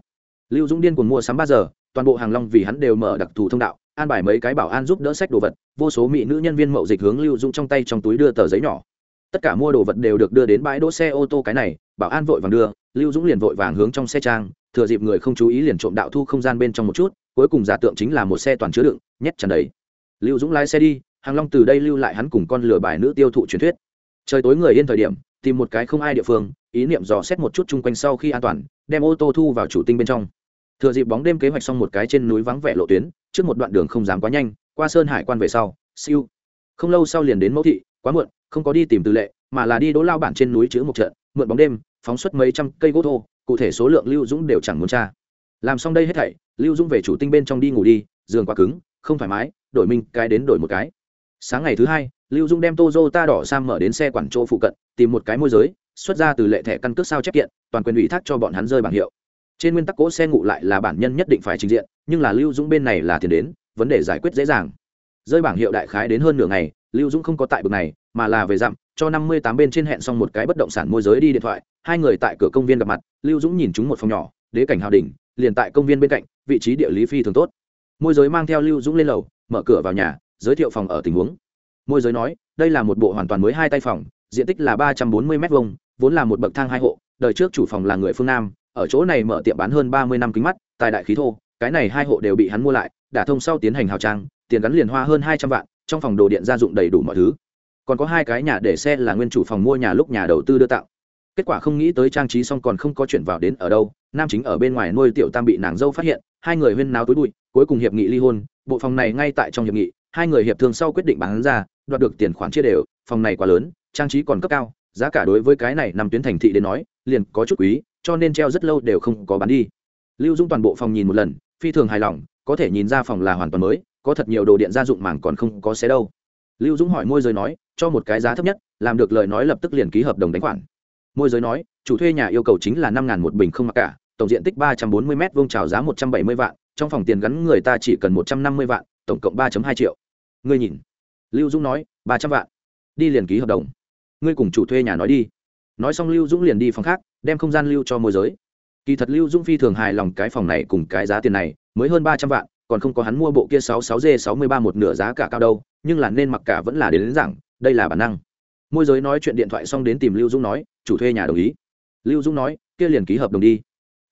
[SPEAKER 1] lưu dũng điên cuồng mua sắm ba giờ toàn bộ hàng long vì hắn đều mở đặc thù thông đạo an bài mấy cái bảo an giúp đỡ sách đồ vật vô số mỹ nữ nhân viên mậu dịch hướng lưu dũng trong tay trong túi đưa tờ giấy nhỏ tất cả mua đồ vật đều được đưa đến bãi đỗ xe ô tô cái này bảo an vội vàng đưa lưu dũng liền vội vàng hướng trong xe trang thừa dịp người không chú ý liền trộm đạo thu không gian bên trong một chút cuối cùng giả tượng chính là một xe toàn chứa đựng, nhét tràn đầy. Lưu dũng lái xe đi, hàng long từ đây lưu lại hắn cùng con lửa bài nữ tiêu thụ truyền thuyết. Trời tối người yên thời điểm, tìm một cái không ai địa phương, ý niệm dò xét một chút chung quanh sau khi an toàn, đem ô tô thu vào chủ tinh bên trong. Thừa dịp bóng đêm kế hoạch xong một cái trên núi vắng vẻ lộ tuyến, trước một đoạn đường không dám quá nhanh, qua sơn hải quan về sau, siêu. Không lâu sau liền đến mẫu thị, quá muộn, không có đi tìm tư lệ, mà là đi đỗ lao bản trên núi chữ một trận, mượn bóng đêm, phóng xuất mấy trăm cây gỗ thô, cụ thể số lượng lưu dũng đều chẳng muốn tra làm xong đây hết thảy, lưu dũng về chủ tinh bên trong đi ngủ đi, giường quá cứng, không thoải mái, đổi minh cái đến đổi một cái sáng ngày thứ hai, lưu dung đem toyota đỏ sang mở đến xe quản chỗ phụ cận, tìm một cái môi giới, xuất ra từ lệ thẻ căn cước sao chép kiện, toàn quyền ủy thác cho bọn hắn rơi bảng hiệu trên nguyên tắc cỗ xe ngụ lại là bản nhân nhất định phải trình diện, nhưng là lưu dũng bên này là tiền đến, vấn đề giải quyết dễ dàng rơi bảng hiệu đại khái đến hơn nửa ngày, lưu dũng không có tại bực này, mà là về dặm, cho năm mươi tám bên trên hẹn xong một cái bất động sản môi giới đi điện thoại, hai người tại cửa công viên gặp mặt, lưu dũng nhìn chúng một phòng nhỏ, đế cảnh hào đình liền tại công viên bên cạnh, vị trí địa lý phi thường tốt. Môi giới mang theo lưu dũng lên lầu, mở cửa vào nhà, giới thiệu phòng ở tình huống. Môi giới nói, đây là một bộ hoàn toàn mới hai tay phòng, diện tích là ba trăm bốn mươi m hai vốn là một bậc thang hai hộ, đời trước chủ phòng là người phương nam, ở chỗ này mở tiệm bán hơn ba mươi năm kính mắt, tài đại khí thô, cái này hai hộ đều bị hắn mua lại, đả thông sau tiến hành hào trang, tiền gắn liền hoa hơn hai trăm vạn, trong phòng đồ điện gia dụng đầy đủ mọi thứ. Còn có hai cái nhà để xe là nguyên chủ phòng mua nhà lúc nhà đầu tư đưa tạo kết quả không nghĩ tới trang trí xong còn không có chuyển vào đến ở đâu nam chính ở bên ngoài nuôi tiểu tam bị nàng dâu phát hiện, hai người huyên náo túi bụi, cuối cùng hiệp nghị ly hôn, bộ phòng này ngay tại trong hiệp nghị, hai người hiệp thương sau quyết định bán ra, đoạt được tiền khoản chia đều, phòng này quá lớn, trang trí còn cấp cao, giá cả đối với cái này nằm tuyến thành thị đến nói, liền có chút quý, cho nên treo rất lâu đều không có bán đi. Lưu dung toàn bộ phòng nhìn một lần, phi thường hài lòng, có thể nhìn ra phòng là hoàn toàn mới, có thật nhiều đồ điện gia dụng màng còn không có xé đâu. Lưu dũng hỏi môi giới nói, cho một cái giá thấp nhất, làm được lời nói lập tức liền ký hợp đồng đánh khoản. Môi giới nói, chủ thuê nhà yêu cầu chính là năm một bình không mặc cả tổng diện tích ba trăm bốn mươi m vông trào giá một trăm bảy mươi vạn trong phòng tiền gắn người ta chỉ cần một trăm năm mươi vạn tổng cộng ba hai triệu. Ngươi nhìn. Lưu dũng nói ba trăm vạn. Đi liền ký hợp đồng. Ngươi cùng chủ thuê nhà nói đi. Nói xong lưu dũng liền đi phòng khác đem không gian lưu cho môi giới. Kỳ thật lưu dũng phi thường hài lòng cái phòng này cùng cái giá tiền này mới hơn ba trăm vạn còn không có hắn mua bộ kia sáu sáu d sáu mươi ba một nửa giá cả cao đâu nhưng là nên mặc cả vẫn là đến, đến rằng đây là bản năng. Môi giới nói chuyện điện thoại xong đến tìm lưu dũng nói chủ thuê nhà đồng ý. Lưu dũng nói kia liền ký hợp đồng đi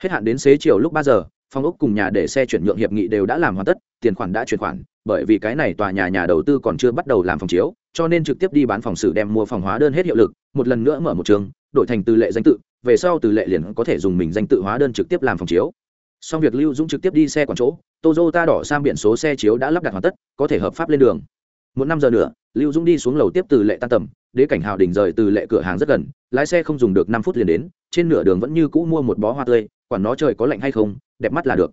[SPEAKER 1] hết hạn đến xế chiều lúc ba giờ phòng ốc cùng nhà để xe chuyển nhượng hiệp nghị đều đã làm hoàn tất, tiền khoản đã chuyển khoản, bởi vì cái này tòa nhà nhà đầu tư còn chưa bắt đầu làm phòng chiếu, cho nên trực tiếp đi bán phòng xử đem mua phòng hóa đơn hết hiệu lực, một lần nữa mở một trường, đổi thành từ lệ danh tự, về sau từ lệ liền có thể dùng mình danh tự hóa đơn trực tiếp làm phòng chiếu. Xong việc lưu dũng trực tiếp đi xe quản chỗ ta đỏ sang biển số xe chiếu đã lắp đặt hoàn tất, có thể hợp pháp lên đường. Một năm giờ nữa, lưu dũng đi xuống lầu tiếp từ lệ tan tầm, đế cảnh hào đỉnh rời từ lệ cửa hàng rất gần, lái xe không dùng được năm phút liền đến, trên nửa đường vẫn như cũ mua một bó hoa tươi quản nó trời có lạnh hay không, đẹp mắt là được.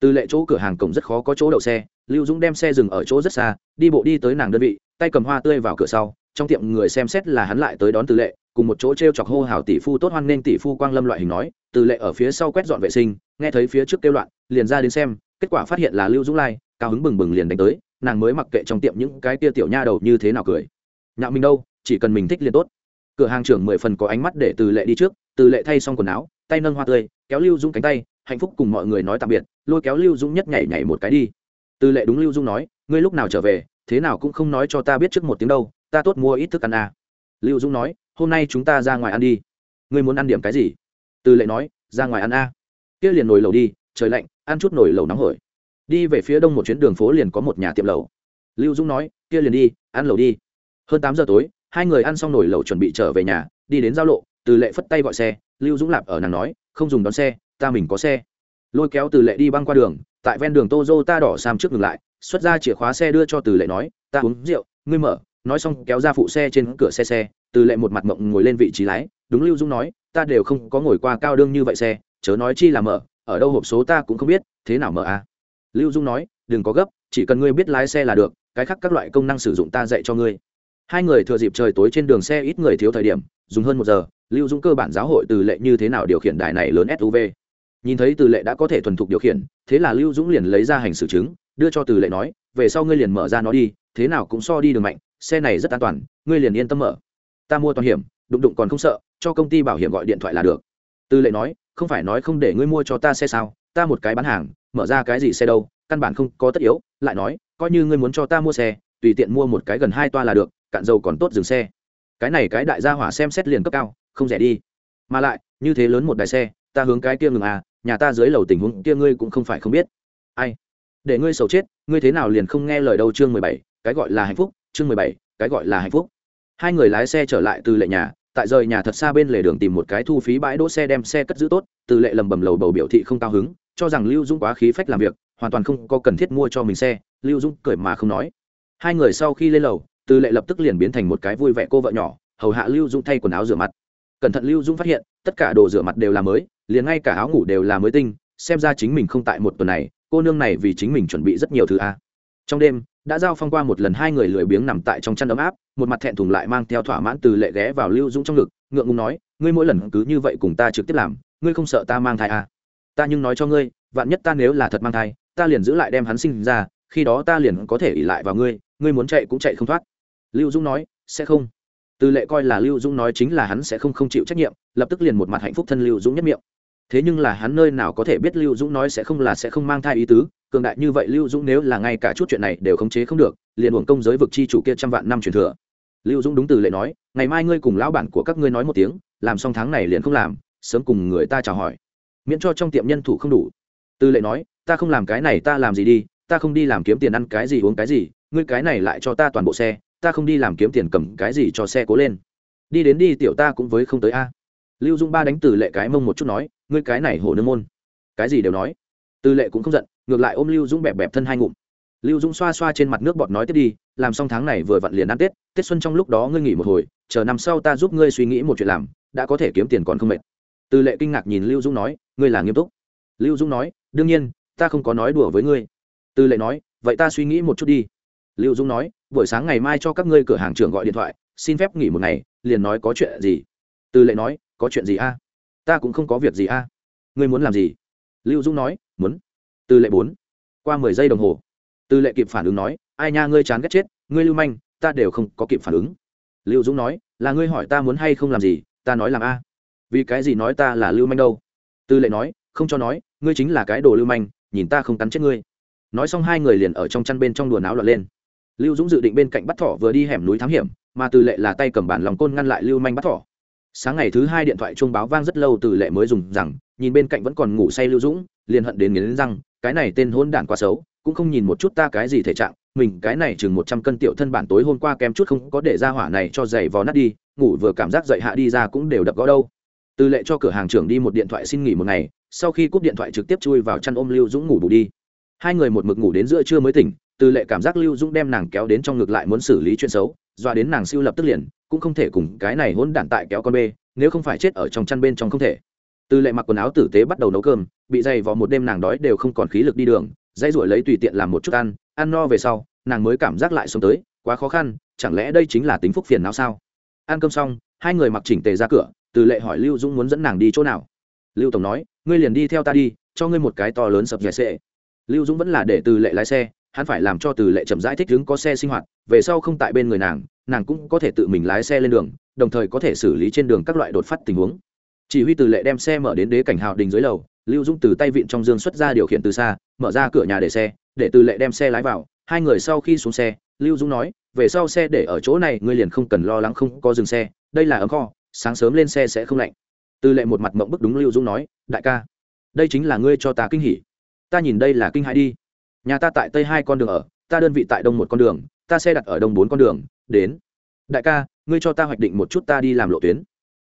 [SPEAKER 1] Từ lệ chỗ cửa hàng cổng rất khó có chỗ đậu xe, lưu dũng đem xe dừng ở chỗ rất xa, đi bộ đi tới nàng đơn vị, tay cầm hoa tươi vào cửa sau, trong tiệm người xem xét là hắn lại tới đón từ lệ, cùng một chỗ t r e o chọc hô hào tỷ phu tốt hoan nghênh tỷ phu quang lâm loại hình nói, từ lệ ở phía sau quét dọn vệ sinh, nghe thấy phía trước kêu loạn, liền ra đến xem, kết quả phát hiện là lưu dũng lai, cao hứng bừng bừng liền đánh tới, nàng mới mặc kệ trong tiệm những cái tia tiểu nha đầu như thế nào cười. Nhạo mình đâu, chỉ cần mình thích liền tốt. Cửa hàng trưởng mười phần có ánh mắt để từ lệ đi trước từ lệ thay xong quần áo, tay nâng hoa tươi, kéo lưu dũng cánh tay, hạnh phúc cùng mọi người nói tạm biệt, lôi kéo lưu dũng nhất nhảy nhảy một cái đi. Từ lệ đúng lưu dung nói, ngươi lúc nào trở về, thế nào cũng không nói cho ta biết trước một tiếng đâu, ta tốt mua ít thức ăn à. lưu dung nói, hôm nay chúng ta ra ngoài ăn đi. Ngươi muốn ăn điểm cái gì? Từ lệ nói, ra ngoài ăn a. À. kia liền nồi lẩu đi, trời lạnh, ăn chút nồi lẩu nóng hổi. Đi về phía đông một chuyến đường phố liền có một nhà tiệm lẩu. Lưu dung nói, kia liền đi, ăn lẩu đi. Hơn tám giờ tối, hai người ăn xong nồi lẩu chuẩn bị trở về nhà, đi đến giao lộ từ lệ phất tay gọi xe, lưu dũng lạp ở nàng nói, không dùng đón xe, ta mình có xe. Lôi kéo từ lệ đi băng qua đường, tại ven đường tozo ta đỏ sam trước ngừng lại, xuất ra chìa khóa xe đưa cho từ lệ nói, ta uống rượu, ngươi mở. Nói xong kéo ra phụ xe trên cửa xe xe, từ lệ một mặt mộng ngồi lên vị trí lái, đúng lưu dung nói, ta đều không có ngồi qua cao đương như vậy xe, chớ nói chi là mở, ở đâu hộp số ta cũng không biết, thế nào mở à? Lưu dung nói, đừng có gấp, chỉ cần ngươi biết lái xe là được, cái khác các loại công năng sử dụng ta dạy cho ngươi. Hai người thừa dịp trời tối trên đường xe ít người thiếu thời điểm, dùng hơn một giờ lưu dung cơ bản giáo hội từ lệ như thế nào điều khiển đài này lớn suv nhìn thấy từ lệ đã có thể thuần thục điều khiển, thế là lưu dũng liền lấy ra hành xử chứng, đưa cho từ lệ nói, về sau ngươi liền mở ra nó đi, thế nào cũng so đi đường mạnh, xe này rất an toàn, ngươi liền yên tâm mở. Ta mua toàn hiểm, đụng đụng còn không sợ, cho công ty bảo hiểm gọi điện thoại là được. Từ lệ nói, không phải nói không để ngươi mua cho ta xe sao? Ta một cái bán hàng, mở ra cái gì xe đâu, căn bản không có tất yếu. Lại nói, coi như ngươi muốn cho ta mua xe, tùy tiện mua một cái gần hai toa là được, cạn dầu còn tốt dừng xe. Cái này cái đại gia hỏa xem xét liền cấp cao không rẻ đi. Mà lại, như thế lớn một đài xe, ta hướng cái kia ngừng à nhà ta dưới lầu tình huống kia ngươi cũng không phải không biết. Ai? Để ngươi sầu chết, ngươi thế nào liền không nghe lời đâu chương mười bảy, cái gọi là hạnh phúc, chương mười bảy, cái gọi là hạnh phúc. Hai người lái xe trở lại từ lệ nhà, tại rời nhà thật xa bên lề đường tìm một cái thu phí bãi đỗ xe đem xe cất giữ tốt, từ lệ lầm bầm lầu bầu biểu thị không cao hứng, cho rằng lưu dũng quá khí phách làm việc, hoàn toàn không có cần thiết mua cho mình xe, lưu dũng cười mà không nói. Hai người sau khi lên lầu, từ lệ lập tức liền biến thành một cái vui vẻ cô vợ nhỏ, hầu hạ lưu dũng thay quần áo rửa mặt cẩn thận lưu dũng phát hiện, tất cả đồ rửa mặt đều là mới, liền ngay cả áo ngủ đều là mới tinh, xem ra chính mình không tại một tuần này, cô nương này vì chính mình chuẩn bị rất nhiều thứ a. Trong đêm, đã giao phong qua một lần hai người lười biếng nằm tại trong chăn ấm áp, một mặt thẹn thùng lại mang theo thỏa mãn từ lệ ghé vào lưu dũng trong ngực, ngượng ngùng nói, ngươi mỗi lần cứ như vậy cùng ta trực tiếp làm, ngươi không sợ ta mang thai à? ta nhưng nói cho ngươi, vạn nhất ta nếu là thật mang thai, ta liền giữ lại đem hắn sinh ra, khi đó ta liền có thể ỉ lại vào ngươi ngươi muốn chạy cũng chạy không thoát. Lưu dũng nói, sẽ không từ lệ coi là lưu dũng nói chính là hắn sẽ không không chịu trách nhiệm, lập tức liền một mặt hạnh phúc thân lưu dũng nhất miệng. Thế nhưng là hắn nơi nào có thể biết lưu dũng nói sẽ không là sẽ không mang thai ý tứ, cường đại như vậy lưu dũng nếu là ngay cả chút chuyện này đều khống chế không được, liền uổng công giới vực chi chủ kia trăm vạn năm truyền thừa. Lưu dũng đúng từ lệ nói, ngày mai ngươi cùng lão bản của các ngươi nói một tiếng, làm xong tháng này liền không làm, sớm cùng người ta chào hỏi. Miễn cho trong tiệm nhân thủ không đủ. Từ lệ nói, ta không làm cái này ta làm gì đi, ta không đi làm kiếm tiền ăn cái gì uống cái gì, ngươi cái này lại cho ta toàn bộ xe ta không đi làm kiếm tiền cầm cái gì cho xe cố lên. Đi đến đi, tiểu ta cũng với không tới a. Lưu dung ba đánh từ lệ cái mông một chút nói, ngươi cái này hổ nương môn. Cái gì đều nói. Từ lệ cũng không giận, ngược lại ôm lưu dũng bẹp bẹp thân hai ngụm. Lưu dũng xoa xoa trên mặt nước bọt nói tiếp đi, làm xong tháng này vừa vặn liền ăn tết tết xuân trong lúc đó ngươi nghỉ một hồi, chờ năm sau ta giúp ngươi suy nghĩ một chuyện làm, đã có thể kiếm tiền còn không mệt. Từ lệ kinh ngạc nhìn lưu dũng nói, ngươi là nghiêm túc. Lưu dũng nói, đương nhiên, ta không có nói đùa với ngươi. Từ lệ nói, vậy ta suy nghĩ một chút đi lưu dũng nói, buổi sáng ngày mai cho các ngươi cửa hàng trưởng gọi điện thoại, xin phép nghỉ một ngày, liền nói có chuyện gì? Từ lệ nói, có chuyện gì a? Ta cũng không có việc gì a. Ngươi muốn làm gì? Lưu dũng nói, muốn. Từ lệ bốn, qua mười giây đồng hồ. Từ lệ kịp phản ứng nói, ai nha, ngươi chán ghét chết, ngươi lưu manh, ta đều không có kịp phản ứng. Lưu dũng nói, là ngươi hỏi ta muốn hay không làm gì, ta nói làm a. Vì cái gì nói ta là lưu manh đâu? Từ lệ nói, không cho nói, ngươi chính là cái đồ lưu manh, nhìn ta không cắn chết ngươi. Nói xong hai người liền ở trong chăn bên trong đùa náo loạn lên lưu dũng dự định bên cạnh bắt thỏ vừa đi hẻm núi thám hiểm, mà từ lệ là tay cầm bản lòng côn ngăn lại lưu manh bắt thỏ. Sáng ngày thứ hai điện thoại chuông báo vang rất lâu, từ lệ mới dùng rằng, nhìn bên cạnh vẫn còn ngủ say lưu dũng, liền hận đến nghiến răng, cái này tên hôn đản quá xấu, cũng không nhìn một chút ta cái gì thể trạng, mình cái này chừng một trăm cân tiểu thân bản tối hôm qua kém chút không có để ra hỏa này cho giày vò nát đi, ngủ vừa cảm giác dậy hạ đi ra cũng đều đập gõ đâu. Từ lệ cho cửa hàng trưởng đi một điện thoại xin nghỉ một ngày, sau khi cúp điện thoại trực tiếp chui vào chăn ôm lưu dũng ngủ bù đi. Hai người một mực ngủ đến giữa trưa mới tỉnh từ lệ cảm giác lưu dũng đem nàng kéo đến trong ngực lại muốn xử lý chuyện xấu, doa đến nàng siêu lập tức liền, cũng không thể cùng cái này hỗn đản tại kéo con bê, nếu không phải chết ở trong chăn bên trong không thể. Từ lệ mặc quần áo tử tế bắt đầu nấu cơm, bị dày vò một đêm nàng đói đều không còn khí lực đi đường dây ruổi lấy tùy tiện làm một chút ăn ăn no về sau, nàng mới cảm giác lại sống tới, quá khó khăn, chẳng lẽ đây chính là tính phúc phiền não sao? Ăn cơm xong, hai người mặc chỉnh tề ra cửa, từ lệ hỏi lưu dũng muốn dẫn nàng đi chỗ nào. Lưu tổng nói, ngươi liền đi theo ta đi, cho ngươi một cái to lớn sập dẻ xệ lưu dũng vẫn là để từ lệ lái xe hắn phải làm cho từ lệ chậm rãi thích đứng có xe sinh hoạt, về sau không tại bên người nàng nàng cũng có thể tự mình lái xe lên đường, đồng thời có thể xử lý trên đường các loại đột phát tình huống. Chỉ huy từ lệ đem xe mở đến đế cảnh hào đình dưới lầu, lưu dũng từ tay vịn trong dương xuất ra điều khiển từ xa, mở ra cửa nhà để xe, để từ lệ đem xe lái vào. Hai người sau khi xuống xe, lưu dũng nói, về sau xe để ở chỗ này, ngươi liền không cần lo lắng không có dừng xe, đây là ấm kho, sáng sớm lên xe sẽ không lạnh. Từ lệ một mặt mộng bức đúng lưu dũng nói, đại ca, đây chính là ngươi cho ta kinh hỉ. Ta nhìn đây là kinh hãi đi nhà ta tại tây hai con đường ở, ta đơn vị tại đông một con đường, ta xe đặt ở đông bốn con đường, đến. Đại ca, ngươi cho ta hoạch định một chút ta đi làm lộ tuyến.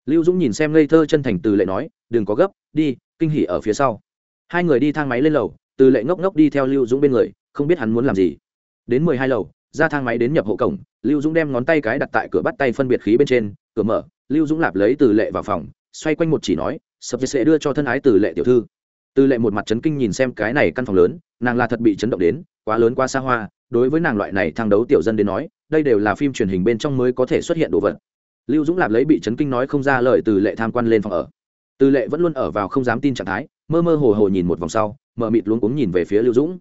[SPEAKER 1] Lưu dũng nhìn xem ngây thơ chân thành từ lệ nói, đừng có gấp, đi, kinh hỉ ở phía sau. Hai người đi thang máy lên lầu, từ lệ ngốc ngốc đi theo lưu dũng bên người, không biết hắn muốn làm gì. Đến mười hai lầu, ra thang máy đến nhập hộ cổng, lưu dũng đem ngón tay cái đặt tại cửa bắt tay phân biệt khí bên trên, cửa mở, lưu dũng lạp lấy từ lệ vào phòng, xoay quanh một chỉ nói, sập sẽ đưa cho thân ái từ lệ tiểu thư từ lệ một mặt chấn kinh nhìn xem cái này căn phòng lớn, nàng là thật bị chấn động đến, quá lớn quá xa hoa, đối với nàng loại này thang đấu tiểu dân đến nói, đây đều là phim truyền hình bên trong mới có thể xuất hiện đồ vật. Lưu dũng lạp lấy bị chấn kinh nói không ra lời từ lệ tham quan lên phòng ở. Từ lệ vẫn luôn ở vào không dám tin trạng thái, mơ mơ hồ hồ nhìn một vòng sau mờ mịt luống cuống nhìn về phía lưu dũng.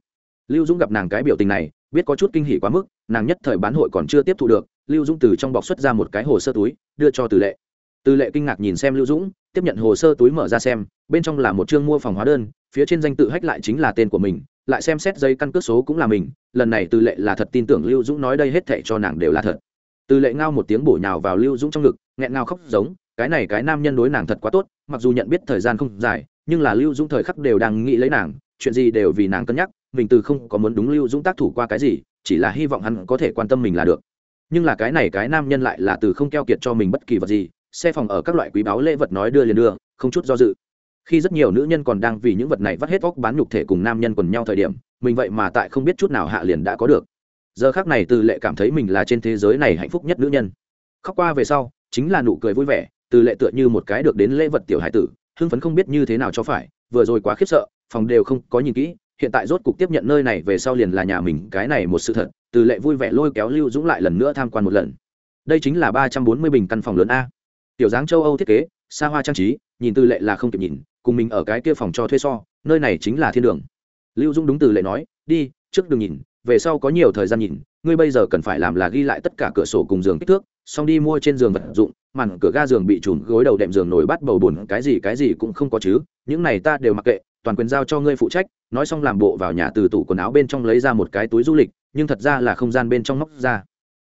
[SPEAKER 1] Lưu dũng gặp nàng cái biểu tình này, biết có chút kinh hỉ quá mức, nàng nhất thời bán hội còn chưa tiếp thu được, lưu dũng từ trong bọc xuất ra một cái hồ sơ túi, đưa cho từ lệ từ lệ kinh ngạc nhìn xem lưu dũng, tiếp nhận hồ sơ túi mở ra xem, bên trong là một chương mua phòng hóa đơn, phía trên danh tự hách lại chính là tên của mình, lại xem xét giấy căn cước số cũng là mình, lần này từ lệ là thật tin tưởng lưu dũng nói đây hết thảy cho nàng đều là thật. Từ lệ ngao một tiếng bổ nhào vào lưu dũng trong ngực, nghẹn ngào khóc giống, cái này cái nam nhân đối nàng thật quá tốt, mặc dù nhận biết thời gian không dài, nhưng là lưu dũng thời khắc đều đang nghĩ lấy nàng, chuyện gì đều vì nàng cân nhắc, mình từ không có muốn đúng lưu dũng tác thủ qua cái gì, chỉ là hy vọng hắn có thể quan tâm mình là được. Nhưng là cái này cái nam nhân lại là từ không keo kiệt cho mình bất kỳ vật gì xe phòng ở các loại quý báu lễ vật nói đưa liền đưa, không chút do dự. Khi rất nhiều nữ nhân còn đang vì những vật này vắt hết óc bán nhục thể cùng nam nhân quần nhau thời điểm, mình vậy mà tại không biết chút nào hạ liền đã có được. Giờ khác này từ lệ cảm thấy mình là trên thế giới này hạnh phúc nhất nữ nhân. Khóc qua về sau, chính là nụ cười vui vẻ, từ lệ tựa như một cái được đến lễ vật tiểu hải tử, hưng phấn không biết như thế nào cho phải, vừa rồi quá khiếp sợ, phòng đều không có nhìn kỹ, hiện tại rốt cục tiếp nhận nơi này về sau liền là nhà mình, cái này một sự thật, từ lệ vui vẻ lôi kéo lưu dũng lại lần nữa tham quan một lần. Đây chính là ba trăm bốn mươi bình căn phòng lớn a tiểu dáng châu âu thiết kế, xa hoa trang trí, nhìn tư lệ là không kịp nhìn, cùng mình ở cái kia phòng cho thuê so, nơi này chính là thiên đường. Lưu Dung đúng từ lệ nói, đi, trước đừng nhìn, về sau có nhiều thời gian nhìn, ngươi bây giờ cần phải làm là ghi lại tất cả cửa sổ cùng giường kích thước, xong đi mua trên giường vật dụng, màn cửa ga giường bị trùn gối đầu đệm giường nổi bắt bầu bùn cái gì cái gì cũng không có chứ, những này ta đều mặc kệ, toàn quyền giao cho ngươi phụ trách. Nói xong làm bộ vào nhà từ tủ quần áo bên trong lấy ra một cái túi du lịch, nhưng thật ra là không gian bên trong móc ra.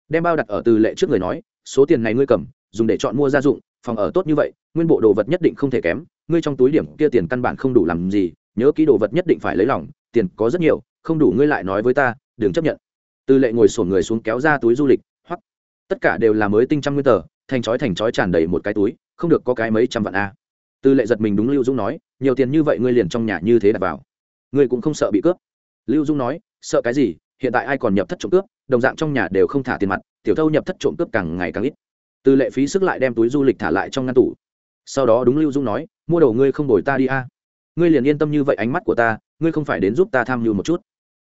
[SPEAKER 1] Đem bao đặt ở từ lệ trước người nói, số tiền này ngươi cầm dùng để chọn mua gia dụng, phòng ở tốt như vậy, nguyên bộ đồ vật nhất định không thể kém, ngươi trong túi điểm kia tiền căn bản không đủ làm gì, nhớ kỹ đồ vật nhất định phải lấy lòng, tiền có rất nhiều, không đủ ngươi lại nói với ta, đừng chấp nhận. Tư lệ ngồi sổn người xuống kéo ra túi du lịch hoặc tất cả đều là mới tinh trăm nguyên tờ, thành chói thành chói tràn đầy một cái túi, không được có cái mấy trăm vạn a. Tư lệ giật mình đúng lưu dũng nói, nhiều tiền như vậy ngươi liền trong nhà như thế đặt vào. Ngươi cũng không sợ bị cướp. Lưu dũng nói, sợ cái gì, hiện tại ai còn nhập thất trộm cướp, đồng dạng trong nhà đều không thả tiền mặt, tiểu thâu nhập thất trộm cướp càng ngày càng ít từ lệ phí sức lại đem túi du lịch thả lại trong ngăn tủ. Sau đó đúng lưu Dung nói, mua đồ ngươi không đổi ta đi a. Ngươi liền yên tâm như vậy ánh mắt của ta, ngươi không phải đến giúp ta tham mưu một chút.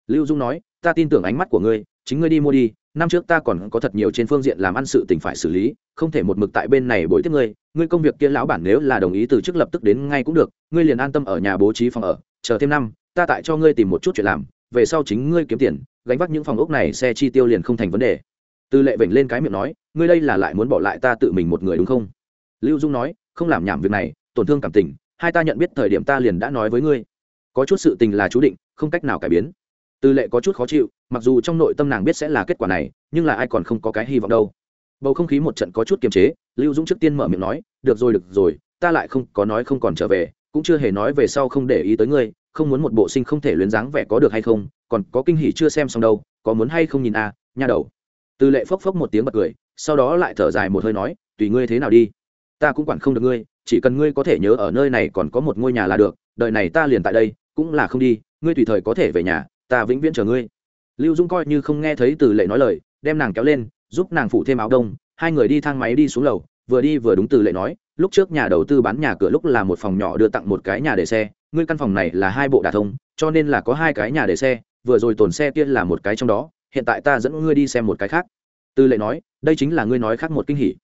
[SPEAKER 1] Lưu dung nói, ta tin tưởng ánh mắt của ngươi, chính ngươi đi mua đi, năm trước ta còn có thật nhiều trên phương diện làm ăn sự tình phải xử lý, không thể một mực tại bên này bồi tiếp ngươi ngươi công việc kia lão bản nếu là đồng ý từ chức lập tức đến ngay cũng được, ngươi liền an tâm ở nhà bố trí phòng ở, chờ thêm năm, ta tại cho ngươi tìm một chút chuyện làm, về sau chính ngươi kiếm tiền, gánh vác những phòng ốc này, xe chi tiêu liền không thành vấn đề tư lệ vểnh lên cái miệng nói ngươi đây là lại muốn bỏ lại ta tự mình một người đúng không? Lưu dung nói không làm nhảm việc này tổn thương cảm tình hai ta nhận biết thời điểm ta liền đã nói với ngươi. Có chút sự tình là chú định không cách nào cải biến. Tư lệ có chút khó chịu mặc dù trong nội tâm nàng biết sẽ là kết quả này nhưng là ai còn không có cái hy vọng đâu. Bầu không khí một trận có chút kiềm chế lưu dũng trước tiên mở miệng nói được rồi được rồi ta lại không có nói không còn trở về cũng chưa hề nói về sau không để ý tới ngươi không muốn một bộ sinh không thể luyến dáng vẻ có được hay không còn có kinh hỉ chưa xem xong đâu có muốn hay không nhìn a à, nha đầu tư lệ phốc phốc một tiếng bật cười, sau đó lại thở dài một hơi nói, tùy ngươi thế nào đi. Ta cũng quản không được ngươi, chỉ cần ngươi có thể nhớ ở nơi này còn có một ngôi nhà là được, đợi này ta liền tại đây, cũng là không đi, ngươi tùy thời có thể về nhà, ta vĩnh viễn chờ ngươi. Lưu dung coi như không nghe thấy từ lệ nói lời, đem nàng kéo lên, giúp nàng phủ thêm áo đông, hai người đi thang máy đi xuống lầu, vừa đi vừa đúng từ lệ nói, lúc trước nhà đầu tư bán nhà cửa lúc là một phòng nhỏ đưa tặng một cái nhà để xe, ngươi căn phòng này là hai bộ đà thông, cho nên là có hai cái nhà để xe, vừa rồi tồn xe kia là một cái trong đó hiện tại ta dẫn ngươi đi xem một cái khác. Từ lệ nói, đây chính là ngươi nói khác một kinh hỉ.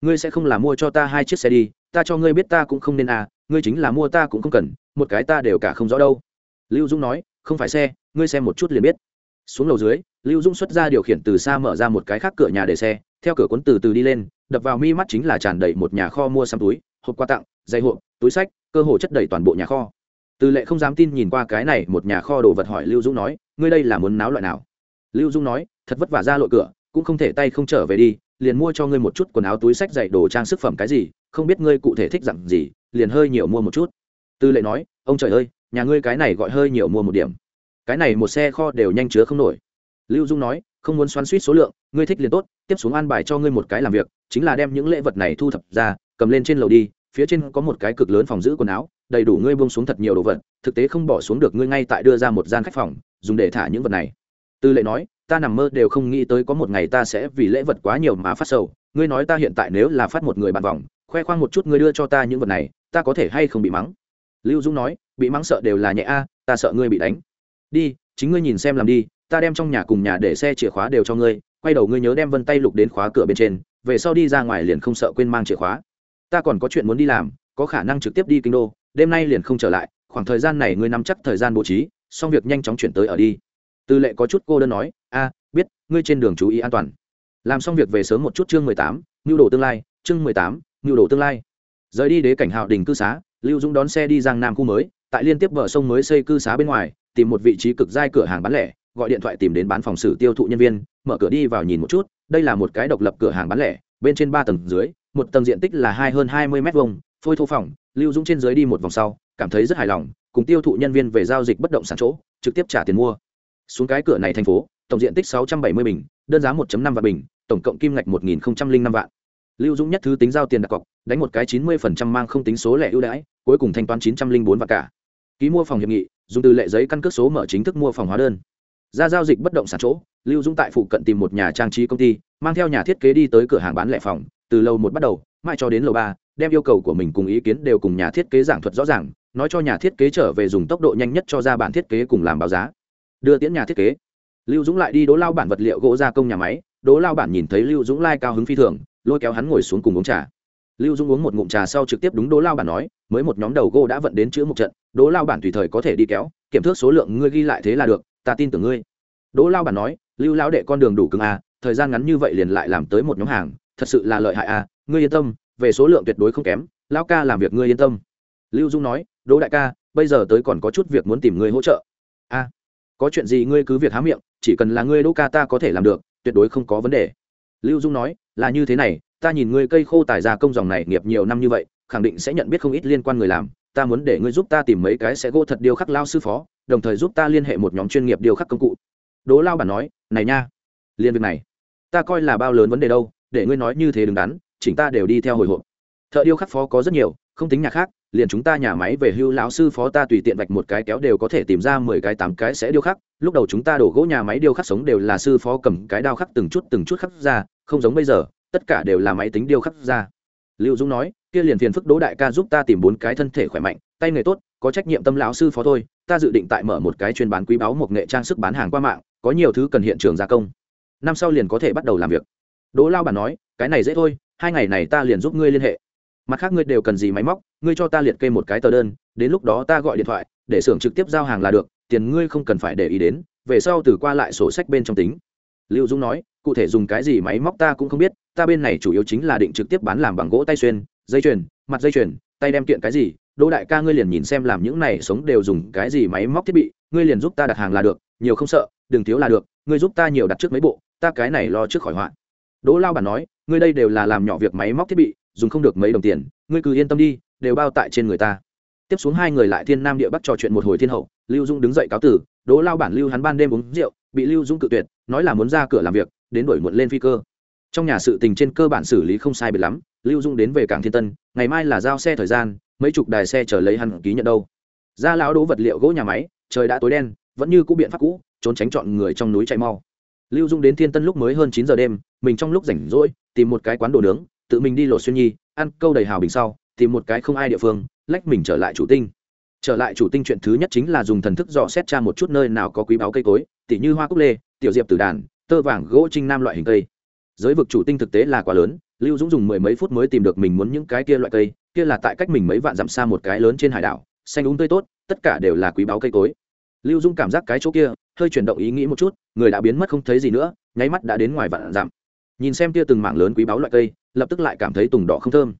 [SPEAKER 1] Ngươi sẽ không là mua cho ta hai chiếc xe đi, ta cho ngươi biết ta cũng không nên à ngươi chính là mua ta cũng không cần, một cái ta đều cả không rõ đâu. Lưu dung nói, không phải xe, ngươi xem một chút liền biết. Xuống lầu dưới, lưu dung xuất ra điều khiển từ xa mở ra một cái khác cửa nhà để xe, theo cửa cuốn từ từ đi lên, đập vào mi mắt chính là tràn đầy một nhà kho mua xăm túi, hộp quà tặng dây hộp, túi sách, cơ hồ chất đầy toàn bộ nhà kho. Từ lệ không dám tin nhìn qua cái này một nhà kho đồ vật hỏi lưu dung nói, ngươi đây là muốn náo loại nào? Lưu dung nói, thật vất vả ra lội cửa, cũng không thể tay không trở về đi, liền mua cho ngươi một chút quần áo, túi sách dạy đồ trang sức phẩm cái gì, không biết ngươi cụ thể thích dặn gì, liền hơi nhiều mua một chút. Tư lệ nói, ông trời ơi, nhà ngươi cái này gọi hơi nhiều mua một điểm. Cái này một xe kho đều nhanh chứa không nổi. Lưu dung nói, không muốn xoắn suýt số lượng, ngươi thích liền tốt, tiếp xuống an bài cho ngươi một cái làm việc, chính là đem những lễ vật này thu thập ra, cầm lên trên lầu đi, phía trên có một cái cực lớn phòng giữ quần áo, đầy đủ ngươi buông xuống thật nhiều đồ vật, thực tế không bỏ xuống được ngươi ngay tại đưa ra một gian khách phòng, dùng để thả những vật này tư lệ nói, ta nằm mơ đều không nghĩ tới có một ngày ta sẽ vì lễ vật quá nhiều mà phát sầu. Ngươi nói ta hiện tại nếu là phát một người bạn vòng, khoe khoang một chút ngươi đưa cho ta những vật này, ta có thể hay không bị mắng? Lưu dũng nói, bị mắng sợ đều là nhẹ a, ta sợ ngươi bị đánh. Đi, chính ngươi nhìn xem làm đi, ta đem trong nhà cùng nhà để xe chìa khóa đều cho ngươi, quay đầu ngươi nhớ đem vân tay lục đến khóa cửa bên trên, về sau đi ra ngoài liền không sợ quên mang chìa khóa. Ta còn có chuyện muốn đi làm, có khả năng trực tiếp đi kinh đô, đêm nay liền không trở lại, khoảng thời gian này ngươi nắm chắc thời gian bố trí, xong việc nhanh chóng chuyển tới ở đi tư lệ có chút cô đơn nói, a, biết, ngươi trên đường chú ý an toàn. Làm xong việc về sớm một chút chương mười tám, nhu đồ tương lai, chương mười tám, nhu đồ tương lai. Rời đi đế cảnh hạo đình cư xá, lưu dũng đón xe đi giang nam khu mới, tại liên tiếp bờ sông mới xây cư xá bên ngoài, tìm một vị trí cực giai cửa hàng bán lẻ, gọi điện thoại tìm đến bán phòng xử tiêu thụ nhân viên, mở cửa đi vào nhìn một chút, đây là một cái độc lập cửa hàng bán lẻ, bên trên ba tầng dưới, một tầng diện tích là hai hơn hai mươi m hai phôi thô phòng lưu dũng trên dưới đi một vòng sau, cảm thấy rất hài lòng, cùng tiêu thụ nhân viên về giao dịch bất động sản chỗ, trực tiếp trả tiền mua xuống cái cửa này thành phố, tổng diện tích sáu trăm bảy mươi bình, đơn giá 1 năm vạn bình, tổng cộng kim ngạch một nghìn năm vạn. Lưu dũng nhất thứ tính giao tiền đặt cọc, đánh một cái chín mươi mang không tính số lẻ ưu đãi, cuối cùng thanh toán chín trăm linh bốn vạn cả. Ký mua phòng hiệp nghị, dùng từ lệ giấy căn cước số mở chính thức mua phòng hóa đơn. Ra giao dịch bất động sản chỗ, lưu dũng tại phụ cận tìm một nhà trang trí công ty, mang theo nhà thiết kế đi tới cửa hàng bán lẻ phòng, từ lầu một bắt đầu, mãi cho đến lầu ba, đem yêu cầu của mình cùng ý kiến đều cùng nhà thiết kế giảng thuật rõ ràng, nói cho nhà thiết kế trở về dùng tốc độ nhanh nhất cho ra bản thiết kế cùng làm báo giá đưa tiễn nhà thiết kế. Lưu dũng lại đi đỗ lao bản vật liệu gỗ gia công nhà máy đỗ lao bản nhìn thấy lưu dũng lai cao hứng phi thường, lôi kéo hắn ngồi xuống cùng uống trà. Lưu dũng uống một ngụm trà sau trực tiếp đúng đỗ lao bản nói, mới một nhóm đầu gỗ đã vận đến chữ một trận đỗ lao bản tùy thời có thể đi kéo, kiểm thước số lượng ngươi ghi lại thế là được, ta tin tưởng ngươi. Đỗ lao bản nói, lưu lao đệ con đường đủ cứng à thời gian ngắn như vậy liền lại làm tới một nhóm hàng, thật sự là lợi hại à ngươi yên tâm, về số lượng tuyệt đối không kém lao ca làm việc ngươi yên tâm. Lưu dung nói đỗ đại ca, bây giờ tới còn có chút việc muốn tìm ngươi hỗ trợ. A có chuyện gì ngươi cứ việc há miệng, chỉ cần là ngươi đỗ ca ta có thể làm được, tuyệt đối không có vấn đề. Lưu dung nói, là như thế này, ta nhìn ngươi cây khô tài ra công dòng này nghiệp nhiều năm như vậy, khẳng định sẽ nhận biết không ít liên quan người làm, ta muốn để ngươi giúp ta tìm mấy cái sẽ gỗ thật điêu khắc lao sư phó, đồng thời giúp ta liên hệ một nhóm chuyên nghiệp điêu khắc công cụ. Đỗ lao bản nói, này nha, liên việc này, ta coi là bao lớn vấn đề đâu, để ngươi nói như thế đứng đắn, chỉnh ta đều đi theo hồi hộp. Thợ điêu khắc phó có rất nhiều, không tính nhà khác liền chúng ta nhà máy về hưu lão sư phó ta tùy tiện vạch một cái kéo đều có thể tìm ra mười cái, tám cái sẽ điêu khắc. Lúc đầu chúng ta đổ gỗ nhà máy điêu khắc sống đều là sư phó cầm cái đao khắc từng chút từng chút khắc ra, không giống bây giờ, tất cả đều là máy tính điêu khắc ra. Lưu dũng nói, kia liền phiền phức đỗ đại ca giúp ta tìm bốn cái thân thể khỏe mạnh, tay nghề tốt, có trách nhiệm tâm lão sư phó thôi, ta dự định tại mở một cái chuyên bán quý báu một nghệ trang sức bán hàng qua mạng, có nhiều thứ cần hiện trường gia công. Năm sau liền có thể bắt đầu làm việc. Đỗ lao bản nói, cái này dễ thôi, hai ngày này ta liền giúp ngươi liên hệ. Mặt khác ngươi đều cần gì máy móc ngươi cho ta liệt kê một cái tờ đơn, đến lúc đó ta gọi điện thoại, để xưởng trực tiếp giao hàng là được, tiền ngươi không cần phải để ý đến, về sau từ qua lại sổ sách bên trong tính. Lưu dũng nói, cụ thể dùng cái gì máy móc ta cũng không biết, ta bên này chủ yếu chính là định trực tiếp bán làm bằng gỗ tay xuyên, dây chuyền, mặt dây chuyền, tay đem kiện cái gì, đỗ đại ca ngươi liền nhìn xem làm những này sống đều dùng cái gì máy móc thiết bị, ngươi liền giúp ta đặt hàng là được, nhiều không sợ, đừng thiếu là được, ngươi giúp ta nhiều đặt trước mấy bộ, ta cái này lo trước khỏi hoạn đỗ lao bản nói, ngươi đây đều là làm nhỏ việc máy móc thiết bị, dùng không được mấy đồng tiền, ngươi cứ yên tâm đi đều bao tại trên người ta. Tiếp xuống hai người lại thiên nam địa bắc trò chuyện một hồi thiên hậu, lưu dung đứng dậy cáo tử, đỗ lao bản lưu hắn ban đêm uống rượu, bị lưu dung cự tuyệt, nói là muốn ra cửa làm việc, đến đổi muộn lên phi cơ. Trong nhà sự tình trên cơ bản xử lý không sai biệt lắm, lưu dung đến về cảng thiên tân, ngày mai là giao xe thời gian, mấy chục đài xe chờ lấy hắn ký nhận đâu. Ra lão đỗ vật liệu gỗ nhà máy, trời đã tối đen, vẫn như cũ biện pháp cũ, trốn tránh chọn người trong núi chạy mau. Lưu dung đến thiên tân lúc mới hơn chín giờ đêm, mình trong lúc rảnh rỗi, tìm một cái quán đồ nướng, tự mình đi lột xuyên nhi, ăn câu đầy hào bình sau tìm một cái không ai địa phương, lách mình trở lại chủ tinh. Trở lại chủ tinh chuyện thứ nhất chính là dùng thần thức dò xét tra một chút nơi nào có quý báu cây cối, tỉ như hoa cúc lê, tiểu diệp tử đàn, tơ vàng, gỗ trinh nam loại hình cây. Giới vực chủ tinh thực tế là quá lớn, lưu dũng dùng mười mấy phút mới tìm được mình muốn những cái kia loại cây, kia là tại cách mình mấy vạn dặm xa một cái lớn trên hải đảo, xanh úng tươi tốt, tất cả đều là quý báu cây cối. Lưu dũng cảm giác cái chỗ kia, hơi chuyển động ý nghĩ một chút, người đã biến mất không thấy gì nữa, nháy mắt đã đến ngoài vạn dặm. Nhìn xem kia từng mảng lớn quý báu loại cây, lập tức lại cảm thấy tùng đỏ không thơm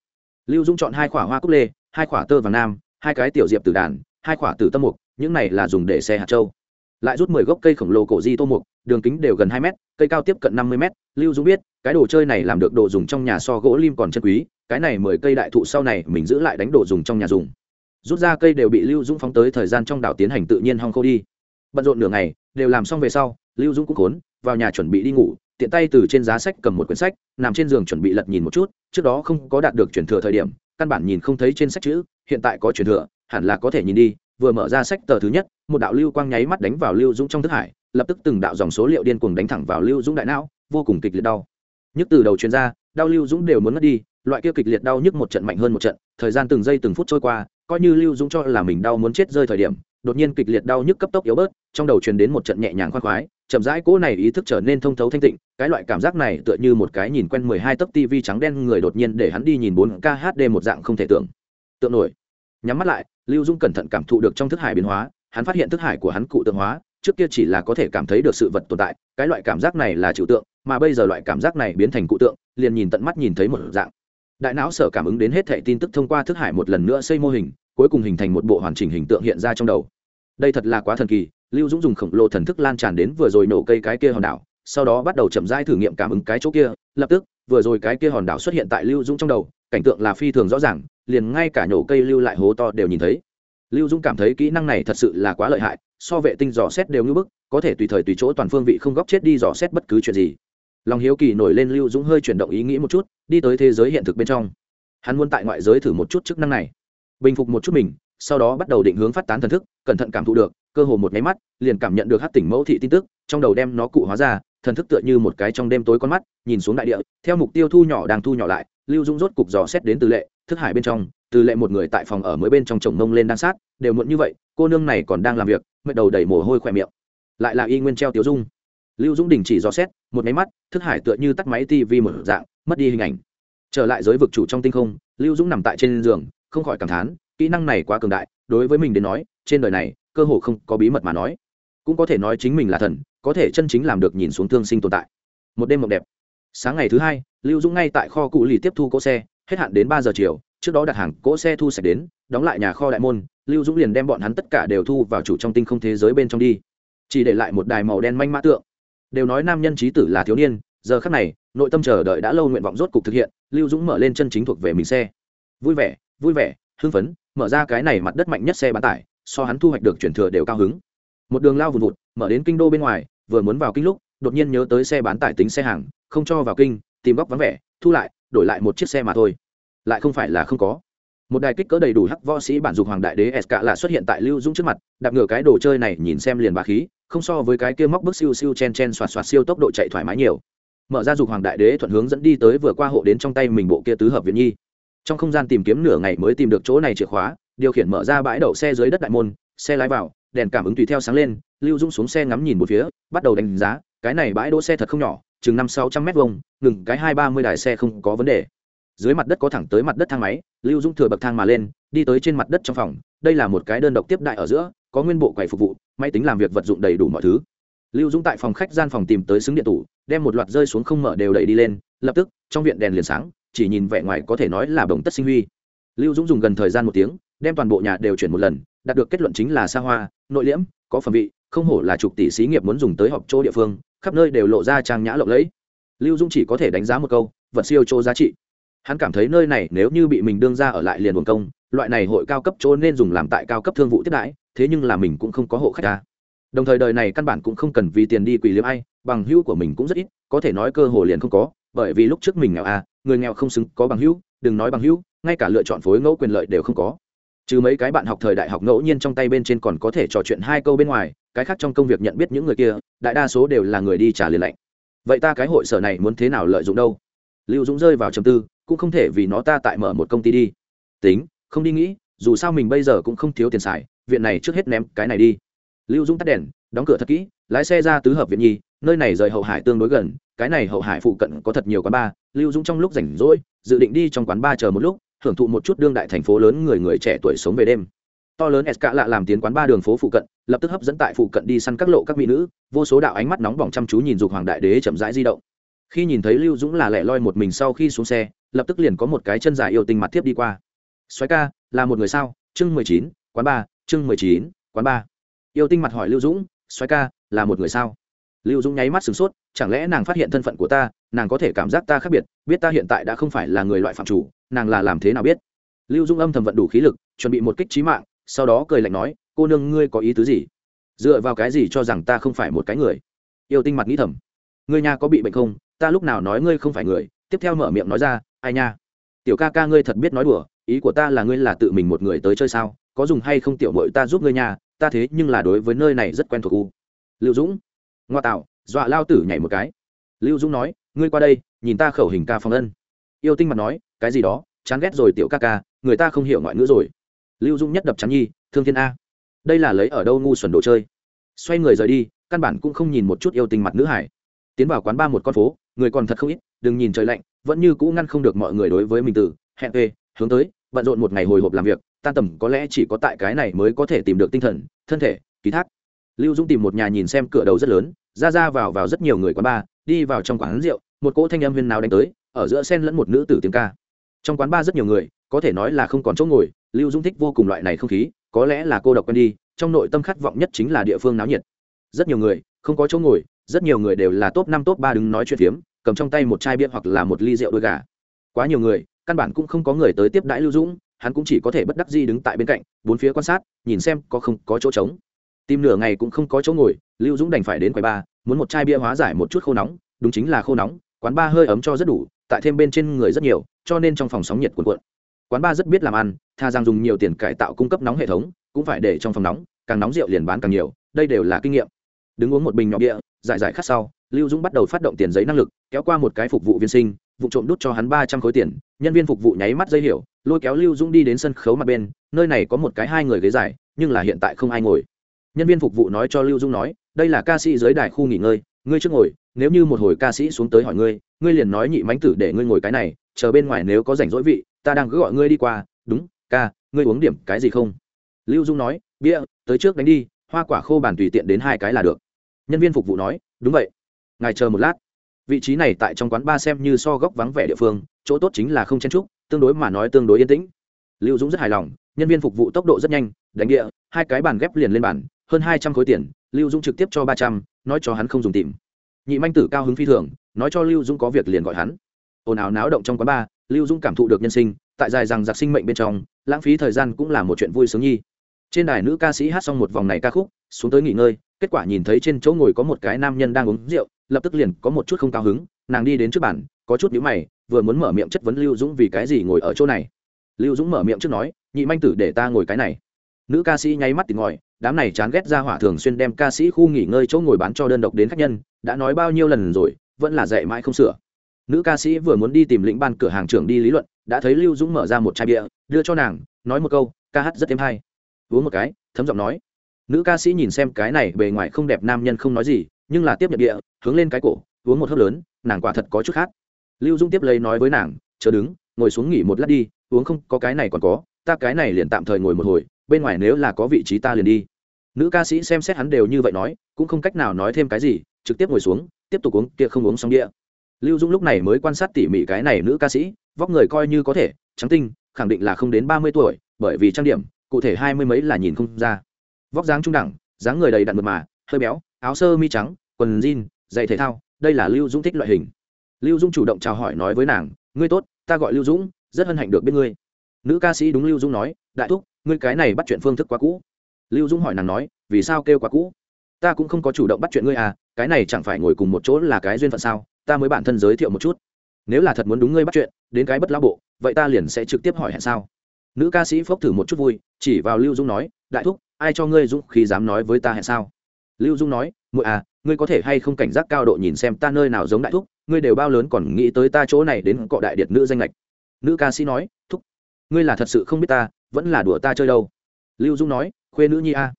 [SPEAKER 1] lưu dung chọn hai quả hoa cúc lê, hai quả tơ vàng nam, hai cái tiểu diệp tử đàn, hai quả tử tâm mục, những này là dùng để xe hạt châu. Lại rút mười gốc cây khổng lồ cổ di tô mục, đường kính đều gần hai mét, cây cao tiếp cận năm mươi mét. Lưu dung biết, cái đồ chơi này làm được đồ dùng trong nhà so gỗ lim còn chân quý, cái này mười cây đại thụ sau này mình giữ lại đánh đồ dùng trong nhà dùng. Rút ra cây đều bị lưu dũng phóng tới thời gian trong đảo tiến hành tự nhiên hong khô đi. Bận rộn nửa ngày, đều làm xong về sau, lưu dũng cũng khốn, vào nhà chuẩn bị đi ngủ tiện tay từ trên giá sách cầm một quyển sách, nằm trên giường chuẩn bị lật nhìn một chút, trước đó không có đạt được chuyển thừa thời điểm, căn bản nhìn không thấy trên sách chữ, hiện tại có chuyển thừa, hẳn là có thể nhìn đi, vừa mở ra sách tờ thứ nhất, một đạo lưu quang nháy mắt đánh vào lưu dũng trong thức hải, lập tức từng đạo dòng số liệu điên cuồng đánh thẳng vào lưu dũng đại não, vô cùng kịch liệt đau. Nhức từ đầu chuyên gia đau lưu dũng đều muốn mất đi, loại kia kịch liệt đau nhức một trận mạnh hơn một trận, thời gian từng giây từng phút trôi qua, coi như lưu dũng cho là mình đau muốn chết rơi thời điểm, đột nhiên kịch liệt đau nhức cấp tốc yếu bớt, trong đầu truyền đến một trận nhẹ nhàng khoan khoái chậm rãi cỗ này ý thức trở nên thông thấu thanh tịnh, cái loại cảm giác này tựa như một cái nhìn quen mười hai tấc tv trắng đen người đột nhiên để hắn đi nhìn bốn khd một dạng không thể tưởng tượng nổi. Nhắm mắt lại, lưu dung cẩn thận cảm thụ được trong thức hải biến hóa, hắn phát hiện thức hải của hắn cụ tượng hóa, trước kia chỉ là có thể cảm thấy được sự vật tồn tại, cái loại cảm giác này là trừu tượng, mà bây giờ loại cảm giác này biến thành cụ tượng, liền nhìn tận mắt nhìn thấy một dạng. Đại não sở cảm ứng đến hết thệ tin tức thông qua thức hải một lần nữa xây mô hình, cuối cùng hình thành một bộ hoàn chỉnh hình tượng hiện ra trong đầu. Đây thật là quá thần kỳ lưu dũng dùng khổng lồ thần thức lan tràn đến vừa rồi nổ cây cái kia hòn đảo, sau đó bắt đầu chậm rãi thử nghiệm cảm ứng cái chỗ kia, lập tức, vừa rồi cái kia hòn đảo xuất hiện tại lưu dũng trong đầu, cảnh tượng là phi thường rõ ràng, liền ngay cả nhổ cây lưu lại hố to đều nhìn thấy. Lưu dũng cảm thấy kỹ năng này thật sự là quá lợi hại, so vệ tinh dò xét đều như bức, có thể tùy thời tùy chỗ toàn phương vị không góc chết đi dò xét bất cứ chuyện gì. Lòng hiếu kỳ nổi lên lưu dũng hơi chuyển động ý nghĩ một chút, đi tới thế giới hiện thực bên trong. Hắn muốn tại ngoại giới thử một chút chức năng này. Bình phục một chút mình, sau đó bắt đầu định hướng phát tán thần thức, cẩn thận cảm thụ được cơ hồ một máy mắt, liền cảm nhận được hát tỉnh mẫu thị tin tức, trong đầu đem nó cụ hóa ra, thần thức tựa như một cái trong đêm tối con mắt, nhìn xuống đại địa, theo mục tiêu thu nhỏ đang thu nhỏ lại, lưu dũng rốt cục dò xét đến từ lệ, thức hải bên trong, từ lệ một người tại phòng ở mới bên trong chồng mông lên đang sát, đều muộn như vậy, cô nương này còn đang làm việc, mệt đầu đầy mồ hôi khỏe miệng. Lại là y nguyên treo tiểu dung. Lưu dũng đình chỉ dò xét, một máy mắt, thức hải tựa như tắt máy tv một dạng, mất đi hình ảnh. Trở lại giới vực chủ trong tinh không, lưu dũng nằm tại trên giường, không khỏi cảm thán, kỹ năng này quá cường đại, đối với mình đến nói, trên đời này cơ hồ không có bí mật mà nói. Cũng có thể nói chính mình là thần, có thể chân chính làm được nhìn xuống thương sinh tồn tại. Một đêm mộng đẹp. Sáng ngày thứ hai, lưu dũng ngay tại kho cụ lì tiếp thu cỗ xe, hết hạn đến ba giờ chiều, trước đó đặt hàng cỗ xe thu sạch đến, đóng lại nhà kho đại môn, lưu dũng liền đem bọn hắn tất cả đều thu vào chủ trong tinh không thế giới bên trong đi. Chỉ để lại một đài màu đen manh mã tượng. Đều nói nam nhân trí tử là thiếu niên, giờ khắc này, nội tâm chờ đợi đã lâu nguyện vọng rốt cục thực hiện, lưu dũng mở lên chân chính thuộc về mình xe. Vui vẻ vui vẻ, hưng phấn, mở ra cái này mặt đất mạnh nhất xe bán tải so hắn thu hoạch được chuyển thừa đều cao hứng. Một đường lao vùn vụt, mở đến kinh đô bên ngoài, vừa muốn vào kinh lúc, đột nhiên nhớ tới xe bán tải tính xe hàng, không cho vào kinh, tìm góc vắng vẻ, thu lại, đổi lại một chiếc xe mà thôi. Lại không phải là không có. Một đài kích cỡ đầy đủ hắc võ sĩ bản dục hoàng đại đế s cả là xuất hiện tại lưu dũng trước mặt, đạp ngửa cái đồ chơi này nhìn xem liền bà khí, không so với cái kia móc bước siêu siêu chen chen xoạt xoạt siêu tốc độ chạy thoải mái nhiều. Mở ra dục hoàng đại đế thuận hướng dẫn đi tới vừa qua hộ đến trong tay mình bộ kia tứ hợp viện nhi. Trong không gian tìm kiếm nửa ngày mới tìm được chỗ này chìa khóa điều khiển mở ra bãi đậu xe dưới đất đại môn, xe lái vào, đèn cảm ứng tùy theo sáng lên, lưu dũng xuống xe ngắm nhìn một phía, bắt đầu đánh giá, cái này bãi đỗ xe thật không nhỏ, chừng năm sáu trăm mét vuông, ngừng cái hai ba mươi đài xe không có vấn đề. Dưới mặt đất có thẳng tới mặt đất thang máy, lưu dũng thừa bậc thang mà lên, đi tới trên mặt đất trong phòng, đây là một cái đơn độc tiếp đại ở giữa, có nguyên bộ quầy phục vụ, máy tính làm việc vật dụng đầy đủ mọi thứ. Lưu dũng tại phòng khách gian phòng tìm tới xứng điện tủ, đem một loạt rơi xuống không mở đều đẩy đi lên, lập tức, trong viện đèn liền sáng, chỉ nhìn vẻ ngoài có thể nói là bồng tất sinh huy. Lưu dũng dùng gần thời gian một tiếng đem toàn bộ nhà đều chuyển một lần, đạt được kết luận chính là xa hoa, nội liễm, có phẩm vị, không hổ là chục tỷ xí nghiệp muốn dùng tới họp chỗ địa phương, khắp nơi đều lộ ra trang nhã lộng lẫy. Lưu Dung chỉ có thể đánh giá một câu, vật siêu chỗ giá trị. Hắn cảm thấy nơi này nếu như bị mình đương ra ở lại liền buồn công, loại này hội cao cấp chỗ nên dùng làm tại cao cấp thương vụ tiếp đãi, thế nhưng là mình cũng không có hộ khách ta. Đồng thời đời này căn bản cũng không cần vì tiền đi quỳ liếm ai, bằng hữu của mình cũng rất ít, có thể nói cơ hồ liền không có, bởi vì lúc trước mình nghèo à người nghèo không xứng có bằng hữu, đừng nói bằng hữu, ngay cả lựa chọn phối ngẫu quyền lợi đều không có trừ mấy cái bạn học thời đại học ngẫu nhiên trong tay bên trên còn có thể trò chuyện hai câu bên ngoài, cái khác trong công việc nhận biết những người kia, đại đa số đều là người đi trả liền lạnh vậy ta cái hội sở này muốn thế nào lợi dụng đâu? Lưu dũng rơi vào trầm tư, cũng không thể vì nó ta tại mở một công ty đi. Tính, không đi nghĩ, dù sao mình bây giờ cũng không thiếu tiền xài, viện này trước hết ném cái này đi. Lưu dũng tắt đèn, đóng cửa thật kỹ, lái xe ra tứ hợp viện nhi, nơi này rời hậu hải tương đối gần, cái này hậu hải phụ cận có thật nhiều quán bar. Lưu dũng trong lúc rảnh rỗi, dự định đi trong quán bar chờ một lúc hưởng thụ một chút đương đại thành phố lớn người người trẻ tuổi sống về đêm. To lớn s lạ làm tiến quán ba đường phố phụ cận, lập tức hấp dẫn tại phụ cận đi săn các lộ các mỹ nữ, vô số đạo ánh mắt nóng bỏng chăm chú nhìn dục hoàng đại đế chậm rãi di động. Khi nhìn thấy lưu dũng là lẻ loi một mình sau khi xuống xe, lập tức liền có một cái chân dài yêu tinh mặt tiếp đi qua. Xoáy ca, là một người sao? Chương mười chín, quán ba, chương mười chín, quán ba. Yêu tinh mặt hỏi lưu dũng xoáy ca, là một người sao? Lưu dũng nháy mắt sửng sốt, chẳng lẽ nàng phát hiện thân phận của ta nàng có thể cảm giác ta khác biệt, biết ta hiện tại đã không phải là người loại phạm chủ, nàng là làm thế nào biết? Lưu dung âm thầm vận đủ khí lực, chuẩn bị một kích trí mạng, sau đó cười lạnh nói, cô nương, ngươi có ý tứ gì? Dựa vào cái gì cho rằng ta không phải một cái người? Yêu tinh mặt nghĩ thầm. Ngươi nhà có bị bệnh không? Ta lúc nào nói ngươi không phải người? Tiếp theo mở miệng nói ra, ai nha? Tiểu ca ca ngươi thật biết nói đùa, ý của ta là ngươi là tự mình một người tới chơi sao? Có dùng hay không tiểu mội ta giúp ngươi nhà ta thế nhưng là đối với nơi này rất quen thuộc u. Lưu dũng. Ngoa tạo, dọa lao tử nhảy một cái. Lưu dũng nói ngươi qua đây, nhìn ta khẩu hình ca phong ân. Yêu tinh mặt nói, cái gì đó, chán ghét rồi tiểu ca ca, người ta không hiểu ngoại ngữ rồi. Lưu dung nhất đập chắn nhi, thương thiên a. Đây là lấy ở đâu ngu xuẩn đồ chơi? Xoay người rời đi, căn bản cũng không nhìn một chút yêu tinh mặt nữ hải. Tiến vào quán ba một con phố, người còn thật không ít, đừng nhìn trời lạnh, vẫn như cũ ngăn không được mọi người đối với mình từ, hẹn về, hướng tới, bận rộn một ngày hồi hộp làm việc, tan tầm có lẽ chỉ có tại cái này mới có thể tìm được tinh thần, thân thể, ký thác. Lưu dũng tìm một nhà nhìn xem cửa đầu rất lớn, ra ra vào vào rất nhiều người quán ba đi vào trong quán rượu, một cỗ thanh âm huyên nào đánh tới, ở giữa sen lẫn một nữ tử tiếng ca. Trong quán ba rất nhiều người, có thể nói là không còn chỗ ngồi, lưu Dung thích vô cùng loại này không khí, có lẽ là cô độc quen đi, trong nội tâm khát vọng nhất chính là địa phương náo nhiệt. Rất nhiều người, không có chỗ ngồi, rất nhiều người đều là top năm, top ba đứng nói chuyện phiếm, cầm trong tay một chai bia hoặc là một ly rượu đôi gà. Quá nhiều người, căn bản cũng không có người tới tiếp đãi lưu dũng, hắn cũng chỉ có thể bất đắc di đứng tại bên cạnh, bốn phía quan sát, nhìn xem có không có chỗ trống. Tìm nửa ngày cũng không có chỗ ngồi, lưu dũng đành phải đến quầy ba muốn một chai bia hóa giải một chút khô nóng, đúng chính là khô nóng, quán ba hơi ấm cho rất đủ, tại thêm bên trên người rất nhiều, cho nên trong phòng sóng nhiệt cuộn cuộn. Quán ba rất biết làm ăn, tha rằng dùng nhiều tiền cải tạo cung cấp nóng hệ thống, cũng phải để trong phòng nóng, càng nóng rượu liền bán càng nhiều, đây đều là kinh nghiệm. Đứng uống một bình nhỏ bia, giải giải khát sau, lưu dũng bắt đầu phát động tiền giấy năng lực, kéo qua một cái phục vụ viên sinh, vụ trộm đút cho hắn ba trăm khối tiền, nhân viên phục vụ nháy mắt dây hiểu, lôi kéo lưu dũng đi đến sân khấu mặt bên, nơi này có một cái hai người ghế dài, nhưng là hiện tại không ai ngồi. Nhân viên phục vụ nói cho lưu dũng nói đây là ca sĩ dưới đài khu nghỉ ngơi, ngươi trước ngồi, nếu như một hồi ca sĩ xuống tới hỏi ngươi ngươi liền nói nhị mánh tử để ngươi ngồi cái này, chờ bên ngoài nếu có rảnh rỗi vị, ta đang cứ gọi ngươi đi qua, đúng, ca, ngươi uống điểm cái gì không? Lưu dung nói, bia, tới trước đánh đi, hoa quả khô bàn tùy tiện đến hai cái là được. Nhân viên phục vụ nói, đúng vậy. Ngài chờ một lát. Vị trí này tại trong quán ba xem như so góc vắng vẻ địa phương, chỗ tốt chính là không chen trúc tương đối mà nói tương đối yên tĩnh. Lưu dũng rất hài lòng, nhân viên phục vụ tốc độ rất nhanh, đánh địa, hai cái bàn ghép liền lên bàn, hơn hai trăm khối tiền lưu dũng trực tiếp cho ba trăm, nói cho hắn không dùng tìm. Nhị manh tử cao hứng phi thường, nói cho lưu dũng có việc liền gọi hắn. Ồn ào náo động trong quán ba, lưu dũng cảm thụ được nhân sinh, tại dài rằng giặc sinh mệnh bên trong, lãng phí thời gian cũng là một chuyện vui sướng nhi. Trên đài nữ ca sĩ hát xong một vòng này ca khúc, xuống tới nghỉ ngơi, kết quả nhìn thấy trên chỗ ngồi có một cái nam nhân đang uống rượu, lập tức liền có một chút không cao hứng, nàng đi đến trước bàn, có chút nhíu mày, vừa muốn mở miệng chất vấn lưu dũng vì cái gì ngồi ở chỗ này. Lưu dũng mở miệng trước nói, nhị manh tử để ta ngồi cái này. Nữ ca sĩ nháy mắt tìm ngòi đám này chán ghét ra hỏa thường xuyên đem ca sĩ khu nghỉ ngơi chỗ ngồi bán cho đơn độc đến khách nhân, đã nói bao nhiêu lần rồi, vẫn là dạy mãi không sửa. Nữ ca sĩ vừa muốn đi tìm lĩnh ban cửa hàng trưởng đi lý luận, đã thấy lưu dũng mở ra một chai bia, đưa cho nàng, nói một câu, ca hát rất êm hay. Uống một cái, thấm giọng nói. Nữ ca sĩ nhìn xem cái này bề ngoài không đẹp nam nhân không nói gì, nhưng là tiếp nhận địa hướng lên cái cổ, uống một hớp lớn, nàng quả thật có chút khác lưu Dũng tiếp lấy nói với nàng, chờ đứng, ngồi xuống nghỉ một lát đi, uống không, có cái này còn có, ta cái này liền tạm thời ngồi một hồi bên ngoài nếu là có vị trí ta liền đi. Nữ ca sĩ xem xét hắn đều như vậy nói, cũng không cách nào nói thêm cái gì, trực tiếp ngồi xuống, tiếp tục uống kia không uống xong địa. Lưu dũng lúc này mới quan sát tỉ mỉ cái này nữ ca sĩ, vóc người coi như có thể, trắng tinh, khẳng định là không đến ba mươi tuổi, bởi vì trang điểm, cụ thể hai mươi mấy là nhìn không ra. Vóc dáng trung đẳng, dáng người đầy đặn mật mà, hơi béo, áo sơ mi trắng, quần jean, giày thể thao, đây là lưu dũng thích loại hình. Lưu dũng chủ động chào hỏi nói với nàng, ngươi tốt, ta gọi lưu dũng, rất hân hạnh được biết ngươi nữ ca sĩ đúng lưu Dung nói, đại thúc, ngươi cái này bắt chuyện phương thức quá cũ. Lưu Dung hỏi nàng nói, vì sao kêu quá cũ? Ta cũng không có chủ động bắt chuyện ngươi à cái này chẳng phải ngồi cùng một chỗ là cái duyên phận sao? Ta mới bản thân giới thiệu một chút. Nếu là thật muốn đúng ngươi bắt chuyện, đến cái bất lão bộ, vậy ta liền sẽ trực tiếp hỏi hẹn sao? Nữ ca sĩ phốc thử một chút vui, chỉ vào lưu Dung nói, đại thúc, ai cho ngươi dũng khi dám nói với ta hẹn sao? Lưu Dung nói, muội à ngươi có thể hay không cảnh giác cao độ nhìn xem ta nơi nào giống đại thúc, ngươi đều bao lớn còn nghĩ tới ta chỗ này đến cọ đại điệt nữ danh lệch. Nữ ca sĩ nói, thúc ngươi là thật sự không biết ta, vẫn là đùa ta chơi đâu. Lưu dung nói, khuê nữ nhi a,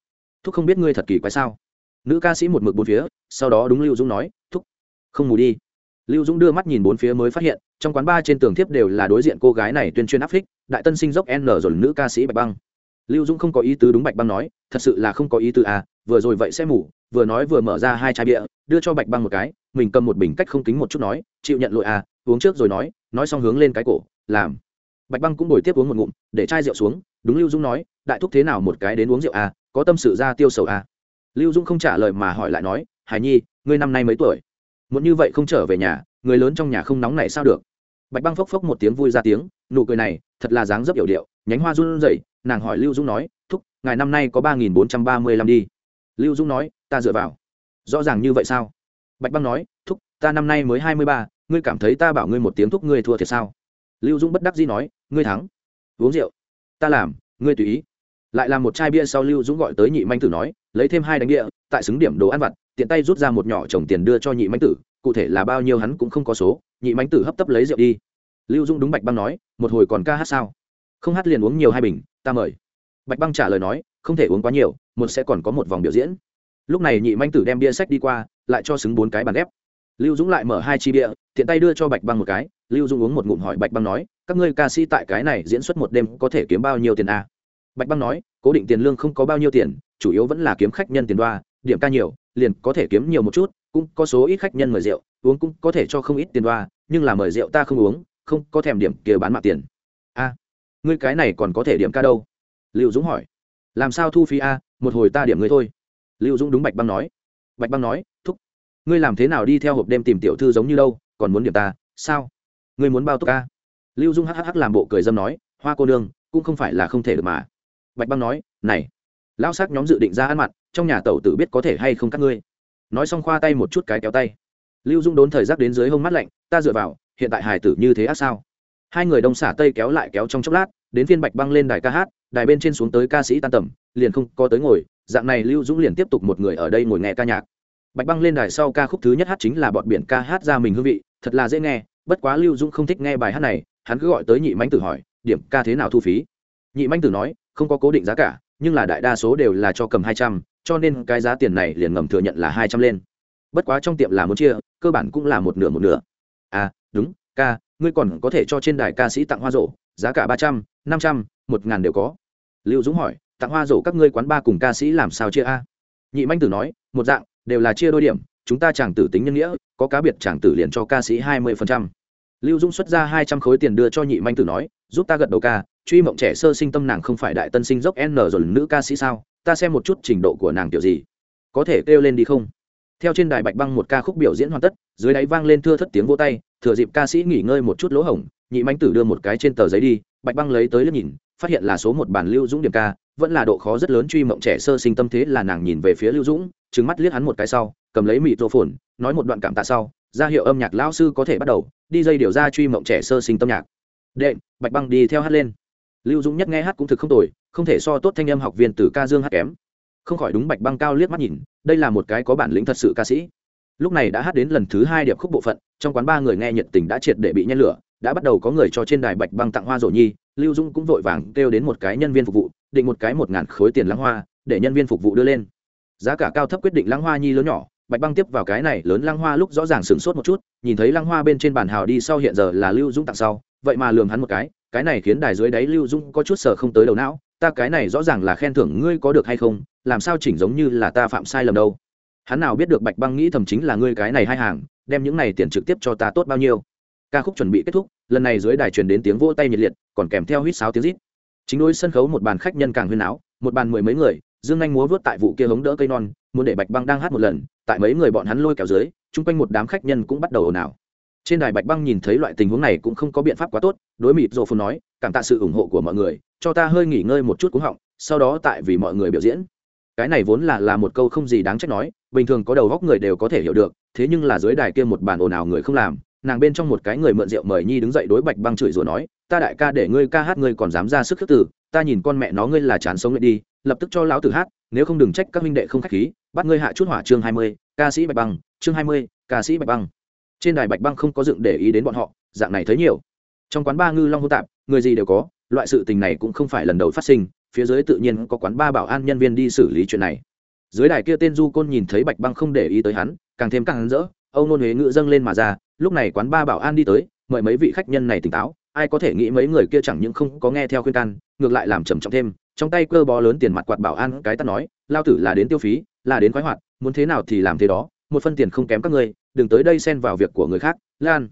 [SPEAKER 1] thúc không biết ngươi thật kỳ quái sao? Nữ ca sĩ một mực bốn phía, sau đó đúng lưu dung nói, thúc, không ngủ đi. Lưu dung đưa mắt nhìn bốn phía mới phát hiện, trong quán bar trên tường thiếp đều là đối diện cô gái này tuyên truyền áp phích, đại tân sinh dốc n rồi nữ ca sĩ bạch băng. Lưu dung không có ý tứ đúng bạch băng nói, thật sự là không có ý tứ à vừa rồi vậy sẽ ngủ vừa nói vừa mở ra hai chai bia, đưa cho bạch băng một cái, mình cầm một bình cách không kính một chút nói, chịu nhận lỗi à uống trước rồi nói nói xong hướng lên cái cổ, làm bạch băng cũng đổi tiếp uống một ngụm, để chai rượu xuống. Đúng lưu dung nói, đại thúc thế nào một cái đến uống rượu à? Có tâm sự ra tiêu sầu à? Lưu dung không trả lời mà hỏi lại nói, hải nhi, ngươi năm nay mấy tuổi? Muốn như vậy không trở về nhà, người lớn trong nhà không nóng này sao được? Bạch băng phốc phốc một tiếng vui ra tiếng, nụ cười này, thật là dáng dấp hiểu điệu, nhánh hoa run rẩy. Nàng hỏi lưu dung nói, thúc, ngài năm nay có ba nghìn bốn trăm ba mươi lăm đi. Lưu dung nói, ta dựa vào. Rõ ràng như vậy sao? Bạch băng nói, thúc, ta năm nay mới hai mươi ba, ngươi cảm thấy ta bảo ngươi một tiếng thúc ngươi thua thiệt sao? Lưu dung bất đắc dĩ nói, ngươi thắng. Uống rượu. Ta làm, ngươi tùy ý. Lại làm một chai bia sau lưu dũng gọi tới nhị manh tử nói, lấy thêm hai đánh địa tại xứng điểm đồ ăn vặt, tiện tay rút ra một nhỏ chồng tiền đưa cho nhị manh tử, cụ thể là bao nhiêu hắn cũng không có số, nhị manh tử hấp tấp lấy rượu đi. Lưu dũng đúng bạch băng nói, một hồi còn ca hát sao? Không hát liền uống nhiều hai bình, ta mời. Bạch băng trả lời nói, không thể uống quá nhiều, một sẽ còn có một vòng biểu diễn. Lúc này nhị manh tử đem bia sách đi qua, lại cho xứng bốn cái bàn ghép lưu dũng lại mở hai chi bia thiện tay đưa cho bạch băng một cái. Lưu dũng uống một ngụm hỏi bạch băng nói, các ngươi ca sĩ tại cái này diễn xuất một đêm có thể kiếm bao nhiêu tiền a? À? bạch băng nói, cố định tiền lương không có bao nhiêu tiền, chủ yếu vẫn là kiếm khách nhân tiền đoa, điểm ca nhiều, liền có thể kiếm nhiều một chút, cũng có số ít khách nhân mời rượu, uống cũng có thể cho không ít tiền đoa, nhưng là mời rượu ta không uống, không có thèm điểm kia bán mạng tiền. A, ngươi cái này còn có thể điểm ca đâu? Lưu dũng hỏi. Làm sao thu phí a? Một hồi ta điểm ngươi thôi. Lưu dũng đúng bạch băng nói. Bạch băng nói ngươi làm thế nào đi theo hộp đêm tìm tiểu thư giống như đâu còn muốn điểm ta sao? Ngươi muốn bao túc ca? Lưu dung hhh làm bộ cười dâm nói hoa cô nương cũng không phải là không thể được mà. Bạch băng nói này lão sắc nhóm dự định ra ăn mặt, trong nhà tẩu tử biết có thể hay không các ngươi. Nói xong khoa tay một chút cái kéo tay. Lưu dung đốn thời giác đến dưới hông mắt lạnh ta dựa vào hiện tại hài tử như thế á sao? Hai người đông xả tây kéo lại kéo trong chốc lát đến phiên bạch băng lên đài ca hát đài bên trên xuống tới ca sĩ tan tầm liền không có tới ngồi dạng này lưu dũng liền tiếp tục một người ở đây ngồi nghe ca nhạc bạch băng lên đài sau ca khúc thứ nhất hát chính là bọn biển ca hát ra mình hương vị, thật là dễ nghe, bất quá lưu dũng không thích nghe bài hát này, hắn cứ gọi tới nhị mánh tử hỏi, điểm ca thế nào thu phí? Nhị mánh tử nói, không có cố định giá cả, nhưng là đại đa số đều là cho cầm hai trăm, cho nên cái giá tiền này liền ngầm thừa nhận là hai trăm lên. Bất quá trong tiệm là muốn chia, cơ bản cũng là một nửa một nửa. À đúng, ca, ngươi còn có thể cho trên đài ca sĩ tặng hoa rổ, giá cả ba trăm, năm trăm, một ngàn đều có. Lưu dũng hỏi, tặng hoa rổ các ngươi quán ba cùng ca sĩ làm sao chia a? Nhị manh tử nói, một dạng đều là chia đôi điểm, chúng ta chàng tử tính nhân nghĩa, có cá biệt chàng tử liền cho ca sĩ hai mươi phần trăm. Lưu dũng xuất ra hai trăm khối tiền đưa cho nhị manh tử nói, giúp ta gật đầu ca, truy mộng trẻ sơ sinh tâm nàng không phải đại tân sinh dốc n rồi nữ ca sĩ sao, ta xem một chút trình độ của nàng kiểu gì. Có thể kêu lên đi không? Theo trên đài bạch băng một ca khúc biểu diễn hoàn tất, dưới đáy vang lên thưa thất tiếng vô tay, thừa dịp ca sĩ nghỉ ngơi một chút lỗ hổng, nhị manh tử đưa một cái trên tờ giấy đi, bạch băng lấy tới lớp nhìn, phát hiện là số một bản lưu dũng điểm ca, vẫn là độ khó rất lớn truy mộng trẻ sơ sinh tâm thế là nàng nhìn về phía lưu dũng trừng mắt liếc hắn một cái sau, cầm lấy mịt rô phồn nói một đoạn cảm tạ sau, ra hiệu âm nhạc lão sư có thể bắt đầu, đi dây điều ra truy mộng trẻ sơ sinh tâm nhạc. Đệm, bạch băng đi theo hát lên. Lưu dũng nhất nghe hát cũng thực không tồi, không thể so tốt thanh âm học viên từ ca dương hát kém. Không khỏi đúng bạch băng cao liếc mắt nhìn, đây là một cái có bản lĩnh thật sự ca sĩ. Lúc này đã hát đến lần thứ hai điệp khúc bộ phận, trong quán ba người nghe nhiệt tình đã triệt để bị nhen lửa, đã bắt đầu có người cho trên đài bạch băng tặng hoa rổ nhi, lưu dung cũng vội vàng kêu đến một cái nhân viên phục vụ, định một cái một ngàn khối tiền lãng hoa, để nhân viên phục vụ đưa lên giá cả cao thấp quyết định lăng hoa nhi lớn nhỏ, bạch băng tiếp vào cái này lớn lăng hoa lúc rõ ràng sửng sốt một chút, nhìn thấy lăng hoa bên trên bàn hào đi sau hiện giờ là lưu dung tặng sau, vậy mà lường hắn một cái cái này khiến đài dưới đáy lưu dung có chút sợ không tới đầu não, ta cái này rõ ràng là khen thưởng ngươi có được hay không, làm sao chỉnh giống như là ta phạm sai lầm đâu. Hắn nào biết được bạch băng nghĩ thầm chính là ngươi cái này hai hàng, đem những này tiền trực tiếp cho ta tốt bao nhiêu. Ca khúc chuẩn bị kết thúc, lần này dưới đài truyền đến tiếng vỗ tay nhiệt liệt, còn kèm theo huýt sáo tiếng rít. Chính đôi sân khấu một bàn khách nhân càng huyên áo một bàn mười mấy người dương anh múa vớt tại vụ kia hống đỡ cây non, muốn để bạch băng đang hát một lần, tại mấy người bọn hắn lôi kéo dưới, chung quanh một đám khách nhân cũng bắt đầu ồn ào. Trên đài bạch băng nhìn thấy loại tình huống này cũng không có biện pháp quá tốt, đối mịt rộ phun nói, cảm tạ sự ủng hộ của mọi người, cho ta hơi nghỉ ngơi một chút cúng họng, sau đó tại vì mọi người biểu diễn. Cái này vốn là là một câu không gì đáng trách nói, bình thường có đầu góc người đều có thể hiểu được, thế nhưng là dưới đài kia một bàn ồn ào người không làm, nàng bên trong một cái người mượn rượu mời nhi đứng dậy đối bạch băng chửi rủa nói, ta đại ca để ngươi ca hát ngươi còn dám ra sức khước tử ta nhìn con mẹ nó ngươi là chán sống lại đi lập tức cho lão tử hát, nếu không đừng trách các minh đệ không khách khí, bắt ngươi hạ chút hỏa chương hai mươi, ca sĩ bạch băng, chương hai mươi, ca sĩ bạch băng. Trên đài bạch băng không có dựng để ý đến bọn họ, dạng này thấy nhiều. Trong quán ba ngư long hô tạp, người gì đều có, loại sự tình này cũng không phải lần đầu phát sinh, phía dưới tự nhiên có quán ba bảo an nhân viên đi xử lý chuyện này. Dưới đài kia tên du côn nhìn thấy bạch băng không để ý tới hắn, càng thêm càng hắn rỡ ông nôn huế ngự dâng lên mà ra, lúc này quán ba bảo an đi tới, mời mấy vị khách nhân này tỉnh táo, ai có thể nghĩ mấy người kia chẳng những không có nghe theo khuyên can, ngược lại làm trầm trọng thêm trong tay cơ bó lớn tiền mặt quạt bảo an cái ta nói, lao tử là đến tiêu phí, là đến khoái hoạt, muốn thế nào thì làm thế đó, một phân tiền không kém các ngươi, đừng tới đây xen vào việc của người khác. Lan.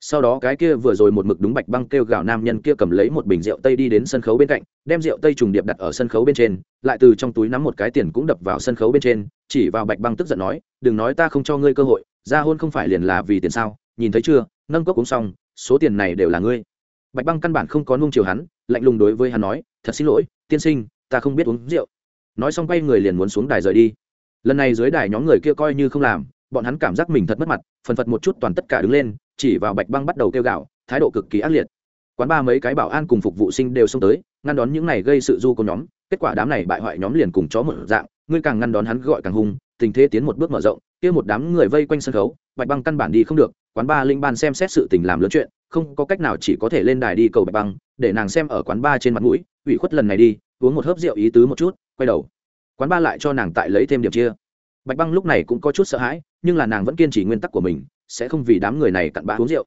[SPEAKER 1] Sau đó cái kia vừa rồi một mực đúng bạch băng kêu gào nam nhân kia cầm lấy một bình rượu tây đi đến sân khấu bên cạnh, đem rượu tây trùng điệp đặt ở sân khấu bên trên, lại từ trong túi nắm một cái tiền cũng đập vào sân khấu bên trên, chỉ vào bạch băng tức giận nói, đừng nói ta không cho ngươi cơ hội, ra hôn không phải liền là vì tiền sao, nhìn thấy chưa, nâng cốc cũng xong, số tiền này đều là ngươi. Bạch băng căn bản không có nung chiều hắn, lạnh lùng đối với hắn nói, thật xin lỗi tiên sinh, ta không biết uống rượu. Nói xong quay người liền muốn xuống đài rời đi. Lần này dưới đài nhóm người kia coi như không làm, bọn hắn cảm giác mình thật mất mặt, phần phật một chút toàn tất cả đứng lên, chỉ vào bạch băng bắt đầu kêu gạo thái độ cực kỳ ác liệt. Quán ba mấy cái bảo an cùng phục vụ sinh đều xông tới, ngăn đón những này gây sự du của nhóm. Kết quả đám này bại hoại nhóm liền cùng chó một dạng, ngươi càng ngăn đón hắn gọi càng hung, tình thế tiến một bước mở rộng, kia một đám người vây quanh sân khấu, bạch băng căn bản đi không được, quán ba linh ban xem xét sự tình làm lớn chuyện, không có cách nào chỉ có thể lên đài đi cầu bạch băng, để nàng xem ở quán ba trên mặt mũi ủy khuất lần này đi, uống một hớp rượu ý tứ một chút, quay đầu. Quán ba lại cho nàng tại lấy thêm điểm chia. Bạch băng lúc này cũng có chút sợ hãi, nhưng là nàng vẫn kiên trì nguyên tắc của mình, sẽ không vì đám người này cặn bã uống rượu.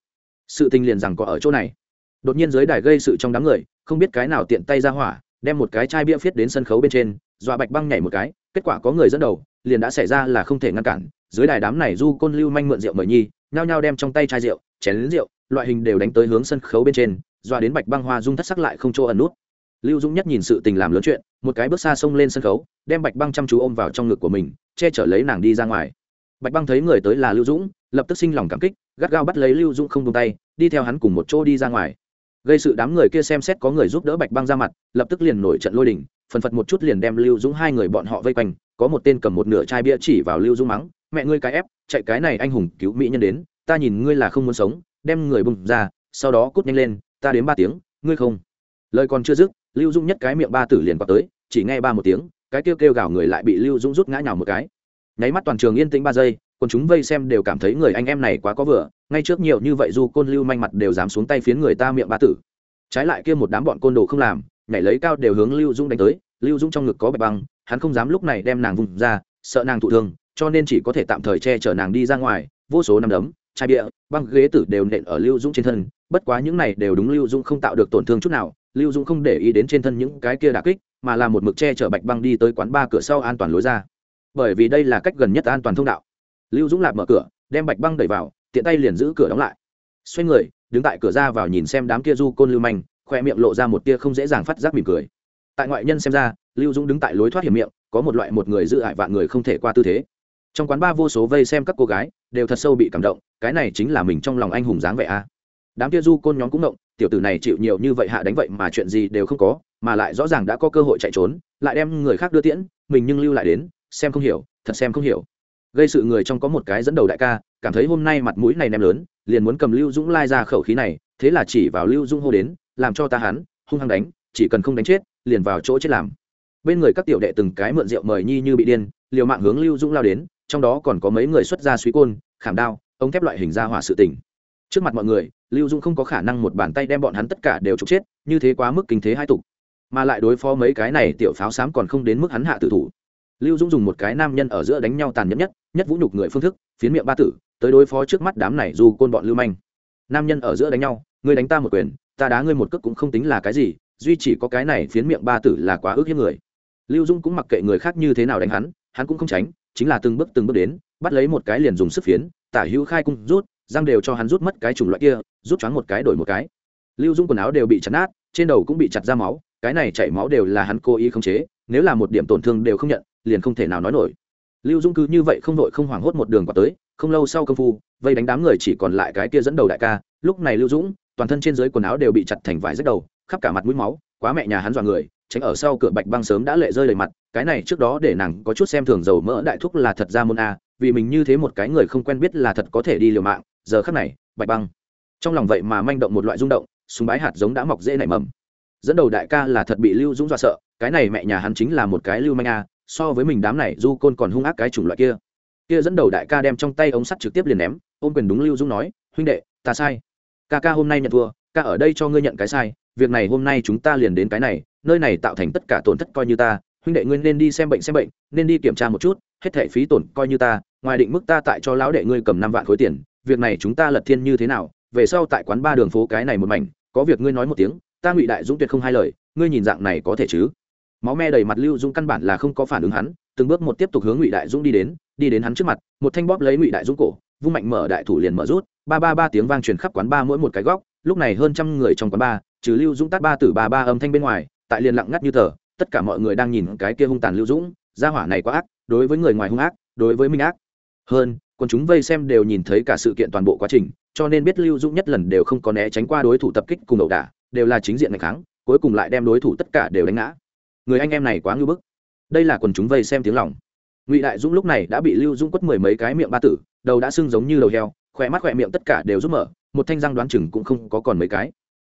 [SPEAKER 1] Sự tình liền rằng có ở chỗ này. Đột nhiên dưới đài gây sự trong đám người, không biết cái nào tiện tay ra hỏa, đem một cái chai bia viết đến sân khấu bên trên, dọa bạch băng nhảy một cái, kết quả có người dẫn đầu, liền đã xảy ra là không thể ngăn cản. Dưới đài đám này du côn lưu manh mượn rượu mời nhi, nhao nhao đem trong tay chai rượu, chén lính rượu, loại hình đều đánh tới hướng sân khấu bên trên, dọa đến bạch băng hoa dung thất sắc lại không chỗ ẩn nút lưu dũng nhất nhìn sự tình làm lớn chuyện, một cái bước xa xông lên sân khấu, đem bạch băng chăm chú ôm vào trong ngực của mình, che chở lấy nàng đi ra ngoài. Bạch băng thấy người tới là lưu dũng, lập tức sinh lòng cảm kích, gắt gao bắt lấy lưu dũng không tung tay, đi theo hắn cùng một chỗ đi ra ngoài. Gây sự đám người kia xem xét có người giúp đỡ bạch băng ra mặt, lập tức liền nổi trận lôi đình, phần phật một chút liền đem lưu dũng hai người bọn họ vây quanh, có một tên cầm một nửa chai bia chỉ vào lưu dũng mắng, mẹ ngươi cái ép, chạy cái này anh hùng cứu mỹ nhân đến, ta nhìn ngươi là không muốn sống, đem người bùng ra, sau đó cút nhanh lên, ta đến ba tiếng, ngươi không. Lời còn chưa dứt lưu Dung nhất cái miệng ba tử liền qua tới, chỉ nghe ba một tiếng, cái kêu kêu gào người lại bị lưu Dung rút ngã nhào một cái. Nháy mắt toàn trường yên tĩnh ba giây còn chúng vây xem đều cảm thấy người anh em này quá có vừa, ngay trước nhiều như vậy dù côn lưu manh mặt đều dám xuống tay phiến người ta miệng ba tử. Trái lại kia một đám bọn côn đồ không làm, nhảy lấy cao đều hướng lưu Dung đánh tới, lưu Dung trong ngực có bạch băng, hắn không dám lúc này đem nàng vùng ra, sợ nàng thụ thương, cho nên chỉ có thể tạm thời che chở nàng đi ra ngoài, vô số năm đấm, chai bia, băng ghế tử đều nện ở lưu Dung trên thân, bất quá những này đều đúng lưu Dung không tạo được tổn thương chút nào lưu dũng không để ý đến trên thân những cái kia đà kích, mà là một mực che chở bạch băng đi tới quán ba cửa sau an toàn lối ra. Bởi vì đây là cách gần nhất an toàn thông đạo. Lưu dũng lạp mở cửa, đem bạch băng đẩy vào, tiện tay liền giữ cửa đóng lại. Xoay người, đứng tại cửa ra vào nhìn xem đám kia du côn lưu manh, khoe miệng lộ ra một tia không dễ dàng phát giác mỉm cười. Tại ngoại nhân xem ra, lưu dũng đứng tại lối thoát hiểm miệng, có một loại một người giữ hại vạn người không thể qua tư thế. Trong quán ba vô số vây xem các cô gái, đều thật sâu bị cảm động, cái này chính là mình trong lòng anh hùng dáng vẻ a đám kia du côn nhóm cũng động tiểu tử này chịu nhiều như vậy hạ đánh vậy mà chuyện gì đều không có, mà lại rõ ràng đã có cơ hội chạy trốn, lại đem người khác đưa tiễn, mình nhưng lưu lại đến, xem không hiểu, thật xem không hiểu. Gây sự người trong có một cái dẫn đầu đại ca, cảm thấy hôm nay mặt mũi này nem lớn, liền muốn cầm lưu dũng lai ra khẩu khí này, thế là chỉ vào lưu dũng hô đến, làm cho ta hắn, hung hăng đánh, chỉ cần không đánh chết, liền vào chỗ chết làm. Bên người các tiểu đệ từng cái mượn rượu mời nhi như bị điên, liều mạng hướng lưu dũng lao đến, trong đó còn có mấy người xuất ra suy côn, khảm đao, ống thép loại hình ra hỏa sự tình. Trước mặt mọi người lưu dũng không có khả năng một bàn tay đem bọn hắn tất cả đều trục chết, như thế quá mức kinh thế hai tục. Mà lại đối phó mấy cái này tiểu pháo xám còn không đến mức hắn hạ tử thủ. Lưu dũng dùng một cái nam nhân ở giữa đánh nhau tàn nhẫn nhất nhất vũ nhục người phương thức, phiến miệng ba tử, tới đối phó trước mắt đám này dù côn bọn lưu manh. Nam nhân ở giữa đánh nhau, ngươi đánh ta một quyền, ta đá ngươi một cước cũng không tính là cái gì, duy chỉ có cái này phiến miệng ba tử là quá ước hiếp người. Lưu dung cũng mặc kệ người khác như thế nào đánh hắn hắn cũng không tránh, chính là từng bước từng bước đến, bắt lấy một cái liền dùng sức phiến, tả hữu khai cung rút răng đều cho hắn rút mất cái chủng loại kia, rút choáng một cái đổi một cái. Lưu dung quần áo đều bị chặt nát, trên đầu cũng bị chặt ra máu, cái này chảy máu đều là hắn cố ý khống chế, nếu là một điểm tổn thương đều không nhận, liền không thể nào nói nổi. Lưu dung cứ như vậy không đội không hoảng hốt một đường qua tới, không lâu sau công phu, vây đánh đám người chỉ còn lại cái kia dẫn đầu đại ca, lúc này lưu dũng, toàn thân trên dưới quần áo đều bị chặt thành vải rách đầu, khắp cả mặt mũi máu, quá mẹ nhà hắn dọa người tránh ở sau cửa bạch băng sớm đã lệ rơi đầy mặt, cái này trước đó để nàng có chút xem thường dầu mỡ đại thúc là thật ra môn a, vì mình như thế một cái người không quen biết là thật có thể đi liều mạng, giờ khắc này, bạch băng. Trong lòng vậy mà manh động một loại rung động, súng bái hạt giống đã mọc dễ nảy mầm. Dẫn đầu đại ca là thật bị lưu dũng dọa sợ, cái này mẹ nhà hắn chính là một cái lưu manh a, so với mình đám này du côn còn hung ác cái chủng loại kia. Kia dẫn đầu đại ca đem trong tay ống sắt trực tiếp liền ném, ôm quyền đúng lưu dũng nói, huynh đệ, ta sai. Ca ca hôm nay nhận thua, ca ở đây cho ngươi nhận cái sai, việc này hôm nay chúng ta liền đến cái này nơi này tạo thành tất cả tổn thất coi như ta, huynh đệ ngươi nên đi xem bệnh xem bệnh, nên đi kiểm tra một chút, hết thẻ phí tổn coi như ta, ngoài định mức ta tại cho lão đệ ngươi cầm năm vạn khối tiền, việc này chúng ta lật thiên như thế nào, về sau tại quán ba đường phố cái này một mảnh, có việc ngươi nói một tiếng, ta ngụy đại dũng tuyệt không hai lời, ngươi nhìn dạng này có thể chứ? Máu me đầy mặt lưu dũng căn bản là không có phản ứng hắn, từng bước một tiếp tục hướng ngụy đại dũng đi đến đi đến hắn trước mặt, một thanh bóp lấy ngụy đại dũng cổ, vung mạnh mở đại thủ liền mở rút, ba ba ba tiếng vang truyền khắp quán ba mỗi một cái góc, lúc này hơn trăm người trong quán ba, trừ lưu dũng tát ba từ ba ba âm thanh bên ngoài tại liền lặng ngắt như tờ, tất cả mọi người đang nhìn cái kia hung tàn lưu dũng, gia hỏa này quá ác, đối với người ngoài hung ác, đối với minh ác. Hơn còn chúng vây xem đều nhìn thấy cả sự kiện toàn bộ quá trình, cho nên biết lưu dũng nhất lần đều không có né tránh qua đối thủ tập kích cùng ẩu đả, đều là chính diện ngày kháng, cuối cùng lại đem đối thủ tất cả đều đánh ngã. Người anh em này quá ngưỡng bức. Đây là quần chúng vây xem tiếng lòng. Ngụy đại dũng lúc này đã bị lưu dũng quất mười mấy cái miệng ba tử, đầu đã sưng giống như đầu heo, khỏe mắt khỏe miệng tất cả đều rút mở, một thanh răng đoán chừng cũng không có còn mấy cái.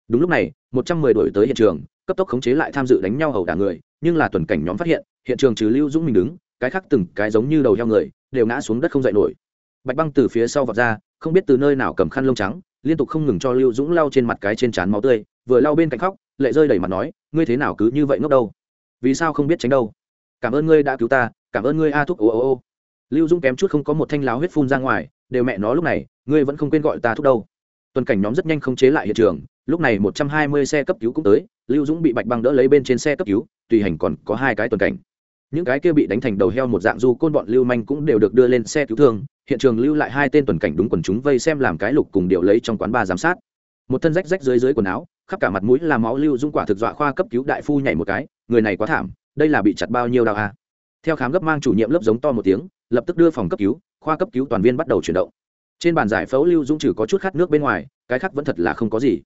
[SPEAKER 1] Đúng lúc này, một trăm mười đổi tới hiện trường cấp tốc khống chế lại tham dự đánh nhau hầu đả người, nhưng là tuần cảnh nhóm phát hiện hiện trường trừ lưu dũng mình đứng, cái khác từng cái giống như đầu heo người, đều ngã xuống đất không dậy nổi. Bạch băng từ phía sau vọt ra, không biết từ nơi nào cầm khăn lông trắng, liên tục không ngừng cho lưu dũng lau trên mặt cái trên trán máu tươi, vừa lau bên cạnh khóc, lệ rơi đầy mặt nói, ngươi thế nào cứ như vậy ngốc đâu? Vì sao không biết tránh đâu? Cảm ơn ngươi đã cứu ta, cảm ơn ngươi a thúc, ô ô ô. Lưu dũng kém chút không có một thanh láo huyết phun ra ngoài, đều mẹ nó lúc này, ngươi vẫn không quên gọi ta thúc đâu. Tuần cảnh nhóm rất nhanh không chế lại hiện trường, lúc này một trăm hai mươi xe cấp cứu cũng tới lưu dũng bị bạch băng đỡ lấy bên trên xe cấp cứu, tùy hành còn có hai cái tuần cảnh. Những cái kia bị đánh thành đầu heo một dạng du côn bọn lưu manh cũng đều được đưa lên xe cứu thương, hiện trường lưu lại hai tên tuần cảnh đúng quần chúng vây xem làm cái lục cùng điệu lấy trong quán ba giám sát. Một thân rách rách dưới dưới quần áo, khắp cả mặt mũi là máu lưu dung quả thực dọa khoa cấp cứu đại phu nhảy một cái, người này quá thảm, đây là bị chặt bao nhiêu đau à. theo khám gấp mang chủ nhiệm lớp giống to một tiếng, lập tức đưa phòng cấp cứu, khoa cấp cứu toàn viên bắt đầu chuyển động. Trên bàn giải phẫu lưu dung trừ có chút khát nước bên ngoài, cái khác vẫn thật là không có gì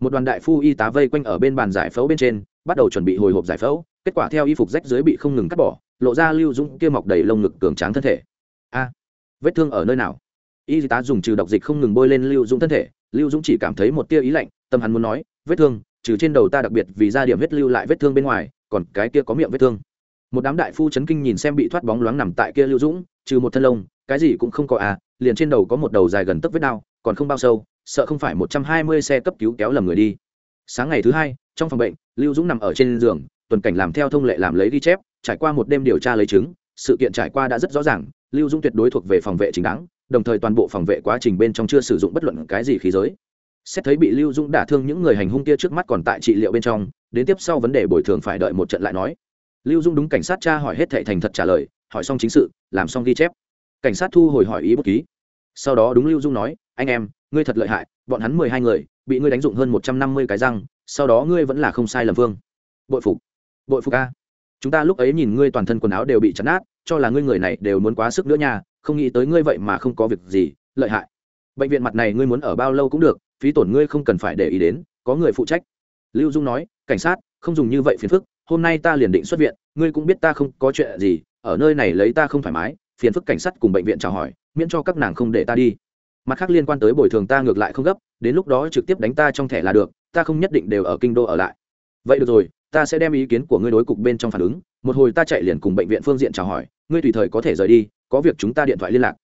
[SPEAKER 1] một đoàn đại phu y tá vây quanh ở bên bàn giải phẫu bên trên, bắt đầu chuẩn bị hồi hộp giải phẫu. Kết quả theo y phục rách dưới bị không ngừng cắt bỏ, lộ ra lưu dũng kia mọc đầy lông ngực cường tráng thân thể. A, vết thương ở nơi nào? Y tá dùng trừ độc dịch không ngừng bôi lên lưu dũng thân thể. Lưu dũng chỉ cảm thấy một tia ý lạnh, tâm hắn muốn nói, vết thương, trừ trên đầu ta đặc biệt vì ra điểm vết lưu lại vết thương bên ngoài, còn cái kia có miệng vết thương. Một đám đại phu chấn kinh nhìn xem bị thoát bóng loáng nằm tại kia lưu dũng, trừ một thân lông, cái gì cũng không có à liền trên đầu có một đầu dài gần tấc vết đau, còn không bao sâu sợ không phải một trăm hai mươi xe cấp cứu kéo lầm người đi. Sáng ngày thứ hai, trong phòng bệnh, lưu dũng nằm ở trên giường, tuần cảnh làm theo thông lệ làm lấy ghi chép, trải qua một đêm điều tra lấy chứng, sự kiện trải qua đã rất rõ ràng, lưu dũng tuyệt đối thuộc về phòng vệ chính đáng, đồng thời toàn bộ phòng vệ quá trình bên trong chưa sử dụng bất luận cái gì khí giới. Xét thấy bị lưu dũng đả thương những người hành hung kia trước mắt còn tại trị liệu bên trong, đến tiếp sau vấn đề bồi thường phải đợi một trận lại nói. Lưu dũng đúng cảnh sát tra hỏi hết thệ thành thật trả lời, hỏi xong chính sự, làm xong ghi chép. Cảnh sát thu hồi hỏi ý bút ký sau đó đúng lưu dung nói, anh em, ngươi thật lợi hại, bọn hắn mười hai người, bị ngươi đánh dụng hơn một trăm năm mươi cái răng, sau đó ngươi vẫn là không sai lầm vương. Bội phục bội phục a. Chúng ta lúc ấy nhìn ngươi toàn thân quần áo đều bị chấn át cho là ngươi người này đều muốn quá sức nữa nha, không nghĩ tới ngươi vậy mà không có việc gì, lợi hại. Bệnh viện mặt này ngươi muốn ở bao lâu cũng được, phí tổn ngươi không cần phải để ý đến, có người phụ trách. Lưu dung nói, cảnh sát, không dùng như vậy phiền phức, hôm nay ta liền định xuất viện, ngươi cũng biết ta không có chuyện gì, ở nơi này lấy ta không thoải mái phiền phức cảnh sát cùng bệnh viện chào hỏi, miễn cho các nàng không để ta đi. Mặt khác liên quan tới bồi thường ta ngược lại không gấp, đến lúc đó trực tiếp đánh ta trong thẻ là được, ta không nhất định đều ở kinh đô ở lại. Vậy được rồi, ta sẽ đem ý kiến của ngươi đối cục bên trong phản ứng, một hồi ta chạy liền cùng bệnh viện phương diện chào hỏi, ngươi tùy thời có thể rời đi, có việc chúng ta điện thoại liên lạc.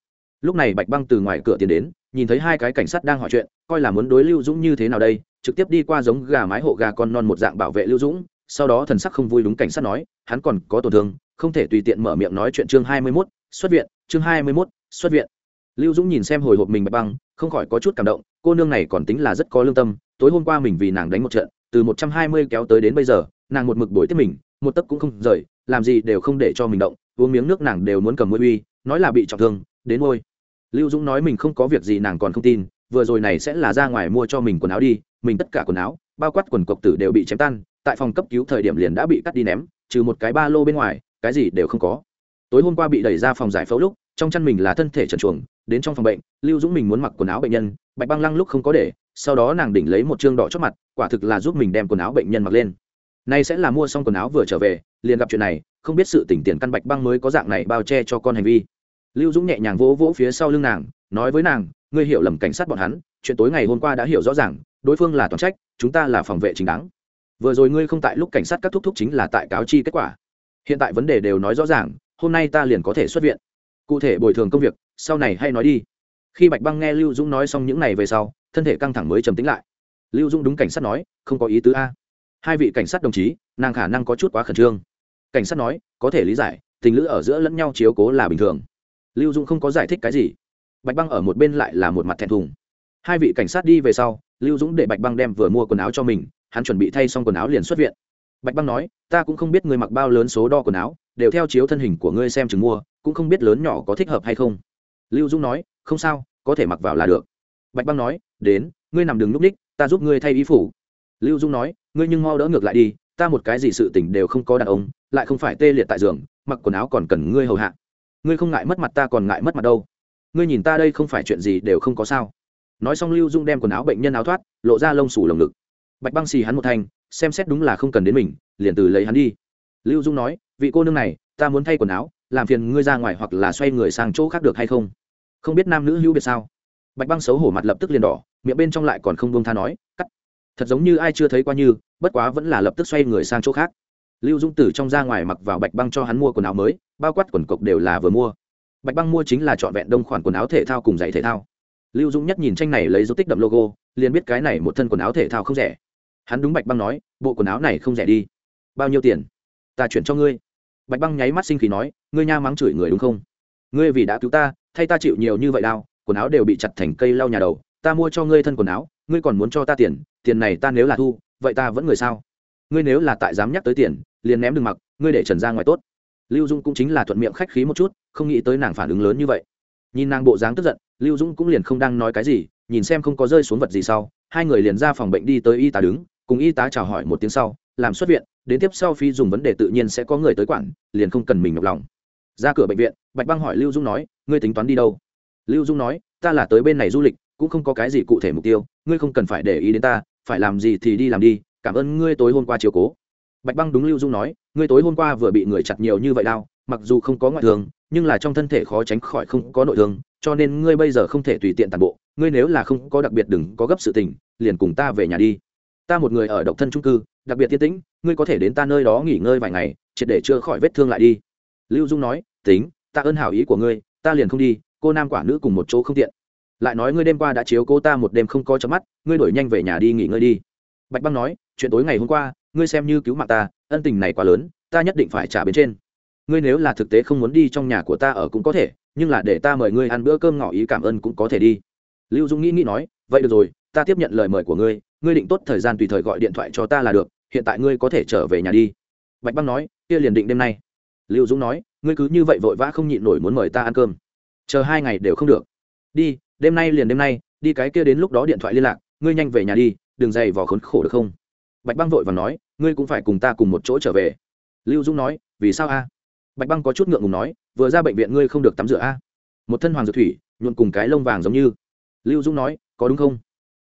[SPEAKER 1] Lúc này bạch băng từ ngoài cửa tiến đến, nhìn thấy hai cái cảnh sát đang hỏi chuyện, coi là muốn đối lưu dũng như thế nào đây, trực tiếp đi qua giống gà mái hộ gà con non một dạng bảo vệ lưu dũng, sau đó thần sắc không vui đúng cảnh sát nói, hắn còn có tổn thương, không thể tùy tiện mở miệng nói chuyện chương hai mươi mốt xuất viện chương hai mươi 21, xuất viện. Lưu dũng nhìn xem hồi hộp mình bạch băng không khỏi có chút cảm động cô nương này còn tính là rất có lương tâm tối hôm qua mình vì nàng đánh một trận từ một trăm hai mươi kéo tới đến bây giờ nàng một mực bồi tiếp mình một tấc cũng không rời làm gì đều không để cho mình động uống miếng nước nàng đều muốn cầm môi uy nói là bị trọng thương đến môi lưu dũng nói mình không có việc gì nàng còn không tin vừa rồi này sẽ là ra ngoài mua cho mình quần áo đi mình tất cả quần áo bao quát quần cộc tử đều bị chém tan tại phòng cấp cứu thời điểm liền đã bị cắt đi ném trừ một cái ba lô bên ngoài cái gì đều không có tối hôm qua bị đẩy ra phòng giải phẫu lúc, trong chăn mình là thân thể trần chuồng, đến trong phòng bệnh, lưu dũng mình muốn mặc quần áo bệnh nhân, bạch băng lăng lúc không có để, sau đó nàng đỉnh lấy một chương đỏ chót mặt, quả thực là giúp mình đem quần áo bệnh nhân mặc lên. Nay sẽ là mua xong quần áo vừa trở về, liền gặp chuyện này, không biết sự tỉnh tiền căn bạch băng mới có dạng này bao che cho con hành vi. Lưu dũng nhẹ nhàng vỗ vỗ phía sau lưng nàng, nói với nàng, ngươi hiểu lầm cảnh sát bọn hắn, chuyện tối ngày hôm qua đã hiểu rõ ràng, đối phương là toàn trách, chúng ta là phòng vệ chính đáng. Vừa rồi ngươi không tại lúc cảnh sát các thúc thúc chính là tại cáo chi kết quả. Hiện tại vấn đề đều nói rõ ràng hôm nay ta liền có thể xuất viện. Cụ thể bồi thường công việc, sau này hay nói đi. Khi bạch băng nghe lưu dũng nói xong những này về sau, thân thể căng thẳng mới trầm tính lại. Lưu dũng đúng cảnh sát nói, không có ý tứ a. Hai vị cảnh sát đồng chí, nàng khả năng có chút quá khẩn trương. Cảnh sát nói, có thể lý giải, tình lữ ở giữa lẫn nhau chiếu cố là bình thường. Lưu dũng không có giải thích cái gì. Bạch băng ở một bên lại là một mặt thẹn thùng. Hai vị cảnh sát đi về sau, lưu dũng để bạch băng đem vừa mua quần áo cho mình, hắn chuẩn bị thay xong quần áo liền xuất viện. Bạch băng nói, ta cũng không biết người mặc bao lớn số đo quần áo đều theo chiếu thân hình của ngươi xem chừng mua, cũng không biết lớn nhỏ có thích hợp hay không. Lưu dũng nói, không sao, có thể mặc vào là được. Bạch băng nói, đến, ngươi nằm đừng núp ních, ta giúp ngươi thay y phủ lưu dung nói, ngươi nhưng mau đỡ ngược lại đi, ta một cái gì sự tình đều không có đàn ông, lại không phải tê liệt tại giường, mặc quần áo còn cần ngươi hầu hạ. Ngươi không ngại mất mặt ta còn ngại mất mặt đâu. Ngươi nhìn ta đây không phải chuyện gì đều không có sao. Nói xong lưu dung đem quần áo bệnh nhân áo thoát, lộ ra lông sủ lồng ngực. Bạch băng xì hắn một thanh, xem xét đúng là không cần đến mình, liền từ lấy hắn đi lưu dung nói, vị cô nương này, ta muốn thay quần áo, làm phiền ngươi ra ngoài hoặc là xoay người sang chỗ khác được hay không? Không biết nam nữ hữu biệt sao? Bạch băng xấu hổ mặt lập tức liền đỏ, miệng bên trong lại còn không buông tha nói, cắt. Thật giống như ai chưa thấy qua như, bất quá vẫn là lập tức xoay người sang chỗ khác. Lưu dung tử trong ra ngoài mặc vào bạch băng cho hắn mua quần áo mới, bao quát quần cộc đều là vừa mua. Bạch băng mua chính là trọn vẹn đông khoản quần áo thể thao cùng giày thể thao. Lưu Dung nhất nhìn tranh này lấy dấu tích đậm logo, liền biết cái này một thân quần áo thể thao không rẻ. Hắn đúng bạch băng nói, bộ quần áo này không rẻ đi. Bao nhiêu tiền? Ta chuyển cho ngươi. Bạch băng nháy mắt sinh khí nói, ngươi nha mắng chửi người đúng không? Ngươi vì đã cứu ta, thay ta chịu nhiều như vậy đau, quần áo đều bị chặt thành cây lau nhà đầu, ta mua cho ngươi thân quần áo, ngươi còn muốn cho ta tiền tiền này ta nếu là thu, vậy ta vẫn người sao? Ngươi nếu là tại dám nhắc tới tiền, liền ném đừng mặc, ngươi để trần ra ngoài tốt. Lưu dung cũng chính là thuận miệng khách khí một chút, không nghĩ tới nàng phản ứng lớn như vậy. Nhìn nàng bộ dáng tức giận, lưu dung cũng liền không đang nói cái gì, nhìn xem không có rơi xuống vật gì sau, hai người liền ra phòng bệnh đi tới y tá đứng, cùng y tá chào hỏi một tiếng sau, làm xuất viện đến tiếp sau phi dùng vấn đề tự nhiên sẽ có người tới quản, liền không cần mình nhọc lòng. Ra cửa bệnh viện, bạch băng hỏi lưu dung nói, ngươi tính toán đi đâu? Lưu dung nói, ta là tới bên này du lịch, cũng không có cái gì cụ thể mục tiêu, ngươi không cần phải để ý đến ta, phải làm gì thì đi làm đi, cảm ơn ngươi tối hôm qua chiều cố. Bạch băng đúng lưu dung nói, ngươi tối hôm qua vừa bị người chặt nhiều như vậy đau, mặc dù không có ngoại thương, nhưng là trong thân thể khó tránh khỏi không có nội thương, cho nên ngươi bây giờ không thể tùy tiện tàn bộ, ngươi nếu là không có đặc biệt đừng có gấp sự tình, liền cùng ta về nhà đi. Ta một người ở độc thân trung cư đặc biệt tiên tĩnh, ngươi có thể đến ta nơi đó nghỉ ngơi vài ngày, triệt để chữa khỏi vết thương lại đi. Lưu dung nói, tính, ta ơn hảo ý của ngươi, ta liền không đi, cô nam quả nữ cùng một chỗ không tiện. Lại nói ngươi đêm qua đã chiếu cô ta một đêm không có chớp mắt, ngươi đổi nhanh về nhà đi nghỉ ngơi đi. Bạch băng nói, chuyện tối ngày hôm qua, ngươi xem như cứu mạng ta, ân tình này quá lớn, ta nhất định phải trả bên trên. Ngươi nếu là thực tế không muốn đi trong nhà của ta ở cũng có thể, nhưng là để ta mời ngươi ăn bữa cơm ngỏ ý cảm ơn cũng có thể đi. Lưu dung nghĩ nghĩ nói, vậy được rồi, ta tiếp nhận lời mời của ngươi ngươi định tốt thời gian tùy thời gọi điện thoại cho ta là được, hiện tại ngươi có thể trở về nhà đi. Bạch băng nói, kia liền định đêm nay. Lưu dũng nói, ngươi cứ như vậy vội vã không nhịn nổi muốn mời ta ăn cơm. Chờ hai ngày đều không được. Đi, đêm nay liền đêm nay, đi cái kia đến lúc đó điện thoại liên lạc, ngươi nhanh về nhà đi, đừng dày vò khốn khổ được không? Bạch băng vội và nói, ngươi cũng phải cùng ta cùng một chỗ trở về. Lưu dũng nói, vì sao a? Bạch băng có chút ngượng ngùng nói, vừa ra bệnh viện ngươi không được tắm rửa a. Một thân hoàng dược thủy nhuộn cùng cái lông vàng giống như. Lưu dũng nói, có đúng không?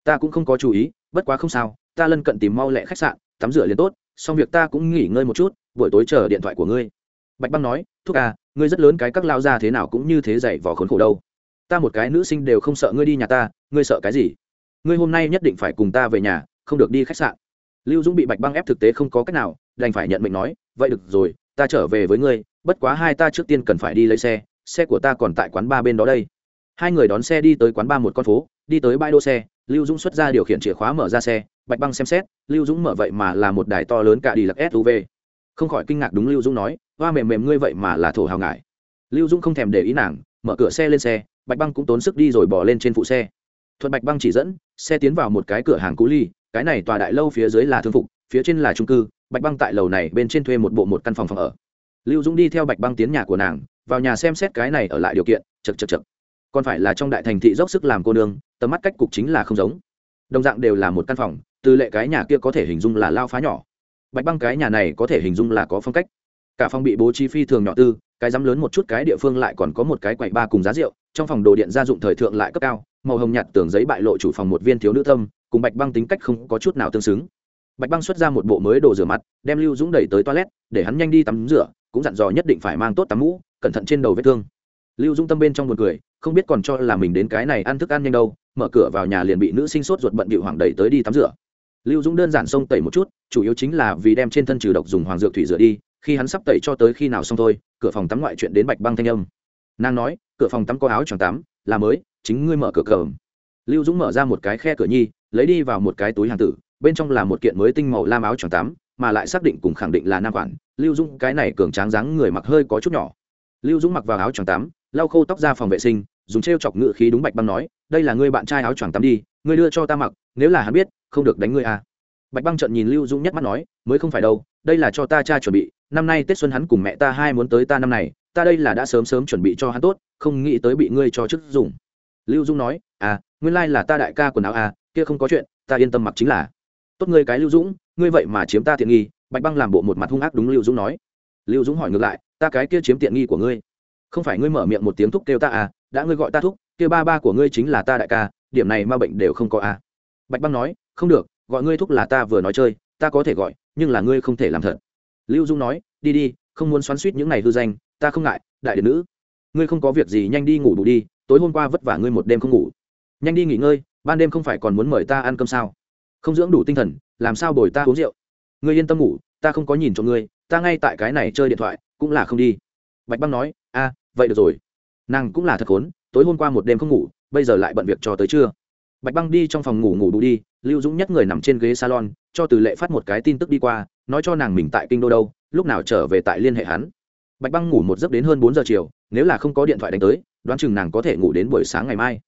[SPEAKER 1] Ta cũng không có chú ý bất quá không sao, ta lân cận tìm mau lẹ khách sạn, tắm rửa liền tốt, xong việc ta cũng nghỉ ngơi một chút, buổi tối chờ điện thoại của ngươi. Bạch băng nói, thúc à ngươi rất lớn cái các lao ra thế nào cũng như thế dậy vỏ khốn khổ đâu. Ta một cái nữ sinh đều không sợ ngươi đi nhà ta, ngươi sợ cái gì? Ngươi hôm nay nhất định phải cùng ta về nhà, không được đi khách sạn. Lưu dũng bị bạch băng ép thực tế không có cách nào, đành phải nhận mệnh nói, vậy được rồi, ta trở về với ngươi, bất quá hai ta trước tiên cần phải đi lấy xe xe của ta còn tại quán ba bên đó đây. Hai người đón xe đi tới quán ba một con phố đi tới bãi đỗ xe, lưu dũng xuất ra điều khiển chìa khóa mở ra xe, bạch băng xem xét, lưu dũng mở vậy mà là một đài to lớn cả đi lặc suv không khỏi kinh ngạc đúng lưu dũng nói, hoa mềm mềm ngươi vậy mà là thổ hào ngại lưu dũng không thèm để ý nàng, mở cửa xe lên xe, bạch băng cũng tốn sức đi rồi bỏ lên trên phụ xe. Thuận bạch băng chỉ dẫn, xe tiến vào một cái cửa hàng cú ly, cái này tòa đại lâu phía dưới là thương phục, phía trên là trung cư, bạch băng tại lầu này bên trên thuê một bộ một căn phòng phòng ở. Lưu dũng đi theo bạch băng tiến nhà của nàng, vào nhà xem xét cái này ở lại điều kiện chật chật chật còn phải là trong đại thành thị dốc sức làm cô nương, tầm mắt cách cục chính là không giống. Đồng dạng đều là một căn phòng, từ lệ cái nhà kia có thể hình dung là lao phá nhỏ. Bạch băng cái nhà này có thể hình dung là có phong cách. Cả phòng bị bố trí phi thường nhỏ tư, cái dám lớn một chút cái địa phương lại còn có một cái quậy ba cùng giá rượu, trong phòng đồ điện gia dụng thời thượng lại cấp cao, màu hồng nhạt tường giấy bại lộ chủ phòng một viên thiếu nữ tâm cùng bạch băng tính cách không có chút nào tương xứng. Bạch băng xuất ra một bộ mới đồ rửa mặt, đem lưu dũng đẩy tới toilet, để hắn nhanh đi tắm rửa, cũng dặn dò nhất định phải mang tốt tắm mũ, cẩn thận trên đầu vết thương lưu Dung tâm bên trong buồn cười, không biết còn cho là mình đến cái này ăn thức ăn nhanh đâu, mở cửa vào nhà liền bị nữ sinh sốt ruột bận bịu hoàng đẩy tới đi tắm rửa. Lưu dũng đơn giản xông tẩy một chút, chủ yếu chính là vì đem trên thân trừ độc dùng hoàng dược thủy rửa đi, khi hắn sắp tẩy cho tới khi nào xong thôi, cửa phòng tắm ngoại chuyện đến bạch băng thanh âm. Nàng nói, cửa phòng tắm có áo choàng tắm, là mới, chính ngươi mở cửa cờ lưu dũng mở ra một cái khe cửa nhi, lấy đi vào một cái túi hàng tử, bên trong là một kiện mới tinh màu lam áo choàng tắm, mà lại xác định cùng khẳng định là nam quản. Lưu dũng, cái này cường tráng dáng người mặc hơi có chút nhỏ. Lưu dũng mặc vào áo choàng tắm lau khô tóc ra phòng vệ sinh, dùng t r e o chọc ngự khí đúng bạch băng nói, đây là ngươi bạn trai áo choàng tắm đi, ngươi đưa cho ta mặc, nếu là hắn biết, không được đánh ngươi à. bạch băng trận nhìn lưu dũng nhắc mắt nói, mới không phải đâu, đây là cho ta cha chuẩn bị, năm nay tết xuân hắn cùng mẹ ta hai muốn tới ta năm này, ta đây là đã sớm sớm chuẩn bị cho hắn tốt, không nghĩ tới bị ngươi cho chức dùng. Lưu dung nói à nguyên lai là ta đại ca quần áo à kia không có chuyện, ta yên tâm mặc chính là. Tốt ngươi cái lưu dũng, ngươi vậy mà chiếm ta tiện nghi. Bạch băng làm bộ một mặt hung ác đúng lưu dũng nói. Lưu dũng hỏi ngược lại, ta cái kia chiếm tiện nghi của ngươi? Không phải ngươi mở miệng một tiếng thúc kêu ta à đã ngươi gọi ta thúc kêu ba ba của ngươi chính là ta đại ca, điểm này ma bệnh đều không có à. Bạch băng nói, không được, gọi ngươi thúc là ta vừa nói chơi, ta có thể gọi, nhưng là ngươi không thể làm thật. Lưu dung nói, đi đi, không muốn xoắn suýt những ngày hư danh, ta không ngại, đại điện nữ. Ngươi không có việc gì nhanh đi ngủ đủ đi, tối hôm qua vất vả ngươi một đêm không ngủ. Nhanh đi nghỉ ngơi, ban đêm không phải còn muốn mời ta ăn cơm sao? Không dưỡng đủ tinh thần, làm sao bồi ta uống rượu? Ngươi yên tâm ngủ, ta không có nhìn cho ngươi, ta ngay tại cái này chơi điện thoại, cũng là không đi. Bạch băng nói, a vậy được rồi. Nàng cũng là thật khốn, tối hôm qua một đêm không ngủ, bây giờ lại bận việc cho tới trưa. Bạch băng đi trong phòng ngủ ngủ đủ đi, lưu dũng nhất người nằm trên ghế salon, cho từ lệ phát một cái tin tức đi qua, nói cho nàng mình tại kinh đô đâu, lúc nào trở về tại liên hệ hắn. Bạch băng ngủ một giấc đến hơn bốn giờ chiều, nếu là không có điện thoại đánh tới, đoán chừng nàng có thể ngủ đến buổi sáng ngày mai.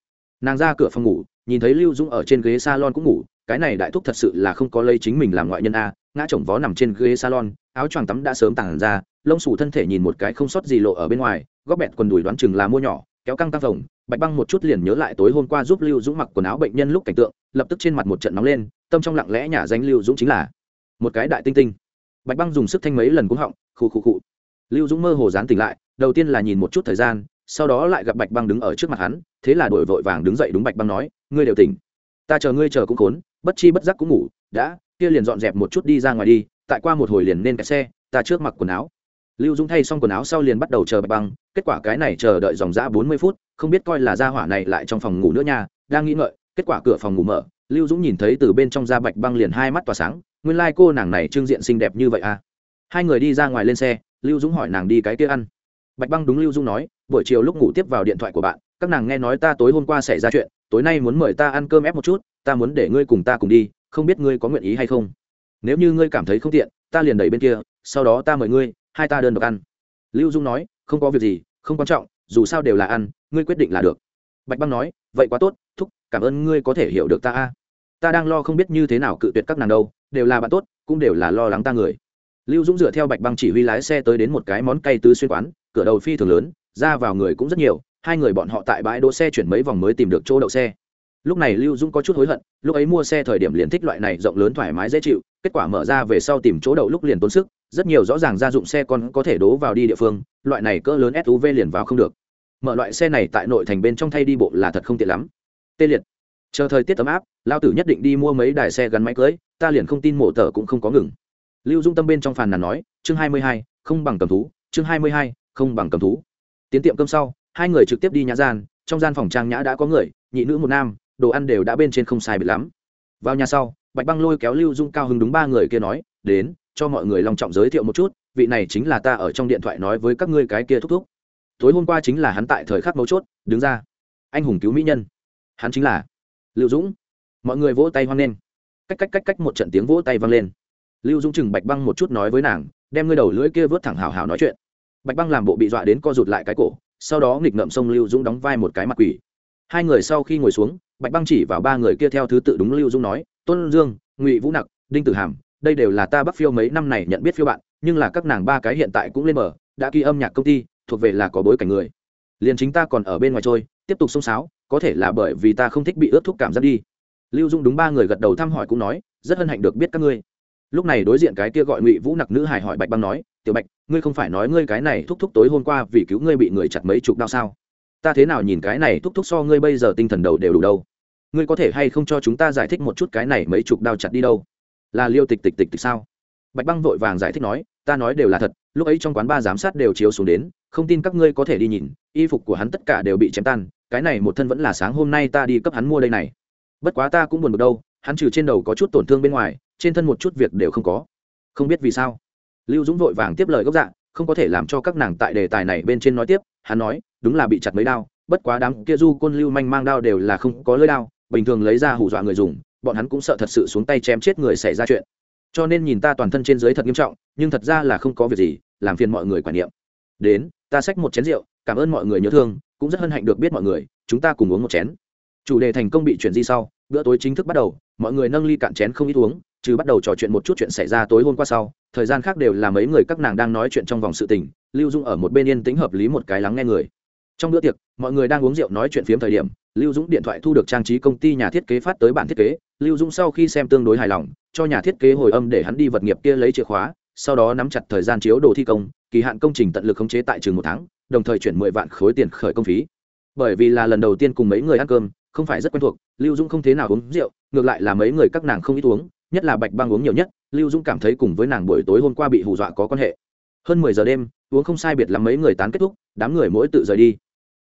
[SPEAKER 1] Nàng ra cửa phòng ngủ, nhìn thấy lưu dũng ở trên ghế salon cũng ngủ, cái này đại thúc thật sự là không có lấy chính mình làm ngoại nhân a, ngã chồng vó nằm trên ghế salon, áo choàng tắm đã sớm tàn ra lông sủ thân thể nhìn một cái không sót gì lộ ở bên ngoài góp bẹt quần đùi đoán chừng là mua nhỏ, kéo căng tăng phồng bạch băng một chút liền nhớ lại tối hôm qua giúp lưu dũng mặc quần áo bệnh nhân lúc cảnh tượng, lập tức trên mặt một trận nóng lên, tâm trong lặng lẽ nhả danh lưu dũng chính là một cái đại tinh tinh. Bạch băng dùng sức thanh mấy lần cúng họng, khụ khụ khụ. Lưu dũng mơ hồ dán tỉnh lại, đầu tiên là nhìn một chút thời gian, sau đó lại gặp bạch băng đứng ở trước mặt hắn, thế là đổi vội vàng đứng dậy đúng bạch băng nói, ngươi đều tỉnh. Ta chờ ngươi chờ cũng khốn, bất chi bất giác cũng ngủ. Đã, kia liền dọn dẹp một chút đi ra ngoài đi, tại qua một hồi liền nên cái xe, ta trước mặc quần áo lưu dũng thay xong quần áo sau liền bắt đầu chờ bạch băng, kết quả cái này chờ đợi dòng dã bốn mươi phút, không biết coi là ra hỏa này lại trong phòng ngủ nữa nha, đang nghĩ ngợi, kết quả cửa phòng ngủ mở, lưu dũng nhìn thấy từ bên trong da bạch băng liền hai mắt tỏa sáng, nguyên lai、like、cô nàng này trưng diện xinh đẹp như vậy à? Hai người đi ra ngoài lên xe, lưu dũng hỏi nàng đi cái kia ăn. Bạch băng đúng lưu dũng nói, buổi chiều lúc ngủ tiếp vào điện thoại của bạn, các nàng nghe nói ta tối hôm qua xảy ra chuyện, tối nay muốn mời ta ăn cơm ép một chút, ta muốn để ngươi cùng ta cùng đi, không biết ngươi có nguyện ý hay không? Nếu như ngươi cảm thấy không tiện, ta liền đẩy bên kia, sau đó ta mời ngươi hai ta đơn độc ăn. Lưu dung nói, không có việc gì, không quan trọng, dù sao đều là ăn, ngươi quyết định là được. Bạch băng nói, vậy quá tốt, thúc, cảm ơn ngươi có thể hiểu được ta a. Ta đang lo không biết như thế nào cự tuyệt các nàng đâu, đều là bạn tốt, cũng đều là lo lắng ta người. Lưu dũng dựa theo bạch băng chỉ huy lái xe tới đến một cái món cay tứ xuyên quán, cửa đầu phi thường lớn, ra vào người cũng rất nhiều, hai người bọn họ tại bãi đỗ xe chuyển mấy vòng mới tìm được chỗ đậu xe. Lúc này lưu dũng có chút hối hận, lúc ấy mua xe thời điểm liền thích loại này rộng lớn thoải mái dễ chịu kết quả mở ra về sau tìm chỗ đậu lúc liền tốn sức, rất nhiều rõ ràng gia dụng xe con có thể đố vào đi địa phương, loại này cỡ lớn suv liền vào không được. Mở loại xe này tại nội thành bên trong thay đi bộ là thật không tiện lắm. Tê liệt. Chờ thời tiết ấm áp, lao tử nhất định đi mua mấy đài xe gắn máy cưới, ta liền không tin mổ tờ cũng không có ngừng. Lưu dung tâm bên trong phàn nàn nói, chương hai mươi hai, không bằng cầm thú, chương hai mươi hai, không bằng cầm thú. Tiến tiệm cơm sau, hai người trực tiếp đi nhà gian, trong gian phòng trang nhã đã có người, nhị nữ một nam, đồ ăn đều đã bên trên không sai biệt lắm. Vào nhà sau bạch băng lôi kéo lưu dung cao hứng đúng ba người kia nói, đến, cho mọi người long trọng giới thiệu một chút, vị này chính là ta ở trong điện thoại nói với các ngươi cái kia thúc thúc. Tối hôm qua chính là hắn tại thời khắc mấu chốt, đứng ra. Anh hùng cứu mỹ nhân. Hắn chính là lưu dũng. Mọi người vỗ tay hoan nghênh. Cách cách cách cách một trận tiếng vỗ tay vang lên. Lưu dũng chừng bạch băng một chút nói với nàng, đem ngươi đầu lưỡi kia vớt thẳng hào hào nói chuyện. Bạch băng làm bộ bị dọa đến co rụt lại cái cổ, sau đó nghịch ngậm sông lưu dũng đóng vai một cái mặt quỷ. Hai người sau khi ngồi xuống, bạch băng chỉ vào ba người kia theo thứ tự đúng lưu dũng nói tôn dương, ngụy vũ nặc, đinh tử hàm, đây đều là ta bắc phiêu mấy năm này nhận biết phiêu bạn, nhưng là các nàng ba cái hiện tại cũng lên mở đã ký âm nhạc công ty, thuộc về là có bối cảnh người. Liền chính ta còn ở bên ngoài trôi tiếp tục xông xáo, có thể là bởi vì ta không thích bị ướt thuốc cảm giác đi. Lưu dung đúng ba người gật đầu thăm hỏi cũng nói, rất hân hạnh được biết các ngươi. Lúc này đối diện cái kia gọi ngụy vũ nặc nữ hải hỏi bạch băng nói, tiểu bạch, ngươi không phải nói ngươi cái này thúc thúc tối hôm qua vì cứu ngươi bị người chặt mấy chục đau sao? Ta thế nào nhìn cái này thúc thúc so ngươi bây giờ tinh thần đầu đều đủ đâu? Ngươi có thể hay không cho chúng ta giải thích một chút cái này mấy chục đao chặt đi đâu? Là liêu tịch tịch tịch tịch sao? Bạch băng vội vàng giải thích nói, ta nói đều là thật, lúc ấy trong quán ba giám sát đều chiếu xuống đến, không tin các ngươi có thể đi nhìn, y phục của hắn tất cả đều bị chém tan, cái này một thân vẫn là sáng hôm nay ta đi cấp hắn mua đây này. Bất quá ta cũng buồn bực đâu, hắn trừ trên đầu có chút tổn thương bên ngoài, trên thân một chút việc đều không có. Không biết vì sao. Lưu dũng vội vàng tiếp lời gốc dạ không có thể làm cho các nàng tại đề tài này bên trên nói tiếp, hắn nói, đúng là bị chặt mấy đao, bất quá đám kia du côn lưu manh mang đao đều là không có lưỡi đao bình thường lấy ra hù dọa người dùng, bọn hắn cũng sợ thật sự xuống tay chém chết người xảy ra chuyện. Cho nên nhìn ta toàn thân trên dưới thật nghiêm trọng, nhưng thật ra là không có việc gì, làm phiền mọi người quản niệm. Đến, ta xách một chén rượu, cảm ơn mọi người nhớ thương, cũng rất hân hạnh được biết mọi người, chúng ta cùng uống một chén. Chủ đề thành công bị chuyển di sau, bữa tối chính thức bắt đầu, mọi người nâng ly cạn chén không ít uống, chứ bắt đầu trò chuyện một chút chuyện xảy ra tối hôm qua sau, thời gian khác đều là mấy người các nàng đang nói chuyện trong vòng sự tình, lưu dung ở một bên yên tĩnh hợp lý một cái lắng nghe người. Trong bữa tiệc, mọi người đang uống rượu nói chuyện phiếm thời điểm lưu dũng điện thoại thu được trang trí công ty nhà thiết kế phát tới bản thiết kế, lưu dũng sau khi xem tương đối hài lòng, cho nhà thiết kế hồi âm để hắn đi vật nghiệp kia lấy chìa khóa, sau đó nắm chặt thời gian chiếu đồ thi công, kỳ hạn công trình tận lực khống chế tại trường một tháng, đồng thời chuyển mười vạn khối tiền khởi công phí. Bởi vì là lần đầu tiên cùng mấy người ăn cơm, không phải rất quen thuộc, lưu dũng không thế nào uống rượu, ngược lại là mấy người các nàng không ít uống, nhất là bạch băng uống nhiều nhất, lưu dũng cảm thấy cùng với nàng buổi tối hôm qua bị hù dọa có quan hệ. Hơn mười giờ đêm, uống không sai biệt lắm mấy người tán kết thúc, đám người mỗi tự rời đi.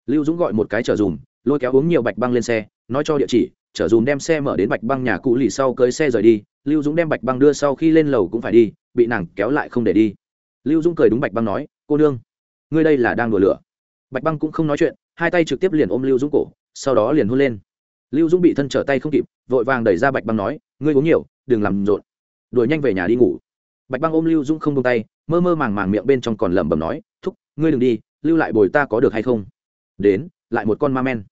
[SPEAKER 1] Lưu dũng gọi một cái chở dùm lôi kéo uống nhiều bạch băng lên xe, nói cho địa chỉ, chở dùm đem xe mở đến bạch băng nhà cụ lì sau cưới xe rời đi, lưu dũng đem bạch băng đưa sau khi lên lầu cũng phải đi, bị nàng kéo lại không để đi. Lưu dũng cười đúng bạch băng nói, cô nương, ngươi đây là đang đùa lửa. Bạch băng cũng không nói chuyện, hai tay trực tiếp liền ôm lưu dũng cổ, sau đó liền hôn lên. Lưu dũng bị thân trở tay không kịp, vội vàng đẩy ra bạch băng nói, ngươi uống nhiều, đừng làm rộn. Đuổi nhanh về nhà đi ngủ. Bạch băng ôm lưu dũng không tung tay, mơ mơ màng màng miệng bên trong còn lẩm bẩm nói, thúc, ngươi đừng đi, lưu lại bồi ta có được hay không? Đến lại một con ma men.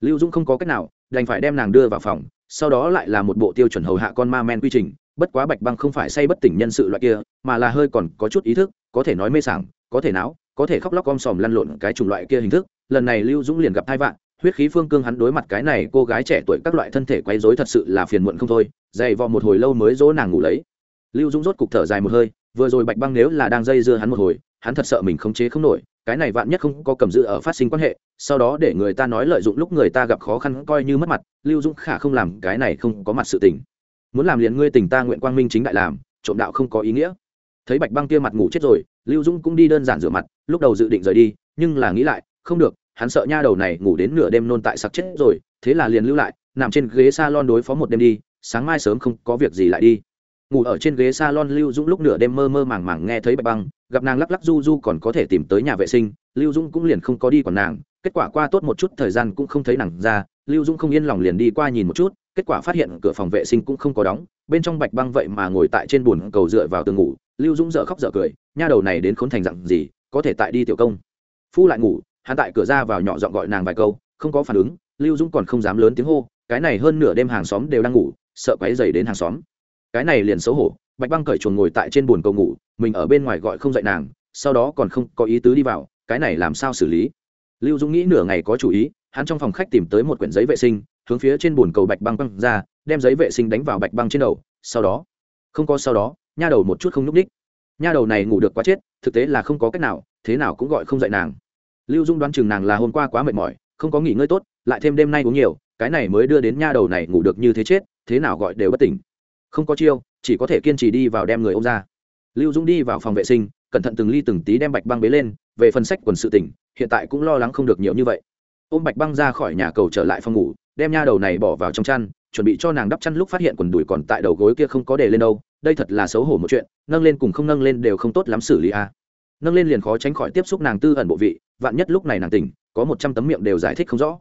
[SPEAKER 1] Lưu dũng không có cách nào, đành phải đem nàng đưa vào phòng, sau đó lại là một bộ tiêu chuẩn hầu hạ con ma men quy trình, bất quá bạch băng không phải say bất tỉnh nhân sự loại kia, mà là hơi còn có chút ý thức, có thể nói mê sảng, có thể não, có thể khóc lóc om sòm lăn lộn cái chủng loại kia hình thức. Lần này lưu dũng liền gặp thai vạn, huyết khí phương cương hắn đối mặt cái này cô gái trẻ tuổi các loại thân thể quấy rối thật sự là phiền muộn không thôi, dày vò một hồi lâu mới dỗ nàng ngủ lấy. Lưu dũng rốt cục thở dài một hơi, vừa rồi bạch băng nếu là đang dây dưa hắn một hồi, hắn thật sợ mình khống chế không nổi cái này vạn nhất không có cầm giữ ở phát sinh quan hệ, sau đó để người ta nói lợi dụng lúc người ta gặp khó khăn coi như mất mặt, lưu dũng khả không làm cái này không có mặt sự tình. Muốn làm liền ngươi tình ta nguyện quang minh chính đại làm, trộm đạo không có ý nghĩa. Thấy bạch băng kia mặt ngủ chết rồi, lưu dũng cũng đi đơn giản rửa mặt, lúc đầu dự định rời đi, nhưng là nghĩ lại, không được, hắn sợ nha đầu này ngủ đến nửa đêm nôn tại sặc chết rồi, thế là liền lưu lại, nằm trên ghế s a lon đối phó một đêm đi, sáng mai sớm không có việc gì lại đi ngủ ở trên ghế salon lưu dũng lúc nửa đêm mơ mơ màng màng nghe thấy bạch băng, gặp nàng lắc lắc du du còn có thể tìm tới nhà vệ sinh, lưu dũng cũng liền không có đi còn nàng, kết quả qua tốt một chút thời gian cũng không thấy nàng ra, lưu dũng không yên lòng liền đi qua nhìn một chút, kết quả phát hiện cửa phòng vệ sinh cũng không có đóng, bên trong bạch băng vậy mà ngồi tại trên bồn cầu dựa vào tường ngủ, lưu dũng dở khóc dở cười, nha đầu này đến khốn thành dặn gì, có thể tại đi tiểu công. Phu lại ngủ, hắn tại cửa ra vào nhỏ giọng gọi nàng vài câu, không có phản ứng, lưu dũng còn không dám lớn tiếng hô, cái này hơn nửa đêm hàng xóm đều đang ngủ, sợ quáy dày đến hàng xóm cái này liền xấu hổ, bạch băng cởi chuồng ngồi tại trên bồn cầu ngủ, mình ở bên ngoài gọi không dậy nàng, sau đó còn không có ý tứ đi vào, cái này làm sao xử lý? Lưu dũng nghĩ nửa ngày có chủ ý, hắn trong phòng khách tìm tới một quyển giấy vệ sinh, hướng phía trên bồn cầu bạch băng băng ra, đem giấy vệ sinh đánh vào bạch băng trên đầu, sau đó, không có sau đó, nha đầu một chút không n ú c ních nha đầu này ngủ được quá chết, thực tế là không có cách nào, thế nào cũng gọi không dậy nàng. Lưu dung đoán chừng nàng là hôm qua quá mệt mỏi, không có nghỉ ngơi tốt, lại thêm đêm nay uống nhiều, cái này mới đưa đến nha đầu này ngủ được như thế chết, thế nào gọi đều bất tỉnh không có chiêu, chỉ có thể kiên trì đi vào đem người ô m ra. Lưu dũng đi vào phòng vệ sinh, cẩn thận từng ly từng tí đem bạch băng bế lên, về phần sách quần sự tỉnh hiện tại cũng lo lắng không được nhiều như vậy. Ôm bạch băng ra khỏi nhà cầu trở lại phòng ngủ, đem nha đầu này bỏ vào trong chăn, chuẩn bị cho nàng đắp chăn lúc phát hiện quần đùi còn tại đầu gối kia không có để lên đâu, đây thật là xấu hổ một chuyện, nâng lên cùng không nâng lên đều không tốt lắm xử lý a. À. nâng lên liền khó tránh khỏi tiếp xúc nàng tư ẩn bộ vị, vạn nhất lúc này nàng tỉnh, có một trăm tấm miệng đều giải thích không rõ.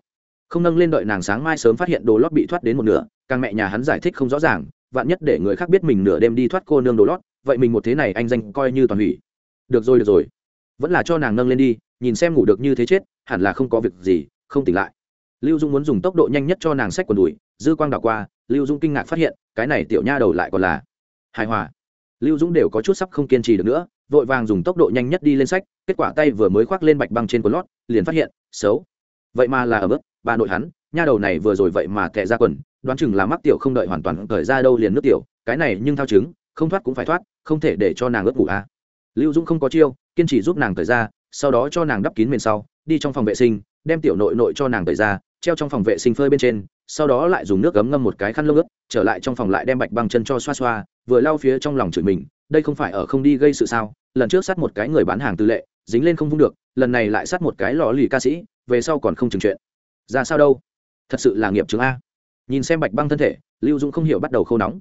[SPEAKER 1] Không nâng lên đợi nàng sáng mai sớm phát hiện đồ lót bị thoát đến một nửa, càng mẹ nhà hắn giải thích không rõ ràng vạn nhất để người khác biết mình nửa đêm đi thoát cô nương đồ lót, vậy mình một thế này anh danh coi như toàn hủy. Được rồi được rồi. Vẫn là cho nàng nâng lên đi, nhìn xem ngủ được như thế chết, hẳn là không có việc gì, không tỉnh lại. Lưu dung muốn dùng tốc độ nhanh nhất cho nàng sách quần đùi, dư quang đảo qua, lưu dung kinh ngạc phát hiện, cái này tiểu nha đầu lại còn là hài hòa. Lưu dũng đều có chút sắp không kiên trì được nữa, vội vàng dùng tốc độ nhanh nhất đi lên sách, kết quả tay vừa mới khoác lên bạch băng trên quần lót, liền phát hiện, xấu. Vậy mà là ở bước bà nội hắn, nha đầu này vừa rồi vậy mà tệ ra quần đoán chừng là mắc tiểu không đợi hoàn toàn thời ra đâu liền nước tiểu, cái này nhưng thao chứng, không thoát cũng phải thoát, không thể để cho nàng ướt ngủ à. lưu dũng không có chiêu, kiên trì giúp nàng thời ra, sau đó cho nàng đắp kín miền sau, đi trong phòng vệ sinh, đem tiểu nội nội cho nàng thời ra, treo trong phòng vệ sinh phơi bên trên, sau đó lại dùng nước gấm ngâm một cái khăn lông ướt, trở lại trong phòng lại đem bạch băng chân cho xoa xoa, vừa lau phía trong lòng chửi mình, đây không phải ở không đi gây sự sao, lần trước sát một cái người bán hàng tư lệ, dính lên không vung được, lần này lại sát một cái lò lì ca sĩ, về sau còn không chừng chuyện. Ra sao đâu? Thật sự là nghiệp chứng a nhìn xem bạch băng thân thể, lưu dũng không hiểu bắt đầu khâu nóng.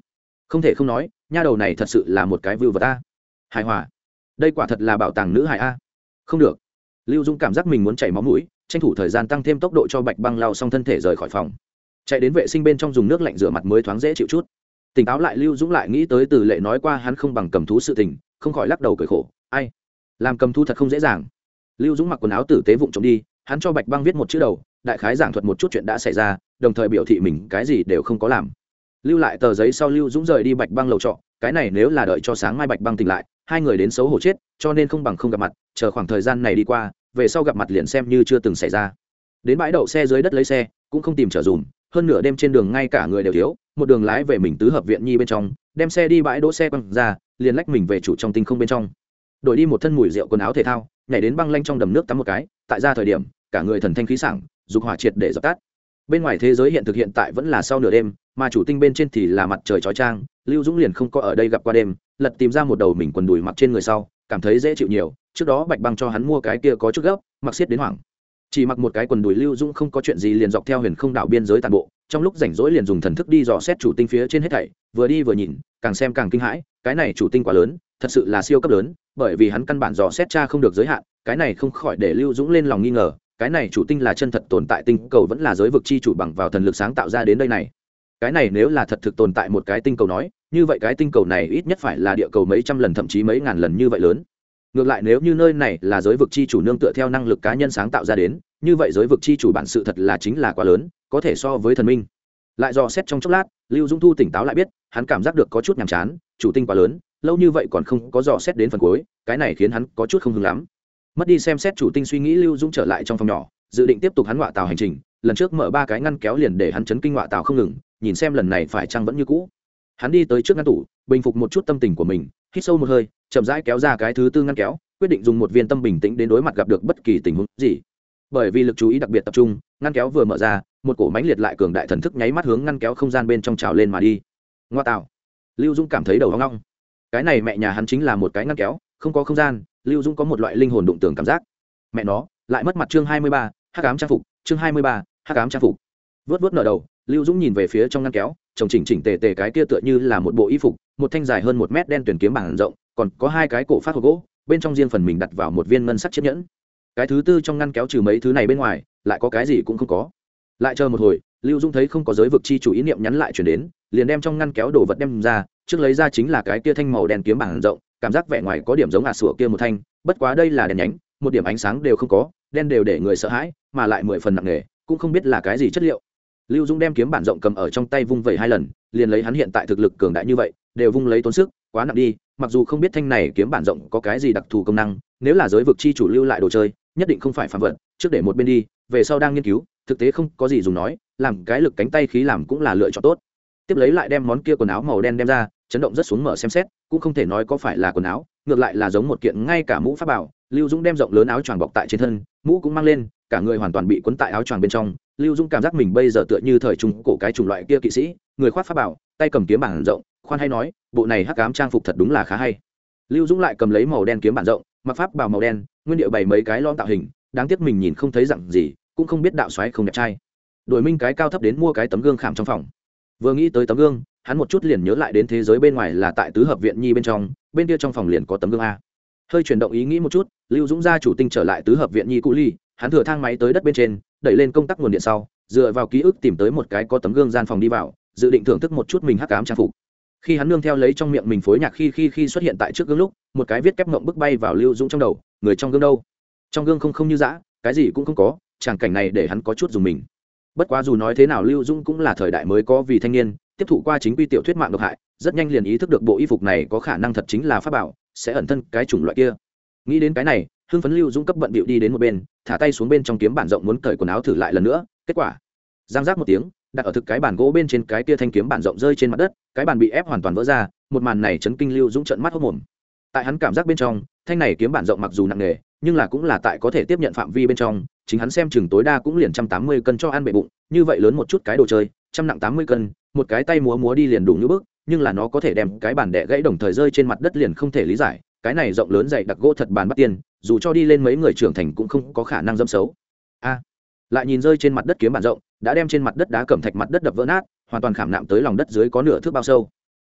[SPEAKER 1] Không thể không nói, nha đầu này thật sự là một cái vưu vật a. Hài hòa. Đây quả thật là bảo tàng nữ hài a. Không được. Lưu dũng cảm giác mình muốn chảy máu mũi, tranh thủ thời gian tăng thêm tốc độ cho bạch băng lao xong thân thể rời khỏi phòng. Chạy đến vệ sinh bên trong dùng nước lạnh rửa mặt mới thoáng dễ chịu chút. Tỉnh táo lại, lưu dũng lại nghĩ tới từ lệ nói qua hắn không bằng cầm thú sự tình, không khỏi lắc đầu cười khổ. Ai? Làm cầm thú thật không dễ dàng. Lưu dũng mặc quần áo tử tế vụng trộm đi, hắn cho bạch băng viết một chữ đầu đại khái giảng thuật một chút chuyện đã xảy ra, đồng thời biểu thị mình cái gì đều không có làm. Lưu lại tờ giấy sau lưu dũng rời đi bạch băng lầu trọ, cái này nếu là đợi cho sáng mai bạch băng tỉnh lại, hai người đến xấu hổ chết, cho nên không bằng không gặp mặt, chờ khoảng thời gian này đi qua, về sau gặp mặt liền xem như chưa từng xảy ra. Đến bãi đậu xe dưới đất lấy xe, cũng không tìm trở dùm, hơn nửa đêm trên đường ngay cả người đều thiếu, một đường lái về mình tứ hợp viện nhi bên trong, đem xe đi bãi đỗ xe quăng ra, liền lách mình về chủ trong tinh không bên trong. Đổi đi một thân mùi rượu quần áo thể thao, nhảy đến băng lanh trong đầm nước tắm một cái, tại ra thời điểm, cả người thần thanh khí sảng dục hỏa triệt để dập tắt. Bên ngoài thế giới hiện thực hiện tại vẫn là sau nửa đêm, mà chủ tinh bên trên thì là mặt trời chói trang lưu dũng liền không có ở đây gặp qua đêm, lật tìm ra một đầu mình quần đùi mặc trên người sau, cảm thấy dễ chịu nhiều, trước đó bạch băng cho hắn mua cái kia có chút gấp, mặc xiết đến hoảng. Chỉ mặc một cái quần đùi lưu dũng không có chuyện gì liền dọc theo huyền không đảo biên giới tàn bộ, trong lúc rảnh rỗi liền dùng thần thức đi dò xét chủ tinh phía trên hết thảy, vừa đi vừa nhìn, càng xem càng kinh hãi, cái này chủ tinh quá lớn, thật sự là siêu cấp lớn, bởi vì hắn căn bản dò xét cha không được giới hạn, cái này không khỏi để lưu dũng lên lòng nghi ngờ cái này chủ tinh là chân thật tồn tại tinh cầu vẫn là giới vực chi chủ bằng vào thần lực sáng tạo ra đến đây này. Cái này nếu là thật thực tồn tại một cái tinh cầu nói, như vậy cái tinh cầu này ít nhất phải là địa cầu mấy trăm lần thậm chí mấy ngàn lần như vậy lớn. Ngược lại nếu như nơi này là giới vực chi chủ nương tựa theo năng lực cá nhân sáng tạo ra đến, như vậy giới vực chi chủ bản sự thật là chính là quá lớn, có thể so với thần minh. Lại dò xét trong chốc lát, lưu dung thu tỉnh táo lại biết, hắn cảm giác được có chút nhàm chán, chủ tinh quá lớn, lâu như vậy còn không có dò xét đến phần cuối, cái này khiến hắn có chút không hứng lắm mất đi xem xét chủ tinh suy nghĩ lưu dũng trở lại trong phòng nhỏ, dự định tiếp tục hắn ngoại tàu hành trình, lần trước mở ba cái ngăn kéo liền để hắn chấn kinh ngoại tàu không ngừng, nhìn xem lần này phải chăng vẫn như cũ. Hắn đi tới trước ngăn tủ, bình phục một chút tâm tình của mình, hít sâu một hơi, chậm rãi kéo ra cái thứ tư ngăn kéo, quyết định dùng một viên tâm bình tĩnh đến đối mặt gặp được bất kỳ tình huống gì. Bởi vì lực chú ý đặc biệt tập trung, ngăn kéo vừa mở ra, một cổ mánh liệt lại cường đại thần thức nháy mắt hướng ngăn kéo không gian bên trong trào lên mà đi. Ngoa tạo lưu dung cảm thấy đầu hoang long cái này mẹ nhà hắn chính là một cái ngăn kéo, không có không gian lưu dung có một loại linh hồn đụng tưởng cảm giác. Mẹ nó, lại mất mặt chương hai mươi ba, hắc ám trang phục, chương hai mươi ba, hắc ám trang phục. Vớt vớt nở đầu, lưu dũng nhìn về phía trong ngăn kéo, chồng chỉnh chỉnh tề tề cái kia tựa như là một bộ y phục, một thanh dài hơn một mét đen tuyển kiếm bảng rộng, còn có hai cái cổ phát hộp gỗ, bên trong riêng phần mình đặt vào một viên ngân sắc chiếc nhẫn. Cái thứ tư trong ngăn kéo trừ mấy thứ này bên ngoài, lại có cái gì cũng không có. Lại chờ một hồi, lưu dung thấy không có giới vực chi chủ ý niệm nhắn lại chuyển đến, liền đem trong ngăn kéo đồ vật đem ra, trước lấy ra chính là cái kia thanh màu đen kiếm bảng rộng cảm giác vẻ ngoài có điểm giống ả sủa kia một thanh, bất quá đây là đèn nhánh, một điểm ánh sáng đều không có, đen đều để người sợ hãi, mà lại mười phần nặng nề, cũng không biết là cái gì chất liệu. Lưu dung đem kiếm bản rộng cầm ở trong tay vung vẩy hai lần, liền lấy hắn hiện tại thực lực cường đại như vậy, đều vung lấy tốn sức, quá nặng đi, mặc dù không biết thanh này kiếm bản rộng có cái gì đặc thù công năng, nếu là giới vực chi chủ lưu lại đồ chơi, nhất định không phải phạm vật, trước để một bên đi, về sau đang nghiên cứu, thực tế không có gì dùng nói, làm cái lực cánh tay khí làm cũng là lựa chọn tốt. Tiếp lấy lại đem món kia quần áo màu đen đem ra chấn động rất xuống mở xem xét, cũng không thể nói có phải là quần áo, ngược lại là giống một kiện ngay cả mũ pháp bảo, lưu dũng đem rộng lớn áo choàng bọc tại trên thân, mũ cũng mang lên, cả người hoàn toàn bị cuốn tại áo choàng bên trong. Lưu dũng cảm giác mình bây giờ tựa như thời trung cổ cái chủng loại kia kỵ sĩ, người khoác pháp bảo, tay cầm kiếm bản rộng, khoan hay nói, bộ này hắc ám trang phục thật đúng là khá hay. Lưu dũng lại cầm lấy màu đen kiếm bản rộng, mặc pháp bảo màu đen, nguyên điệu bày mấy cái lon tạo hình, đáng tiếc mình nhìn không thấy dặn gì, cũng không biết đạo xoáy không đẹp trai. Đổi minh cái cao thấp đến mua cái tấm gương khảm trong phòng. Vừa nghĩ tới tấm gương hắn một chút liền nhớ lại đến thế giới bên ngoài là tại tứ hợp viện nhi bên trong, bên kia trong phòng liền có tấm gương a. Hơi chuyển động ý nghĩ một chút, lưu dũng ra chủ tinh trở lại tứ hợp viện nhi cũ ly, hắn thừa thang máy tới đất bên trên, đẩy lên công tắc nguồn điện sau, dựa vào ký ức tìm tới một cái có tấm gương gian phòng đi vào, dự định thưởng thức một chút mình hắc cám trang phục. Khi hắn nương theo lấy trong miệng mình phối nhạc khi khi khi xuất hiện tại trước gương lúc, một cái viết kép mộng bức bay vào lưu dũng trong đầu, người trong gương đâu? Trong gương không không như dã, cái gì cũng không có tràng cảnh này để hắn có chút dùng mình. Bất quá dù nói thế nào lưu dũng cũng là thời đại mới có vì thanh niên tiếp thụ qua chính quy tiểu thuyết mạng độc hại, rất nhanh liền ý thức được bộ y phục này có khả năng thật chính là pháp bảo, sẽ ẩn thân cái chủng loại kia. Nghĩ đến cái này, hưng phấn lưu dũng cấp bận bịu đi đến một bên, thả tay xuống bên trong kiếm bản rộng muốn cởi quần áo thử lại lần nữa, kết quả, giang giác một tiếng, đặt ở thực cái bàn gỗ bên trên cái tia thanh kiếm bản rộng rơi trên mặt đất, cái bàn bị ép hoàn toàn vỡ ra, một màn này chấn kinh lưu dũng trận mắt hốc mồm. Tại hắn cảm giác bên trong, thanh này kiếm bản rộng mặc dù nặng nề, nhưng là cũng là tại có thể tiếp nhận phạm vi bên trong, chính hắn xem chừng tối đa cũng liền trăm tám mươi cân cho ăn bệ bụng, như vậy lớn một chút cái đồ chơi, trăm nặng tám mươi cân một cái tay múa múa đi liền đủ như bước nhưng là nó có thể đem cái bàn đẻ gãy đồng thời rơi trên mặt đất liền không thể lý giải, cái này rộng lớn dày đặc gỗ thật bàn bắt tiền, dù cho đi lên mấy người trưởng thành cũng không có khả năng dâm xấu. A, lại nhìn rơi trên mặt đất kiếm bản rộng, đã đem trên mặt đất đá cẩm thạch mặt đất đập vỡ nát, hoàn toàn khảm nạm tới lòng đất dưới có nửa thước bao sâu.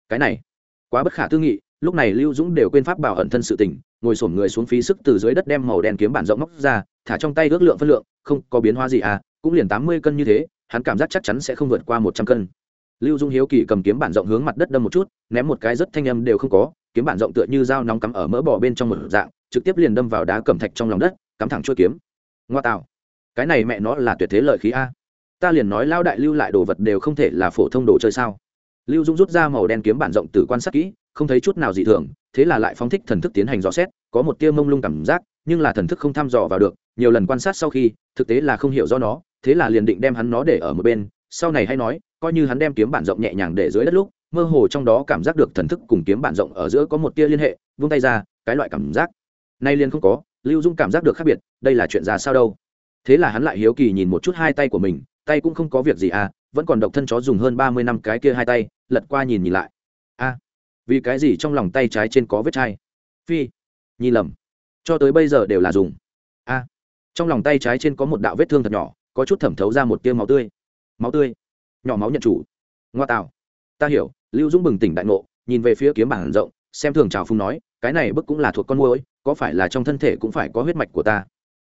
[SPEAKER 1] Cái này, quá bất khả tư nghị, lúc này lưu dũng đều quên pháp bảo ẩn thân sự tình, ngồi sổm người xuống phí sức từ dưới đất đem màu đen kiếm bản rộng móc ra, thả trong tay ước lượng phân lượng, không có biến hóa gì à cũng liền tám mươi cân như thế, hắn cảm giác chắc chắn sẽ không vượt qua một trăm cân lưu dung hiếu kỳ cầm kiếm bản rộng hướng mặt đất đâm một chút, ném một cái rất thanh âm đều không có, kiếm bản rộng tựa như dao nóng cắm ở mỡ bò bên trong một dạng, trực tiếp liền đâm vào đá cẩm thạch trong lòng đất, cắm thẳng chuôi kiếm. Ngoa tạo. Cái này mẹ nó là tuyệt thế lợi khí a. Ta liền nói lao đại lưu lại đồ vật đều không thể là phổ thông đồ chơi sao? Lưu dung rút ra màu đen kiếm bản rộng từ quan sát kỹ, không thấy chút nào dị thường, thế là lại phóng thích thần thức tiến hành dò xét, có một tia mông lung cảm giác, nhưng là thần thức không thăm dò vào được, nhiều lần quan sát sau khi, thực tế là không hiểu do nó, thế là liền định đem hắn nó để ở một bên, sau này hay nói coi như hắn đem kiếm bản rộng nhẹ nhàng để dưới đất lúc, mơ hồ trong đó cảm giác được thần thức cùng kiếm bản rộng ở giữa có một tia liên hệ, vung tay ra, cái loại cảm giác. Nay liền không có, lưu dung cảm giác được khác biệt, đây là chuyện ra sao đâu. Thế là hắn lại hiếu kỳ nhìn một chút hai tay của mình, tay cũng không có việc gì à vẫn còn độc thân chó dùng hơn ba mươi năm cái kia hai tay, lật qua nhìn nhìn lại. A vì cái gì trong lòng tay trái trên có vết chai? Phi, nhìn lầm, cho tới bây giờ đều là dùng. A trong lòng tay trái trên có một đạo vết thương thật nhỏ, có chút thẩm thấu ra một tia máu tươi. Máu tươi nhỏ máu nhận chủ. Ngoa tạo ta hiểu, lưu dũng bừng tỉnh đại ngộ, nhìn về phía kiếm bản rộng, xem thường trào phung nói, cái này bức cũng là thuộc con môi có phải là trong thân thể cũng phải có huyết mạch của ta?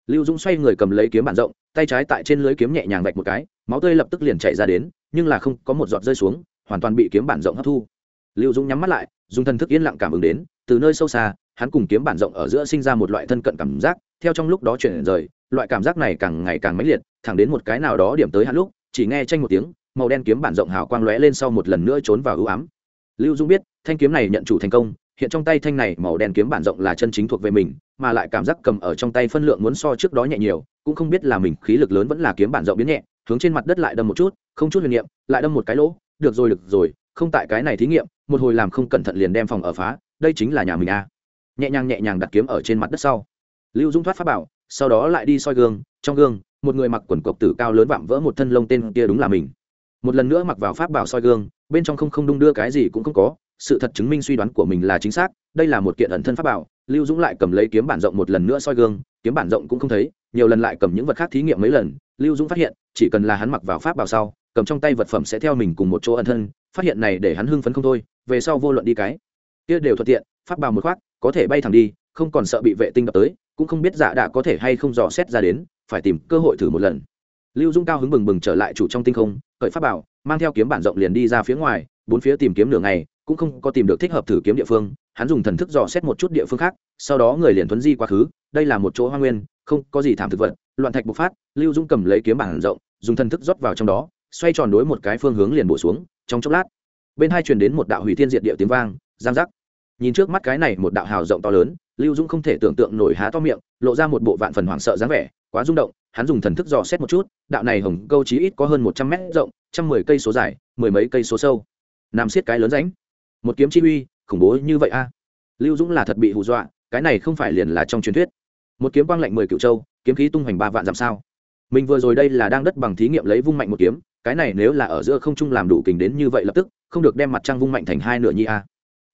[SPEAKER 1] Lưu dũng xoay người cầm lấy kiếm bản rộng, tay trái tại trên lưới kiếm nhẹ nhàng vạch một cái, máu tươi lập tức liền chạy ra đến, nhưng là không có một giọt rơi xuống, hoàn toàn bị kiếm bản rộng hấp thu. Lưu dũng nhắm mắt lại, dùng thần thức yên lặng cảm ứng đến, từ nơi sâu xa, hắn cùng kiếm bản rộng ở giữa sinh ra một loại thân cận cảm giác, theo trong lúc đó chuyển rời, loại cảm giác này càng ngày càng mãnh liệt, thẳng đến một cái nào đó điểm tới hắn lúc, chỉ nghe tranh một tiếng màu đen kiếm bản rộng hào quang lóe lên sau một lần nữa trốn vào ưu ám. Lưu Dung biết, thanh kiếm này nhận chủ thành công, hiện trong tay thanh này màu đen kiếm bản rộng là chân chính thuộc về mình, mà lại cảm giác cầm ở trong tay phân lượng muốn so trước đó nhẹ nhiều, cũng không biết là mình khí lực lớn vẫn là kiếm bản rộng biến nhẹ, hướng trên mặt đất lại đâm một chút, không chút huyền niệm, lại đâm một cái lỗ, được rồi được rồi, không tại cái này thí nghiệm, một hồi làm không cẩn thận liền đem phòng ở phá, đây chính là nhà mình a. Nhẹ nhàng nhẹ nhàng đặt kiếm ở trên mặt đất sau. Lưu dung thoát pháp bảo, sau đó lại đi soi gương, trong gương, một người mặc quần cộc tử cao lớn vạm vỡ một thân lông tên kia đúng là mình một lần nữa mặc vào pháp bảo soi gương, bên trong không không đung đưa cái gì cũng không có, sự thật chứng minh suy đoán của mình là chính xác, đây là một kiện ẩn thân pháp bảo, lưu dũng lại cầm lấy kiếm bản rộng một lần nữa soi gương, kiếm bản rộng cũng không thấy, nhiều lần lại cầm những vật khác thí nghiệm mấy lần, lưu dũng phát hiện, chỉ cần là hắn mặc vào pháp bảo sau, cầm trong tay vật phẩm sẽ theo mình cùng một chỗ ẩn thân, phát hiện này để hắn hưng phấn không thôi, về sau vô luận đi cái kia đều thuận tiện, pháp bảo một khoác, có thể bay thẳng đi, không còn sợ bị vệ tinh đập tới, cũng không biết giả dạ đã có thể hay không dò xét ra đến, phải tìm cơ hội thử một lần lưu dung cao hứng bừng bừng trở lại chủ trong tinh không, khởi pháp bảo, mang theo kiếm bản rộng liền đi ra phía ngoài, bốn phía tìm kiếm nửa ngày, cũng không có tìm được thích hợp thử kiếm địa phương. Hắn dùng thần thức dò xét một chút địa phương khác, sau đó người liền thuấn di quá khứ. Đây là một chỗ hoa nguyên, không có gì thảm thực vật. Loạn thạch bộc phát, lưu dung cầm lấy kiếm bản rộng, dùng thần thức rót vào trong đó, xoay tròn đối một cái phương hướng liền bổ xuống. Trong chốc lát, bên hai truyền đến một đạo hủy thiên diệt địa tiếng vang, giang giác. Nhìn trước mắt cái này một đạo hào rộng to lớn, lưu dung không thể tưởng tượng nổi há to miệng, lộ ra một bộ vạn phần hoảng sợ dáng vẻ, quá rung động hắn dùng thần thức dò xét một chút, đạo này hồng câu chí ít có hơn một trăm mét rộng, trăm mười cây số dài, mười mấy cây số sâu. Nằm xiết cái lớn ránh một kiếm chi uy, khủng bố như vậy a. Lưu dũng là thật bị hù dọa, cái này không phải liền là trong truyền thuyết. Một kiếm quang lạnh mười cựu châu, kiếm khí tung hoành ba vạn dặm sao. Mình vừa rồi đây là đang đất bằng thí nghiệm lấy vung mạnh một kiếm, cái này nếu là ở giữa không trung làm đủ kình đến như vậy lập tức, không được đem mặt trăng vung mạnh thành hai nửa nhi a.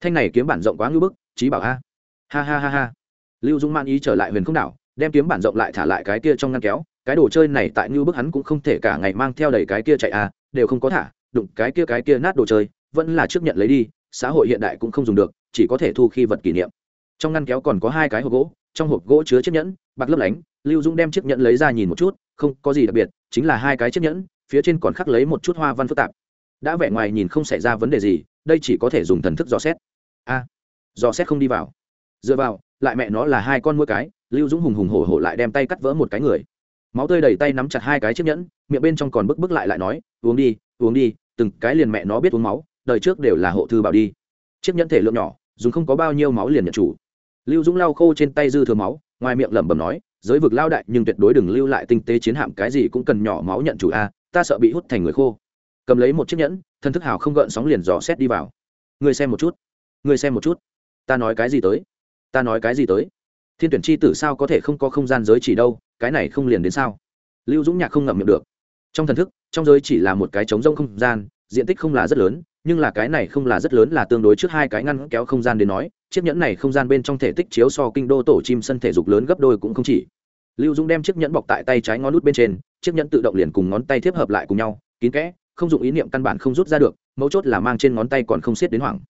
[SPEAKER 1] Thanh này kiếm bản rộng quá ngưỡng bức trí bảo a. Ha ha ha ha. Lưu dũng man ý trở lại huyền không đảo, đem kiếm bản rộng lại thả lại cái kia trong ngăn kéo cái đồ chơi này tại như bức hắn cũng không thể cả ngày mang theo đầy cái kia chạy à, đều không có thả đụng cái kia cái kia nát đồ chơi vẫn là trước nhận lấy đi xã hội hiện đại cũng không dùng được chỉ có thể thu khi vật kỷ niệm. Trong ngăn kéo còn có hai cái hộp gỗ trong hộp gỗ chứa chiếc nhẫn bạc lấp lánh lưu dũng đem chiếc nhẫn lấy ra nhìn một chút không có gì đặc biệt chính là hai cái chiếc nhẫn phía trên còn khắc lấy một chút hoa văn phức tạp. Đã vẻ ngoài nhìn không xảy ra vấn đề gì đây chỉ có thể dùng thần thức dò xét. A à, dò xét không đi vào. Dựa vào lại mẹ nó là hai con mỗi cái lưu dũng hùng hùng hổ hổ lại đem tay cắt vỡ một cái người máu tươi đầy tay nắm chặt hai cái chiếc nhẫn, miệng bên trong còn bức bức lại lại nói, uống đi uống đi, từng cái liền mẹ nó biết uống máu, đời trước đều là hộ thư bảo đi. Chiếc nhẫn thể lượng nhỏ, dùng không có bao nhiêu máu liền nhận chủ. Lưu dũng lau khô trên tay dư thừa máu, ngoài miệng lẩm bẩm nói, giới vực lao đại, nhưng tuyệt đối đừng lưu lại tinh tế chiến hạm, cái gì cũng cần nhỏ máu nhận chủ a, ta sợ bị hút thành người khô. Cầm lấy một chiếc nhẫn, thân thức hào không gợn sóng liền dò xét đi vào. Người xem một chút người xem một chút, ta nói cái gì tới, ta nói cái gì tới? Thiên tuyển chi tử sao có thể không có không gian giới chỉ đâu, cái này không liền đến sao? Lưu dũng nhạc không ngậm miệng được. Trong thần thức, trong giới chỉ là một cái trống rông không gian, diện tích không là rất lớn, nhưng là cái này không là rất lớn là tương đối trước hai cái ngăn kéo không gian đến nói, chiếc nhẫn này không gian bên trong thể tích chiếu so kinh đô tổ chim sân thể dục lớn gấp đôi cũng không chỉ. Lưu dũng đem chiếc nhẫn bọc tại tay trái ngón nút bên trên, chiếc nhẫn tự động liền cùng ngón tay tiếp hợp lại cùng nhau, kín kẽ, không dùng ý niệm căn bản không rút ra được, mấu chốt là mang trên ngón tay còn không xiết đến hoảng.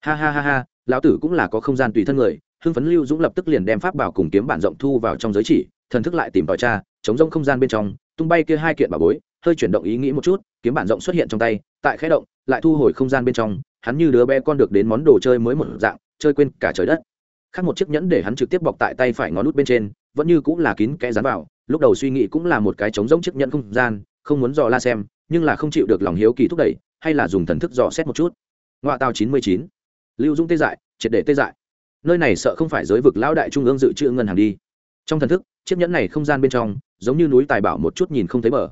[SPEAKER 1] Ha ha ha ha, lão tử cũng là có không gian tùy thân người hưng phấn lưu dũng lập tức liền đem pháp bảo cùng kiếm bản rộng thu vào trong giới chỉ, thần thức lại tìm tòi tra, chống rông không gian bên trong, tung bay kia hai kiện bà bối, hơi chuyển động ý nghĩ một chút, kiếm bản rộng xuất hiện trong tay, tại khẽ động, lại thu hồi không gian bên trong, hắn như đứa bé con được đến món đồ chơi mới một dạng, chơi quên cả trời đất. Khác một chiếc nhẫn để hắn trực tiếp bọc tại tay phải ngón nút bên trên, vẫn như cũng là kín kẽ dán vào, lúc đầu suy nghĩ cũng là một cái trống rỗng chiếc nhẫn không gian, không muốn dò la xem, nhưng là không chịu được lòng hiếu kỳ thúc đẩy, hay là dùng thần thức dò xét một chút. Ngoại tàu chín mươi chín. Lưu dung tê dại, triệt để tê dại nơi này sợ không phải giới vực lão đại trung ương dự trữ ngân hàng đi. Trong thần thức, chiếc nhẫn này không gian bên trong, giống như núi tài bảo một chút nhìn không thấy bờ.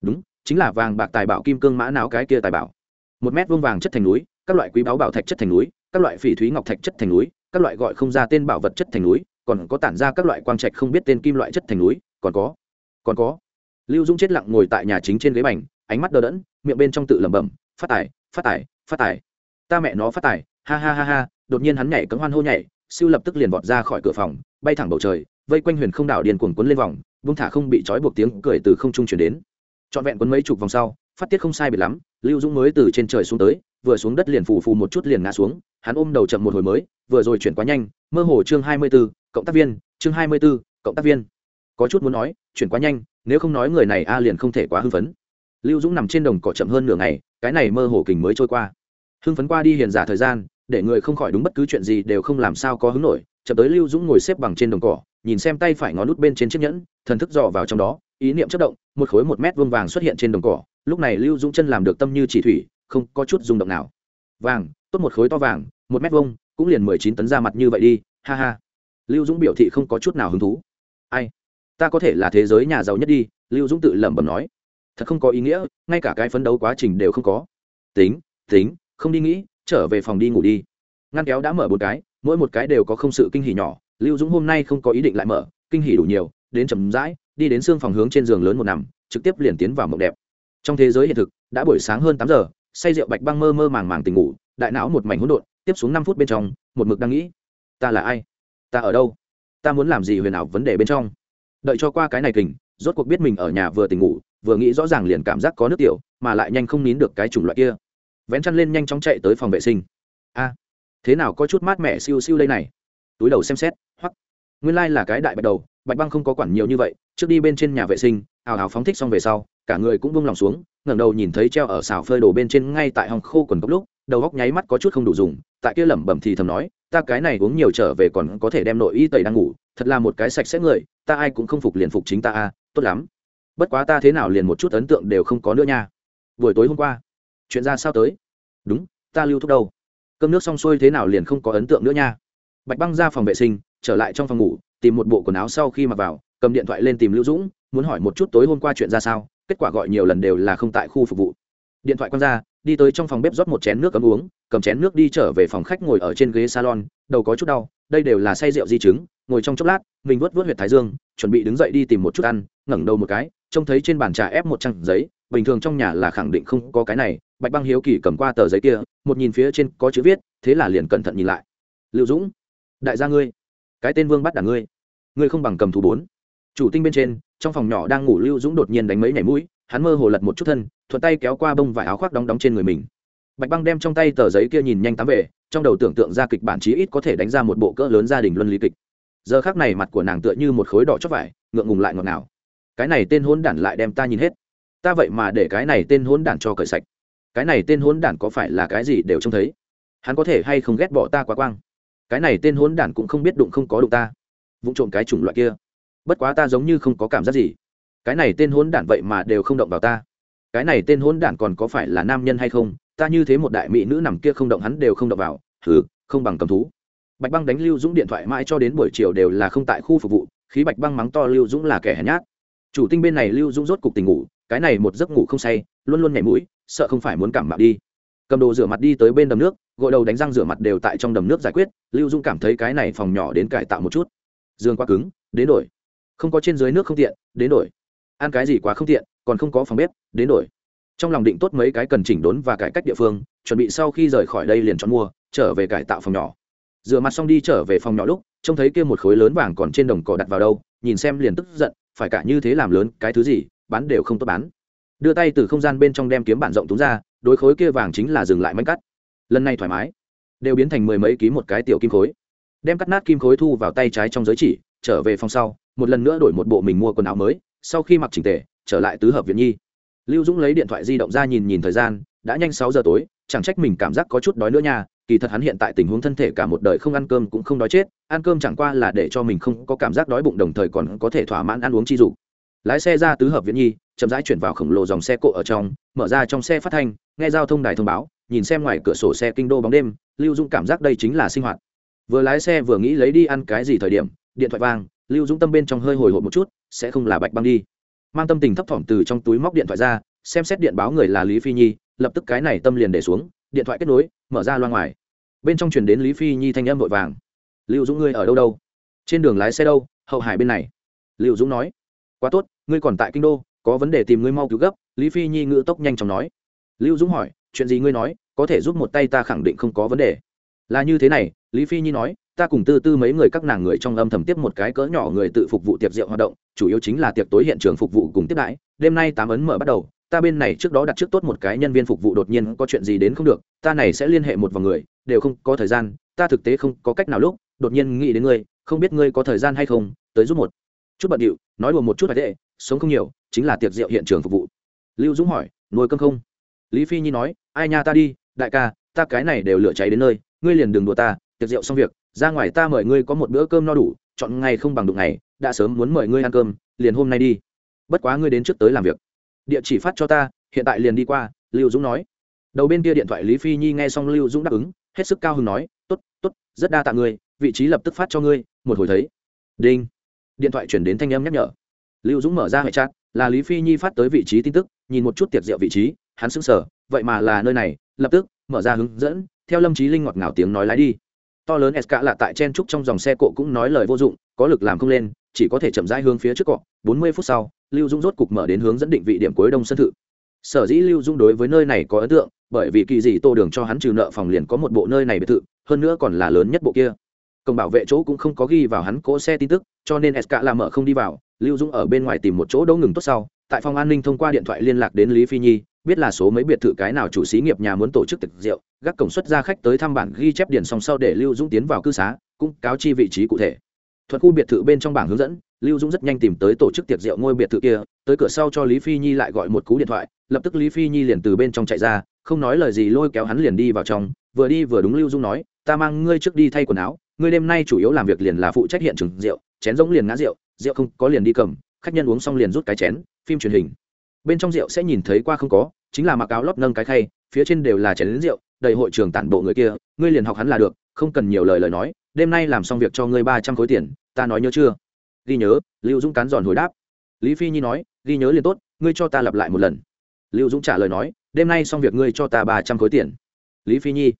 [SPEAKER 1] Đúng, chính là vàng bạc tài bảo kim cương mã não cái kia tài bảo. Một mét vuông vàng chất thành núi, các loại quý báu bảo thạch chất thành núi, các loại phỉ thúy ngọc thạch chất thành núi, các loại gọi không ra tên bảo vật chất thành núi, còn có tản ra các loại quang trạch không biết tên kim loại chất thành núi, còn có còn có. Lưu dung chết lặng ngồi tại nhà chính trên ghế bành, ánh mắt đờ đẫn, miệng bên trong tự lẩm bẩm, phát tài phát tài phát tài. Ta mẹ nó phát tài, ha ha ha ha đột nhiên hắn nhảy cấm hoan hô nhảy, siêu lập tức liền vọt ra khỏi cửa phòng, bay thẳng bầu trời, vây quanh huyền không đảo điền cuồng quấn lên vòng, vung thả không bị trói buộc tiếng cười từ không trung chuyển đến. Trọn vẹn quấn mấy chục vòng sau, phát tiết không sai biệt lắm, lưu dũng mới từ trên trời xuống tới, vừa xuống đất liền phù phù một chút liền ngã xuống, hắn ôm đầu chậm một hồi mới, vừa rồi chuyển quá nhanh, mơ hồ chương hai mươi b ố cộng tác viên, chương hai mươi b ố cộng tác viên. Có chút muốn nói, chuyển quá nhanh, nếu không nói người này a liền không thể quá hưng phấn. Lưu dũng nằm trên đồng cỏ chậm hơn nửa ngày, cái này mơ hồ kình mới trôi qua. Hưng phấn qua đi hiền giả thời gian để người không khỏi đúng bất cứ chuyện gì đều không làm sao có hứng nổi, chậm tới lưu dũng ngồi xếp bằng trên đồng cỏ, nhìn xem tay phải ngón nút bên trên chiếc nhẫn, thần thức dò vào trong đó, ý niệm chất động, một khối một mét vuông vàng xuất hiện trên đồng cỏ, lúc này lưu dũng chân làm được tâm như chỉ thủy, không có chút rung động nào. Vàng, tốt một khối to vàng, một mét vuông, cũng liền mười chín tấn ra mặt như vậy đi, ha ha. Lưu dũng biểu thị không có chút nào hứng thú. Ai? Ta có thể là thế giới nhà giàu nhất đi, lưu dũng tự lẩm bẩm nói. Thật không có ý nghĩa, ngay cả cái phấn đấu quá trình đều không có. Tính tính, không đi nghĩ trở về phòng đi ngủ đi. Ngăn kéo đã mở một cái, mỗi một cái đều có không sự kinh hỉ nhỏ. Lưu dũng hôm nay không có ý định lại mở, kinh hỉ đủ nhiều, đến chầm rãi, đi đến xương phòng hướng trên giường lớn một nằm, trực tiếp liền tiến vào mộng đẹp. Trong thế giới hiện thực, đã buổi sáng hơn tám giờ, say rượu bạch băng mơ mơ màng màng tỉnh ngủ, đại não một mảnh hỗn độn, tiếp xuống năm phút bên trong, một mực đang nghĩ, ta là ai? Ta ở đâu? Ta muốn làm gì huyền ảo vấn đề bên trong? Đợi cho qua cái này kình, rốt cuộc biết mình ở nhà vừa tỉnh ngủ, vừa nghĩ rõ ràng liền cảm giác có nước tiểu, mà lại nhanh không nín được cái chủng loại kia vén chăn lên nhanh chóng chạy tới phòng vệ sinh. A, thế nào có chút mát mẻ siêu siêu đây này? Túi đầu xem xét hoặc nguyên lai、like、là cái đại bạch đầu, bạch băng không có quản nhiều như vậy, trước đi bên trên nhà vệ sinh, ào ào phóng thích xong về sau, cả người cũng bông lòng xuống, ngẩng đầu nhìn thấy treo ở xào phơi đồ bên trên ngay tại hòng khô quần cốc lúc, đầu góc nháy mắt có chút không đủ dùng, tại kia lẩm bẩm thì thầm nói, ta cái này uống nhiều trở về còn có thể đem nội y tẩy đang ngủ, thật là một cái sạch sẽ người, ta ai cũng không phục liền phục chính ta a, tốt lắm. Bất quá ta thế nào liền một chút ấn tượng đều không có nữa nha. Buổi tối hôm qua chuyện ra sao tới? Đúng, ta lưu thúc đâu? Cơm nước xong xuôi thế nào liền không có ấn tượng nữa nha. Bạch băng ra phòng vệ sinh, trở lại trong phòng ngủ, tìm một bộ quần áo sau khi mặc vào, cầm điện thoại lên tìm lưu dũng, muốn hỏi một chút tối hôm qua chuyện ra sao, kết quả gọi nhiều lần đều là không tại khu phục vụ. Điện thoại quăng ra, đi tới trong phòng bếp rót một chén nước cấm uống, cầm chén nước đi trở về phòng khách ngồi ở trên ghế salon, đầu có chút đau, đây đều là say rượu di chứng, ngồi trong chốc lát, mình vớt vớt huyệt thái dương, chuẩn bị đứng dậy đi tìm một chút ăn, ngẩng đầu một cái, trông thấy trên bàn trà ép một trang giấy, bình thường trong nhà là khẳng định không có cái này bạch băng hiếu kỳ cầm qua tờ giấy kia, một nhìn phía trên có chữ viết, thế là liền cẩn thận nhìn lại. Liệu dũng, đại gia ngươi, cái tên vương bắt đả ngươi ngươi không bằng cầm thủ bốn. Chủ tinh bên trên, trong phòng nhỏ đang ngủ lưu dũng đột nhiên đánh mấy nhảy mũi, hắn mơ hồ lật một chút thân, thuận tay kéo qua bông vải áo khoác đóng đóng trên người mình. Bạch băng đem trong tay tờ giấy kia nhìn nhanh tám về, trong đầu tưởng tượng ra kịch bản chí ít có thể đánh ra một bộ cỡ lớn gia đình luân lý kịch. Giờ khác này mặt của nàng tựa như một khối đỏ chót vải, ngượng ngùng lại ngọt ngào. Cái này tên hôn đản lại đem ta nhìn hết. Ta vậy mà để cái này tên hôn đản cho cởi sạch cái này tên hôn đản có phải là cái gì đều trông thấy? Hắn có thể hay không ghét bỏ ta quá quang? Cái này tên hôn đản cũng không biết đụng không có đụng ta. Vụng trộm cái chủng loại kia. Bất quá ta giống như không có cảm giác gì. Cái này tên hôn đản vậy mà đều không động vào ta. Cái này tên hôn đản còn có phải là nam nhân hay không? Ta như thế một đại mỹ nữ nằm kia không động hắn đều không động vào. Thử không bằng cầm thú. Bạch băng đánh lưu dũng điện thoại mãi cho đến buổi chiều đều là không tại khu phục vụ, khí bạch băng mắng to lưu dũng là kẻ hèn nhát. Chủ tinh bên này lưu dũng rốt cục tình ngủ, cái này một giấc ngủ không say, luôn luôn nhảy mũi sợ không phải muốn cảm mạo đi. Cầm đồ rửa mặt đi tới bên đầm nước, gội đầu đánh răng rửa mặt đều tại trong đầm nước giải quyết, lưu dung cảm thấy cái này phòng nhỏ đến cải tạo một chút. Dương quá cứng, đến đổi. Không có trên dưới nước không tiện, đến đổi. Ăn cái gì quá không tiện, còn không có phòng bếp, đến đổi. Trong lòng định tốt mấy cái cần chỉnh đốn và cải cách địa phương, chuẩn bị sau khi rời khỏi đây liền chọn mua, trở về cải tạo phòng nhỏ. Rửa mặt xong đi trở về phòng nhỏ lúc, trông thấy kia một khối lớn vàng còn trên đồng cỏ đặt vào đâu, nhìn xem liền tức giận, phải cả như thế làm lớn cái thứ gì, bán đều không tốt bán đưa tay từ không gian bên trong đem kiếm bản rộng túng ra, đối khối kia vàng chính là dừng lại mánh cắt. Lần này thoải mái, đều biến thành mười mấy ký một cái tiểu kim khối. Đem cắt nát kim khối thu vào tay trái trong giới chỉ, trở về phòng sau, một lần nữa đổi một bộ mình mua quần áo mới, sau khi mặc chỉnh tề, trở lại tứ hợp viện nhi. Lưu dũng lấy điện thoại di động ra nhìn nhìn thời gian, đã nhanh sáu giờ tối, chẳng trách mình cảm giác có chút đói nữa nha, kỳ thật hắn hiện tại tình huống thân thể cả một đời không ăn cơm cũng không đói chết, ăn cơm chẳng qua là để cho mình không có cảm giác đói bụng đồng thời còn có thể thỏa mãn ăn uống chi dục. Lái xe ra tứ hợp viện nhi chậm rãi chuyển vào khổng lồ dòng xe cộ ở trong, mở ra trong xe phát thanh, nghe giao thông đài thông báo, nhìn xem ngoài cửa sổ xe kinh đô bóng đêm, lưu dũng cảm giác đây chính là sinh hoạt. Vừa lái xe vừa nghĩ lấy đi ăn cái gì thời điểm, điện thoại vang, lưu dũng tâm bên trong hơi hồi hộp một chút, sẽ không là bạch băng đi. Mang tâm tình thấp thỏm từ trong túi móc điện thoại ra, xem xét điện báo người là lý phi nhi, lập tức cái này tâm liền để xuống, điện thoại kết nối, mở ra loa ngoài. Bên trong chuyển đến lý phi nhi thanh âm vội vàng. Lưu dũng ngươi ở đâu đâu? Trên đường lái xe đâu? Hậu hải bên này. Lưu dũng nói. Quá tốt, ngươi còn tại kinh đô có vấn đề tìm ngươi mau cứu gấp, lý phi nhi ngữ tốc nhanh chóng nói. Lưu dũng hỏi, chuyện gì ngươi nói, có thể giúp một tay ta khẳng định không có vấn đề. Là như thế này, lý phi nhi nói, ta cùng tư tư mấy người các nàng người trong âm thầm tiếp một cái cỡ nhỏ người tự phục vụ tiệc rượu hoạt động, chủ yếu chính là tiệc tối hiện trường phục vụ cùng tiếp đãi. Đêm nay tám ấn mở bắt đầu, ta bên này trước đó đặt trước tốt một cái nhân viên phục vụ đột nhiên có chuyện gì đến không được, ta này sẽ liên hệ một vài người, đều không có thời gian, ta thực tế không có cách nào lúc, đột nhiên nghĩ đến ngươi, không biết ngươi có thời gian hay không, tới giúp một chút bận điệu, nói đùa một chút phải tệ sống không nhiều, chính là tiệc rượu hiện trường phục vụ. Lưu dũng hỏi nuôi cơm không? Lý phi nhi nói, ai nha ta đi, đại ca, ta cái này đều lửa cháy đến nơi, ngươi liền đừng đùa ta, tiệc rượu xong việc, ra ngoài ta mời ngươi có một bữa cơm no đủ, chọn ngày không bằng đụng ngày, đã sớm muốn mời ngươi ăn cơm, liền hôm nay đi. Bất quá ngươi đến trước tới làm việc. Địa chỉ phát cho ta, hiện tại liền đi qua, lưu dũng nói. Đầu bên kia điện thoại lý phi nhi nghe xong lưu dũng đáp ứng, hết sức cao hứng nói t ố t t ố t rất đa tạ ngươi, vị trí lập tức phát cho ngươi, một hồi thấy. Đinh. Điện thoại chuyển đến thanh em nhắc nhở lưu dũng mở ra hệ chat, là lý phi nhi phát tới vị trí tin tức, nhìn một chút tiệc rượu vị trí, hắn sững sờ, vậy mà là nơi này, lập tức, mở ra hướng dẫn, theo lâm trí linh ngọt ngào tiếng nói lái đi. To lớn SK là tại chen trúc trong dòng xe cộ cũng nói lời vô dụng, có lực làm không lên, chỉ có thể chậm rãi hướng phía trước cọ. Bốn mươi phút sau, lưu dũng rốt cục mở đến hướng dẫn định vị điểm cuối đông sân thự. Sở dĩ lưu dũng đối với nơi này có ấn tượng, bởi vì kỳ dị tô đường cho hắn trừ nợ phòng liền có một bộ nơi này biệt thự, hơn nữa còn là lớn nhất bộ kia cổng bảo vệ chỗ cũng không có ghi vào hắn cỗ xe tin tức, cho nên s là mở không đi vào, lưu dũng ở bên ngoài tìm một chỗ đỗ ngừng tốt sau, tại phòng an ninh thông qua điện thoại liên lạc đến lý phi nhi, biết là số mấy biệt thự cái nào chủ xí nghiệp nhà muốn tổ chức tiệc rượu, gác cổng xuất ra khách tới thăm bản ghi chép điện song sau để lưu dũng tiến vào cư xá, cũng cáo chi vị trí cụ thể. Thuật khu biệt thự bên trong bảng hướng dẫn, lưu dũng rất nhanh tìm tới tổ chức tiệc rượu ngôi biệt thự kia, tới cửa sau cho lý phi nhi lại gọi một cú điện thoại, lập tức lý phi nhi liền từ bên trong chạy ra, không nói lời gì lôi kéo hắn liền đi vào trong, vừa đi vừa đúng lưu dũng nói, ta mang ngươi trước đi thay quần áo ngươi đêm nay chủ yếu làm việc liền là phụ trách hiện trường rượu, chén giống liền ngã rượu rượu không có liền đi cầm, khách nhân uống xong liền rút cái chén, phim truyền hình. Bên trong rượu sẽ nhìn thấy qua không có, chính là mặc áo lót nâng cái khay, phía trên đều là chén lính rượu, đầy hội trường tản bộ người kia, ngươi liền học hắn là được, không cần nhiều lời lời nói, đêm nay làm xong việc cho ngươi ba trăm khối tiền, ta nói nhớ chưa? Ghi nhớ, lưu dũng cán giòn hồi đáp. Lý phi nhi nói, ghi nhớ liền tốt, ngươi cho ta lặp lại một lần. Lưu dũng trả lời nói, đêm nay xong việc ngươi cho ta ba trăm khối tiền. Lý phi nhi,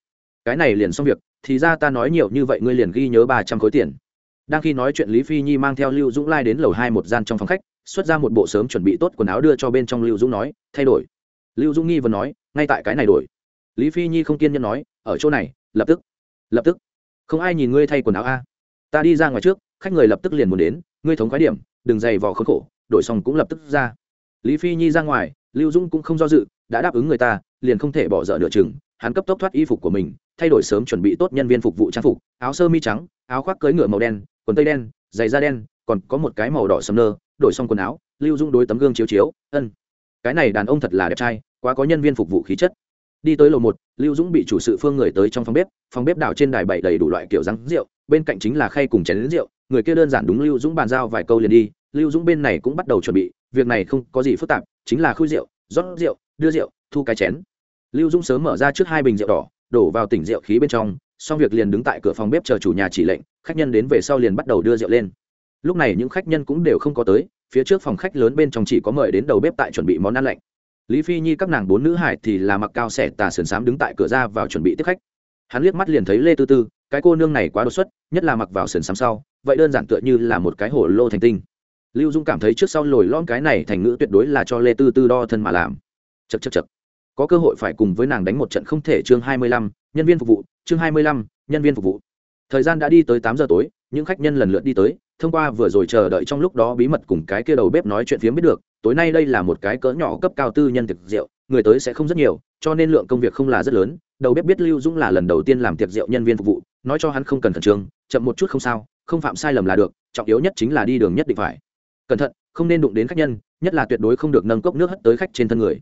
[SPEAKER 1] cái này liền xong việc thì ra ta nói nhiều như vậy ngươi liền ghi nhớ ba trăm khối tiền. Đang khi nói chuyện, lý phi nhi mang theo lưu dũng lai đến lầu hai một gian trong phòng khách, xuất ra một bộ sớm chuẩn bị tốt quần áo đưa cho bên trong lưu dũng nói, thay đổi. Lưu dũng nghi vừa nói, ngay tại cái này đổi. Lý phi nhi không kiên nhẫn nói, ở chỗ này, lập tức lập tức. Không ai nhìn ngươi thay quần áo a. Ta đi ra ngoài trước, khách người lập tức liền muốn đến, ngươi thống khoái điểm, đừng dày vò khốn khổ, đổi xong cũng lập tức ra. Lý phi nhi ra ngoài, lưu dũng cũng không do dự, đã đáp ứng người ta, liền không thể bỏ dở nửa chừng, hắn cấp tốc thoát y phục của mình thay đổi sớm chuẩn bị tốt nhân viên phục vụ trang phục, áo sơ mi trắng, áo khoác cưới ngựa màu đen, quần tây đen, giày da đen, còn có một cái màu đỏ sầm nơ, đổi xong quần áo, lưu dung đối tấm gương chiếu chiếu, ân, cái này đàn ông thật là đẹp trai, quá có nhân viên phục vụ khí chất. Đi tới lầu một, lưu dũng bị chủ sự phương người tới trong phòng bếp phòng bếp đảo trên đài bày đầy đủ loại kiểu rắn rượu, bên cạnh chính là khay cùng chén lính rượu, người kia đơn giản đúng lưu dũng bàn giao vài câu liền đi, lưu dũng bên này cũng bắt đầu chuẩn bị, việc này không có gì phức tạp, chính là khui rượu, rót rượu, đưa rượu, thu cái chén. Lưu dũng sớm mở ra trước hai bình rượu đỏ đổ vào tỉnh rượu khí bên trong, xong việc liền đứng tại cửa phòng bếp chờ chủ nhà chỉ lệnh, khách nhân đến về sau liền bắt đầu đưa rượu lên. Lúc này những khách nhân cũng đều không có tới, phía trước phòng khách lớn bên trong chỉ có mời đến đầu bếp tại chuẩn bị món ăn lạnh. Lý phi nhi các nàng bốn nữ hải thì là mặc cao xẻ tà sườn xám đứng tại cửa ra vào chuẩn bị tiếp khách. Hắn liếc mắt liền thấy lê tư tư, cái cô nương này quá đột xuất, nhất là mặc vào sườn xám sau, vậy đơn giản tựa như là một cái hổ lô thành tinh. Lưu dung cảm thấy trước sau lồi lon cái này thành ngữ tuyệt đối là cho lê tư tư đo thân mà làm. Chật chật chật có cơ hội phải cùng với nàng đánh một trận không thể chương hai mươi lăm, nhân viên phục vụ, chương hai mươi lăm, nhân viên phục vụ. Thời gian đã đi tới tám giờ tối, những khách nhân lần lượt đi tới, thông qua vừa rồi chờ đợi trong lúc đó bí mật cùng cái kia đầu bếp nói chuyện phiếm biết được, tối nay đây là một cái cỡ nhỏ cấp cao tư nhân tiệc rượu, người tới sẽ không rất nhiều, cho nên lượng công việc không là rất lớn. Đầu bếp biết lưu dũng là lần đầu tiên làm tiệc rượu nhân viên phục vụ, nói cho hắn không cần khẩn trương, chậm một chút không sao, không phạm sai lầm là được, trọng yếu nhất chính là đi đường nhất định phải. Cẩn thận, không nên đụng đến khách nhân, nhất là tuyệt đối không được nâng cốc nước hất tới khách trên thân người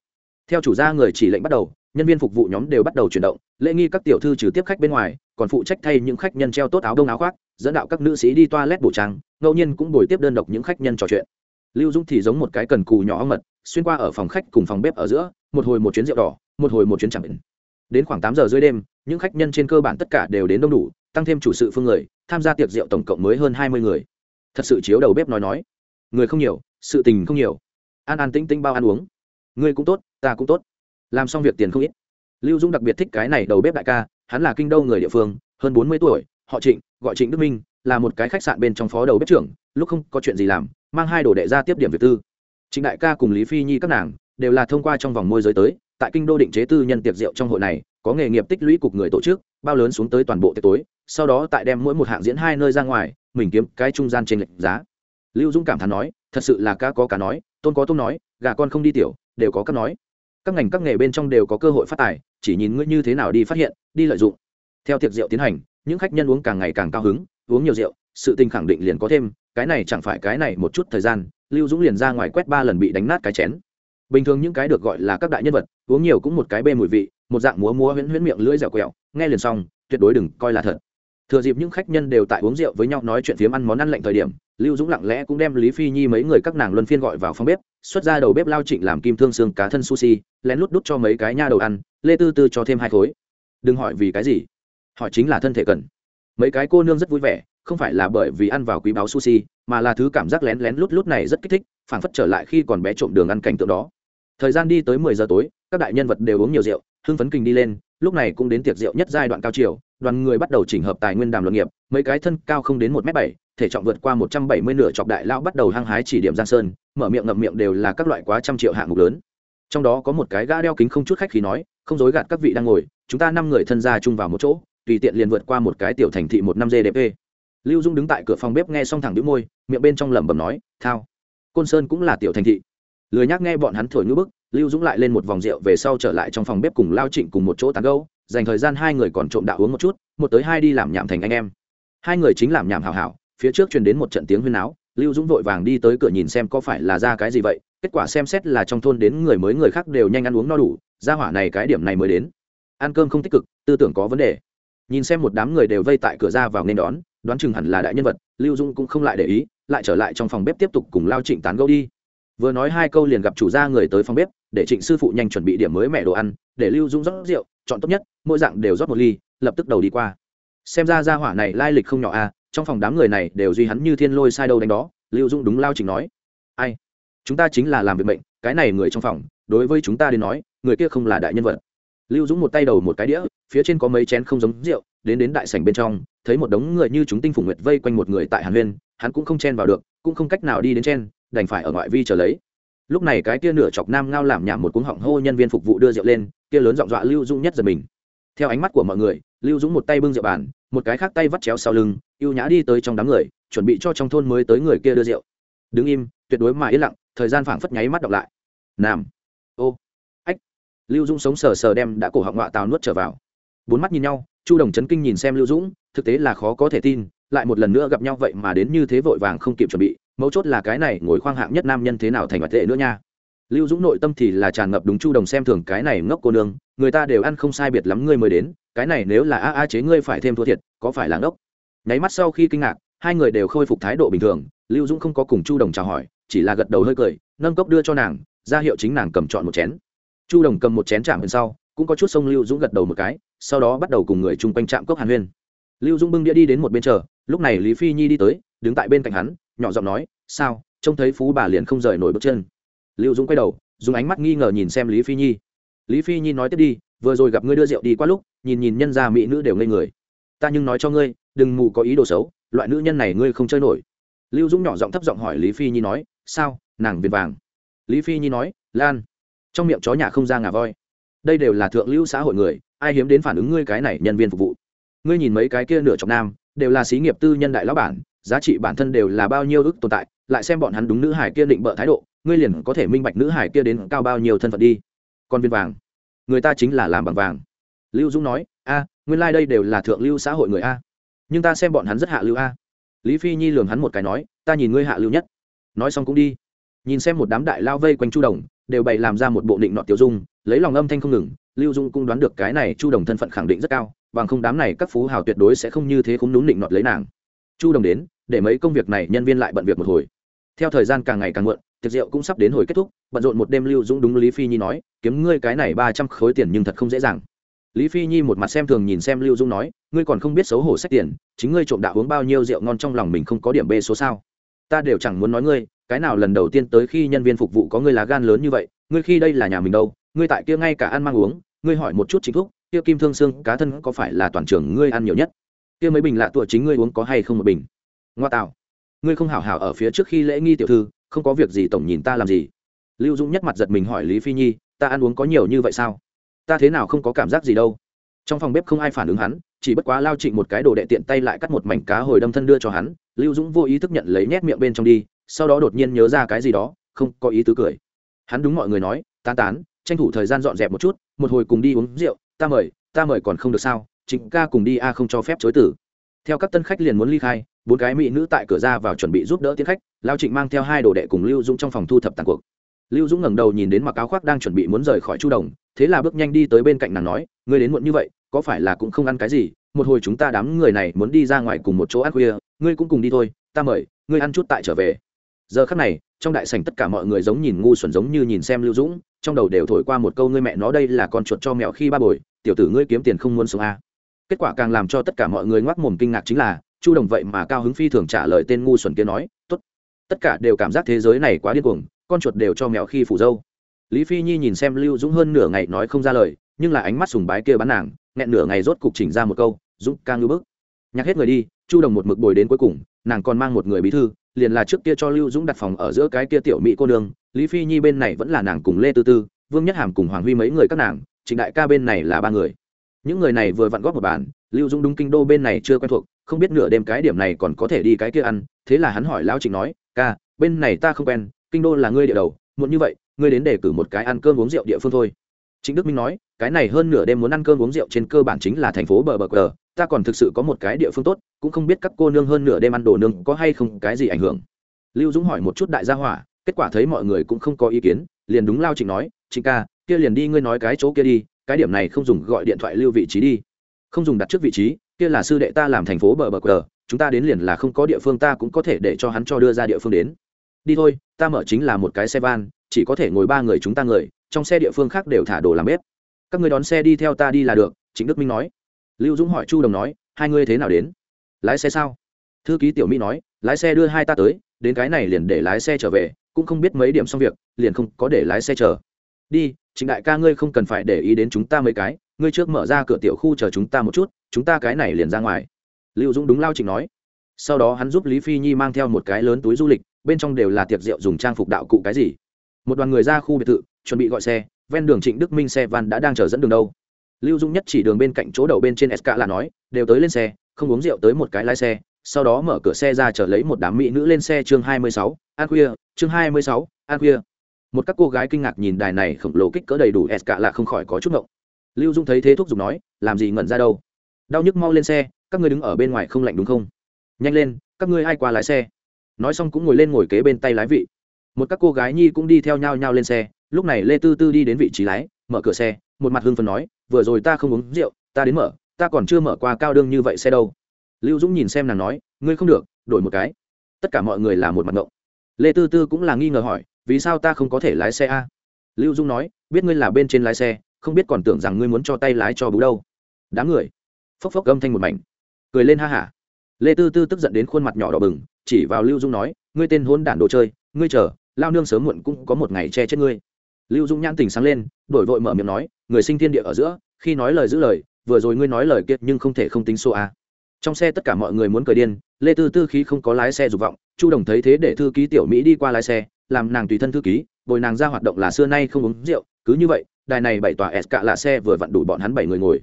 [SPEAKER 1] theo chủ gia người chỉ lệnh bắt đầu, nhân viên phục vụ nhóm đều bắt đầu chuyển động, lễ nghi các tiểu thư trừ tiếp khách bên ngoài, còn phụ trách thay những khách nhân treo tốt áo đông áo khoác, dẫn đạo các nữ sĩ đi toilet bổ trang, ngẫu nhiên cũng bồi tiếp đơn độc những khách nhân trò chuyện. Lưu dũng thì giống một cái cần cù nhỏ mật, xuyên qua ở phòng khách cùng phòng bếp ở giữa, một hồi một chuyến rượu đỏ, một hồi một chuyến chẳng định. Đến khoảng tám giờ dưới đêm, những khách nhân trên cơ bản tất cả đều đến đông đủ, tăng thêm chủ sự phương người, tham gia tiệc rượu tổng cộng mới hơn hai mươi người. Thật sự chiếu đầu bếp nói nói. Người không nhiều, sự tình không nhiều. An an tĩnh tĩnh bao ăn uống ngươi cũng tốt, ta cũng tốt. Làm xong việc tiền không ít. Lưu dũng đặc biệt thích cái này đầu bếp đại ca, hắn là kinh đô người địa phương, hơn bốn mươi tuổi, họ trịnh, gọi trịnh đức minh, là một cái khách sạn bên trong phó đầu bếp trưởng, lúc không có chuyện gì làm, mang hai đồ đệ ra tiếp điểm việc tư. Trịnh đại ca cùng lý phi nhi các nàng đều là thông qua trong vòng môi giới tới, tại kinh đô định chế tư nhân tiệc rượu trong hội này, có nghề nghiệp tích lũy cục người tổ chức, bao lớn xuống tới toàn bộ tiệc tối, sau đó tại đem mỗi một hạng diễn hai nơi ra ngoài, mình kiếm cái trung gian trên lệnh giá. Lưu dũng cảm thán nói, thật sự là cá có cá nói tôn có tôn nói, gà con không đi tiểu đều có các nói. Các ngành các nghề bên trong đều có cơ hội phát tài, chỉ nhìn ngươi như thế nào đi phát hiện, đi lợi dụng. Theo tiệc rượu tiến hành, những khách nhân uống càng ngày càng cao hứng, uống nhiều rượu, sự tình khẳng định liền có thêm, cái này chẳng phải cái này một chút thời gian, lưu dũng liền ra ngoài quét ba lần bị đánh nát cái chén. Bình thường những cái được gọi là các đại nhân vật, uống nhiều cũng một cái bê mùi vị, một dạng múa múa huyễn huyễn miệng lưỡi dẻo quẹo, nghe liền xong, tuyệt đối đừng coi là thật thừa dịp những khách nhân đều tại uống rượu với nhau nói chuyện phiếm ăn món ăn lạnh thời điểm, lưu dũng lặng lẽ cũng đem lý phi nhi mấy người các nàng luân phiên gọi vào phòng bếp, xuất ra đầu bếp lao trịnh làm kim thương xương cá thân sushi, lén lút đút cho mấy cái nha đầu ăn, lê tư tư cho thêm hai khối. Đừng hỏi vì cái gì, hỏi chính là thân thể cần. Mấy cái cô nương rất vui vẻ, không phải là bởi vì ăn vào quý báo sushi, mà là thứ cảm giác lén lén lút lút này rất kích thích phảng phất trở lại khi còn bé trộm đường ăn cảnh tượng đó. Thời gian đi tới mười giờ tối, các đại nhân vật đều uống nhiều rượu, hưng phấn kinh đi lên lúc này cũng đến tiệc rượu nhất giai đoạn cao chiều, đoàn người bắt đầu chỉnh hợp tài nguyên đàm luận nghiệp, mấy cái thân cao không đến một m bảy, thể trọng vượt qua một trăm bảy mươi nửa chọc đại lão bắt đầu hăng hái chỉ điểm giang sơn, mở miệng ngậm miệng đều là các loại quá trăm triệu hạng mục lớn. Trong đó có một cái gã đeo kính không chút khách khí nói, không dối gạt các vị đang ngồi, chúng ta năm người thân ra chung vào một chỗ, tùy tiện liền vượt qua một cái tiểu thành thị một năm gdp lưu dung đứng tại cửa phòng bếp nghe xong thẳng đĩu môi, miệng bên trong lẩm bẩm nói, thao, côn sơn cũng là tiểu thành thị lười nhắc nghe bọn hắn thổi ngữ bức, lưu dũng lại lên một vòng rượu về sau trở lại trong phòng bếp cùng lao trịnh cùng một chỗ tán gâu dành thời gian hai người còn trộm đạo uống một chút, một tới hai đi làm nhảm thành anh em. Hai người chính làm nhảm hào hảo, phía trước truyền đến một trận tiếng huyên áo lưu dũng vội vàng đi tới cửa nhìn xem có phải là ra cái gì vậy, kết quả xem xét là trong thôn đến người mới người khác đều nhanh ăn uống no đủ, ra hỏa này cái điểm này mới đến. Ăn cơm không tích cực, tư tưởng có vấn đề. Nhìn xem một đám người đều vây tại cửa ra vào nên đón, đoán chừng hẳn là đại nhân vật, lưu Dũng cũng không lại để ý, lại trở lại trong phòng bếp tiếp tục cùng lao trịnh tán gẫu đi vừa nói hai câu liền gặp chủ gia người tới phòng bếp, để trịnh sư phụ nhanh chuẩn bị điểm mới mẹ đồ ăn, để lưu dung rót rượu, chọn tốt nhất, mỗi dạng đều rót một ly, lập tức đầu đi qua. Xem ra gia hỏa này lai lịch không nhỏ à trong phòng đám người này đều duy hắn như thiên lôi sai đâu đánh đó, lưu dung đúng lao trình nói. Ai? Chúng ta chính là làm việc mệnh, cái này người trong phòng, đối với chúng ta đến nói, người kia không là đại nhân vật. Lưu dũng một tay đầu một cái đĩa, phía trên có mấy chén không giống rượu, đến đến đại sảnh bên trong, thấy một đống người như chúng tinh phủ nguyệt vây quanh một người tại hàn huyên, hắn cũng không chen vào được, cũng không cách nào đi đến chen đành phải ở ngoại vi chờ lấy. Lúc này cái kia nửa chọc nam ngao làm nhảm một cuống họng hô nhân viên phục vụ đưa rượu lên, kia lớn giọng dọa lưu dũng nhất giật mình. Theo ánh mắt của mọi người, lưu dũng một tay bưng rượu bàn, một cái khác tay vắt chéo sau lưng ưu nhã đi tới trong đám người, chuẩn bị cho trong thôn mới tới người kia đưa rượu. Đứng im, tuyệt đối mà yên lặng, thời gian phảng phất nháy mắt đọc lại. Nam. Ô. Ách. Lưu dũng sống sờ sờ đem đã cổ họng ngọa tào nuốt trở vào. Bốn mắt nhìn nhau, chu đồng chấn kinh nhìn xem lưu dũng, thực tế là khó có thể tin, lại một lần nữa gặp nhau vậy mà đến như thế vội vàng không kịp chuẩn bị mấu chốt là cái này ngồi khoang hạng nhất nam nhân thế nào thành mặt tệ nữa nha. Lưu dũng nội tâm thì là tràn ngập đúng chu đồng xem thường cái này ngốc cô nương, người ta đều ăn không sai biệt lắm ngươi mới đến, cái này nếu là a a chế ngươi phải thêm thua thiệt, có phải là ngốc? Nháy mắt sau khi kinh ngạc, hai người đều khôi phục thái độ bình thường, lưu dũng không có cùng chu đồng chào hỏi, chỉ là gật đầu hơi cười, nâng cốc đưa cho nàng, ra hiệu chính nàng cầm chọn một chén. Chu đồng cầm một chén chạm bên sau, cũng có chút sông lưu dũng gật đầu một cái, sau đó bắt đầu cùng người chung quanh trạm cốc hàn huyên. Lưu dũng bưng đĩa đi đến một bên chờ, lúc này lý phi nhi đi tới, đứng tại bên cạnh hắn nhỏ giọng nói, sao? Trông thấy phú bà liền không rời nổi bước chân. Lưu dũng quay đầu, dùng ánh mắt nghi ngờ nhìn xem lý phi nhi. Lý phi nhi nói tiếp đi, vừa rồi gặp ngươi đưa rượu đi qua lúc, nhìn nhìn nhân gia mỹ nữ đều ngây người. Ta nhưng nói cho ngươi, đừng mù có ý đồ xấu, loại nữ nhân này ngươi không chơi nổi. Lưu dũng nhỏ giọng thấp giọng hỏi lý phi nhi nói, sao? Nàng viền vàng. Lý phi nhi nói, lan. Trong miệng chó nhà không ra ngà voi. Đây đều là thượng lưu xã hội người, ai hiếm đến phản ứng ngươi cái này nhân viên phục vụ. Ngươi nhìn mấy cái kia nửa chọc nam, đều là xí nghiệp tư nhân đại lão bản giá trị bản thân đều là bao nhiêu ức tồn tại, lại xem bọn hắn đúng nữ hải kia định bợ thái độ, ngươi liền có thể minh bạch nữ hải kia đến cao bao nhiêu thân phận đi. Còn viên vàng. Người ta chính là làm bằng vàng. Lưu dũng nói, a, nguyên lai、like、đây đều là thượng lưu xã hội người a. Nhưng ta xem bọn hắn rất hạ lưu a. Lý phi nhi lường hắn một cái nói, ta nhìn ngươi hạ lưu nhất. Nói xong cũng đi. Nhìn xem một đám đại lao vây quanh chu đồng, đều bày làm ra một bộ định nọ tiêu dung, lấy lòng âm thanh không ngừng, lưu dung cũng đoán được cái này chu đồng thân phận khẳng định rất cao, bằng không đám này các phú hào tuyệt đối sẽ không như thế không đúng định nọt lấy nàng chu đồng đến, để mấy công việc này nhân viên lại bận việc một hồi. Theo thời gian càng ngày càng muộn, tiệc rượu cũng sắp đến hồi kết thúc, bận rộn một đêm lưu dũng đúng lý phi nhi nói, kiếm ngươi cái này ba trăm khối tiền nhưng thật không dễ dàng. Lý phi nhi một mặt xem thường nhìn xem lưu dũng nói, ngươi còn không biết xấu hổ sách tiền, chính ngươi trộm đạo uống bao nhiêu rượu ngon trong lòng mình không có điểm b số sao? Ta đều chẳng muốn nói ngươi, cái nào lần đầu tiên tới khi nhân viên phục vụ có ngươi lá gan lớn như vậy, ngươi khi đây là nhà mình đâu, ngươi tại kia ngay cả ăn mang uống, ngươi hỏi một chút chính thúc kia kim thương xương cá thân có phải là toàn trường ngươi ăn nhiều nhất? Kia mấy bình lạ tụa chính ngươi uống có hay không một bình? Ngoa tạo. Ngươi không hảo hảo ở phía trước khi lễ nghi tiểu thư, không có việc gì tổng nhìn ta làm gì? Lưu dũng nhất mặt giật mình hỏi lý phi nhi, ta ăn uống có nhiều như vậy sao? Ta thế nào không có cảm giác gì đâu. Trong phòng bếp không ai phản ứng hắn, chỉ bất quá lao trịnh một cái đồ đệ tiện tay lại cắt một mảnh cá hồi đâm thân đưa cho hắn. Lưu dũng vô ý thức nhận lấy nhét miệng bên trong đi, sau đó đột nhiên nhớ ra cái gì đó, không có ý tứ cười. Hắn đúng mọi người nói, tán tán, tranh thủ thời gian dọn dẹp một chút, một hồi cùng đi uống rượu, ta mời ta mời còn không được sao? Trịnh ca cùng đi a không cho phép chối tử. Theo các tân khách liền muốn ly khai, bốn cái mỹ nữ tại cửa ra vào chuẩn bị giúp đỡ tiến khách, lao trịnh mang theo hai đồ đệ cùng lưu dũng trong phòng thu thập tàn cuộc. Lưu dũng ngẩng đầu nhìn đến mặc áo khoác đang chuẩn bị muốn rời khỏi chu đồng, thế là bước nhanh đi tới bên cạnh nàng nói, ngươi đến muộn như vậy, có phải là cũng không ăn cái gì? Một hồi chúng ta đám người này muốn đi ra ngoài cùng một chỗ ăn khuya, ngươi cũng cùng đi thôi, ta mời, ngươi ăn chút tại trở về. Giờ khắc này, trong đại sảnh tất cả mọi người giống nhìn ngu xuẩn giống như nhìn xem lưu dũng, trong đầu đều thổi qua một câu, ngươi mẹ nó, đây là con chuột cho mèo khi ba bồi, tiểu tử ngươi kiếm tiền không muốn sống a à kết quả càng làm cho tất cả mọi người ngoác mồm kinh ngạc chính là, chu đồng vậy mà cao hứng phi thường trả lời tên ngu xuẩn kia nói, tốt, tất cả đều cảm giác thế giới này quá điên cuồng, con chuột đều cho mèo khi phủ dâu. Lý phi nhi nhìn xem lưu dũng hơn nửa ngày nói không ra lời, nhưng là ánh mắt sùng bái kia bắn nàng, nghẹn nửa ngày rốt cục chỉnh ra một câu, dũng, ca ngư bức. Nhắc hết người đi, chu đồng một mực bồi đến cuối cùng, nàng còn mang một người bí thư, liền là trước kia cho lưu dũng đặt phòng ở giữa cái kia tiểu mỹ cô nương, lý phi nhi bên này vẫn là nàng cùng lê tư tư, vương nhất hàm cùng hoàng huy mấy người các nàng, trịnh đại ca bên này là ba người những người này vừa vặn góp một bàn lưu dũng đúng kinh đô bên này chưa quen thuộc, không biết nửa đêm cái điểm này còn có thể đi cái kia ăn. Thế là hắn hỏi lão trịnh nói, ca, bên này ta không quen, kinh đô là ngươi địa đầu, muộn như vậy, ngươi đến để cử một cái ăn cơm uống rượu địa phương thôi. Trịnh đức minh nói, cái này hơn nửa đêm muốn ăn cơm uống rượu trên cơ bản chính là thành phố bờ bờ cờ, ta còn thực sự có một cái địa phương tốt, cũng không biết các cô nương hơn nửa đêm ăn đồ nương có hay không, cái gì ảnh hưởng. Lưu dũng hỏi một chút đại gia hỏa, kết quả thấy mọi người cũng không có ý kiến, liền đúng lao trịnh nói, trịnh ca, kia liền đi ngươi nói cái chỗ kia đi cái điểm này không dùng gọi điện thoại lưu vị trí đi. Không dùng đặt trước vị trí, kia là sư đệ ta làm thành phố bờ bờ cờ chúng ta đến liền là không có địa phương ta cũng có thể để cho hắn cho đưa ra địa phương đến. Đi thôi, ta mở chính là một cái xe van, chỉ có thể ngồi ba người chúng ta người, trong xe địa phương khác đều thả đồ làm bếp. Các người đón xe đi theo ta đi là được chính đức minh nói. Lưu dũng hỏi chu đồng nói, hai ngươi thế nào đến? Lái xe sao? Thư ký tiểu mỹ nói, lái xe đưa hai ta tới, đến cái này liền để lái xe trở về, cũng không biết mấy điểm xong việc, liền không có để lái xe chờ. Đi chính đại ca ngươi không cần phải để ý đến chúng ta mấy cái, ngươi trước mở ra cửa tiểu khu chờ chúng ta một chút, chúng ta cái này liền ra ngoài. Lưu dũng đúng lao trịnh nói. Sau đó hắn giúp lý phi nhi mang theo một cái lớn túi du lịch, bên trong đều là tiệc rượu dùng trang phục đạo cụ cái gì. Một đoàn người ra khu biệt thự, chuẩn bị gọi xe, ven đường trịnh đức minh xe van đã đang chờ dẫn đường đâu. Lưu dung nhất chỉ đường bên cạnh chỗ đầu bên trên sk là nói, đều tới lên xe, không uống rượu tới một cái lái xe, sau đó mở cửa xe ra chở lấy một đám mỹ nữ lên xe chương hai mươi sáu an khuya, chương hai mươi sáu an khuya một các cô gái kinh ngạc nhìn đài này khổng lồ kích cỡ đầy đủ sk là không khỏi có chút ngộng. Lưu dung thấy thế thuốc dùng nói, làm gì ngẩn ra đâu? Đau nhức mau lên xe, các ngươi đứng ở bên ngoài không lạnh đúng không? Nhanh lên, các ngươi ai qua lái xe? Nói xong cũng ngồi lên ngồi kế bên tay lái vị. Một các cô gái nhi cũng đi theo nhau nhau lên xe, lúc này lê tư tư đi đến vị trí lái, mở cửa xe, một mặt hưng phần nói, vừa rồi ta không uống rượu, ta đến mở, ta còn chưa mở qua cao đương như vậy xe đâu. Lưu dũng nhìn xem nàng nói, ngươi không được, đổi một cái. Tất cả mọi người là một mặt ngộng. Lê tư tư cũng là nghi ngờ hỏi vì sao ta không có thể lái xe a? Lưu Dung nói, biết ngươi là bên trên lái xe, không biết còn tưởng rằng ngươi muốn cho tay lái cho bú đâu. Đám người, phốc phốc gâm thanh một mảnh. Cười lên ha hả. Lê tư tư tức giận đến khuôn mặt nhỏ đỏ bừng, chỉ vào lưu dung nói, ngươi tên hôn đản đồ chơi, ngươi chờ, lao nương sớm muộn cũng có một ngày che chết ngươi. Lưu dung nhãn tình sáng lên, đổi vội mở miệng nói, người sinh thiên địa ở giữa, khi nói lời giữ lời, vừa rồi ngươi nói lời kiệt nhưng không thể không tính số a. Trong xe tất cả mọi người muốn cười điên, lê tư tư khí không có lái xe dục vọng, chu đồng thấy thế để thư ký tiểu mỹ đi qua lái xe làm nàng tùy thân thư ký, bồi nàng ra hoạt động là xưa nay không uống rượu, cứ như vậy, đài này bảy tòa s cạ là xe vừa vặn đủ bọn hắn bảy người ngồi.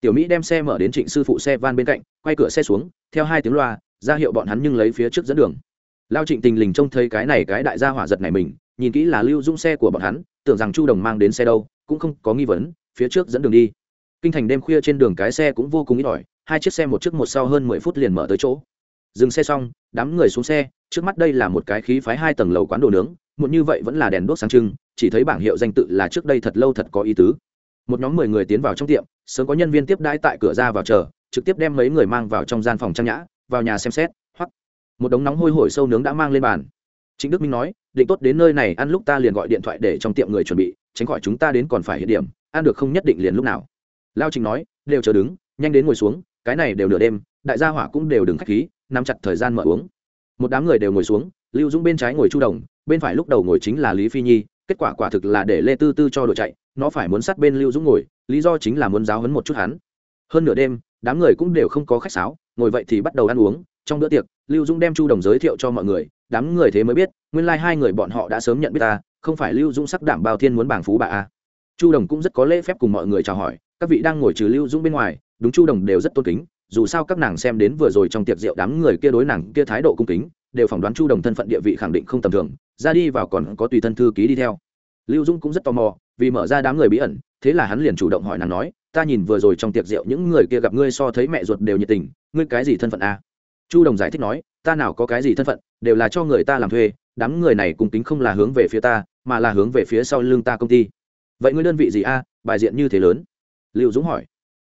[SPEAKER 1] Tiểu mỹ đem xe mở đến trịnh sư phụ xe van bên cạnh, quay cửa xe xuống, theo hai tiếng loa, ra hiệu bọn hắn nhưng lấy phía trước dẫn đường. Lao trịnh tình lình trông thấy cái này cái đại gia hỏa giật này mình, nhìn kỹ là lưu dung xe của bọn hắn, tưởng rằng chu đồng mang đến xe đâu, cũng không có nghi vấn, phía trước dẫn đường đi. Kinh thành đêm khuya trên đường cái xe cũng vô cùng ít ỏi, hai chiếc xe một trước một sau hơn mười phút liền mở tới chỗ dừng xe xong, đám người xuống xe, trước mắt đây là một cái khí phái hai tầng lầu quán đồ nướng một như vậy vẫn là đèn đốt sáng trưng, chỉ thấy bảng hiệu danh tự là trước đây thật lâu thật có ý tứ. Một nhóm mười người tiến vào trong tiệm, sớm có nhân viên tiếp đãi tại cửa ra vào chờ, trực tiếp đem mấy người mang vào trong gian phòng trang nhã, vào nhà xem xét hoặc một đống nóng hôi hổi sâu nướng đã mang lên bàn. Chính đức minh nói, định tốt đến nơi này, ăn lúc ta liền gọi điện thoại để trong tiệm người chuẩn bị, tránh khỏi chúng ta đến còn phải hiện điểm, ăn được không nhất định liền lúc nào. Lao trình nói, đều chờ đứng, nhanh đến ngồi xuống, cái này đều nửa đêm, đại gia hỏa cũng đều đừng khách khí nắm chặt thời gian mở uống. Một đám người đều ngồi xuống, lưu dũng bên trái ngồi chu đồng, bên phải lúc đầu ngồi chính là lý phi nhi, kết quả quả thực là để lê tư tư cho đội chạy, nó phải muốn sát bên lưu dũng ngồi, lý do chính là muốn giáo hấn một chút hắn. Hơn nửa đêm, đám người cũng đều không có khách sáo, ngồi vậy thì bắt đầu ăn uống. Trong bữa tiệc, lưu dũng đem chu đồng giới thiệu cho mọi người, đám người thế mới biết, nguyên lai、like、hai người bọn họ đã sớm nhận biết ta, không phải lưu dũng sắc đảm bao thiên muốn bảng phú bà a. Chu đồng cũng rất có lễ phép cùng mọi người chào hỏi, các vị đang ngồi trừ lưu dũng bên ngoài, đúng chu đồng đều rất tôn kính dù sao các nàng xem đến vừa rồi trong tiệc rượu đám người kia đối nàng kia thái độ cung kính, đều phỏng đoán chu đồng thân phận địa vị khẳng định không tầm thường, ra đi vào còn có tùy thân thư ký đi theo. Lưu dũng cũng rất tò mò, vì mở ra đám người bí ẩn, thế là hắn liền chủ động hỏi nàng nói, ta nhìn vừa rồi trong tiệc rượu những người kia gặp ngươi so thấy mẹ ruột đều nhiệt tình, ngươi cái gì thân phận a chu đồng giải thích nói, ta nào có cái gì thân phận, đều là cho người ta làm thuê, đám người này cùng tính không là hướng về phía ta, mà là hướng về phía sau lưng ta công ty. Vậy ngươi đơn vị gì a bài diện như thế lớn? Lưu dũng hỏi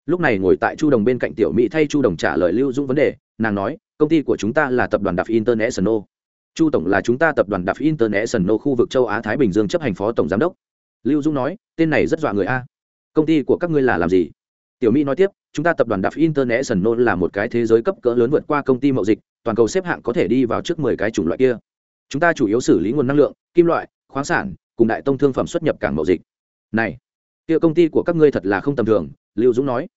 [SPEAKER 1] lúc này ngồi tại chu đồng bên cạnh tiểu mỹ thay chu đồng trả lời lưu dũng vấn đề, nàng nói, công ty của chúng ta là tập đoàn đạp international. Chu tổng là chúng ta tập đoàn đạp international khu vực châu á thái bình dương chấp hành phó tổng giám đốc. Lưu dũng nói, tên này rất dọa người a. Công ty của các ngươi là làm gì? Tiểu mỹ nói tiếp, chúng ta tập đoàn đạp international là một cái thế giới cấp cỡ lớn vượt qua công ty mậu dịch, toàn cầu xếp hạng có thể đi vào trước mười cái chủng loại kia. Chúng ta chủ yếu xử lý nguồn năng lượng, kim loại, khoáng sản, cùng đại tông thương phẩm xuất nhập cảng mậu dịch. Này, kia công ty của các ngươi thật là không tầm thường. Lưu dũng nói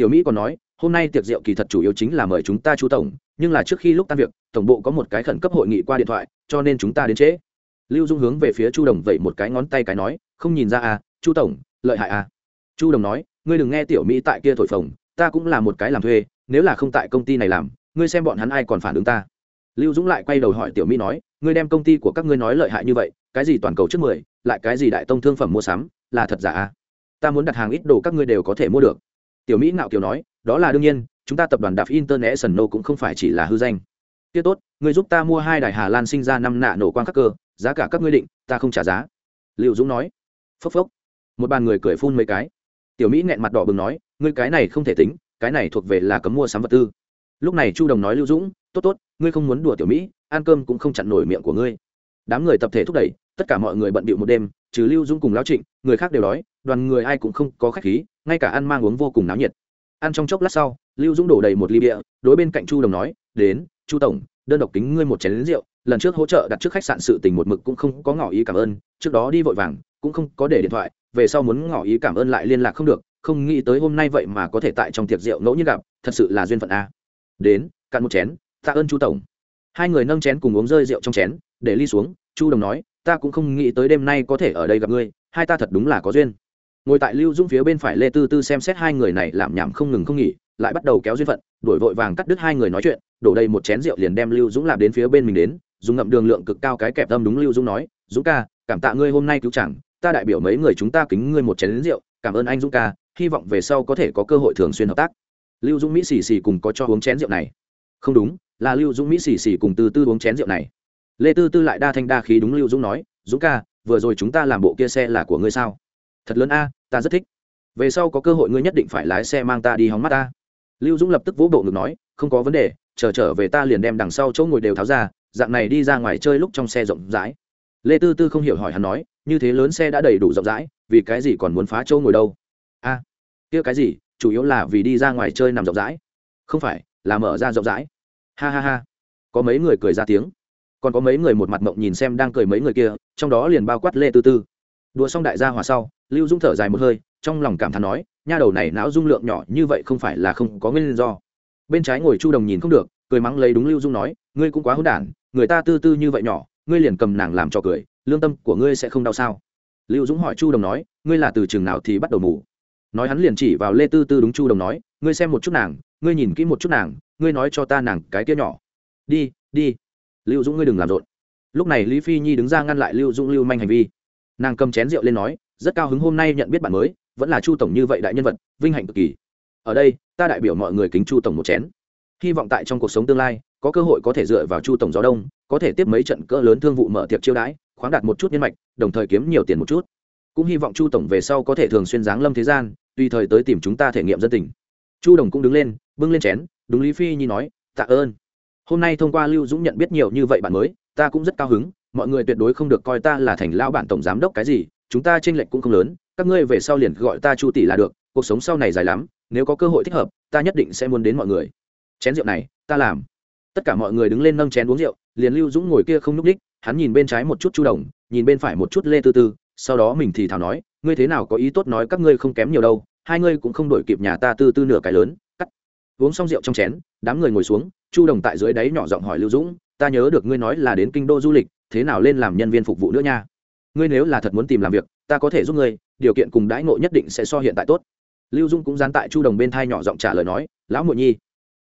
[SPEAKER 1] tiểu mỹ còn nói, hôm nay tiệc rượu kỳ thật chủ yếu chính là mời chúng ta chu tổng, nhưng là trước khi lúc tan việc, tổng bộ có một cái khẩn cấp hội nghị qua điện thoại, cho nên chúng ta đến trễ. Lưu dung hướng về phía chu đồng vẩy một cái ngón tay cái nói, không nhìn ra à chu tổng, lợi hại à. Chu đồng nói, ngươi đừng nghe tiểu mỹ tại kia thổi phồng, ta cũng là một cái làm thuê, nếu là không tại công ty này làm, ngươi xem bọn hắn ai còn phản ứng ta. Lưu dũng lại quay đầu hỏi tiểu mỹ nói, ngươi đem công ty của các ngươi nói lợi hại như vậy, cái gì toàn cầu trước mười, lại cái gì đại tông thương phẩm mua sắm, là thật giả à? Ta muốn đặt hàng ít đồ các ngươi đều có thể mua được tiểu mỹ ngạo kiều nói, đó là đương nhiên, chúng ta tập đoàn đạp international cũng không phải chỉ là hư danh. Tiết tốt người giúp ta mua hai đài hà lan sinh ra năm nạ nổ quang các cơ, giá cả các ngươi định, ta không trả giá. Liệu dũng nói. Phốc phốc. Một bàn người cười phun mấy cái. Tiểu mỹ nghẹn mặt đỏ bừng nói, ngươi cái này không thể tính, cái này thuộc về là cấm mua sắm vật tư. Lúc này chu đồng nói lưu dũng, tốt tốt, ngươi không muốn đùa tiểu mỹ, ăn cơm cũng không chặn nổi miệng của ngươi. Đám người tập thể thúc đẩy, tất cả mọi người bận bịu một đêm, trừ lưu dũng cùng lão trịnh, người khác đều đói đoàn người ai cũng không có khách khí, ngay cả ăn mang uống vô cùng náo nhiệt. Ăn trong chốc lát sau, lưu dũng đổ đầy một ly bia, đối bên cạnh chu đồng nói, đến, chu tổng, đơn độc kính ngươi một chén lính rượu, lần trước hỗ trợ đặt trước khách sạn sự tình một mực cũng không có ngỏ ý cảm ơn, trước đó đi vội vàng, cũng không có để điện thoại, về sau muốn ngỏ ý cảm ơn lại liên lạc không được, không nghĩ tới hôm nay vậy mà có thể tại trong tiệc rượu ngẫu nhiên gặp, thật sự là duyên phận a. Đến, cạn một chén, tạ ơn chu tổng. Hai người nâng chén cùng uống rơi rượu trong chén, để ly xuống, chu đồng nói, ta cũng không nghĩ tới đêm nay có thể ở đây gặp ngươi, hai ta thật đúng là có duyên ngồi tại lưu dũng phía bên phải lê tư tư xem xét hai người này làm nhảm không ngừng không nghỉ, lại bắt đầu kéo duyên phận đổi vội vàng cắt đứt hai người nói chuyện, đổ đầy một chén rượu liền đem lưu dũng làm đến phía bên mình đến, dùng ngậm đường lượng cực cao cái kẹp tâm đúng lưu dũng nói, dũng ca, cảm tạ ngươi hôm nay cứu chẳng, ta đại biểu mấy người chúng ta kính ngươi một chén rượu, cảm ơn anh dũng ca, hy vọng về sau có thể có cơ hội thường xuyên hợp tác. Lưu dũng mỹ xì xì cùng có cho uống chén rượu này. Không đúng, là lưu dũng mỹ xì xì cùng từ tư uống chén rượu này. Lê tư tư lại đa thanh đa khí đúng lưu dũng nói, dũng ca, vừa rồi chúng ta làm bộ kia xe là của ngươi sao? Thật lớn a ta rất thích. Về sau có cơ hội ngươi nhất định phải lái xe mang ta đi hóng mắt ta. Lưu dũng lập tức vỗ bộ ngực nói không có vấn đề chờ trở, trở về ta liền đem đằng sau chỗ ngồi đều tháo ra dạng này đi ra ngoài chơi lúc trong xe rộng rãi. Lê tư tư không hiểu hỏi hắn nói như thế lớn xe đã đầy đủ rộng rãi vì cái gì còn muốn phá chỗ ngồi đâu? A à, kia cái gì chủ yếu là vì đi ra ngoài chơi nằm rộng rãi. Không phải là mở ra rộng rãi. Ha ha ha. Có mấy người cười ra tiếng. Còn có mấy người một mặt mộng nhìn xem đang cười mấy người kia trong đó liền bao quát lê tư tư. Đùa xong đại gia hòa sau lưu dung thở dài một hơi, trong lòng cảm thán nói, nha đầu này não dung lượng nhỏ như vậy không phải là không có nguyên do. Bên trái ngồi chu đồng nhìn không được, cười mắng lấy đúng lưu dung nói, ngươi cũng quá hỗn đản, người ta tư tư như vậy nhỏ, ngươi liền cầm nàng làm cho cười, lương tâm của ngươi sẽ không đau sao? Lưu dũng hỏi chu đồng nói, ngươi là từ trường nào thì bắt đầu mù? Nói hắn liền chỉ vào lê tư tư đúng chu đồng nói, ngươi xem một chút nàng, ngươi nhìn kỹ một chút nàng, ngươi nói cho ta nàng cái kia nhỏ. Đi đi. Lưu dũng, ngươi đừng làm rộn. Lúc này lý phi nhi đứng ra ngăn lại lưu dũng lưu manh hành vi. Nàng cầm chén rượu lên nói rất cao hứng hôm nay nhận biết bạn mới, vẫn là chu tổng như vậy đại nhân vật, vinh hạnh cực kỳ. Ở đây, ta đại biểu mọi người kính chu tổng một chén. Hy vọng tại trong cuộc sống tương lai, có cơ hội có thể dựa vào chu tổng gió đông, có thể tiếp mấy trận cỡ lớn thương vụ mở tiệc chiêu đãi, khoáng đạt một chút nhân mạch, đồng thời kiếm nhiều tiền một chút. Cũng hy vọng chu tổng về sau có thể thường xuyên giáng lâm thế gian, tùy thời tới tìm chúng ta thể nghiệm dân tình. Chu đồng cũng đứng lên, bưng lên chén, đúng lý phi nhi nói, tạ ơn. Hôm nay thông qua lưu dũng nhận biết nhiều như vậy bạn mới, ta cũng rất cao hứng, mọi người tuyệt đối không được coi ta là thành lao bản tổng giám đốc cái gì chúng ta trên lệch cũng không lớn, các ngươi về sau liền gọi ta chu tỷ là được, cuộc sống sau này dài lắm, nếu có cơ hội thích hợp, ta nhất định sẽ muốn đến mọi người. Chén rượu này, ta làm. Tất cả mọi người đứng lên nâng chén uống rượu, liền lưu dũng ngồi kia không nhúc ních hắn nhìn bên trái một chút chu đồng, nhìn bên phải một chút lê tư tư, sau đó mình thì thảo nói, ngươi thế nào có ý tốt nói các ngươi không kém nhiều đâu, hai ngươi cũng không đổi kịp nhà ta tư tư nửa cái lớn. Cắt. Uống xong rượu trong chén, đám người ngồi xuống, chu đồng tại dưới đáy nhỏ giọng hỏi lưu dũng, ta nhớ được ngươi nói là đến kinh đô du lịch, thế nào lên làm nhân viên phục vụ nữa nha? Ngươi nếu là thật muốn tìm làm việc, ta có thể giúp ngươi, điều kiện cùng đãi ngộ nhất định sẽ so hiện tại tốt. Lưu dung cũng dán tại chu đồng bên thai nhỏ giọng trả lời nói, lão muội nhi,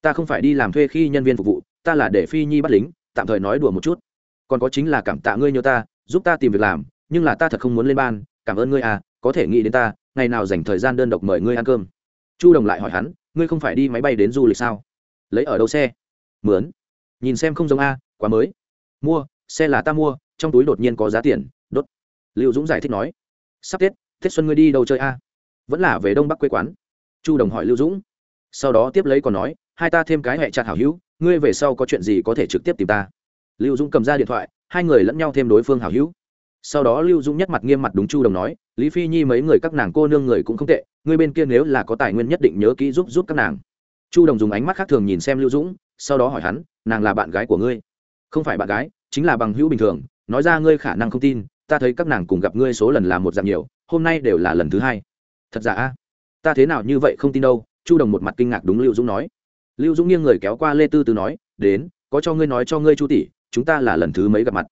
[SPEAKER 1] ta không phải đi làm thuê khi nhân viên phục vụ, ta là để phi nhi bắt lính, tạm thời nói đùa một chút. Còn có chính là cảm tạ ngươi nhớ ta, giúp ta tìm việc làm, nhưng là ta thật không muốn lên ban, cảm ơn ngươi à có thể nghĩ đến ta, ngày nào dành thời gian đơn độc mời ngươi ăn cơm. Chu đồng lại hỏi hắn, ngươi không phải đi máy bay đến du lịch sao? Lấy ở đâu xe? Mướn. Nhìn xem không giống a, quá mới. Mua, xe là ta mua, trong túi đột nhiên có giá tiền. Lưu dũng giải thích nói, sắp tết tết xuân ngươi đi đâu chơi a? Vẫn là về đông bắc quê quán. Chu đồng hỏi lưu dũng. Sau đó tiếp lấy còn nói, hai ta thêm cái hẹ chặt hảo hữu, ngươi về sau có chuyện gì có thể trực tiếp tìm ta. Lưu dũng cầm ra điện thoại, hai người lẫn nhau thêm đối phương hảo hữu. Sau đó lưu dũng nhất mặt nghiêm mặt đúng chu đồng nói, lý phi nhi mấy người các nàng cô nương người cũng không tệ, ngươi bên kia nếu là có tài nguyên nhất định nhớ kỹ giúp giúp các nàng. Chu đồng dùng ánh mắt khác thường nhìn xem lưu dũng, sau đó hỏi hắn, nàng là bạn gái của ngươi? Không phải bạn gái, chính là bằng hữu bình thường, nói ra ngươi khả năng không tin ta thấy các nàng cùng gặp ngươi số lần là một dạng nhiều, hôm nay đều là lần thứ hai. Thật giả a? Ta thế nào như vậy không tin đâu? Chu đồng một mặt kinh ngạc đúng lưu dũng nói. Lưu dũng nghiêng người kéo qua lê tư tư nói, đến, có cho ngươi nói cho ngươi chu tỷ, chúng ta là lần thứ mấy gặp mặt?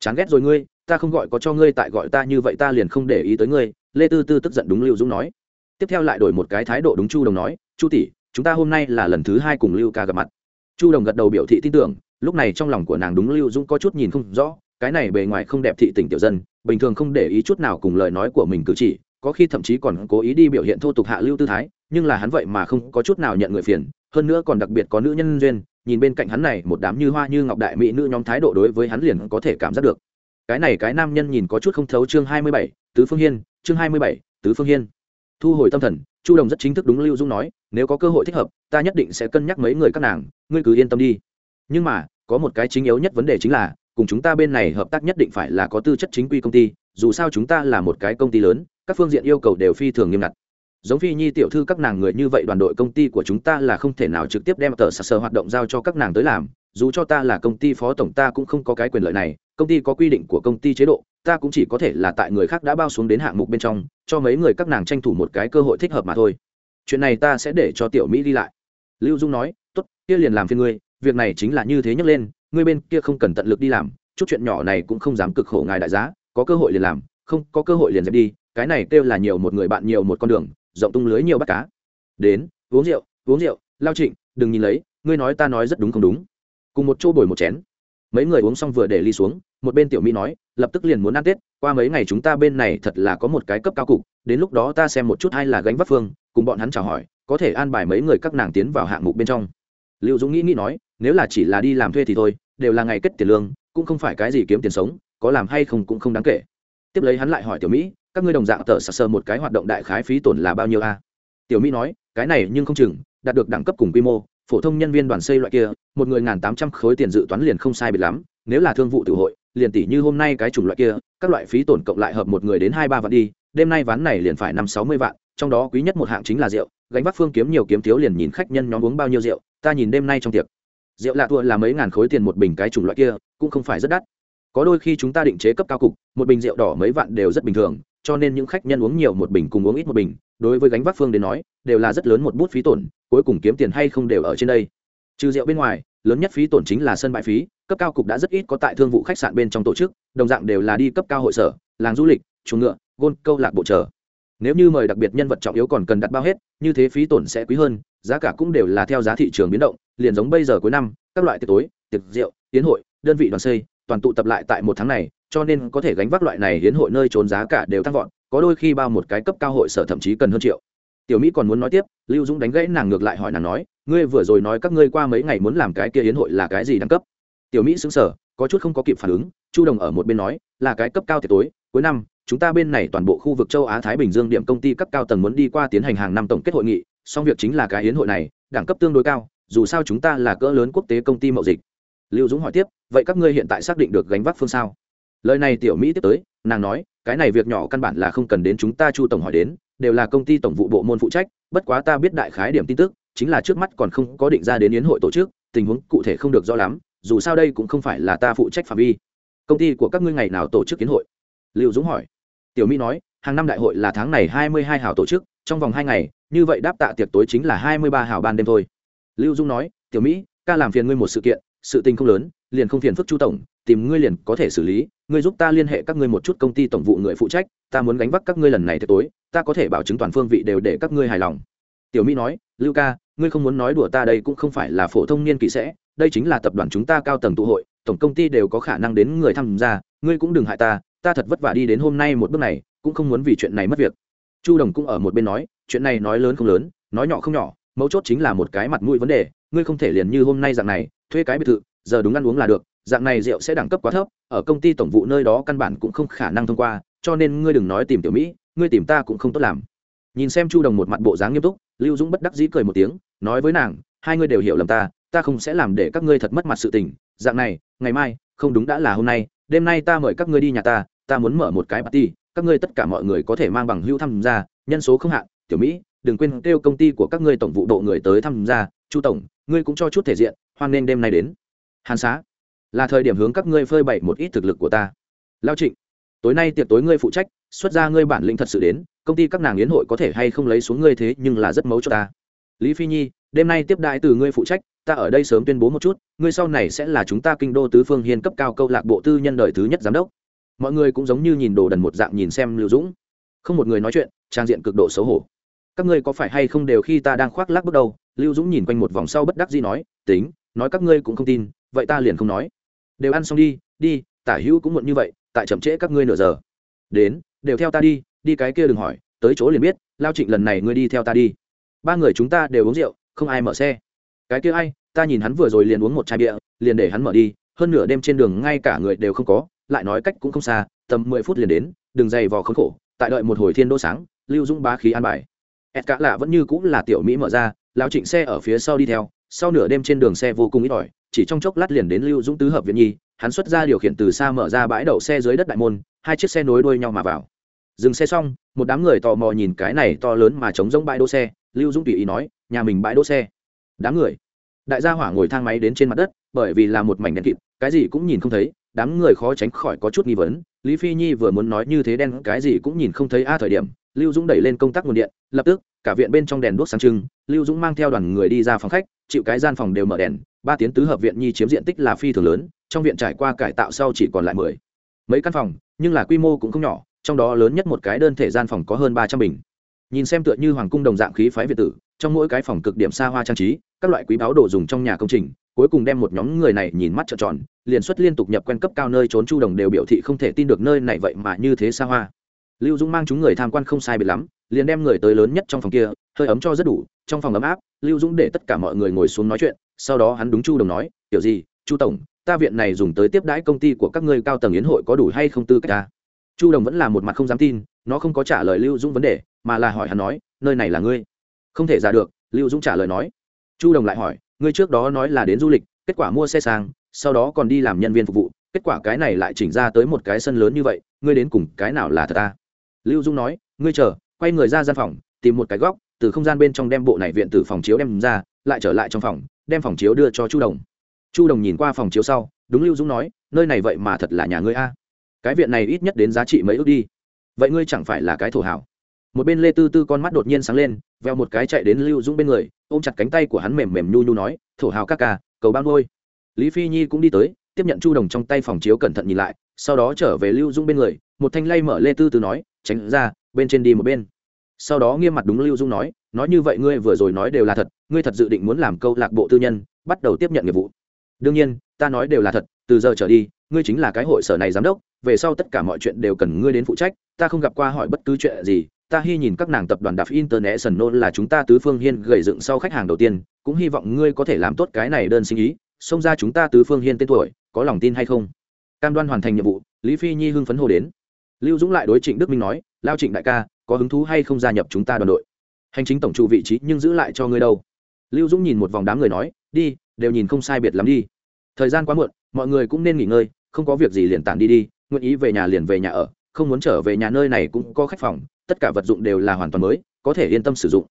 [SPEAKER 1] Chán ghét rồi ngươi, ta không gọi có cho ngươi tại gọi ta như vậy ta liền không để ý tới ngươi, lê tư tư tức giận đúng lưu dũng nói. Tiếp theo lại đổi một cái thái độ đúng chu đồng nói, chu tỷ, chúng ta hôm nay là lần thứ hai cùng lưu ca gặp mặt. Chu đồng gật đầu biểu thị tin tưởng, lúc này trong lòng của nàng đúng lưu dũng có chút nhìn không rõ cái này bề ngoài không đẹp thị tình tiểu dân, bình thường không để ý chút nào cùng lời nói của mình cử chỉ, có khi thậm chí còn cố ý đi biểu hiện thô tục hạ lưu tư thái, nhưng là hắn vậy mà không có chút nào nhận người phiền, hơn nữa còn đặc biệt có nữ nhân duyên, nhìn bên cạnh hắn này, một đám như hoa như ngọc đại mỹ nữ nhóm thái độ đối với hắn liền có thể cảm giác được. Cái này cái nam nhân nhìn có chút không thấu chương hai mươi bảy, tứ phương hiên, chương hai mươi bảy, tứ phương hiên. Thu hồi tâm thần, chu đồng rất chính thức đúng lưu dung nói, nếu có cơ hội thích hợp, ta nhất định sẽ cân nhắc mấy người các nàng, ngươi cứ yên tâm đi. Nhưng mà, có một cái chính yếu nhất vấn đề chính là cùng chúng ta bên này hợp tác nhất định phải là có tư chất chính quy công ty, dù sao chúng ta là một cái công ty lớn, các phương diện yêu cầu đều phi thường nghiêm ngặt. Giống phi nhi tiểu thư các nàng người như vậy đoàn đội công ty của chúng ta là không thể nào trực tiếp đem tờ sạc sờ hoạt động giao cho các nàng tới làm, dù cho ta là công ty phó tổng ta cũng không có cái quyền lợi này, công ty có quy định của công ty chế độ, ta cũng chỉ có thể là tại người khác đã bao xuống đến hạng mục bên trong, cho mấy người các nàng tranh thủ một cái cơ hội thích hợp mà thôi. Chuyện này ta sẽ để cho tiểu mỹ đi lại. Lưu dung nói, tốt, kia liền làm phiên ngươi, việc này chính là như thế nhấc lên ngươi bên kia không cần tận lực đi làm, chút chuyện nhỏ này cũng không dám cực khổ ngài đại giá, có cơ hội liền làm, không, có cơ hội liền dẹp đi, cái này kêu là nhiều một người bạn nhiều một con đường, rộng tung lưới nhiều bắt cá. Đến, uống rượu uống rượu, lao trịnh, đừng nhìn lấy, ngươi nói ta nói rất đúng không đúng. Cùng một chỗ bồi một chén. Mấy người uống xong vừa để ly xuống, một bên tiểu mỹ nói, lập tức liền muốn ăn tết, qua mấy ngày chúng ta bên này thật là có một cái cấp cao cục, đến lúc đó ta xem một chút hay là gánh vác phương, cùng bọn hắn chào hỏi, có thể an bài mấy người các nàng tiến vào hạng mục bên trong. Liệu dũng nghĩ nghĩ nói nếu là chỉ là đi làm thuê thì thôi, đều là ngày kết tiền lương, cũng không phải cái gì kiếm tiền sống, có làm hay không cũng không đáng kể. Tiếp lấy hắn lại hỏi tiểu mỹ, các ngươi đồng dạng tờ sờ sờ một cái hoạt động đại khái phí tổn là bao nhiêu a? Tiểu mỹ nói, cái này nhưng không chừng, đạt được đẳng cấp cùng quy mô, phổ thông nhân viên đoàn xây loại kia, một người ngàn tám trăm khối tiền dự toán liền không sai biệt lắm, nếu là thương vụ tự hội, liền tỷ như hôm nay cái chủng loại kia, các loại phí tổn cộng lại hợp một người đến hai ba vạn đi, đêm nay ván này liền phải năm sáu mươi vạn, trong đó quý nhất một hạng chính là rượu, gánh vác phương kiếm nhiều kiếm thiếu liền nhìn khách nhân nhóm uống bao nhiêu rượu, ta nhìn đêm nay trong tiệc rượu lạ thua là mấy ngàn khối tiền một bình cái chủng loại kia, cũng không phải rất đắt. Có đôi khi chúng ta định chế cấp cao cục, một bình rượu đỏ mấy vạn đều rất bình thường, cho nên những khách nhân uống nhiều một bình cùng uống ít một bình, đối với gánh vác phương đến nói, đều là rất lớn một bút phí tổn, cuối cùng kiếm tiền hay không đều ở trên đây. Trừ rượu bên ngoài, lớn nhất phí tổn chính là sân bãi phí, cấp cao cục đã rất ít có tại thương vụ khách sạn bên trong tổ chức, đồng dạng đều là đi cấp cao hội sở, làng du lịch, chuồng ngựa, gôn, câu lạc bộ chờ nếu như mời đặc biệt nhân vật trọng yếu còn cần đặt bao hết, như thế phí tổn sẽ quý hơn, giá cả cũng đều là theo giá thị trường biến động, liền giống bây giờ cuối năm, các loại tiệc tối, tiệc rượu tiến hội, đơn vị đoàn xây, toàn tụ tập lại tại một tháng này, cho nên có thể gánh vác loại này hiến hội nơi trốn giá cả đều tăng vọt, có đôi khi bao một cái cấp cao hội sở thậm chí cần hơn triệu. Tiểu mỹ còn muốn nói tiếp, lưu dũng đánh gãy nàng ngược lại hỏi nàng nói, ngươi vừa rồi nói các ngươi qua mấy ngày muốn làm cái kia hiến hội là cái gì đẳng cấp? Tiểu mỹ xứng sở có chút không có kịp phản ứng, chu đồng ở một bên nói, là cái cấp cao tiệc tối, cuối năm chúng ta bên này toàn bộ khu vực châu á thái bình dương điểm công ty cấp cao tầng muốn đi qua tiến hành hàng năm tổng kết hội nghị, song việc chính là cái hiến hội này, đẳng cấp tương đối cao, dù sao chúng ta là cỡ lớn quốc tế công ty mậu dịch. Lưu dũng hỏi tiếp, vậy các ngươi hiện tại xác định được gánh vác phương sao? Lời này tiểu mỹ tiếp tới, nàng nói, cái này việc nhỏ căn bản là không cần đến chúng ta chu tổng hỏi đến, đều là công ty tổng vụ bộ môn phụ trách, bất quá ta biết đại khái điểm tin tức, chính là trước mắt còn không có định ra đến yến hội tổ chức, tình huống cụ thể không được rõ lắm, dù sao đây cũng không phải là ta phụ trách phạm vi. Công ty của các ngươi ngày nào tổ chức yến hội? Lưu dũng hỏi tiểu mỹ nói, hàng năm đại hội là tháng này hai mươi hai hào tổ chức, trong vòng hai ngày, như vậy đáp tạ tiệc tối chính là hai mươi ba hào ban đêm thôi. Lưu dung nói, tiểu mỹ, ca làm phiền ngươi một sự kiện, sự tình không lớn, liền không phiền phức chu tổng, tìm ngươi liền có thể xử lý, ngươi giúp ta liên hệ các ngươi một chút công ty tổng vụ người phụ trách, ta muốn gánh vác các ngươi lần này tiệc tối, ta có thể bảo chứng toàn phương vị đều để các ngươi hài lòng. Tiểu mỹ nói, lưu ca, ngươi không muốn nói đùa ta đây cũng không phải là phổ thông niên kỵ sẽ, đây chính là tập đoàn chúng ta cao tầng tụ hội, tổng công ty đều có khả năng đến người tham gia, ngươi cũng đừng hại ta ta thật vất vả đi đến hôm nay một bước này, cũng không muốn vì chuyện này mất việc. Chu đồng cũng ở một bên nói, chuyện này nói lớn không lớn, nói nhỏ không nhỏ, mấu chốt chính là một cái mặt mũi vấn đề, ngươi không thể liền như hôm nay dạng này, thuê cái biệt thự, giờ đúng ăn uống là được, dạng này rượu sẽ đẳng cấp quá thấp, ở công ty tổng vụ nơi đó căn bản cũng không khả năng thông qua, cho nên ngươi đừng nói tìm tiểu mỹ, ngươi tìm ta cũng không tốt làm. Nhìn xem chu đồng một mặt bộ dáng nghiêm túc, lưu dũng bất đắc dĩ cười một tiếng, nói với nàng, hai ngươi đều hiểu lầm ta ta không sẽ làm để các ngươi thật mất mặt sự tình, dạng này, ngày mai không đúng đã là hôm nay, đêm nay ta mời các ngươi đi nhà ta ta muốn mở một cái party, các ngươi tất cả mọi người có thể mang bằng hữu tham gia, nhân số không hạn, tiểu mỹ, đừng quên kêu công ty của các ngươi tổng vụ độ người tới tham gia, chu tổng, ngươi cũng cho chút thể diện, hoan nên đêm nay đến. Hàn xá, là thời điểm hướng các ngươi phơi bày một ít thực lực của ta. Lao trịnh, tối nay tiệc tối ngươi phụ trách, xuất ra ngươi bản lĩnh thật sự đến, công ty các nàng yến hội có thể hay không lấy xuống ngươi thế nhưng là rất mấu cho ta. Lý phi nhi, đêm nay tiếp đại từ ngươi phụ trách ta ở đây sớm tuyên bố một chút, ngươi sau này sẽ là chúng ta kinh đô tứ phương hiên cấp cao câu lạc bộ tư nhân đời thứ nhất giám đốc. Mọi người cũng giống như nhìn đồ đần một dạng nhìn xem lưu dũng. Không một người nói chuyện, trang diện cực độ xấu hổ. Các ngươi có phải hay không đều khi ta đang khoác lác bước đầu, lưu dũng nhìn quanh một vòng sau bất đắc dĩ nói, tính, nói các ngươi cũng không tin, vậy ta liền không nói. Đều ăn xong đi đi, tả hữu cũng muộn như vậy, tại chậm trễ các ngươi nửa giờ. Đến, đều theo ta đi đi cái kia đừng hỏi, tới chỗ liền biết, lao trịnh lần này ngươi đi theo ta đi. Ba người chúng ta đều uống rượu, không ai mở xe cái kia ai, ta nhìn hắn vừa rồi liền uống một chai bia, liền để hắn mở đi, hơn nửa đêm trên đường ngay cả người đều không có, lại nói cách cũng không xa, tầm mười phút liền đến, đừng dày vò khốn khổ, tại đợi một hồi thiên đô sáng, lưu dũng bá khí an bài. Ẹt cả lạ vẫn như cũng là tiểu mỹ mở ra lao trịnh xe ở phía sau đi theo, sau nửa đêm trên đường xe vô cùng ít ỏi, chỉ trong chốc lát liền đến lưu dũng tứ hợp viện nhi, hắn xuất ra điều khiển từ xa mở ra bãi đậu xe dưới đất đại môn, hai chiếc xe nối đuôi nhau mà vào. Dừng xe xong, một đám người tò mò nhìn cái này to lớn mà chống giống bãi đỗ xe, lưu dũng tùy ý nói, nhà mình bãi đỗ xe đám người. Đại gia hỏa ngồi thang máy đến trên mặt đất, bởi vì là một mảnh đen kịt, cái gì cũng nhìn không thấy, đám người khó tránh khỏi có chút nghi vấn. Lý phi nhi vừa muốn nói như thế đen, cái gì cũng nhìn không thấy a, thời điểm, lưu dũng đẩy lên công tác nguồn điện, lập tức, cả viện bên trong đèn đuốc sáng trưng, lưu dũng mang theo đoàn người đi ra phòng khách, chịu cái gian phòng đều mở đèn, ba tiến tứ hợp viện nhi chiếm diện tích là phi thường lớn, trong viện trải qua cải tạo sau chỉ còn lại mười. Mấy căn phòng, nhưng là quy mô cũng không nhỏ, trong đó lớn nhất một cái đơn thể gian phòng có hơn ba trăm bình nhìn xem tựa như hoàng cung đồng dạng khí phái việt tử, trong mỗi cái phòng cực điểm xa hoa trang trí, các loại quý báo đồ dùng trong nhà công trình, cuối cùng đem một nhóm người này nhìn mắt trợn tròn, liền xuất liên tục nhập quen cấp cao nơi trốn chu đồng đều biểu thị không thể tin được nơi này vậy mà như thế xa hoa. Lưu dũng mang chúng người tham quan không sai biệt lắm, liền đem người tới lớn nhất trong phòng kia, hơi ấm cho rất đủ, trong phòng ấm áp, lưu dũng để tất cả mọi người ngồi xuống nói chuyện, sau đó hắn đúng chu đồng nói kiểu gì, chu tổng, ta viện này dùng tới tiếp đãi công ty của các ngươi cao tầng yến hội có đủ hay không tư cách ta? Chu đồng vẫn là một mặt không dám tin, nó không có trả lời lưu dũng vấn đề mà là hỏi hắn nói, nơi này là ngươi? Không thể ra được, lưu dũng trả lời nói. Chu đồng lại hỏi, ngươi trước đó nói là đến du lịch, kết quả mua xe sang, sau đó còn đi làm nhân viên phục vụ, kết quả cái này lại chỉnh ra tới một cái sân lớn như vậy, ngươi đến cùng cái nào là thật ta? Lưu dung nói, ngươi chờ, quay người ra gian phòng, tìm một cái góc, từ không gian bên trong đem bộ này viện từ phòng chiếu đem ra, lại trở lại trong phòng, đem phòng chiếu đưa cho chu đồng. Chu đồng nhìn qua phòng chiếu sau, đúng lưu dũng nói, nơi này vậy mà thật là nhà ngươi a. Cái viện này ít nhất đến giá trị mấy ước đi. Vậy ngươi chẳng phải là cái thổ hảo một bên lê tư tư con mắt đột nhiên sáng lên, veo một cái chạy đến lưu dũng bên người, ôm chặt cánh tay của hắn mềm mềm nhu nhu nói, thổ hào ca ca, cầu bao ngôi. Lý phi nhi cũng đi tới, tiếp nhận chu đồng trong tay phòng chiếu cẩn thận nhìn lại, sau đó trở về lưu dũng bên người, một thanh lay mở lê tư tư nói, tránh ra, bên trên đi một bên. Sau đó nghiêm mặt đúng lưu dũng nói nói như vậy ngươi vừa rồi nói đều là thật, ngươi thật dự định muốn làm câu lạc bộ tư nhân, bắt đầu tiếp nhận nghiệp vụ. Đương nhiên, ta nói đều là thật, từ giờ trở đi, ngươi chính là cái hội sở này giám đốc, về sau tất cả mọi chuyện đều cần ngươi đến phụ trách, ta không gặp qua hỏi bất cứ chuyện gì ta hy nhìn các nàng tập đoàn đạp international là chúng ta tứ phương hiên gầy dựng sau khách hàng đầu tiên, cũng hy vọng ngươi có thể làm tốt cái này đơn sinh ý, xông ra chúng ta tứ phương hiên tên tuổi, có lòng tin hay không? Cam đoan hoàn thành nhiệm vụ, lý phi nhi hưng phấn hồ đến. Lưu dũng lại đối trịnh đức minh nói, lao trịnh đại ca, có hứng thú hay không gia nhập chúng ta đoàn đội? Hành chính tổng trụ vị trí nhưng giữ lại cho ngươi đâu. Lưu dũng nhìn một vòng đám người nói, đi, đều nhìn không sai biệt lắm đi. Thời gian quá muộn, mọi người cũng nên nghỉ ngơi, không có việc gì liền tản đi đi, nguyện ý về nhà liền về nhà ở không muốn trở về nhà nơi này cũng có khách phòng, tất cả vật dụng đều là hoàn toàn mới, có thể yên tâm sử dụng.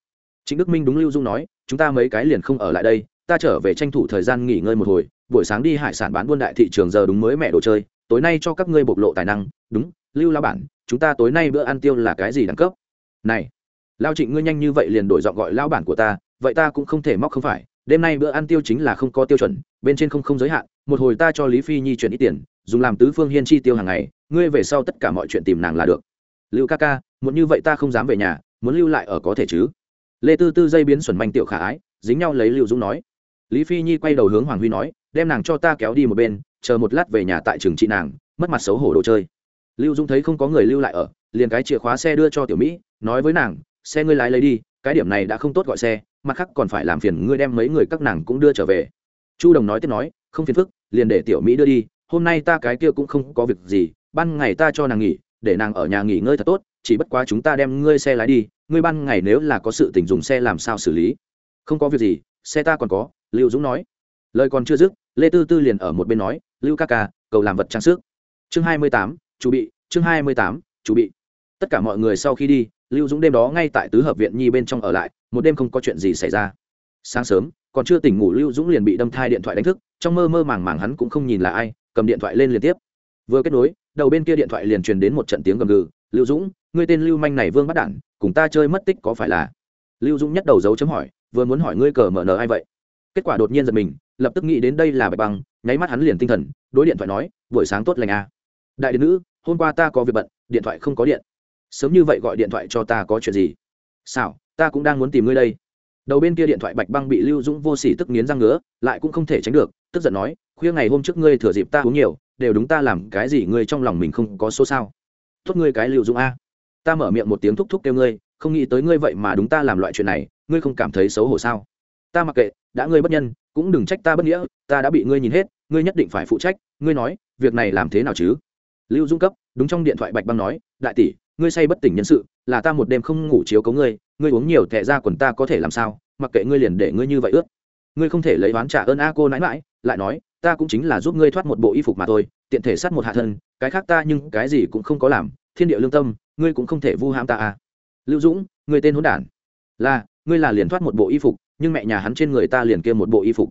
[SPEAKER 1] Chính đức minh đúng lưu dung nói, chúng ta mấy cái liền không ở lại đây, ta trở về tranh thủ thời gian nghỉ ngơi một hồi, buổi sáng đi hải sản bán buôn đại thị trường giờ đúng mới mẹ đồ chơi, tối nay cho các ngươi bộc lộ tài năng, đúng, lưu lao bản, chúng ta tối nay bữa ăn tiêu là cái gì đẳng cấp? Này, lao trịnh ngươi nhanh như vậy liền đổi giọng gọi lao bản của ta, vậy ta cũng không thể móc không phải, đêm nay bữa ăn tiêu chính là không có tiêu chuẩn, bên trên không không giới hạn, một hồi ta cho lý phi nhi chuyển ít tiền, dùng làm tứ phương hiên chi tiêu hàng ngày ngươi về sau tất cả mọi chuyện tìm nàng là được. Lưu ca ca, muốn như vậy ta không dám về nhà, muốn lưu lại ở có thể chứ? Lê tư tư dây biến xuẩn manh tiểu khả ái, dính nhau lấy lưu dũng nói. Lý phi nhi quay đầu hướng hoàng huy nói, đem nàng cho ta kéo đi một bên, chờ một lát về nhà tại trường trị nàng, mất mặt xấu hổ đồ chơi. Lưu dũng thấy không có người lưu lại ở, liền cái chìa khóa xe đưa cho tiểu mỹ, nói với nàng, xe ngươi lái lấy đi, cái điểm này đã không tốt gọi xe, mặt khác còn phải làm phiền ngươi đem mấy người các nàng cũng đưa trở về. Chu đồng nói tiếp nói, không phiền phức, liền để tiểu mỹ đưa đi, hôm nay ta cái kia cũng không có việc gì ban ngày ta cho nàng nghỉ, để nàng ở nhà nghỉ ngơi thật tốt, chỉ bất quá chúng ta đem ngươi xe lái đi, ngươi ban ngày nếu là có sự tình dùng xe làm sao xử lý? Không có việc gì, xe ta còn có, lưu dũng nói. Lời còn chưa dứt, lê tư tư liền ở một bên nói, lưu ca ca, cầu làm vật trang sức. Chương hai mươi tám, chủ bị, chương hai mươi tám, chủ bị. Tất cả mọi người sau khi đi, lưu dũng đêm đó ngay tại tứ hợp viện nhi bên trong ở lại, một đêm không có chuyện gì xảy ra. Sáng sớm, còn chưa tỉnh ngủ lưu dũng liền bị đâm thai điện thoại đánh thức, trong mơ mơ màng màng hắn cũng không nhìn là ai, cầm điện thoại lên liên tiếp. Vừa kết nối đầu bên kia điện thoại liền truyền đến một trận tiếng gầm gừ, lưu dũng, ngươi tên lưu manh này vương bắt đản, cùng ta chơi mất tích có phải là? Lưu dũng nhất đầu dấu chấm hỏi, vừa muốn hỏi ngươi cờ mở nờ ai vậy? Kết quả đột nhiên giật mình, lập tức nghĩ đến đây là bạch băng, nháy mắt hắn liền tinh thần, đối điện thoại nói, buổi sáng tốt lành à. đại điện nữ, hôm qua ta có việc bận, điện thoại không có điện. Sớm như vậy gọi điện thoại cho ta có chuyện gì? Xảo, ta cũng đang muốn tìm ngươi đây đầu bên kia điện thoại bạch băng bị lưu dũng vô sỉ tức nghiến răng ngứa, lại cũng không thể tránh được, tức giận nói, khuya ngày hôm trước ngươi thừa dịp ta uống nhiều, đều đúng ta làm cái gì ngươi trong lòng mình không có số sao? Tốt ngươi cái lưu dũng a. Ta mở miệng một tiếng thúc thúc kêu ngươi, không nghĩ tới ngươi vậy mà đúng ta làm loại chuyện này, ngươi không cảm thấy xấu hổ sao? Ta mặc kệ, đã ngươi bất nhân, cũng đừng trách ta bất nghĩa, ta đã bị ngươi nhìn hết, ngươi nhất định phải phụ trách, ngươi nói, việc này làm thế nào chứ? Lưu dung cấp, đúng trong điện thoại bạch băng nói, đại tỷ, ngươi say bất tỉnh nhân sự, là ta một đêm không ngủ chiếu cấu ngươi ngươi uống nhiều thẻ ra quần ta có thể làm sao, mặc kệ ngươi liền để ngươi như vậy ướt ngươi không thể lấy oán trả ơn a cô nãi mãi lại nói, ta cũng chính là giúp ngươi thoát một bộ y phục mà thôi, tiện thể sát một hạ thân, cái khác ta nhưng cái gì cũng không có làm, thiên địa lương tâm, ngươi cũng không thể vu ham ta à lưu dũng, ngươi tên hỗn đản. Là, ngươi là liền thoát một bộ y phục, nhưng mẹ nhà hắn trên người ta liền kia một bộ y phục.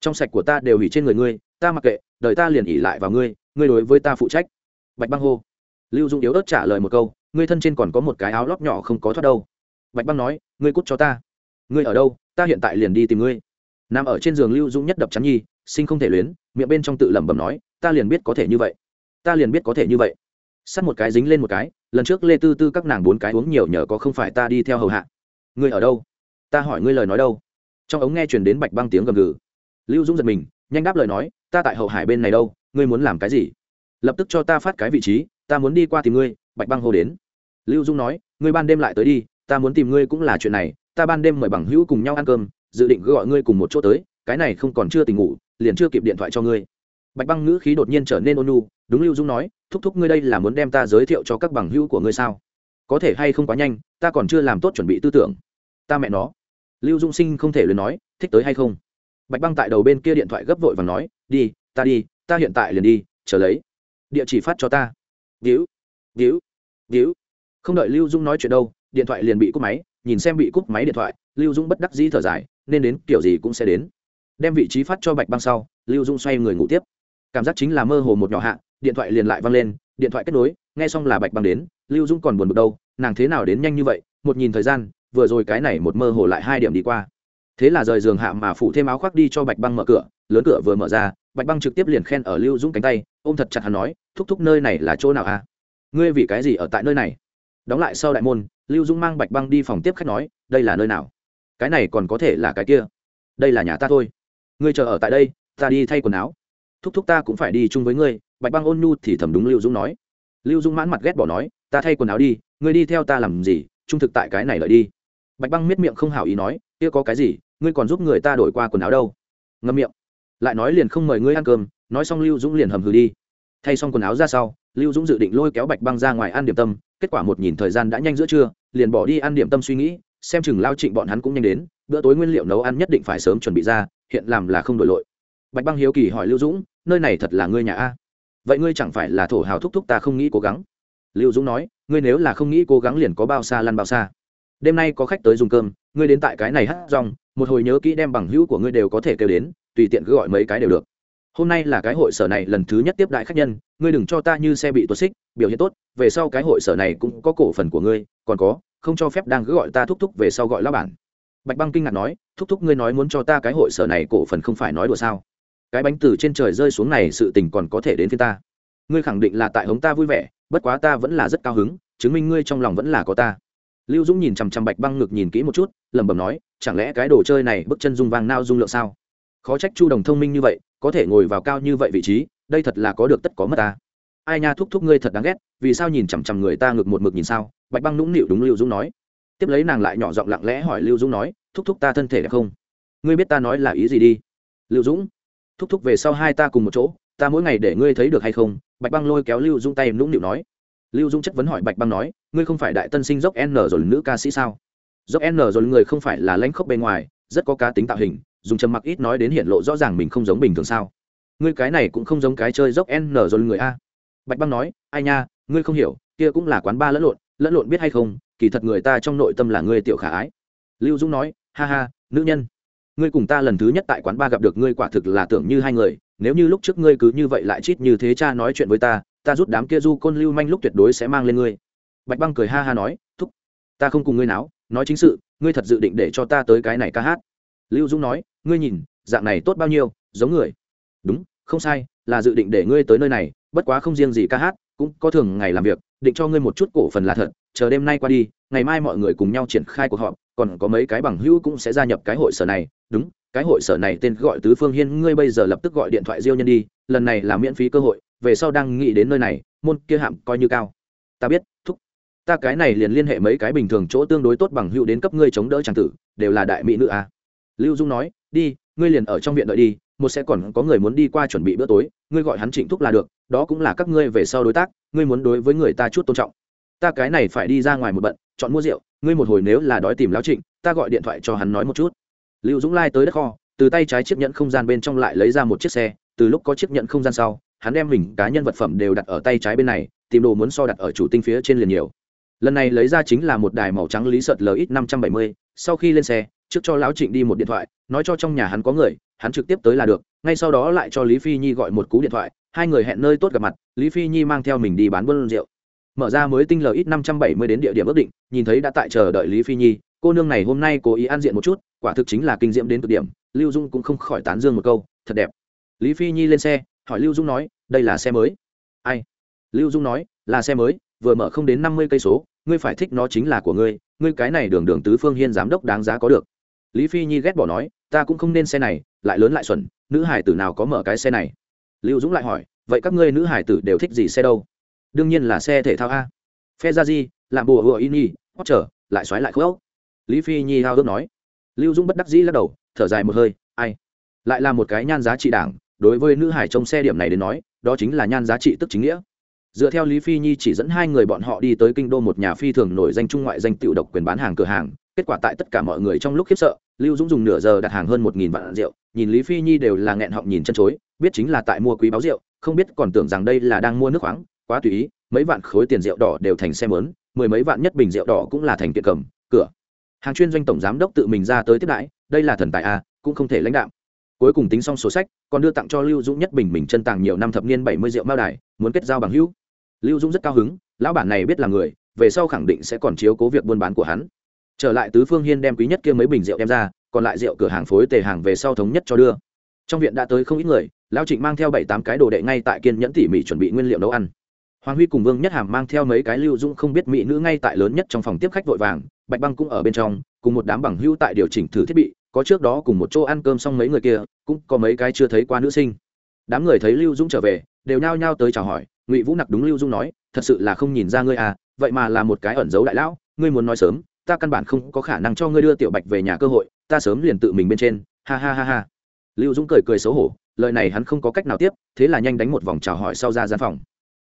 [SPEAKER 1] Trong sạch của ta đều hủy trên người ngươi, ta mặc kệ, đời ta liền ỉ lại vào ngươi ngươi đối với ta phụ trách. Bạch băng hô. Lưu dũng yếu ớt trả lời một câu, ngươi thân trên còn có một cái áo lót nhỏ không có thoát đâu bạch băng nói, ngươi cút cho ta. Ngươi ở đâu? Ta hiện tại liền đi tìm ngươi. Nằm ở trên giường lưu dũng nhất đập chắn nhi, sinh không thể luyến, miệng bên trong tự lẩm bẩm nói, ta liền biết có thể như vậy. Ta liền biết có thể như vậy. Sắt một cái dính lên một cái, lần trước lê tư tư các nàng bốn cái uống nhiều nhờ có không phải ta đi theo hầu hạ. Ngươi ở đâu? Ta hỏi ngươi lời nói đâu? Trong ống nghe chuyển đến bạch băng tiếng gầm gừ. Lưu dũng giật mình, nhanh đáp lời nói, ta tại hậu hải bên này đâu, ngươi muốn làm cái gì? Lập tức cho ta phát cái vị trí, ta muốn đi qua tìm ngươi. Bạch băng hô đến. Lưu dung nói, ngươi ban đêm lại tới đi ta muốn tìm ngươi cũng là chuyện này, ta ban đêm mời bằng hữu cùng nhau ăn cơm, dự định gọi ngươi cùng một chỗ tới, cái này không còn chưa tỉnh ngủ, liền chưa kịp điện thoại cho ngươi. Bạch băng ngữ khí đột nhiên trở nên ôn nhu, đúng lưu dung nói, thúc thúc ngươi đây là muốn đem ta giới thiệu cho các bằng hữu của ngươi sao? Có thể hay không quá nhanh, ta còn chưa làm tốt chuẩn bị tư tưởng. Ta mẹ nó. Lưu dung sinh không thể lời nói, thích tới hay không? Bạch băng tại đầu bên kia điện thoại gấp vội và nói, đi, ta đi, ta hiện tại liền đi, chờ lấy. Địa chỉ phát cho ta. Víu víu víu. Không đợi lưu dung nói chuyện đâu điện thoại liền bị cúp máy, nhìn xem bị cúp máy điện thoại, lưu dung bất đắc dĩ thở dài, nên đến, kiểu gì cũng sẽ đến. Đem vị trí phát cho bạch băng sau, lưu dung xoay người ngủ tiếp. Cảm giác chính là mơ hồ một nhỏ hạ, điện thoại liền lại văng lên, điện thoại kết nối, nghe xong là bạch băng đến, lưu dung còn buồn bực đâu, nàng thế nào đến nhanh như vậy, một nhìn thời gian, vừa rồi cái này một mơ hồ lại hai điểm đi qua. Thế là rời giường hạ mà phủ thêm áo khoác đi cho bạch băng mở cửa, lớn cửa vừa mở ra, bạch băng trực tiếp liền khen ở lưu dũng cánh tay, ôm thật chặt hắn nói, thúc thúc nơi này là chỗ nào à? Ngươi vì cái gì ở tại nơi này? Đóng lại sau đại môn, lưu dũng mang bạch băng đi phòng tiếp khách nói, đây là nơi nào? Cái này còn có thể là cái kia. Đây là nhà ta thôi. Ngươi chờ ở tại đây, ta đi thay quần áo. Thúc thúc ta cũng phải đi chung với ngươi. Bạch băng ôn nhu thì thầm đúng lưu dũng nói. Lưu dũng mãn mặt ghét bỏ nói, ta thay quần áo đi, ngươi đi theo ta làm gì? Trung thực tại cái này lợi đi. Bạch băng miết miệng không hảo ý nói, kia có cái gì? Ngươi còn giúp người ta đổi qua quần áo đâu. Ngâm miệng. Lại nói liền không mời ngươi ăn cơm, nói xong lưu dũng liền hầm hừ đi. Thay xong quần áo ra sau lưu dũng dự định lôi kéo bạch băng ra ngoài ăn điểm tâm, kết quả một nhìn thời gian đã nhanh giữa trưa, liền bỏ đi ăn điểm tâm suy nghĩ, xem chừng lao trịnh bọn hắn cũng nhanh đến, bữa tối nguyên liệu nấu ăn nhất định phải sớm chuẩn bị ra, hiện làm là không đổi lội. Bạch băng hiếu kỳ hỏi lưu dũng, nơi này thật là ngươi nhà a? Vậy ngươi chẳng phải là thổ hào thúc thúc ta không nghĩ cố gắng? Lưu dũng nói, ngươi nếu là không nghĩ cố gắng liền có bao xa lăn bao xa. Đêm nay có khách tới dùng cơm, ngươi đến tại cái này hát rong, một hồi nhớ kỹ đem bằng hữu của ngươi đều có thể kêu đến, tùy tiện cứ gọi mấy cái đều được hôm nay là cái hội sở này lần thứ nhất tiếp đại khách nhân, ngươi đừng cho ta như xe bị tuột xích, biểu hiện tốt, về sau cái hội sở này cũng có cổ phần của ngươi, còn có, không cho phép đang cứ gọi ta thúc thúc về sau gọi lao bản. Bạch băng kinh ngạc nói, thúc thúc ngươi nói muốn cho ta cái hội sở này cổ phần không phải nói đùa sao? Cái bánh từ trên trời rơi xuống này sự tình còn có thể đến phía ta. Ngươi khẳng định là tại hống ta vui vẻ, bất quá ta vẫn là rất cao hứng, chứng minh ngươi trong lòng vẫn là có ta. Lưu dũng nhìn chằm chằm bạch băng ngực nhìn kỹ một chút, lẩm bẩm nói, chẳng lẽ cái đồ chơi này bước chân dung vang nao dung lượng sao? Khó trách chu đồng thông minh như vậy có thể ngồi vào cao như vậy vị trí, đây thật là có được tất có mất ta. Ai nha, thúc thúc ngươi thật đáng ghét, vì sao nhìn chằm chằm người ta ngực một mực nhìn sao? Bạch băng nũng nịu đúng lưu dũng nói. Tiếp lấy nàng lại nhỏ giọng lặng lẽ hỏi lưu dũng nói, thúc thúc ta thân thể đẹp không? Ngươi biết ta nói là ý gì đi? Lưu dũng, thúc thúc về sau hai ta cùng một chỗ, ta mỗi ngày để ngươi thấy được hay không? Bạch băng lôi kéo lưu dung tay nũng nịu nói. Lưu dung chất vấn hỏi bạch băng nói, ngươi không phải đại tân sinh dốc n rồi nữ ca sĩ sao? Dốc n rồi người không phải là lãnh khốc bên ngoài, rất có cá tính tạo hình dùng trầm mặc ít nói đến hiện lộ rõ ràng mình không giống bình thường sao? Ngươi cái này cũng không giống cái chơi dốc n rồi người a. Bạch băng nói, ai nha, ngươi không hiểu, kia cũng là quán ba lẫn lộn lẫn lộn biết hay không, kỳ thật người ta trong nội tâm là ngươi tiểu khả ái. Lưu Dung nói, ha ha, nữ nhân, ngươi cùng ta lần thứ nhất tại quán ba gặp được ngươi quả thực là tưởng như hai người, nếu như lúc trước ngươi cứ như vậy lại chít như thế cha nói chuyện với ta ta rút đám kia du côn lưu manh lúc tuyệt đối sẽ mang lên ngươi. Bạch băng cười ha ha nói, thúc, ta không cùng ngươi náo, nói chính sự, ngươi thật dự định để cho ta tới cái này ca hát lưu Dung nói, ngươi nhìn, dạng này tốt bao nhiêu, giống người. Đúng, không sai, là dự định để ngươi tới nơi này, bất quá không riêng gì ca hát, cũng có thường ngày làm việc, định cho ngươi một chút cổ phần là thật, chờ đêm nay qua đi, ngày mai mọi người cùng nhau triển khai cuộc họp, còn có mấy cái bằng hữu cũng sẽ gia nhập cái hội sở này. Đúng, cái hội sở này tên gọi tứ phương hiên, ngươi bây giờ lập tức gọi điện thoại diêu nhân đi, lần này là miễn phí cơ hội, về sau đang nghĩ đến nơi này, môn kia hạm coi như cao. Ta biết, thúc, ta cái này liền liên hệ mấy cái bình thường chỗ tương đối tốt bằng hữu đến cấp ngươi chống đỡ trang tử, đều là đại mỹ nữ à lưu dung nói, đi, ngươi liền ở trong viện đợi đi, một sẽ còn có người muốn đi qua chuẩn bị bữa tối, ngươi gọi hắn trịnh thúc là được, đó cũng là các ngươi về sau đối tác, ngươi muốn đối với người ta chút tôn trọng. Ta cái này phải đi ra ngoài một bận, chọn mua rượu, ngươi một hồi nếu là đói tìm lão trịnh, ta gọi điện thoại cho hắn nói một chút. Lưu dũng lai tới đất kho, từ tay trái chiếc nhẫn không gian bên trong lại lấy ra một chiếc xe, từ lúc có chiếc nhẫn không gian sau, hắn đem mình cá nhân vật phẩm đều đặt ở tay trái bên này, tìm đồ muốn so đặt ở chủ tinh phía trên liền nhiều lần này lấy ra chính là một đài màu trắng lý sợt lx năm trăm bảy mươi. Sau khi lên xe, trước cho lão trịnh đi một điện thoại, nói cho trong nhà hắn có người, hắn trực tiếp tới là được. Ngay sau đó lại cho lý phi nhi gọi một cú điện thoại. Hai người hẹn nơi tốt gặp mặt, lý phi nhi mang theo mình đi bán buôn rượu. Mở ra mới tinh lx năm trăm bảy mươi đến địa điểm ước định, nhìn thấy đã tại chờ đợi lý phi nhi. Cô nương này hôm nay cố ý an diện một chút, quả thực chính là kinh diễm đến cực điểm. Lưu dung cũng không khỏi tán dương một câu, thật đẹp. Lý phi nhi lên xe, hỏi lưu dung nói, đây là xe mới. Ai? Lưu dung nói, là xe mới, vừa mở không đến năm mươi cây số ngươi phải thích nó chính là của ngươi ngươi cái này đường đường tứ phương hiên giám đốc đáng giá có được. Lý phi nhi ghét bỏ nói, ta cũng không nên xe này, lại lớn lại xuẩn, nữ hải tử nào có mở cái xe này? Lưu dũng lại hỏi, vậy các ngươi nữ hải tử đều thích gì xe đâu? Đương nhiên là xe thể thao a. Phe ra di làm bùa hựa in y hót trở lại xoáy lại khớp lý phi nhi hao ước nói. Lưu dũng bất đắc dĩ lắc đầu, thở dài một hơi, ai? Lại là một cái nhan giá trị đảng, đối với nữ hải trong xe điểm này đến nói, đó chính là nhan giá trị tức chính nghĩa dựa theo lý phi nhi chỉ dẫn hai người bọn họ đi tới kinh đô một nhà phi thường nổi danh trung ngoại danh tiểu độc quyền bán hàng cửa hàng, kết quả tại tất cả mọi người trong lúc khiếp sợ, lưu dũng dùng nửa giờ đặt hàng hơn một nghìn vạn rượu, nhìn lý phi nhi đều là nghẹn họng nhìn chân chối, biết chính là tại mua quý báo rượu, không biết còn tưởng rằng đây là đang mua nước khoáng, quá tùy ý, mấy vạn khối tiền rượu đỏ đều thành xe mớn mười mấy vạn nhất bình rượu đỏ cũng là thành kiện cầm, cửa. Hàng chuyên doanh tổng giám đốc tự mình ra tới tiếp đãi, đây là thần tài a, cũng không thể lãnh đạo cuối cùng tính xong số sách, còn đưa tặng cho lưu dũng nhất bình mình chân tàng nhiều năm thập niên bảy mươi rượu mao đài, muốn kết giao bằng hữu lưu dũng rất cao hứng, lão bản này biết là người, về sau khẳng định sẽ còn chiếu cố việc buôn bán của hắn. Trở lại tứ phương hiên đem quý nhất kia mấy bình rượu đem ra, còn lại rượu cửa hàng phối tề hàng về sau thống nhất cho đưa. Trong viện đã tới không ít người, lão trịnh mang theo bảy tám cái đồ đệ ngay tại kiên nhẫn tỉ mỉ chuẩn bị nguyên liệu nấu ăn. Hoàng huy cùng vương nhất hàm mang theo mấy cái lưu dung không biết mỹ nữ ngay tại lớn nhất trong phòng tiếp khách vội vàng, bạch băng cũng ở bên trong, cùng một đám bằng hữu tại điều chỉnh thử thiết bị, có trước đó cùng một chỗ ăn cơm xong mấy người kia, cũng có mấy cái chưa thấy qua nữ sinh. Đám người thấy lưu dung trở về, đều nhao nhao tới chào hỏi ngụy vũ nặc đúng lưu dung nói, thật sự là không nhìn ra ngươi à vậy mà là một cái ẩn giấu đại lão, ngươi muốn nói sớm, ta căn bản không có khả năng cho ngươi đưa tiểu bạch về nhà cơ hội, ta sớm liền tự mình bên trên. Ha ha ha ha. Lưu dũng cười cười xấu hổ, lời này hắn không có cách nào tiếp, thế là nhanh đánh một vòng chào hỏi sau ra gian phòng.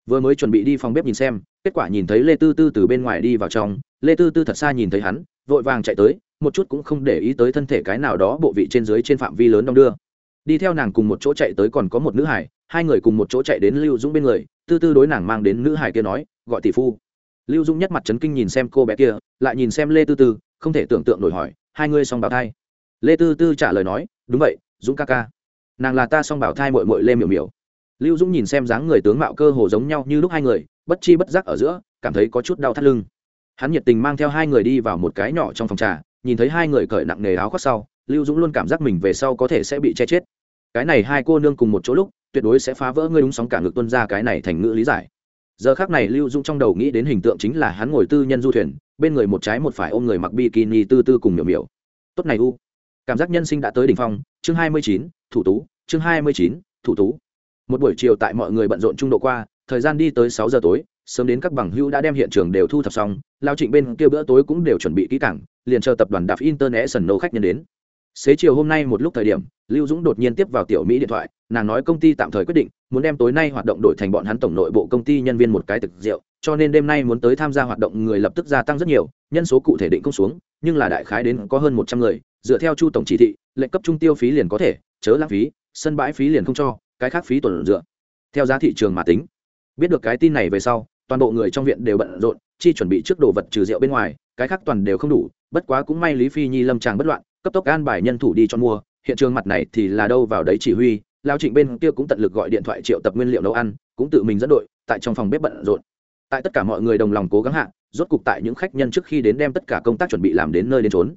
[SPEAKER 1] Vừa mới chuẩn bị đi phòng bếp nhìn xem, kết quả nhìn thấy lê tư tư từ bên ngoài đi vào trong, lê tư tư thật xa nhìn thấy hắn, vội vàng chạy tới, một chút cũng không để ý tới thân thể cái nào đó bộ vị trên dưới trên phạm vi lớn đong đưa. Đi theo nàng cùng một chỗ chạy tới còn có một nữ hải hai người cùng một chỗ chạy đến lưu dũng bên người, tư tư đối nàng mang đến nữ hải kia nói, gọi tỷ phu. Lưu dũng nhất mặt trấn kinh nhìn xem cô bé kia, lại nhìn xem lê tư tư, không thể tưởng tượng nổi hỏi, hai ngươi song bảo thai. Lê tư tư trả lời nói, đúng vậy, dũng ca ca. Nàng là ta song bảo thai mội mội lê miểu miểu. Lưu dũng nhìn xem dáng người tướng mạo cơ hồ giống nhau như lúc hai người, bất chi bất giác ở giữa, cảm thấy có chút đau thắt lưng. Hắn nhiệt tình mang theo hai người đi vào một cái nhỏ trong phòng trà, nhìn thấy hai người cởi nặng nề áo khoác sau, lưu dũng luôn cảm giác mình về sau có thể sẽ bị che chết. Cái này hai cô nương cùng một chỗ lúc tuyệt đối sẽ phá vỡ ngươi đúng sóng cả ngực tuân ra cái này thành ngữ lý giải. Giờ khác này lưu dũng trong đầu nghĩ đến hình tượng chính là hắn ngồi tư nhân du thuyền, bên người một trái một phải ôm người mặc bikini tư tư cùng miểu miểu. Tốt này u. Cảm giác nhân sinh đã tới đỉnh phong. Chương hai mươi chín, thủ tú. Chương hai mươi chín, thủ tú. Một buổi chiều tại mọi người bận rộn trung độ qua, thời gian đi tới sáu giờ tối, sớm đến các bằng hữu đã đem hiện trường đều thu thập xong, lao trịnh bên kia bữa tối cũng đều chuẩn bị kỹ cảng liền chờ tập đoàn đạp internet sần nô khách nhân đến xế chiều hôm nay một lúc thời điểm, lưu dũng đột nhiên tiếp vào tiểu mỹ điện thoại, nàng nói công ty tạm thời quyết định, muốn đem tối nay hoạt động đổi thành bọn hắn tổng nội bộ công ty nhân viên một cái thực rượu, cho nên đêm nay muốn tới tham gia hoạt động người lập tức gia tăng rất nhiều, nhân số cụ thể định không xuống, nhưng là đại khái đến có hơn một trăm người, dựa theo chu tổng chỉ thị, lệnh cấp trung tiêu phí liền có thể, chớ lãng phí, sân bãi phí liền không cho, cái khác phí tuần dựa. Theo giá thị trường mà tính, biết được cái tin này về sau, toàn bộ người trong viện đều bận rộn, chi chuẩn bị trước đồ vật trừ rượu bên ngoài, cái khác toàn đều không đủ, bất quá cũng may lý phi nhi lâm tràng bất loạn cấp tốc an bài nhân thủ đi cho mua, hiện trường mặt này thì là đâu vào đấy chỉ huy, lao trịnh bên kia cũng tận lực gọi điện thoại triệu tập nguyên liệu nấu ăn, cũng tự mình dẫn đội, tại trong phòng bếp bận rộn. Tại tất cả mọi người đồng lòng cố gắng hạ, rốt cục tại những khách nhân trước khi đến đem tất cả công tác chuẩn bị làm đến nơi đến trốn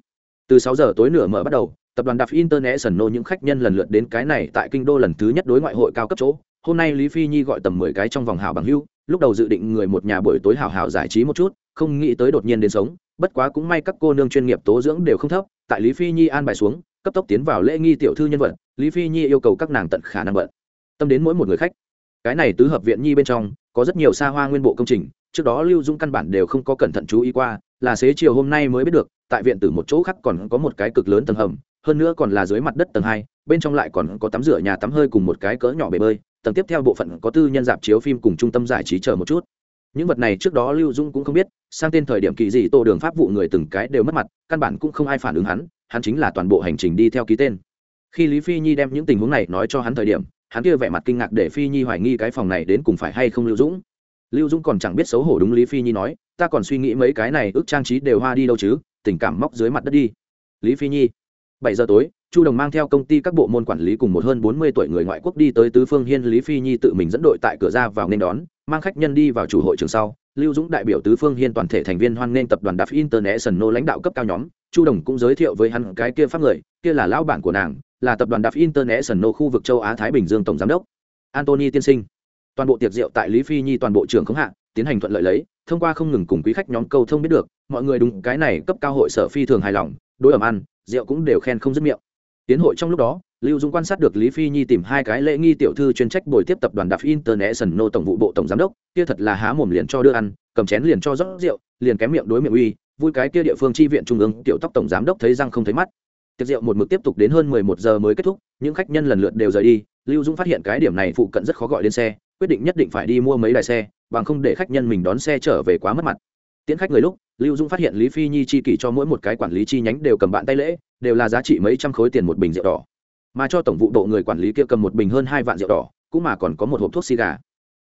[SPEAKER 1] từ sáu giờ tối nửa mở bắt đầu, tập đoàn đạp international những khách nhân lần lượt đến cái này tại kinh đô lần thứ nhất đối ngoại hội cao cấp chỗ. Hôm nay lý phi nhi gọi tầm mười cái trong vòng hào bằng hưu lúc đầu dự định người một nhà buổi tối hào hào giải trí một chút, không nghĩ tới đột nhiên đến sống bất quá cũng may các cô nương chuyên nghiệp tố dưỡng đều không thấp, tại lý phi nhi an bài xuống, cấp tốc tiến vào lễ nghi tiểu thư nhân vật, lý phi nhi yêu cầu các nàng tận khả năng bận tâm đến mỗi một người khách. Cái này tứ hợp viện nhi bên trong, có rất nhiều xa hoa nguyên bộ công trình, trước đó lưu dung căn bản đều không có cẩn thận chú ý qua, là xế chiều hôm nay mới biết được, tại viện từ một chỗ khác còn có một cái cực lớn tầng hầm, hơn nữa còn là dưới mặt đất tầng hai, bên trong lại còn có tắm rửa nhà tắm hơi cùng một cái cỡ nhỏ bể bơi, tầng tiếp theo bộ phận có tư nhân dạp chiếu phim cùng trung tâm giải trí chờ một chút những vật này trước đó lưu dung cũng không biết, sang tên thời điểm kỳ dị tô đường pháp vụ người từng cái đều mất mặt, căn bản cũng không ai phản ứng hắn hắn chính là toàn bộ hành trình đi theo ký tên. Khi lý phi nhi đem những tình huống này nói cho hắn thời điểm, hắn kia vẻ mặt kinh ngạc để phi nhi hoài nghi cái phòng này đến cùng phải hay không lưu dũng. Lưu dũng còn chẳng biết xấu hổ đúng lý phi nhi nói, ta còn suy nghĩ mấy cái này ước trang trí đều hoa đi đâu chứ, tình cảm móc dưới mặt đất đi. Lý phi nhi, bảy giờ tối, chu đồng mang theo công ty các bộ môn quản lý cùng một hơn bốn mươi tuổi người ngoại quốc đi tới tứ phương hiên lý phi nhi tự mình dẫn đội tại cửa ra vào nên đón mang khách nhân đi vào chủ hội trường sau, lưu dũng đại biểu tứ phương hiên toàn thể thành viên hoan nghênh tập đoàn đạp international lãnh đạo cấp cao nhóm, chu đồng cũng giới thiệu với hắn cái kia pháp người, kia là lão bản của nàng, là tập đoàn đạp international khu vực châu á thái bình dương tổng giám đốc, antony tiên sinh. Toàn bộ tiệc rượu tại lý phi nhi toàn bộ trường khống hạ, tiến hành thuận lợi lấy, thông qua không ngừng cùng quý khách nhóm câu thông biết được, mọi người đúng cái này cấp cao hội sở phi thường hài lòng, đối ẩm ăn, rượu cũng đều khen không dứt miệng. Tiến hội trong lúc đó lưu dung quan sát được lý phi nhi tìm hai cái lễ nghi tiểu thư chuyên trách bồi tiếp tập đoàn đạp international tổng vụ bộ tổng giám đốc, kia thật là há mồm liền cho đưa ăn, cầm chén liền cho rót rượu, liền kém miệng đối miệng uy, vui cái kia địa phương tri viện trung ương, tiểu tóc tổng giám đốc thấy răng không thấy mắt. Tiệc rượu một mực tiếp tục đến hơn mười một giờ mới kết thúc, những khách nhân lần lượt đều rời đi, lưu dung phát hiện cái điểm này phụ cận rất khó gọi lên xe, quyết định nhất định phải đi mua mấy đài xe, bằng không để khách nhân mình đón xe trở về quá mất mặt. Tiễn khách người lúc, lưu dung phát hiện lý phi nhi chi kỷ cho mỗi một cái quản lý chi nhánh đều cầm bạn tay lễ, đều là giá trị mấy trăm khối tiền một bình rượu đỏ mà cho tổng vụ độ người quản lý kia cầm một bình hơn hai vạn rượu đỏ, cũng mà còn có một hộp thuốc xì gà.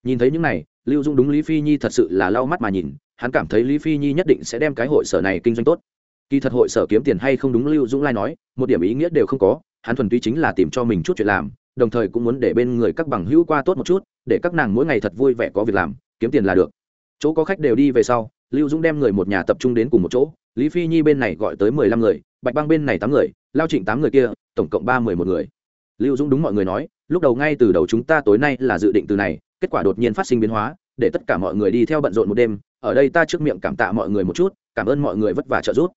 [SPEAKER 1] Nhìn thấy những này, lưu dung đúng lý phi nhi thật sự là lau mắt mà nhìn, hắn cảm thấy lý phi nhi nhất định sẽ đem cái hội sở này kinh doanh tốt. Kỳ thật hội sở kiếm tiền hay không đúng lưu dũng lai nói, một điểm ý nghĩa đều không có, hắn thuần túy chính là tìm cho mình chút chuyện làm, đồng thời cũng muốn để bên người các bằng hữu qua tốt một chút, để các nàng mỗi ngày thật vui vẻ có việc làm, kiếm tiền là được. Chỗ có khách đều đi về sau, lưu dũng đem người một nhà tập trung đến cùng một chỗ, lý phi nhi bên này gọi tới mười lăm người, bạch băng bên này tám người lao trịnh tám người kia, tổng cộng ba mười một người. Lưu dũng đúng mọi người nói, lúc đầu ngay từ đầu chúng ta tối nay là dự định từ này, kết quả đột nhiên phát sinh biến hóa, để tất cả mọi người đi theo bận rộn một đêm, ở đây ta trước miệng cảm tạ mọi người một chút, cảm ơn mọi người vất vả trợ giúp.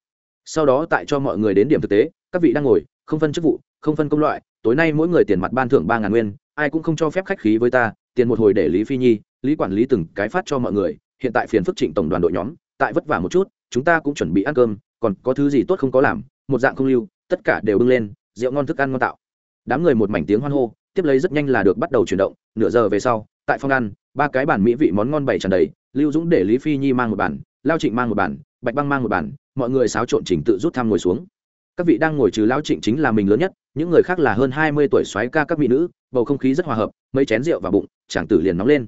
[SPEAKER 1] Sau đó tại cho mọi người đến điểm thực tế, các vị đang ngồi, không phân chức vụ, không phân công loại, tối nay mỗi người tiền mặt ban thưởng ba ngàn nguyên, ai cũng không cho phép khách khí với ta, tiền một hồi để lý phi nhi, lý quản lý từng cái phát cho mọi người, hiện tại phiền phức trịnh tổng đoàn đội nhóm, tại vất vả một chút, chúng ta cũng chuẩn bị ăn cơm, còn có thứ gì tốt không có làm, một dạng không lưu tất cả đều bưng lên, rượu ngon thức ăn ngon tạo. Đám người một mảnh tiếng hoan hô, tiếp lấy rất nhanh là được bắt đầu chuyển động, nửa giờ về sau, tại phòng ăn, ba cái bản mỹ vị món ngon bày tràn đầy, lưu dũng để lý phi nhi mang một bản lao trịnh mang một bản bạch băng mang một bản mọi người xáo trộn trình tự rút thăm ngồi xuống. Các vị đang ngồi trừ lao trịnh chính là mình lớn nhất, những người khác là hơn hai mươi tuổi xoáy ca các mỹ nữ, bầu không khí rất hòa hợp, mấy chén rượu vào bụng, chàng tử liền nóng lên.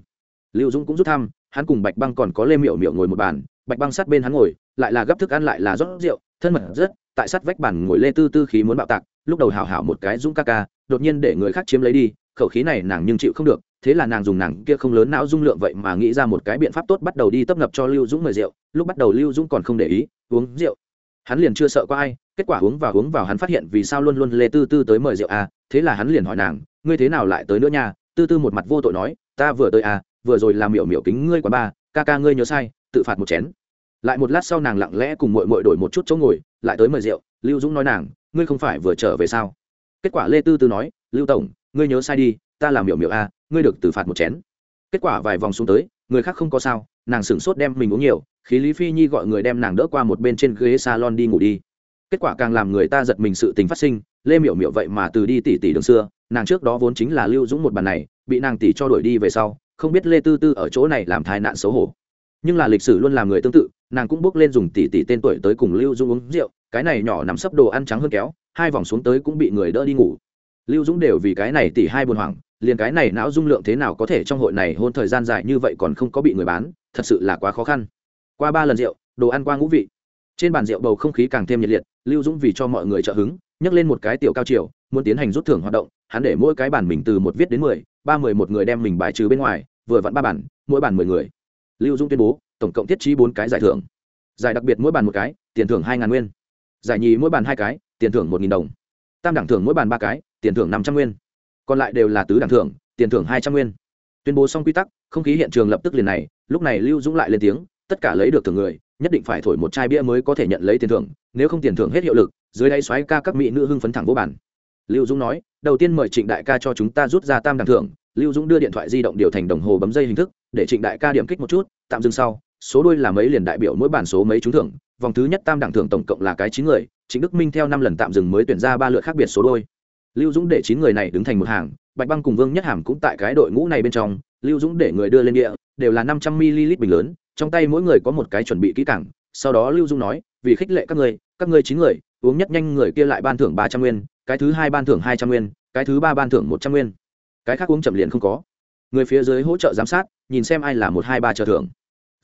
[SPEAKER 1] Lưu dũng cũng rút thăm, hắn cùng bạch băng còn có lê miệu miệu ngồi một bàn, bạch băng sát bên hắn ngồi, lại là gấp thức ăn lại là rót rượu, thân mật rất tại sát vách bàn ngồi lê tư tư khí muốn bạo tạc, lúc đầu hảo hảo một cái dũng ca ca, đột nhiên để người khác chiếm lấy đi, khẩu khí này nàng nhưng chịu không được, thế là nàng dùng nàng kia không lớn não dung lượng vậy mà nghĩ ra một cái biện pháp tốt bắt đầu đi tấp nập cho lưu dũng mời rượu, lúc bắt đầu lưu dũng còn không để ý, uống rượu. Hắn liền chưa sợ có ai, kết quả uống vào uống vào hắn phát hiện vì sao luôn luôn lê tư tư tới mời rượu à thế là hắn liền hỏi nàng, ngươi thế nào lại tới nữa nha? Tư tư một mặt vô tội nói, ta vừa tới à vừa rồi làm miểu miểu kính ngươi quá ba, ca ca ngươi nhớ sai, tự phạt một chén lại một lát sau nàng lặng lẽ cùng mội mội đổi một chút chỗ ngồi, lại tới mời rượu. Lưu dũng nói nàng, ngươi không phải vừa trở về sao? Kết quả lê tư tư nói, lưu tổng, ngươi nhớ sai đi, ta làm miểu miểu a, ngươi được từ phạt một chén. Kết quả vài vòng xuống tới, người khác không có sao, nàng sửng sốt đem mình uống nhiều, khí lý phi nhi gọi người đem nàng đỡ qua một bên trên ghế salon đi ngủ đi. Kết quả càng làm người ta giật mình sự tình phát sinh, lê miểu miểu vậy mà từ đi tỷ tỷ đường xưa, nàng trước đó vốn chính là lưu dũng một bàn này, bị nàng tỷ cho đuổi đi về sau, không biết lê tư tư ở chỗ này làm thai nạn xấu hổ. Nhưng là lịch sử luôn làm người tương tự nàng cũng bước lên dùng tỷ tỷ tên tuổi tới cùng lưu Dung uống rượu, cái này nhỏ nằm sấp đồ ăn trắng hơn kéo, hai vòng xuống tới cũng bị người đỡ đi ngủ. Lưu dũng đều vì cái này tỷ hai buồn hoảng, liền cái này não dung lượng thế nào có thể trong hội này hôn thời gian dài như vậy còn không có bị người bán, thật sự là quá khó khăn. Qua ba lần rượu, đồ ăn qua ngũ vị. Trên bàn rượu bầu không khí càng thêm nhiệt liệt, lưu dũng vì cho mọi người trợ hứng, nhấc lên một cái tiểu cao chiều, muốn tiến hành rút thưởng hoạt động, hắn để mỗi cái bản mình từ một viết đến mười, ba mười một người đem mình bài trừ bên ngoài, vừa vặn ba bản mỗi bản mười người. Lưu dũng tuyên bố tổng cộng thiết trí bốn cái giải thưởng. Giải đặc biệt mỗi bàn một cái, tiền thưởng hai ngàn nguyên. Giải nhì mỗi bàn hai cái, tiền thưởng một nghìn đồng. Tam đẳng thưởng mỗi bàn ba cái, tiền thưởng năm trăm nguyên. Còn lại đều là tứ đẳng thưởng, tiền thưởng hai trăm nguyên. Tuyên bố xong quy tắc, không khí hiện trường lập tức liền này, lúc này lưu dũng lại lên tiếng, tất cả lấy được thưởng người, nhất định phải thổi một chai bia mới có thể nhận lấy tiền thưởng, nếu không tiền thưởng hết hiệu lực, dưới đây xoáy ca các mỹ nữ hưng phấn thẳng vô bản lưu dũng nói, đầu tiên mời trịnh đại ca cho chúng ta rút ra tam đẳng thưởng. Lưu dũng đưa điện thoại di động điều thành đồng hồ bấm dây hình thức, để trịnh đại ca điểm kích một chút, tạm dừng sau số đôi là mấy liền đại biểu mỗi bản số mấy trúng thưởng, vòng thứ nhất tam đẳng thưởng tổng cộng là cái chín người, trịnh đức minh theo năm lần tạm dừng mới tuyển ra ba lượt khác biệt số đôi lưu dũng để chín người này đứng thành một hàng, bạch băng cùng vương nhất hàm cũng tại cái đội ngũ này bên trong, lưu dũng để người đưa lên địa, đều là năm trăm ml bình lớn, trong tay mỗi người có một cái chuẩn bị kỹ càng, sau đó lưu dũng nói, vì khích lệ các người các người chín người, uống nhất nhanh người kia lại ban thưởng ba trăm nguyên, cái thứ hai ban thưởng hai trăm nguyên, cái thứ ba ban thưởng một trăm nguyên. Cái khác uống chậm liền không có. Người phía dưới hỗ trợ giám sát, nhìn xem ai là một hai ba trợ thưởng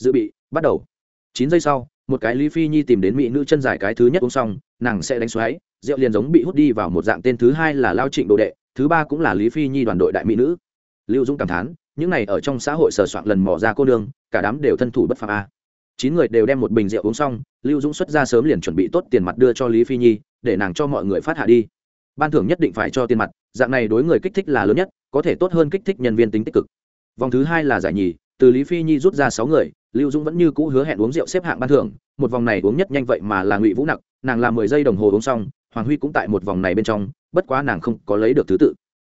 [SPEAKER 1] dự bị, bắt đầu. Chín giây sau, một cái lý phi nhi tìm đến mỹ nữ chân dài cái thứ nhất uống xong, nàng sẽ đánh xoáy, rượu liền giống bị hút đi vào một dạng tên thứ hai là lao trịnh đồ đệ, thứ ba cũng là lý phi nhi đoàn đội đại mỹ nữ. Lưu dũng cảm thán, những này ở trong xã hội sờ soạn lần mò ra cô nương, cả đám đều thân thủ bất phàm a. Chín người đều đem một bình rượu uống xong, lưu dũng xuất ra sớm liền chuẩn bị tốt tiền mặt đưa cho lý phi nhi, để nàng cho mọi người phát hạ đi. Ban thưởng nhất định phải cho tiền mặt, dạng này đối người kích thích là lớn nhất, có thể tốt hơn kích thích nhân viên tính tích cực. Vòng thứ hai là giải nhì từ lý phi nhi rút ra sáu người, lưu dũng vẫn như cũ hứa hẹn uống rượu xếp hạng ban thưởng, một vòng này uống nhất nhanh vậy mà là ngụy vũ nặc, nàng làm mười giây đồng hồ uống xong, hoàng huy cũng tại một vòng này bên trong, bất quá nàng không có lấy được thứ tự.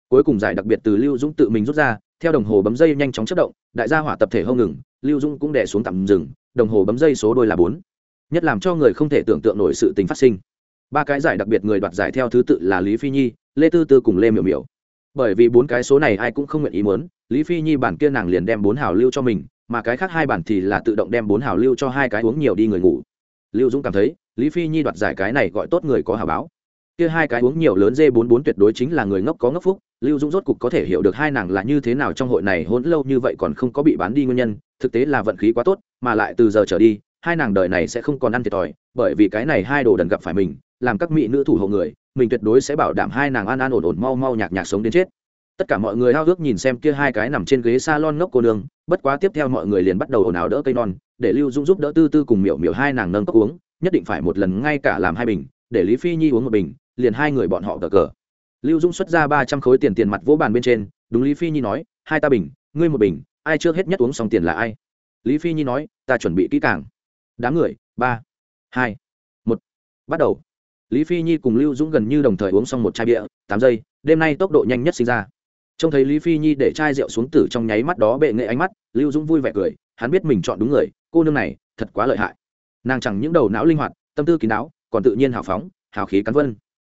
[SPEAKER 1] Cuối cùng giải đặc biệt từ lưu dũng tự mình rút ra, theo đồng hồ bấm dây nhanh chóng chất động, đại gia hỏa tập thể hông ngừng, lưu dũng cũng đẻ xuống tạm dừng, đồng hồ bấm dây số đôi là bốn. Nhất làm cho người không thể tưởng tượng nổi sự tình phát sinh. Ba cái giải đặc biệt người đoạt giải theo thứ tự là lý phi nhi, lê tư tư cùng lê miểu miểu. Bởi vì bốn cái số này ai cũng không nguyện ý muốn lý phi nhi bản kia nàng liền đem bốn hào lưu cho mình, mà cái khác hai bản thì là tự động đem bốn hào lưu cho hai cái uống nhiều đi người ngủ. Lưu dũng cảm thấy, lý phi nhi đoạt giải cái này gọi tốt người có hào báo. Kia hai cái uống nhiều lớn dê bốn bốn tuyệt đối chính là người ngốc có ngốc phúc, lưu dũng rốt cục có thể hiểu được hai nàng là như thế nào trong hội này hôn lâu như vậy còn không có bị bán đi nguyên nhân, thực tế là vận khí quá tốt, mà lại từ giờ trở đi, hai nàng đời này sẽ không còn ăn thiệt thòi, bởi vì cái này hai đồ đần gặp phải mình, làm các mỹ nữ thủ hộ người, mình tuyệt đối sẽ bảo đảm hai nàng an an ổn ổn, mau mau nhạc nhạc sống đến chết tất cả mọi người hao ước nhìn xem kia hai cái nằm trên ghế s a lon ngốc cô nương, bất quá tiếp theo mọi người liền bắt đầu ồn ào đỡ cây non, để lưu dung giúp đỡ tư tư cùng miểu miểu hai nàng nâng cốc uống, nhất định phải một lần ngay cả làm hai bình, để lý phi nhi uống một bình, liền hai người bọn họ cờ cờ. Lưu dung xuất ra ba trăm khối tiền tiền mặt vỗ bàn bên trên, đúng lý phi nhi nói, hai ta bình, ngươi một bình, ai trước hết nhất uống xong tiền là ai? Lý phi nhi nói, ta chuẩn bị kỹ càng. Đám người, ba, hai, một, bắt đầu. Lý phi nhi cùng lưu dũng gần như đồng thời uống xong một chai bia, tám giây, đêm nay tốc độ nhanh nhất sinh ra trông thấy lý phi nhi để chai rượu xuống tử trong nháy mắt đó bệ nghệ ánh mắt, lưu dũng vui vẻ cười, hắn biết mình chọn đúng người, cô nương này thật quá lợi hại. Nàng chẳng những đầu não linh hoạt, tâm tư kín đáo, còn tự nhiên hào phóng, hào khí cắn vân.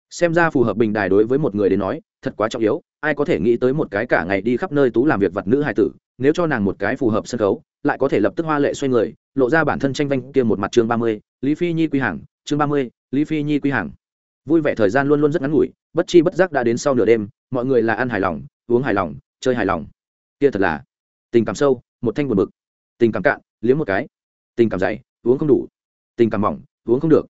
[SPEAKER 1] Xem ra phù hợp bình đài đối với một người đến nói, thật quá trọng yếu, ai có thể nghĩ tới một cái cả ngày đi khắp nơi tú làm việc vật nữ hài tử, nếu cho nàng một cái phù hợp sân khấu, lại có thể lập tức hoa lệ xoay người, lộ ra bản thân tranh vanh kia một mặt chương ba mươi, lý phi nhi quy hàng, chương ba mươi, lý phi nhi quy hàng. Vui vẻ thời gian luôn luôn rất ngắn ngủi, bất chi bất giác đã đến sau nửa đêm, mọi người là ăn hài lòng uống hài lòng, chơi hài lòng. Kia thật là, tình cảm sâu, một thanh buồn bực. Tình cảm cạn, liếm một cái. Tình cảm dày, uống không đủ. Tình cảm mỏng, uống không được.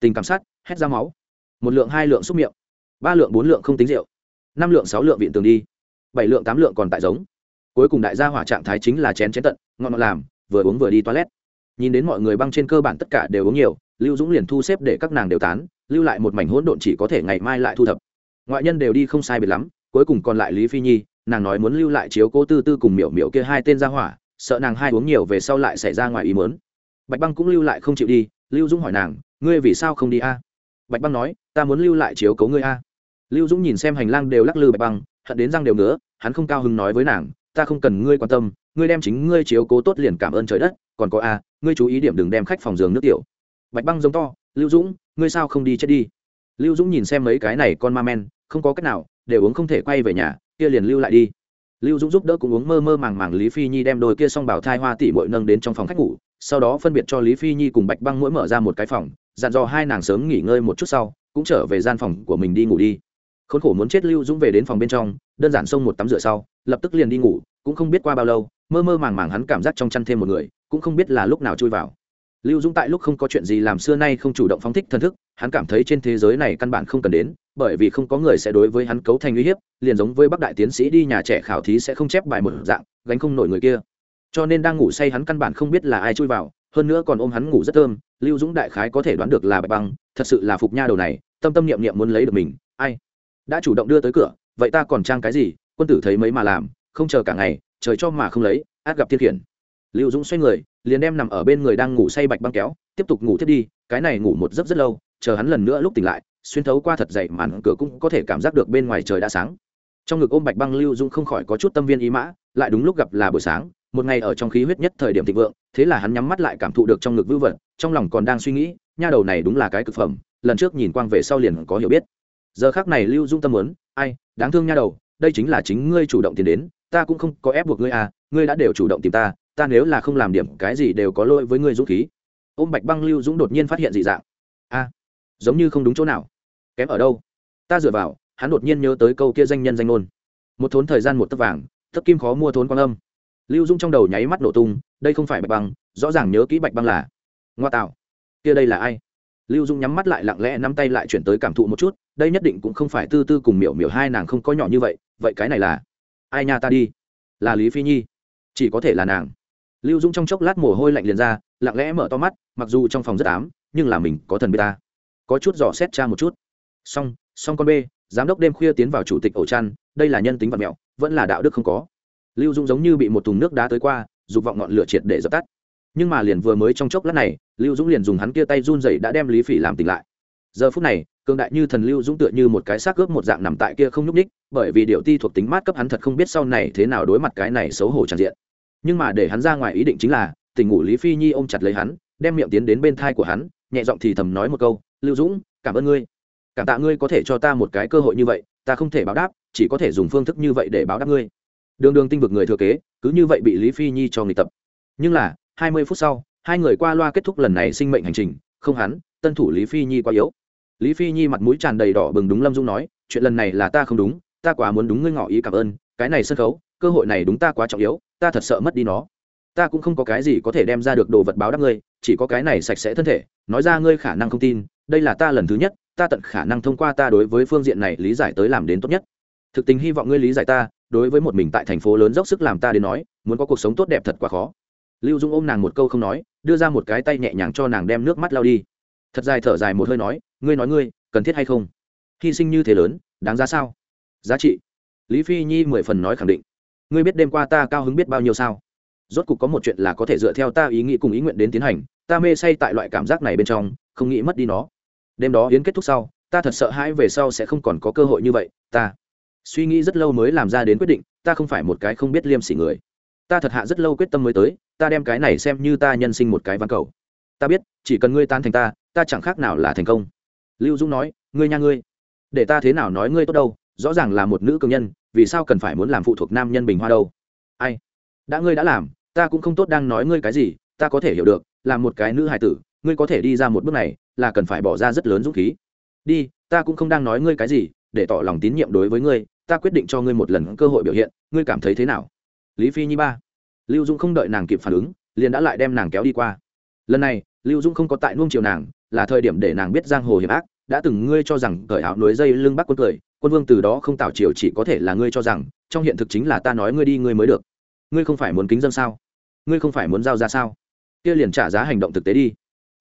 [SPEAKER 1] Tình cảm sát hét ra máu. Một lượng, hai lượng xúc miệng. Ba lượng, bốn lượng không tính rượu. Năm lượng, sáu lượng viện tường đi. Bảy lượng, tám lượng còn tại giống. Cuối cùng đại gia hỏa trạng thái chính là chén chén tận, ngọn ngọn làm, vừa uống vừa đi toilet. Nhìn đến mọi người băng trên cơ bản tất cả đều uống nhiều, lưu dũng liền thu xếp để các nàng đều tán, lưu lại một mảnh hỗn độn chỉ có thể ngày mai lại thu thập. Ngoại nhân đều đi không sai biệt lắm cuối cùng còn lại lý phi nhi nàng nói muốn lưu lại chiếu cố tư tư cùng miểu miểu kia hai tên ra hỏa sợ nàng hai uống nhiều về sau lại xảy ra ngoài ý mớn bạch băng cũng lưu lại không chịu đi lưu dũng hỏi nàng ngươi vì sao không đi a? Bạch băng nói ta muốn lưu lại chiếu cố ngươi a. Lưu dũng nhìn xem hành lang đều lắc lư bạch băng hận đến răng đều nữa, hắn không cao hứng nói với nàng ta không cần ngươi quan tâm ngươi đem chính ngươi chiếu cố tốt liền cảm ơn trời đất còn có a ngươi chú ý điểm đừng đem khách phòng giường nước tiểu. Bạch băng giống to lưu dũng ngươi sao không đi chết đi? Lưu dũng nhìn xem mấy cái này con ma men không có cách nào đều uống không thể quay về nhà, kia liền lưu lại đi. Lưu dũng giúp đỡ cũng uống mơ mơ màng màng lý phi nhi đem đôi kia xong bảo thai hoa tỉ mội nâng đến trong phòng khách ngủ, sau đó phân biệt cho lý phi nhi cùng bạch băng mỗi mở ra một cái phòng, dặn dò hai nàng sớm nghỉ ngơi một chút sau, cũng trở về gian phòng của mình đi ngủ đi. Khốn khổ muốn chết lưu dũng về đến phòng bên trong, đơn giản xông một tắm rửa sau, lập tức liền đi ngủ, cũng không biết qua bao lâu, mơ mơ màng màng hắn cảm giác trong chăn thêm một người, cũng không biết là lúc nào chui vào lưu dũng tại lúc không có chuyện gì làm xưa nay không chủ động phóng thích thân thức, hắn cảm thấy trên thế giới này căn bản không cần đến, bởi vì không có người sẽ đối với hắn cấu thành uy hiếp, liền giống với bác đại tiến sĩ đi nhà trẻ khảo thí sẽ không chép bài một dạng, gánh không nổi người kia. Cho nên đang ngủ say hắn căn bản không biết là ai chui vào, hơn nữa còn ôm hắn ngủ rất thơm, lưu dũng đại khái có thể đoán được là bạch băng, thật sự là phục nha đầu này, tâm tâm niệm niệm muốn lấy được mình, ai đã chủ động đưa tới cửa, vậy ta còn trang cái gì, quân tử thấy mấy mà làm, không chờ cả ngày, trời cho mà không lấy, át gặp thiên khiển lưu dũng xoay người, liền đem nằm ở bên người đang ngủ say bạch băng kéo, tiếp tục ngủ thiết đi, cái này ngủ một giấc rất lâu, chờ hắn lần nữa lúc tỉnh lại, xuyên thấu qua thật dậy màn cửa cũng có thể cảm giác được bên ngoài trời đã sáng. Trong ngực ôm bạch băng, lưu dũng không khỏi có chút tâm viên ý mã, lại đúng lúc gặp là buổi sáng, một ngày ở trong khí huyết nhất thời điểm thịnh vượng, thế là hắn nhắm mắt lại cảm thụ được trong ngực vư vật, trong lòng còn đang suy nghĩ, nha đầu này đúng là cái cực phẩm, lần trước nhìn quang về sau liền có hiểu biết. Giờ khác này lưu dung tâm muốn, ai, đáng thương nha đầu, đây chính là chính ngươi chủ động tìm đến, ta cũng không có ép buộc ngươi à ngươi đã đều chủ động tìm ta ta nếu là không làm điểm cái gì đều có lỗi với ngươi dũng khí. Ôm bạch băng lưu dũng đột nhiên phát hiện dị dạng. A, giống như không đúng chỗ nào. Kém ở đâu? Ta dựa vào, hắn đột nhiên nhớ tới câu kia danh nhân danh ngôn. Một thốn thời gian một tấc vàng tấc kim khó mua thốn quan âm. Lưu dũng trong đầu nháy mắt nổ tung, đây không phải bạch băng, rõ ràng nhớ kỹ bạch băng là. Ngoa tạo. Kia đây là ai? Lưu dũng nhắm mắt lại lặng lẽ nắm tay lại chuyển tới cảm thụ một chút, đây nhất định cũng không phải tư tư cùng miểu miểu hai nàng không có nhỏ như vậy vậy cái này là ai nha ta đi? Là lý phi nhi. Chỉ có thể là nàng lưu dung trong chốc lát mồ hôi lạnh liền ra, lặng lẽ mở to mắt, mặc dù trong phòng rất ám, nhưng là mình có thần bê ta. Có chút dò xét cha một chút. Xong xong con b giám đốc đêm khuya tiến vào chủ tịch ổ chăn, đây là nhân tính vật mẹo, vẫn là đạo đức không có. Lưu dung giống như bị một thùng nước đá tới qua, dục vọng ngọn lửa triệt để dập tắt. Nhưng mà liền vừa mới trong chốc lát này, lưu dũng liền dùng hắn kia tay run dậy đã đem lý phỉ làm tỉnh lại. Giờ phút này, cường đại như thần lưu dũng tựa như một cái xác ướp một dạng nằm tại kia không nhúc ních bởi vì điệu ti thuộc tính mát cấp hắn thật không biết sau này thế nào đối mặt cái này xấu hổ tràn diện nhưng mà để hắn ra ngoài ý định chính là tình ngủ lý phi nhi ôm chặt lấy hắn, đem miệng tiến đến bên thai của hắn, nhẹ giọng thì thầm nói một câu, lưu dũng, cảm ơn ngươi. Cảm tạ ngươi có thể cho ta một cái cơ hội như vậy, ta không thể báo đáp, chỉ có thể dùng phương thức như vậy để báo đáp ngươi. Đường đường tinh vực người thừa kế, cứ như vậy bị lý phi nhi cho nghịch tập. Nhưng là, hai mươi phút sau, hai người qua loa kết thúc lần này sinh mệnh hành trình, không hắn, tân thủ lý phi nhi quá yếu. Lý phi nhi mặt mũi tràn đầy đỏ bừng đúng lâm dung nói, chuyện lần này là ta không đúng, ta quá muốn đúng ngươi ngỏ ý cảm ơn, cái này sân khấu, cơ hội này đúng ta quá trọng yếu ta thật sợ mất đi nó. Ta cũng không có cái gì có thể đem ra được đồ vật báo đáp ngươi, chỉ có cái này sạch sẽ thân thể. Nói ra ngươi khả năng không tin, đây là ta lần thứ nhất, ta tận khả năng thông qua ta đối với phương diện này lý giải tới làm đến tốt nhất. Thực tình hy vọng ngươi lý giải ta, đối với một mình tại thành phố lớn dốc sức làm ta đến nói, muốn có cuộc sống tốt đẹp thật quá khó. Lưu dung ôm nàng một câu không nói, đưa ra một cái tay nhẹ nhàng cho nàng đem nước mắt lao đi. Thật dài thở dài một hơi nói, ngươi nói ngươi, cần thiết hay không? Hy sinh như thế lớn, đáng giá sao? Giá trị. Lý phi nhi mười phần nói khẳng định ngươi biết đêm qua ta cao hứng biết bao nhiêu sao? Rốt cục có một chuyện là có thể dựa theo ta ý nghĩ cùng ý nguyện đến tiến hành, ta mê say tại loại cảm giác này bên trong, không nghĩ mất đi nó. Đêm đó yến kết thúc sau, ta thật sợ hãi về sau sẽ không còn có cơ hội như vậy, ta suy nghĩ rất lâu mới làm ra đến quyết định, ta không phải một cái không biết liêm sỉ người. Ta thật hạ rất lâu quyết tâm mới tới, ta đem cái này xem như ta nhân sinh một cái văn cầu. Ta biết, chỉ cần ngươi tan thành ta ta chẳng khác nào là thành công. Lưu dũng nói, ngươi nha ngươi. Để ta thế nào nói ngươi tốt đâu, rõ ràng là một nữ cường nhân vì sao cần phải muốn làm phụ thuộc nam nhân bình hoa đâu? Ai? Đã ngươi đã làm, ta cũng không tốt đang nói ngươi cái gì, ta có thể hiểu được, là một cái nữ hài tử, ngươi có thể đi ra một bước này, là cần phải bỏ ra rất lớn dũng khí. Đi, ta cũng không đang nói ngươi cái gì, để tỏ lòng tín nhiệm đối với ngươi, ta quyết định cho ngươi một lần cơ hội biểu hiện, ngươi cảm thấy thế nào? Lý phi nhi ba. Lưu dung không đợi nàng kịp phản ứng, liền đã lại đem nàng kéo đi qua. Lần này, lưu dung không có tại nuông chiều nàng, là thời điểm để nàng biết giang hồ hiểm ác, đã từng ngươi cho rằng cởi áo nối dây lưng bắc quân cười quân vương từ đó không tạo chiều chỉ có thể là ngươi cho rằng, trong hiện thực chính là ta nói ngươi đi ngươi mới được. Ngươi không phải muốn kính dân sao? Ngươi không phải muốn giao ra sao? Kia liền trả giá hành động thực tế đi.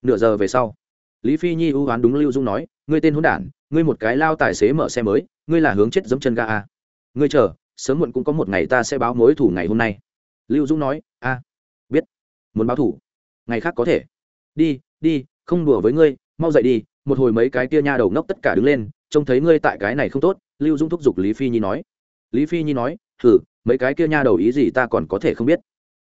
[SPEAKER 1] Nửa giờ về sau, lý phi nhi ưu oán đúng lưu dung nói, ngươi tên hôn đản, ngươi một cái lao tài xế mở xe mới, ngươi là hướng chết giấm chân ga a ngươi chờ, sớm muộn cũng có một ngày ta sẽ báo mối thủ ngày hôm nay. Lưu dung nói, a, biết, muốn báo thủ. Ngày khác có thể. Đi đi, không đùa với ngươi, mau dậy đi, một hồi mấy cái kia nha đầu ngốc tất cả đứng lên trông thấy ngươi tại cái này không tốt, lưu dung thúc giục lý phi nhi nói. Lý phi nhi nói thử mấy cái kia nha đầu ý gì ta còn có thể không biết?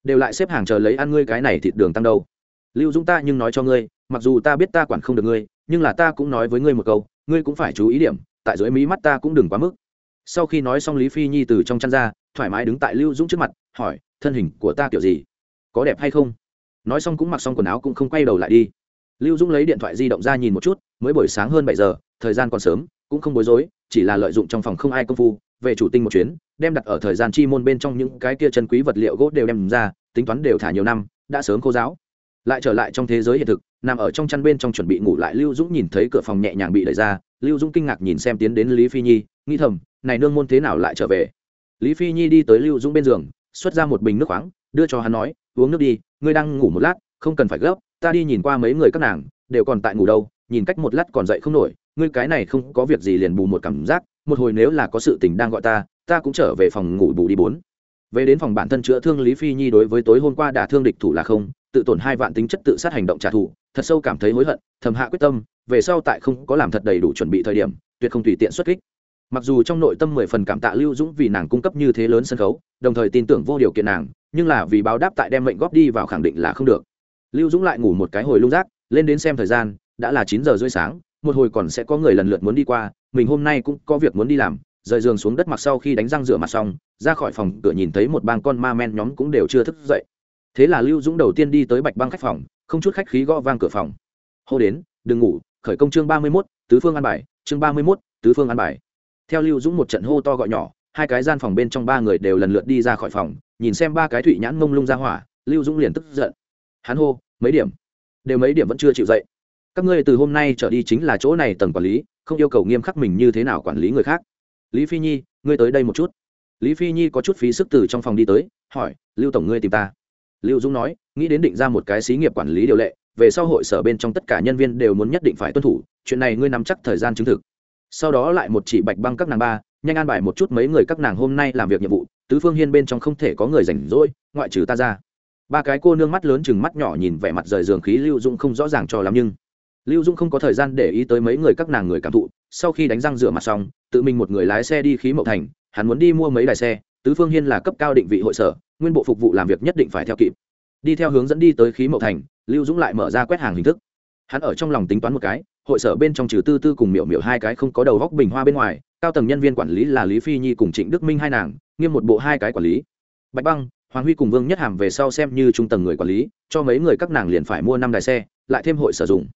[SPEAKER 1] Đều lại xếp hàng chờ lấy ăn ngươi cái này thịt đường tăng đâu. Lưu dung ta nhưng nói cho ngươi, mặc dù ta biết ta quản không được ngươi, nhưng là ta cũng nói với ngươi một câu, ngươi cũng phải chú ý điểm, tại dưới mí mắt ta cũng đừng quá mức. Sau khi nói xong lý phi nhi từ trong chăn ra, thoải mái đứng tại lưu dũng trước mặt, hỏi, thân hình của ta kiểu gì? Có đẹp hay không? Nói xong cũng mặc xong quần áo cũng không quay đầu lại đi. Lưu dũng lấy điện thoại di động ra nhìn một chút, mới buổi sáng hơn bảy giờ, thời gian còn sớm cũng không bối rối, chỉ là lợi dụng trong phòng không ai công phu, về chủ tinh một chuyến, đem đặt ở thời gian chi môn bên trong những cái kia chân quý vật liệu gỗ đều đem ra, tính toán đều thả nhiều năm, đã sớm khô giáo lại trở lại trong thế giới hiện thực, nằm ở trong chăn bên trong chuẩn bị ngủ lại, lưu dũng nhìn thấy cửa phòng nhẹ nhàng bị đẩy ra, lưu dũng kinh ngạc nhìn xem tiến đến lý phi nhi, nghĩ thầm, này nương môn thế nào lại trở về? Lý phi nhi đi tới lưu dũng bên giường, xuất ra một bình nước khoáng, đưa cho hắn nói, uống nước đi, ngươi đang ngủ một lát, không cần phải gấp, ta đi nhìn qua mấy người các nàng, đều còn tại ngủ đâu, nhìn cách một lát còn dậy không nổi ngươi cái này không có việc gì liền bù một cảm giác, một hồi nếu là có sự tình đang gọi ta ta cũng trở về phòng ngủ bù đi bốn. Về đến phòng bản thân chữa thương lý phi nhi đối với tối hôm qua đả thương địch thủ là không, tự tổn hai vạn tính chất tự sát hành động trả thù, thật sâu cảm thấy hối hận, thầm hạ quyết tâm, về sau tại không có làm thật đầy đủ chuẩn bị thời điểm, tuyệt không tùy tiện xuất kích. Mặc dù trong nội tâm mười phần cảm tạ lưu dũng vì nàng cung cấp như thế lớn sân khấu, đồng thời tin tưởng vô điều kiện nàng, nhưng là vì báo đáp tại đem mệnh góp đi vào khẳng định là không được. Lưu dũng lại ngủ một cái hồi lung rác lên đến xem thời gian, đã là chín giờ rưỡi sáng một hồi còn sẽ có người lần lượt muốn đi qua, mình hôm nay cũng có việc muốn đi làm. Rời giường xuống đất mặc sau khi đánh răng rửa mặt xong, ra khỏi phòng, cửa nhìn thấy một bang con ma men nhóm cũng đều chưa thức dậy. Thế là lưu dũng đầu tiên đi tới bạch băng khách phòng, không chút khách khí gõ vang cửa phòng. Hô đến, đừng ngủ, khởi công chương ba mươi mốt, tứ phương an bài, chương ba mươi mốt, tứ phương an bài. Theo lưu dũng một trận hô to gọi nhỏ, hai cái gian phòng bên trong ba người đều lần lượt đi ra khỏi phòng, nhìn xem ba cái thụy nhãn mông lung ra hỏa, lưu dũng liền tức giận. Hắn hô, mấy điểm? Đều mấy điểm vẫn chưa chịu dậy các ngươi từ hôm nay trở đi chính là chỗ này tầng quản lý, không yêu cầu nghiêm khắc mình như thế nào quản lý người khác. Lý phi nhi, ngươi tới đây một chút. Lý phi nhi có chút phí sức từ trong phòng đi tới, hỏi, lưu tổng ngươi tìm ta? Lưu dũng nói, nghĩ đến định ra một cái xí nghiệp quản lý điều lệ, về sau hội sở bên trong tất cả nhân viên đều muốn nhất định phải tuân thủ, chuyện này ngươi nắm chắc thời gian chứng thực. Sau đó lại một chỉ bạch băng các nàng ba, nhanh an bài một chút mấy người các nàng hôm nay làm việc nhiệm vụ, tứ phương hiên bên trong không thể có người rảnh rỗi, ngoại trừ ta ra. Ba cái cô nương mắt lớn chừng mắt nhỏ nhìn vẻ mặt rời giường khí lưu dũng không rõ ràng cho lắm nhưng lưu dung không có thời gian để ý tới mấy người các nàng người cảm thụ, sau khi đánh răng rửa mặt xong, tự mình một người lái xe đi khí mậu thành, hắn muốn đi mua mấy đài xe, tứ phương hiên là cấp cao định vị hội sở, nguyên bộ phục vụ làm việc nhất định phải theo kịp. Đi theo hướng dẫn đi tới khí mậu thành, lưu dũng lại mở ra quét hàng hình thức. Hắn ở trong lòng tính toán một cái, hội sở bên trong trừ tư tư cùng miểu miểu hai cái không có đầu góc bình hoa bên ngoài, cao tầng nhân viên quản lý là lý phi nhi cùng trịnh đức minh hai nàng, nghiêm một bộ hai cái quản lý. Bạch băng, hoàng huy cùng vương nhất hàm về sau xem như trung tầng người quản lý, cho mấy người các nàng liền phải mua năm đài xe, lại thêm hội sử dụng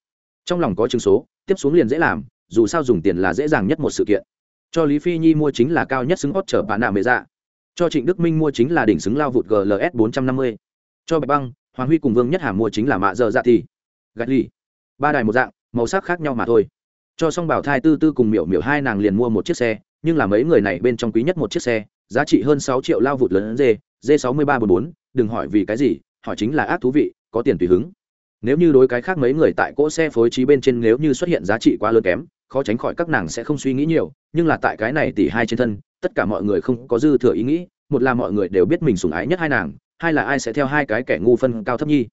[SPEAKER 1] trong lòng có chứng số, tiếp xuống liền dễ làm, dù sao dùng tiền là dễ dàng nhất một sự kiện. Cho lý phi nhi mua chính là cao nhất xứng hot chở bạn nạ mệ dạ. Cho trịnh đức minh mua chính là đỉnh xứng lao vụt gls bốn trăm năm mươi. Cho bạch băng, hoàng huy cùng vương nhất hàm mua chính là mạ dơ dạ thì. Gạch ly ba đài một dạng, màu sắc khác nhau mà thôi. Cho xong bảo thai tư tư cùng miểu miểu hai nàng liền mua một chiếc xe, nhưng là mấy người này bên trong quý nhất một chiếc xe, giá trị hơn sáu triệu lao vụt lớn dê dê sáu mươi ba bốn bốn. Đừng hỏi vì cái gì, hỏi chính là ác thú vị, có tiền tùy hứng nếu như đối cái khác mấy người tại cỗ xe phối trí bên trên nếu như xuất hiện giá trị quá lớn kém, khó tránh khỏi các nàng sẽ không suy nghĩ nhiều, nhưng là tại cái này tỷ hai trên thân, tất cả mọi người không có dư thừa ý nghĩ, một là mọi người đều biết mình sùng ái nhất hai nàng, hai là ai sẽ theo hai cái kẻ ngu phân cao thấp nhi.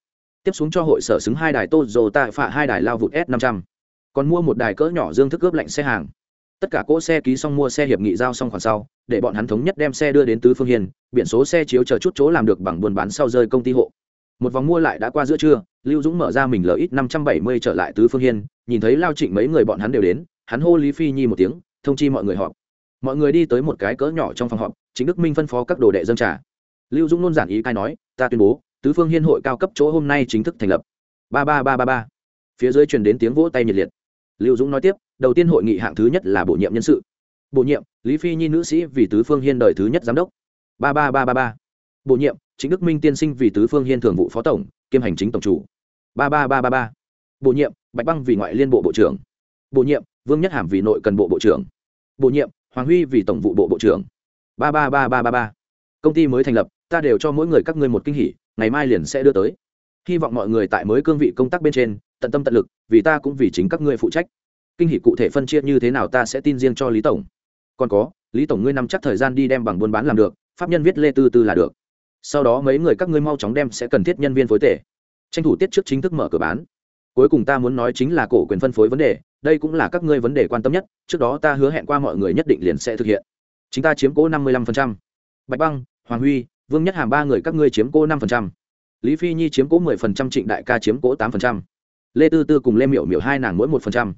[SPEAKER 1] Tiếp xuống cho hội sở xứng hai đài tô dồ tạ phạ hai đài lao vụt s năm trăm. Còn mua một đài cỡ nhỏ dương thức cướp lạnh xe hàng. Tất cả cỗ xe ký xong mua xe hiệp nghị giao xong khoản sau, để bọn hắn thống nhất đem xe đưa đến tứ phương hiền, biển số xe chiếu chờ chút chỗ làm được bằng buôn bán sau rơi công ty hộ một vòng mua lại đã qua giữa trưa, lưu dũng mở ra mình lợi ít năm trăm bảy mươi trở lại tứ phương hiên, nhìn thấy lao trịnh mấy người bọn hắn đều đến, hắn hô lý phi nhi một tiếng, thông chi mọi người họp. Mọi người đi tới một cái cỡ nhỏ trong phòng họp chính đức minh phân phó các đồ đệ dân trả lưu dũng nôn giản ý cai nói, ta tuyên bố, tứ phương hiên hội cao cấp chỗ hôm nay chính thức thành lập. Ba ba ba ba ba. Phía dưới truyền đến tiếng vỗ tay nhiệt liệt. Lưu dũng nói tiếp, đầu tiên hội nghị hạng thứ nhất là bổ nhiệm nhân sự. Bổ nhiệm? Lý phi nhi nữ sĩ vì tứ phương hiên đời thứ nhất giám đốc. Ba ba ba ba ba. Bổ nhiệm? Chính đức minh tiên sinh vì tứ phương hiên thường vụ phó tổng, kiêm hành chính tổng chủ. Ba ba ba ba ba. Bổ nhiệm, bạch băng vì ngoại liên bộ bộ trưởng. Bổ nhiệm, vương nhất hàm vì nội cần bộ bộ trưởng. Bổ nhiệm, hoàng huy vì tổng vụ bộ bộ trưởng. Ba ba ba ba ba ba. Công ty mới thành lập, ta đều cho mỗi người các ngươi một kinh hỉ, ngày mai liền sẽ đưa tới. Hy vọng mọi người tại mới cương vị công tác bên trên, tận tâm tận lực, vì ta cũng vì chính các ngươi phụ trách. Kinh hỉ cụ thể phân chia như thế nào ta sẽ tin riêng cho lý tổng. Còn có, lý tổng ngươi nắm chắc thời gian đi đem bằng buôn bán làm được, pháp nhân viết lê tư tư là được sau đó mấy người các ngươi mau chóng đem sẽ cần thiết nhân viên phối tể. Tranh thủ tiết trước chính thức mở cửa bán. Cuối cùng ta muốn nói chính là cổ quyền phân phối vấn đề, đây cũng là các ngươi vấn đề quan tâm nhất, trước đó ta hứa hẹn qua mọi người nhất định liền sẽ thực hiện. Chúng ta chiếm cố năm mươi lăm phần trăm. Bạch băng, hoàng huy, vương nhất hàm ba người các ngươi chiếm cố năm phần trăm. Lý phi nhi chiếm cố mười phần trăm, trịnh đại ca chiếm cố tám phần trăm. Lê tư tư cùng lê miểu miểu hai nàng mỗi một phần trăm.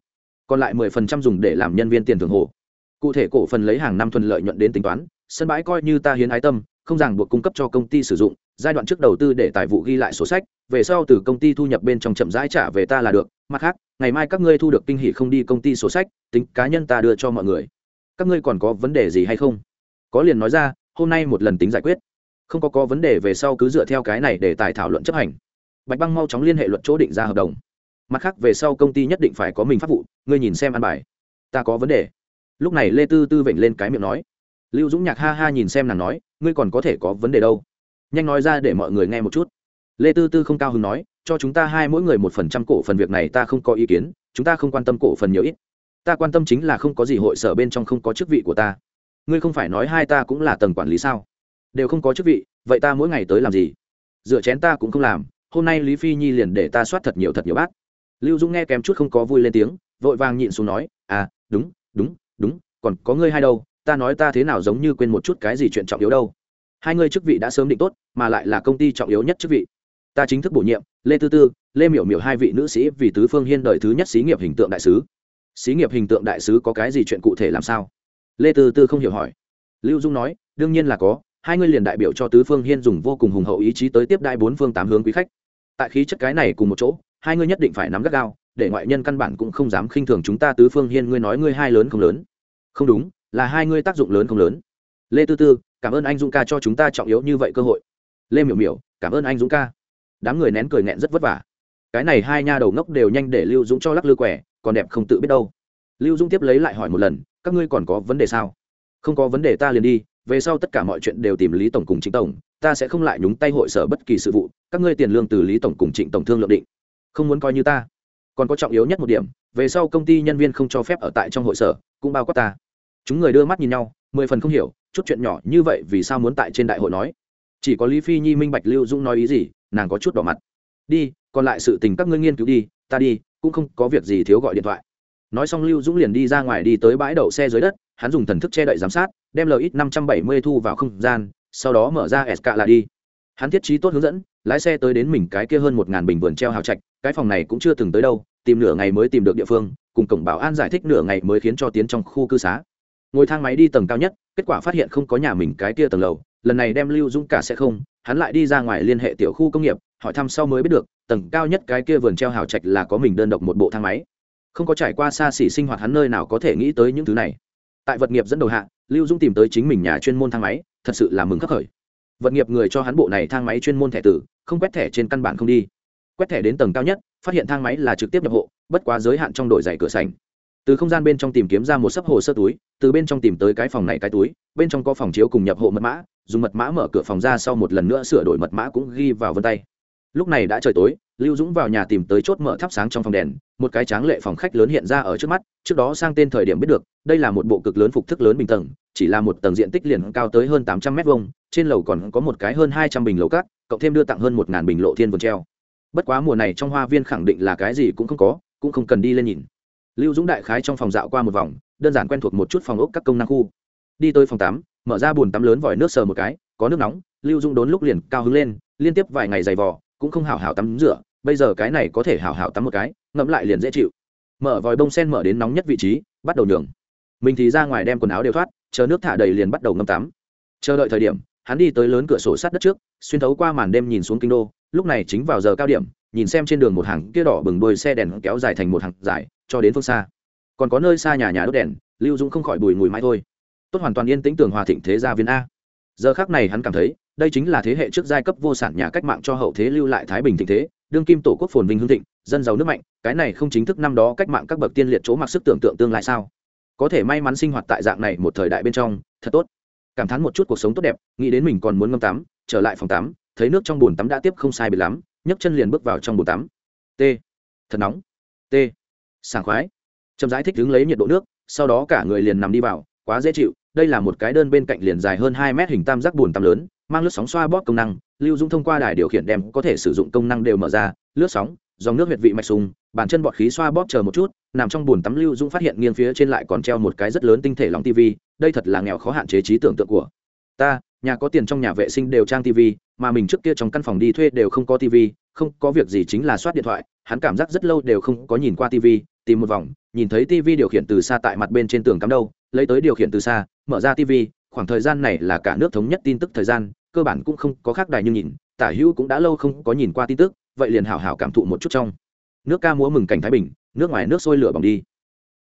[SPEAKER 1] Còn lại mười phần trăm dùng để làm nhân viên tiền thưởng hồ. Cụ thể cổ phần lấy hàng năm thuần lợi nhuận đến tính toán, sân bãi coi như ta hiến ái tâm không ràng buộc cung cấp cho công ty sử dụng, giai đoạn trước đầu tư để tài vụ ghi lại sổ sách, về sau từ công ty thu nhập bên trong chậm rãi trả về ta là được, mặt khác, ngày mai các ngươi thu được kinh hỷ không đi công ty sổ sách, tính cá nhân ta đưa cho mọi người. Các ngươi còn có vấn đề gì hay không? Có liền nói ra, hôm nay một lần tính giải quyết. Không có có vấn đề về sau cứ dựa theo cái này để tài thảo luận chấp hành. Bạch băng mau chóng liên hệ luật chỗ định ra hợp đồng. Mặt khác, về sau công ty nhất định phải có mình pháp vụ, ngươi nhìn xem ăn bài. Ta có vấn đề. Lúc này lê tư tư vểnh lên cái miệng nói lưu dũng nhạc ha ha nhìn xem nàng nói, ngươi còn có thể có vấn đề đâu. Nhanh nói ra để mọi người nghe một chút. Lê tư tư không cao hứng nói, cho chúng ta hai mỗi người một phần trăm cổ phần việc này ta không có ý kiến, chúng ta không quan tâm cổ phần nhiều ít. Ta quan tâm chính là không có gì hội sở bên trong không có chức vị của ta. Ngươi không phải nói hai ta cũng là tầng quản lý sao? Đều không có chức vị, vậy ta mỗi ngày tới làm gì? Dựa chén ta cũng không làm, hôm nay lý phi nhi liền để ta soát thật nhiều thật nhiều bát. Lưu dũng nghe kém chút không có vui lên tiếng, vội vàng nhịn xuống nói à đúng đúng đúng, còn có ngươi hai đâu ta nói ta thế nào giống như quên một chút cái gì chuyện trọng yếu đâu. Hai ngươi chức vị đã sớm định tốt, mà lại là công ty trọng yếu nhất chức vị. Ta chính thức bổ nhiệm, lê tư tư, lê miểu miểu hai vị nữ sĩ vì tứ phương hiên đời thứ nhất xí nghiệp hình tượng đại sứ. Xí nghiệp hình tượng đại sứ có cái gì chuyện cụ thể làm sao? Lê tư tư không hiểu hỏi. Lưu dung nói, đương nhiên là có, hai ngươi liền đại biểu cho tứ phương hiên dùng vô cùng hùng hậu ý chí tới tiếp đại bốn phương tám hướng quý khách. Tại khí chất cái này cùng một chỗ, hai ngươi nhất định phải nắm gắt gao, để ngoại nhân căn bản cũng không dám khinh thường chúng ta tứ phương hiên, ngươi nói ngươi hai lớn không lớn? Không đúng là hai ngươi tác dụng lớn không lớn. Lê tư tư, cảm ơn anh dũng ca cho chúng ta trọng yếu như vậy cơ hội. Lê miểu miểu, cảm ơn anh dũng ca. Đám người nén cười nghẹn rất vất vả. Cái này hai nha đầu ngốc đều nhanh để lưu dũng cho lắc lư quẻ, còn đẹp không tự biết đâu. Lưu dũng tiếp lấy lại hỏi một lần, các ngươi còn có vấn đề sao? Không có vấn đề ta liền đi, về sau tất cả mọi chuyện đều tìm lý tổng cùng trịnh tổng, ta sẽ không lại nhúng tay hội sở bất kỳ sự vụ, các ngươi tiền lương từ lý tổng cùng trịnh tổng thương lượng định. Không muốn coi như ta. Còn có trọng yếu nhất một điểm, về sau công ty nhân viên không cho phép ở tại trong hội sở, cũng bao quát ta chúng người đưa mắt nhìn nhau, mười phần không hiểu, chút chuyện nhỏ như vậy vì sao muốn tại trên đại hội nói. Chỉ có lý phi nhi minh bạch lưu dũng nói ý gì, nàng có chút đỏ mặt. Đi, còn lại sự tình các ngươi nghiên cứu đi, ta đi, cũng không có việc gì thiếu gọi điện thoại. Nói xong lưu dũng liền đi ra ngoài đi tới bãi đậu xe dưới đất, hắn dùng thần thức che đậy giám sát, đem lx năm trăm bảy mươi thu vào không gian, sau đó mở ra s là đi. Hắn thiết trí tốt hướng dẫn, lái xe tới đến mình cái kia hơn một ngàn bình vườn treo hào trạch, cái phòng này cũng chưa từng tới đâu, tìm nửa ngày mới tìm được địa phương, cùng cổng bảo an giải thích nửa ngày mới khiến cho tiến trong khu cư xá ngồi thang máy đi tầng cao nhất, kết quả phát hiện không có nhà mình cái kia tầng lầu, lần này đem lưu dũng cả sẽ không, hắn lại đi ra ngoài liên hệ tiểu khu công nghiệp, hỏi thăm sau mới biết được, tầng cao nhất cái kia vườn treo hào trạch là có mình đơn độc một bộ thang máy. Không có trải qua xa xỉ sinh hoạt hắn nơi nào có thể nghĩ tới những thứ này. Tại vật nghiệp dẫn đầu hạ, lưu dũng tìm tới chính mình nhà chuyên môn thang máy, thật sự là mừng khắc khởi. Vật nghiệp người cho hắn bộ này thang máy chuyên môn thẻ tử, không quét thẻ trên căn bản không đi. Quét thẻ đến tầng cao nhất, phát hiện thang máy là trực tiếp nhập hộ, bất quá giới hạn trong đổi giày cửa sành từ không gian bên trong tìm kiếm ra một sấp hồ sơ túi, từ bên trong tìm tới cái phòng này cái túi, bên trong có phòng chiếu cùng nhập hộ mật mã, dùng mật mã mở cửa phòng ra sau một lần nữa sửa đổi mật mã cũng ghi vào vân tay. Lúc này đã trời tối, lưu dũng vào nhà tìm tới chốt mở thắp sáng trong phòng đèn, một cái tráng lệ phòng khách lớn hiện ra ở trước mắt, trước đó sang tên thời điểm biết được, đây là một bộ cực lớn phục thức lớn bình tầng, chỉ là một tầng diện tích liền cao tới hơn tám trăm m hai trên lầu còn có một cái hơn hai trăm bình lầu cát, cộng thêm đưa tặng hơn một bình lộ thiên vườn treo. Bất quá mùa này trong hoa viên khẳng định là cái gì cũng không có, cũng không cần đi lên nhìn lưu dũng đại khái trong phòng dạo qua một vòng, đơn giản quen thuộc một chút phòng ốc các công năng khu. Đi tới phòng tắm, mở ra bồn tắm lớn vòi nước sờ một cái, có nước nóng, lưu dũng đốn lúc liền cao hứng lên, liên tiếp vài ngày dày vò, cũng không hào hào tắm rửa, bây giờ cái này có thể hào hào tắm một cái ngẫm lại liền dễ chịu. Mở vòi bông sen mở đến nóng nhất vị trí, bắt đầu nhường. Mình thì ra ngoài đem quần áo đều thoát, chờ nước thả đầy liền bắt đầu ngâm tắm. Chờ đợi thời điểm, hắn đi tới lớn cửa sổ sát đất trước, xuyên thấu qua màn đêm nhìn xuống kinh đô, lúc này chính vào giờ cao điểm, nhìn xem trên đường một hàng kia đỏ bừng đôi xe đèn kéo dài thành một hàng dài cho đến phương xa. Còn có nơi xa nhà nhà đốt đèn, lưu dũng không khỏi bùi mùi mãi thôi. Tốt hoàn toàn yên tĩnh tường hòa thịnh thế gia viên a. Giờ khác này hắn cảm thấy, đây chính là thế hệ trước giai cấp vô sản nhà cách mạng cho hậu thế lưu lại thái bình thịnh thế, đương kim tổ quốc phồn vinh hương thịnh, dân giàu nước mạnh, cái này không chính thức năm đó cách mạng các bậc tiên liệt chỗ mặc sức tưởng tượng tương lai sao? Có thể may mắn sinh hoạt tại dạng này một thời đại bên trong, thật tốt. Cảm thán một chút cuộc sống tốt đẹp, nghĩ đến mình còn muốn ngâm tắm, trở lại phòng tắm, thấy nước trong bồn tắm đã tiếp không sai bị lắm, nhấc chân liền bước vào trong bồn tắm. T. Thật nóng. T sảng khoái. Chậm rãi thích đứng lấy nhiệt độ nước, sau đó cả người liền nằm đi vào, quá dễ chịu, đây là một cái đơn bên cạnh liền dài hơn hai mét hình tam giác bùn tắm lớn, mang lướt sóng xoa bóp công năng, lưu dung thông qua đài điều khiển đem có thể sử dụng công năng đều mở ra, lướt sóng, dòng nước huyệt vị mạch sùng, bàn chân bọt khí xoa bóp chờ một chút, nằm trong bùn tắm lưu dung phát hiện nghiêng phía trên lại còn treo một cái rất lớn tinh thể lòng tv đây thật là nghèo khó hạn chế trí tưởng tượng của ta, nhà có tiền trong nhà vệ sinh đều trang tv mà mình trước kia trong căn phòng đi thuê đều không có tv không có việc gì chính là soát điện thoại hắn cảm giác rất lâu đều không có nhìn qua tv tìm một vòng, nhìn thấy tv điều khiển từ xa tại mặt bên trên tường cắm đâu, lấy tới điều khiển từ xa, mở ra tv khoảng thời gian này là cả nước thống nhất tin tức thời gian, cơ bản cũng không có khác đài như nhìn, tả hữu cũng đã lâu không có nhìn qua tin tức, vậy liền hảo hảo cảm thụ một chút trong. Nước ca múa mừng cảnh thái bình, nước ngoài nước sôi lửa bỏng đi.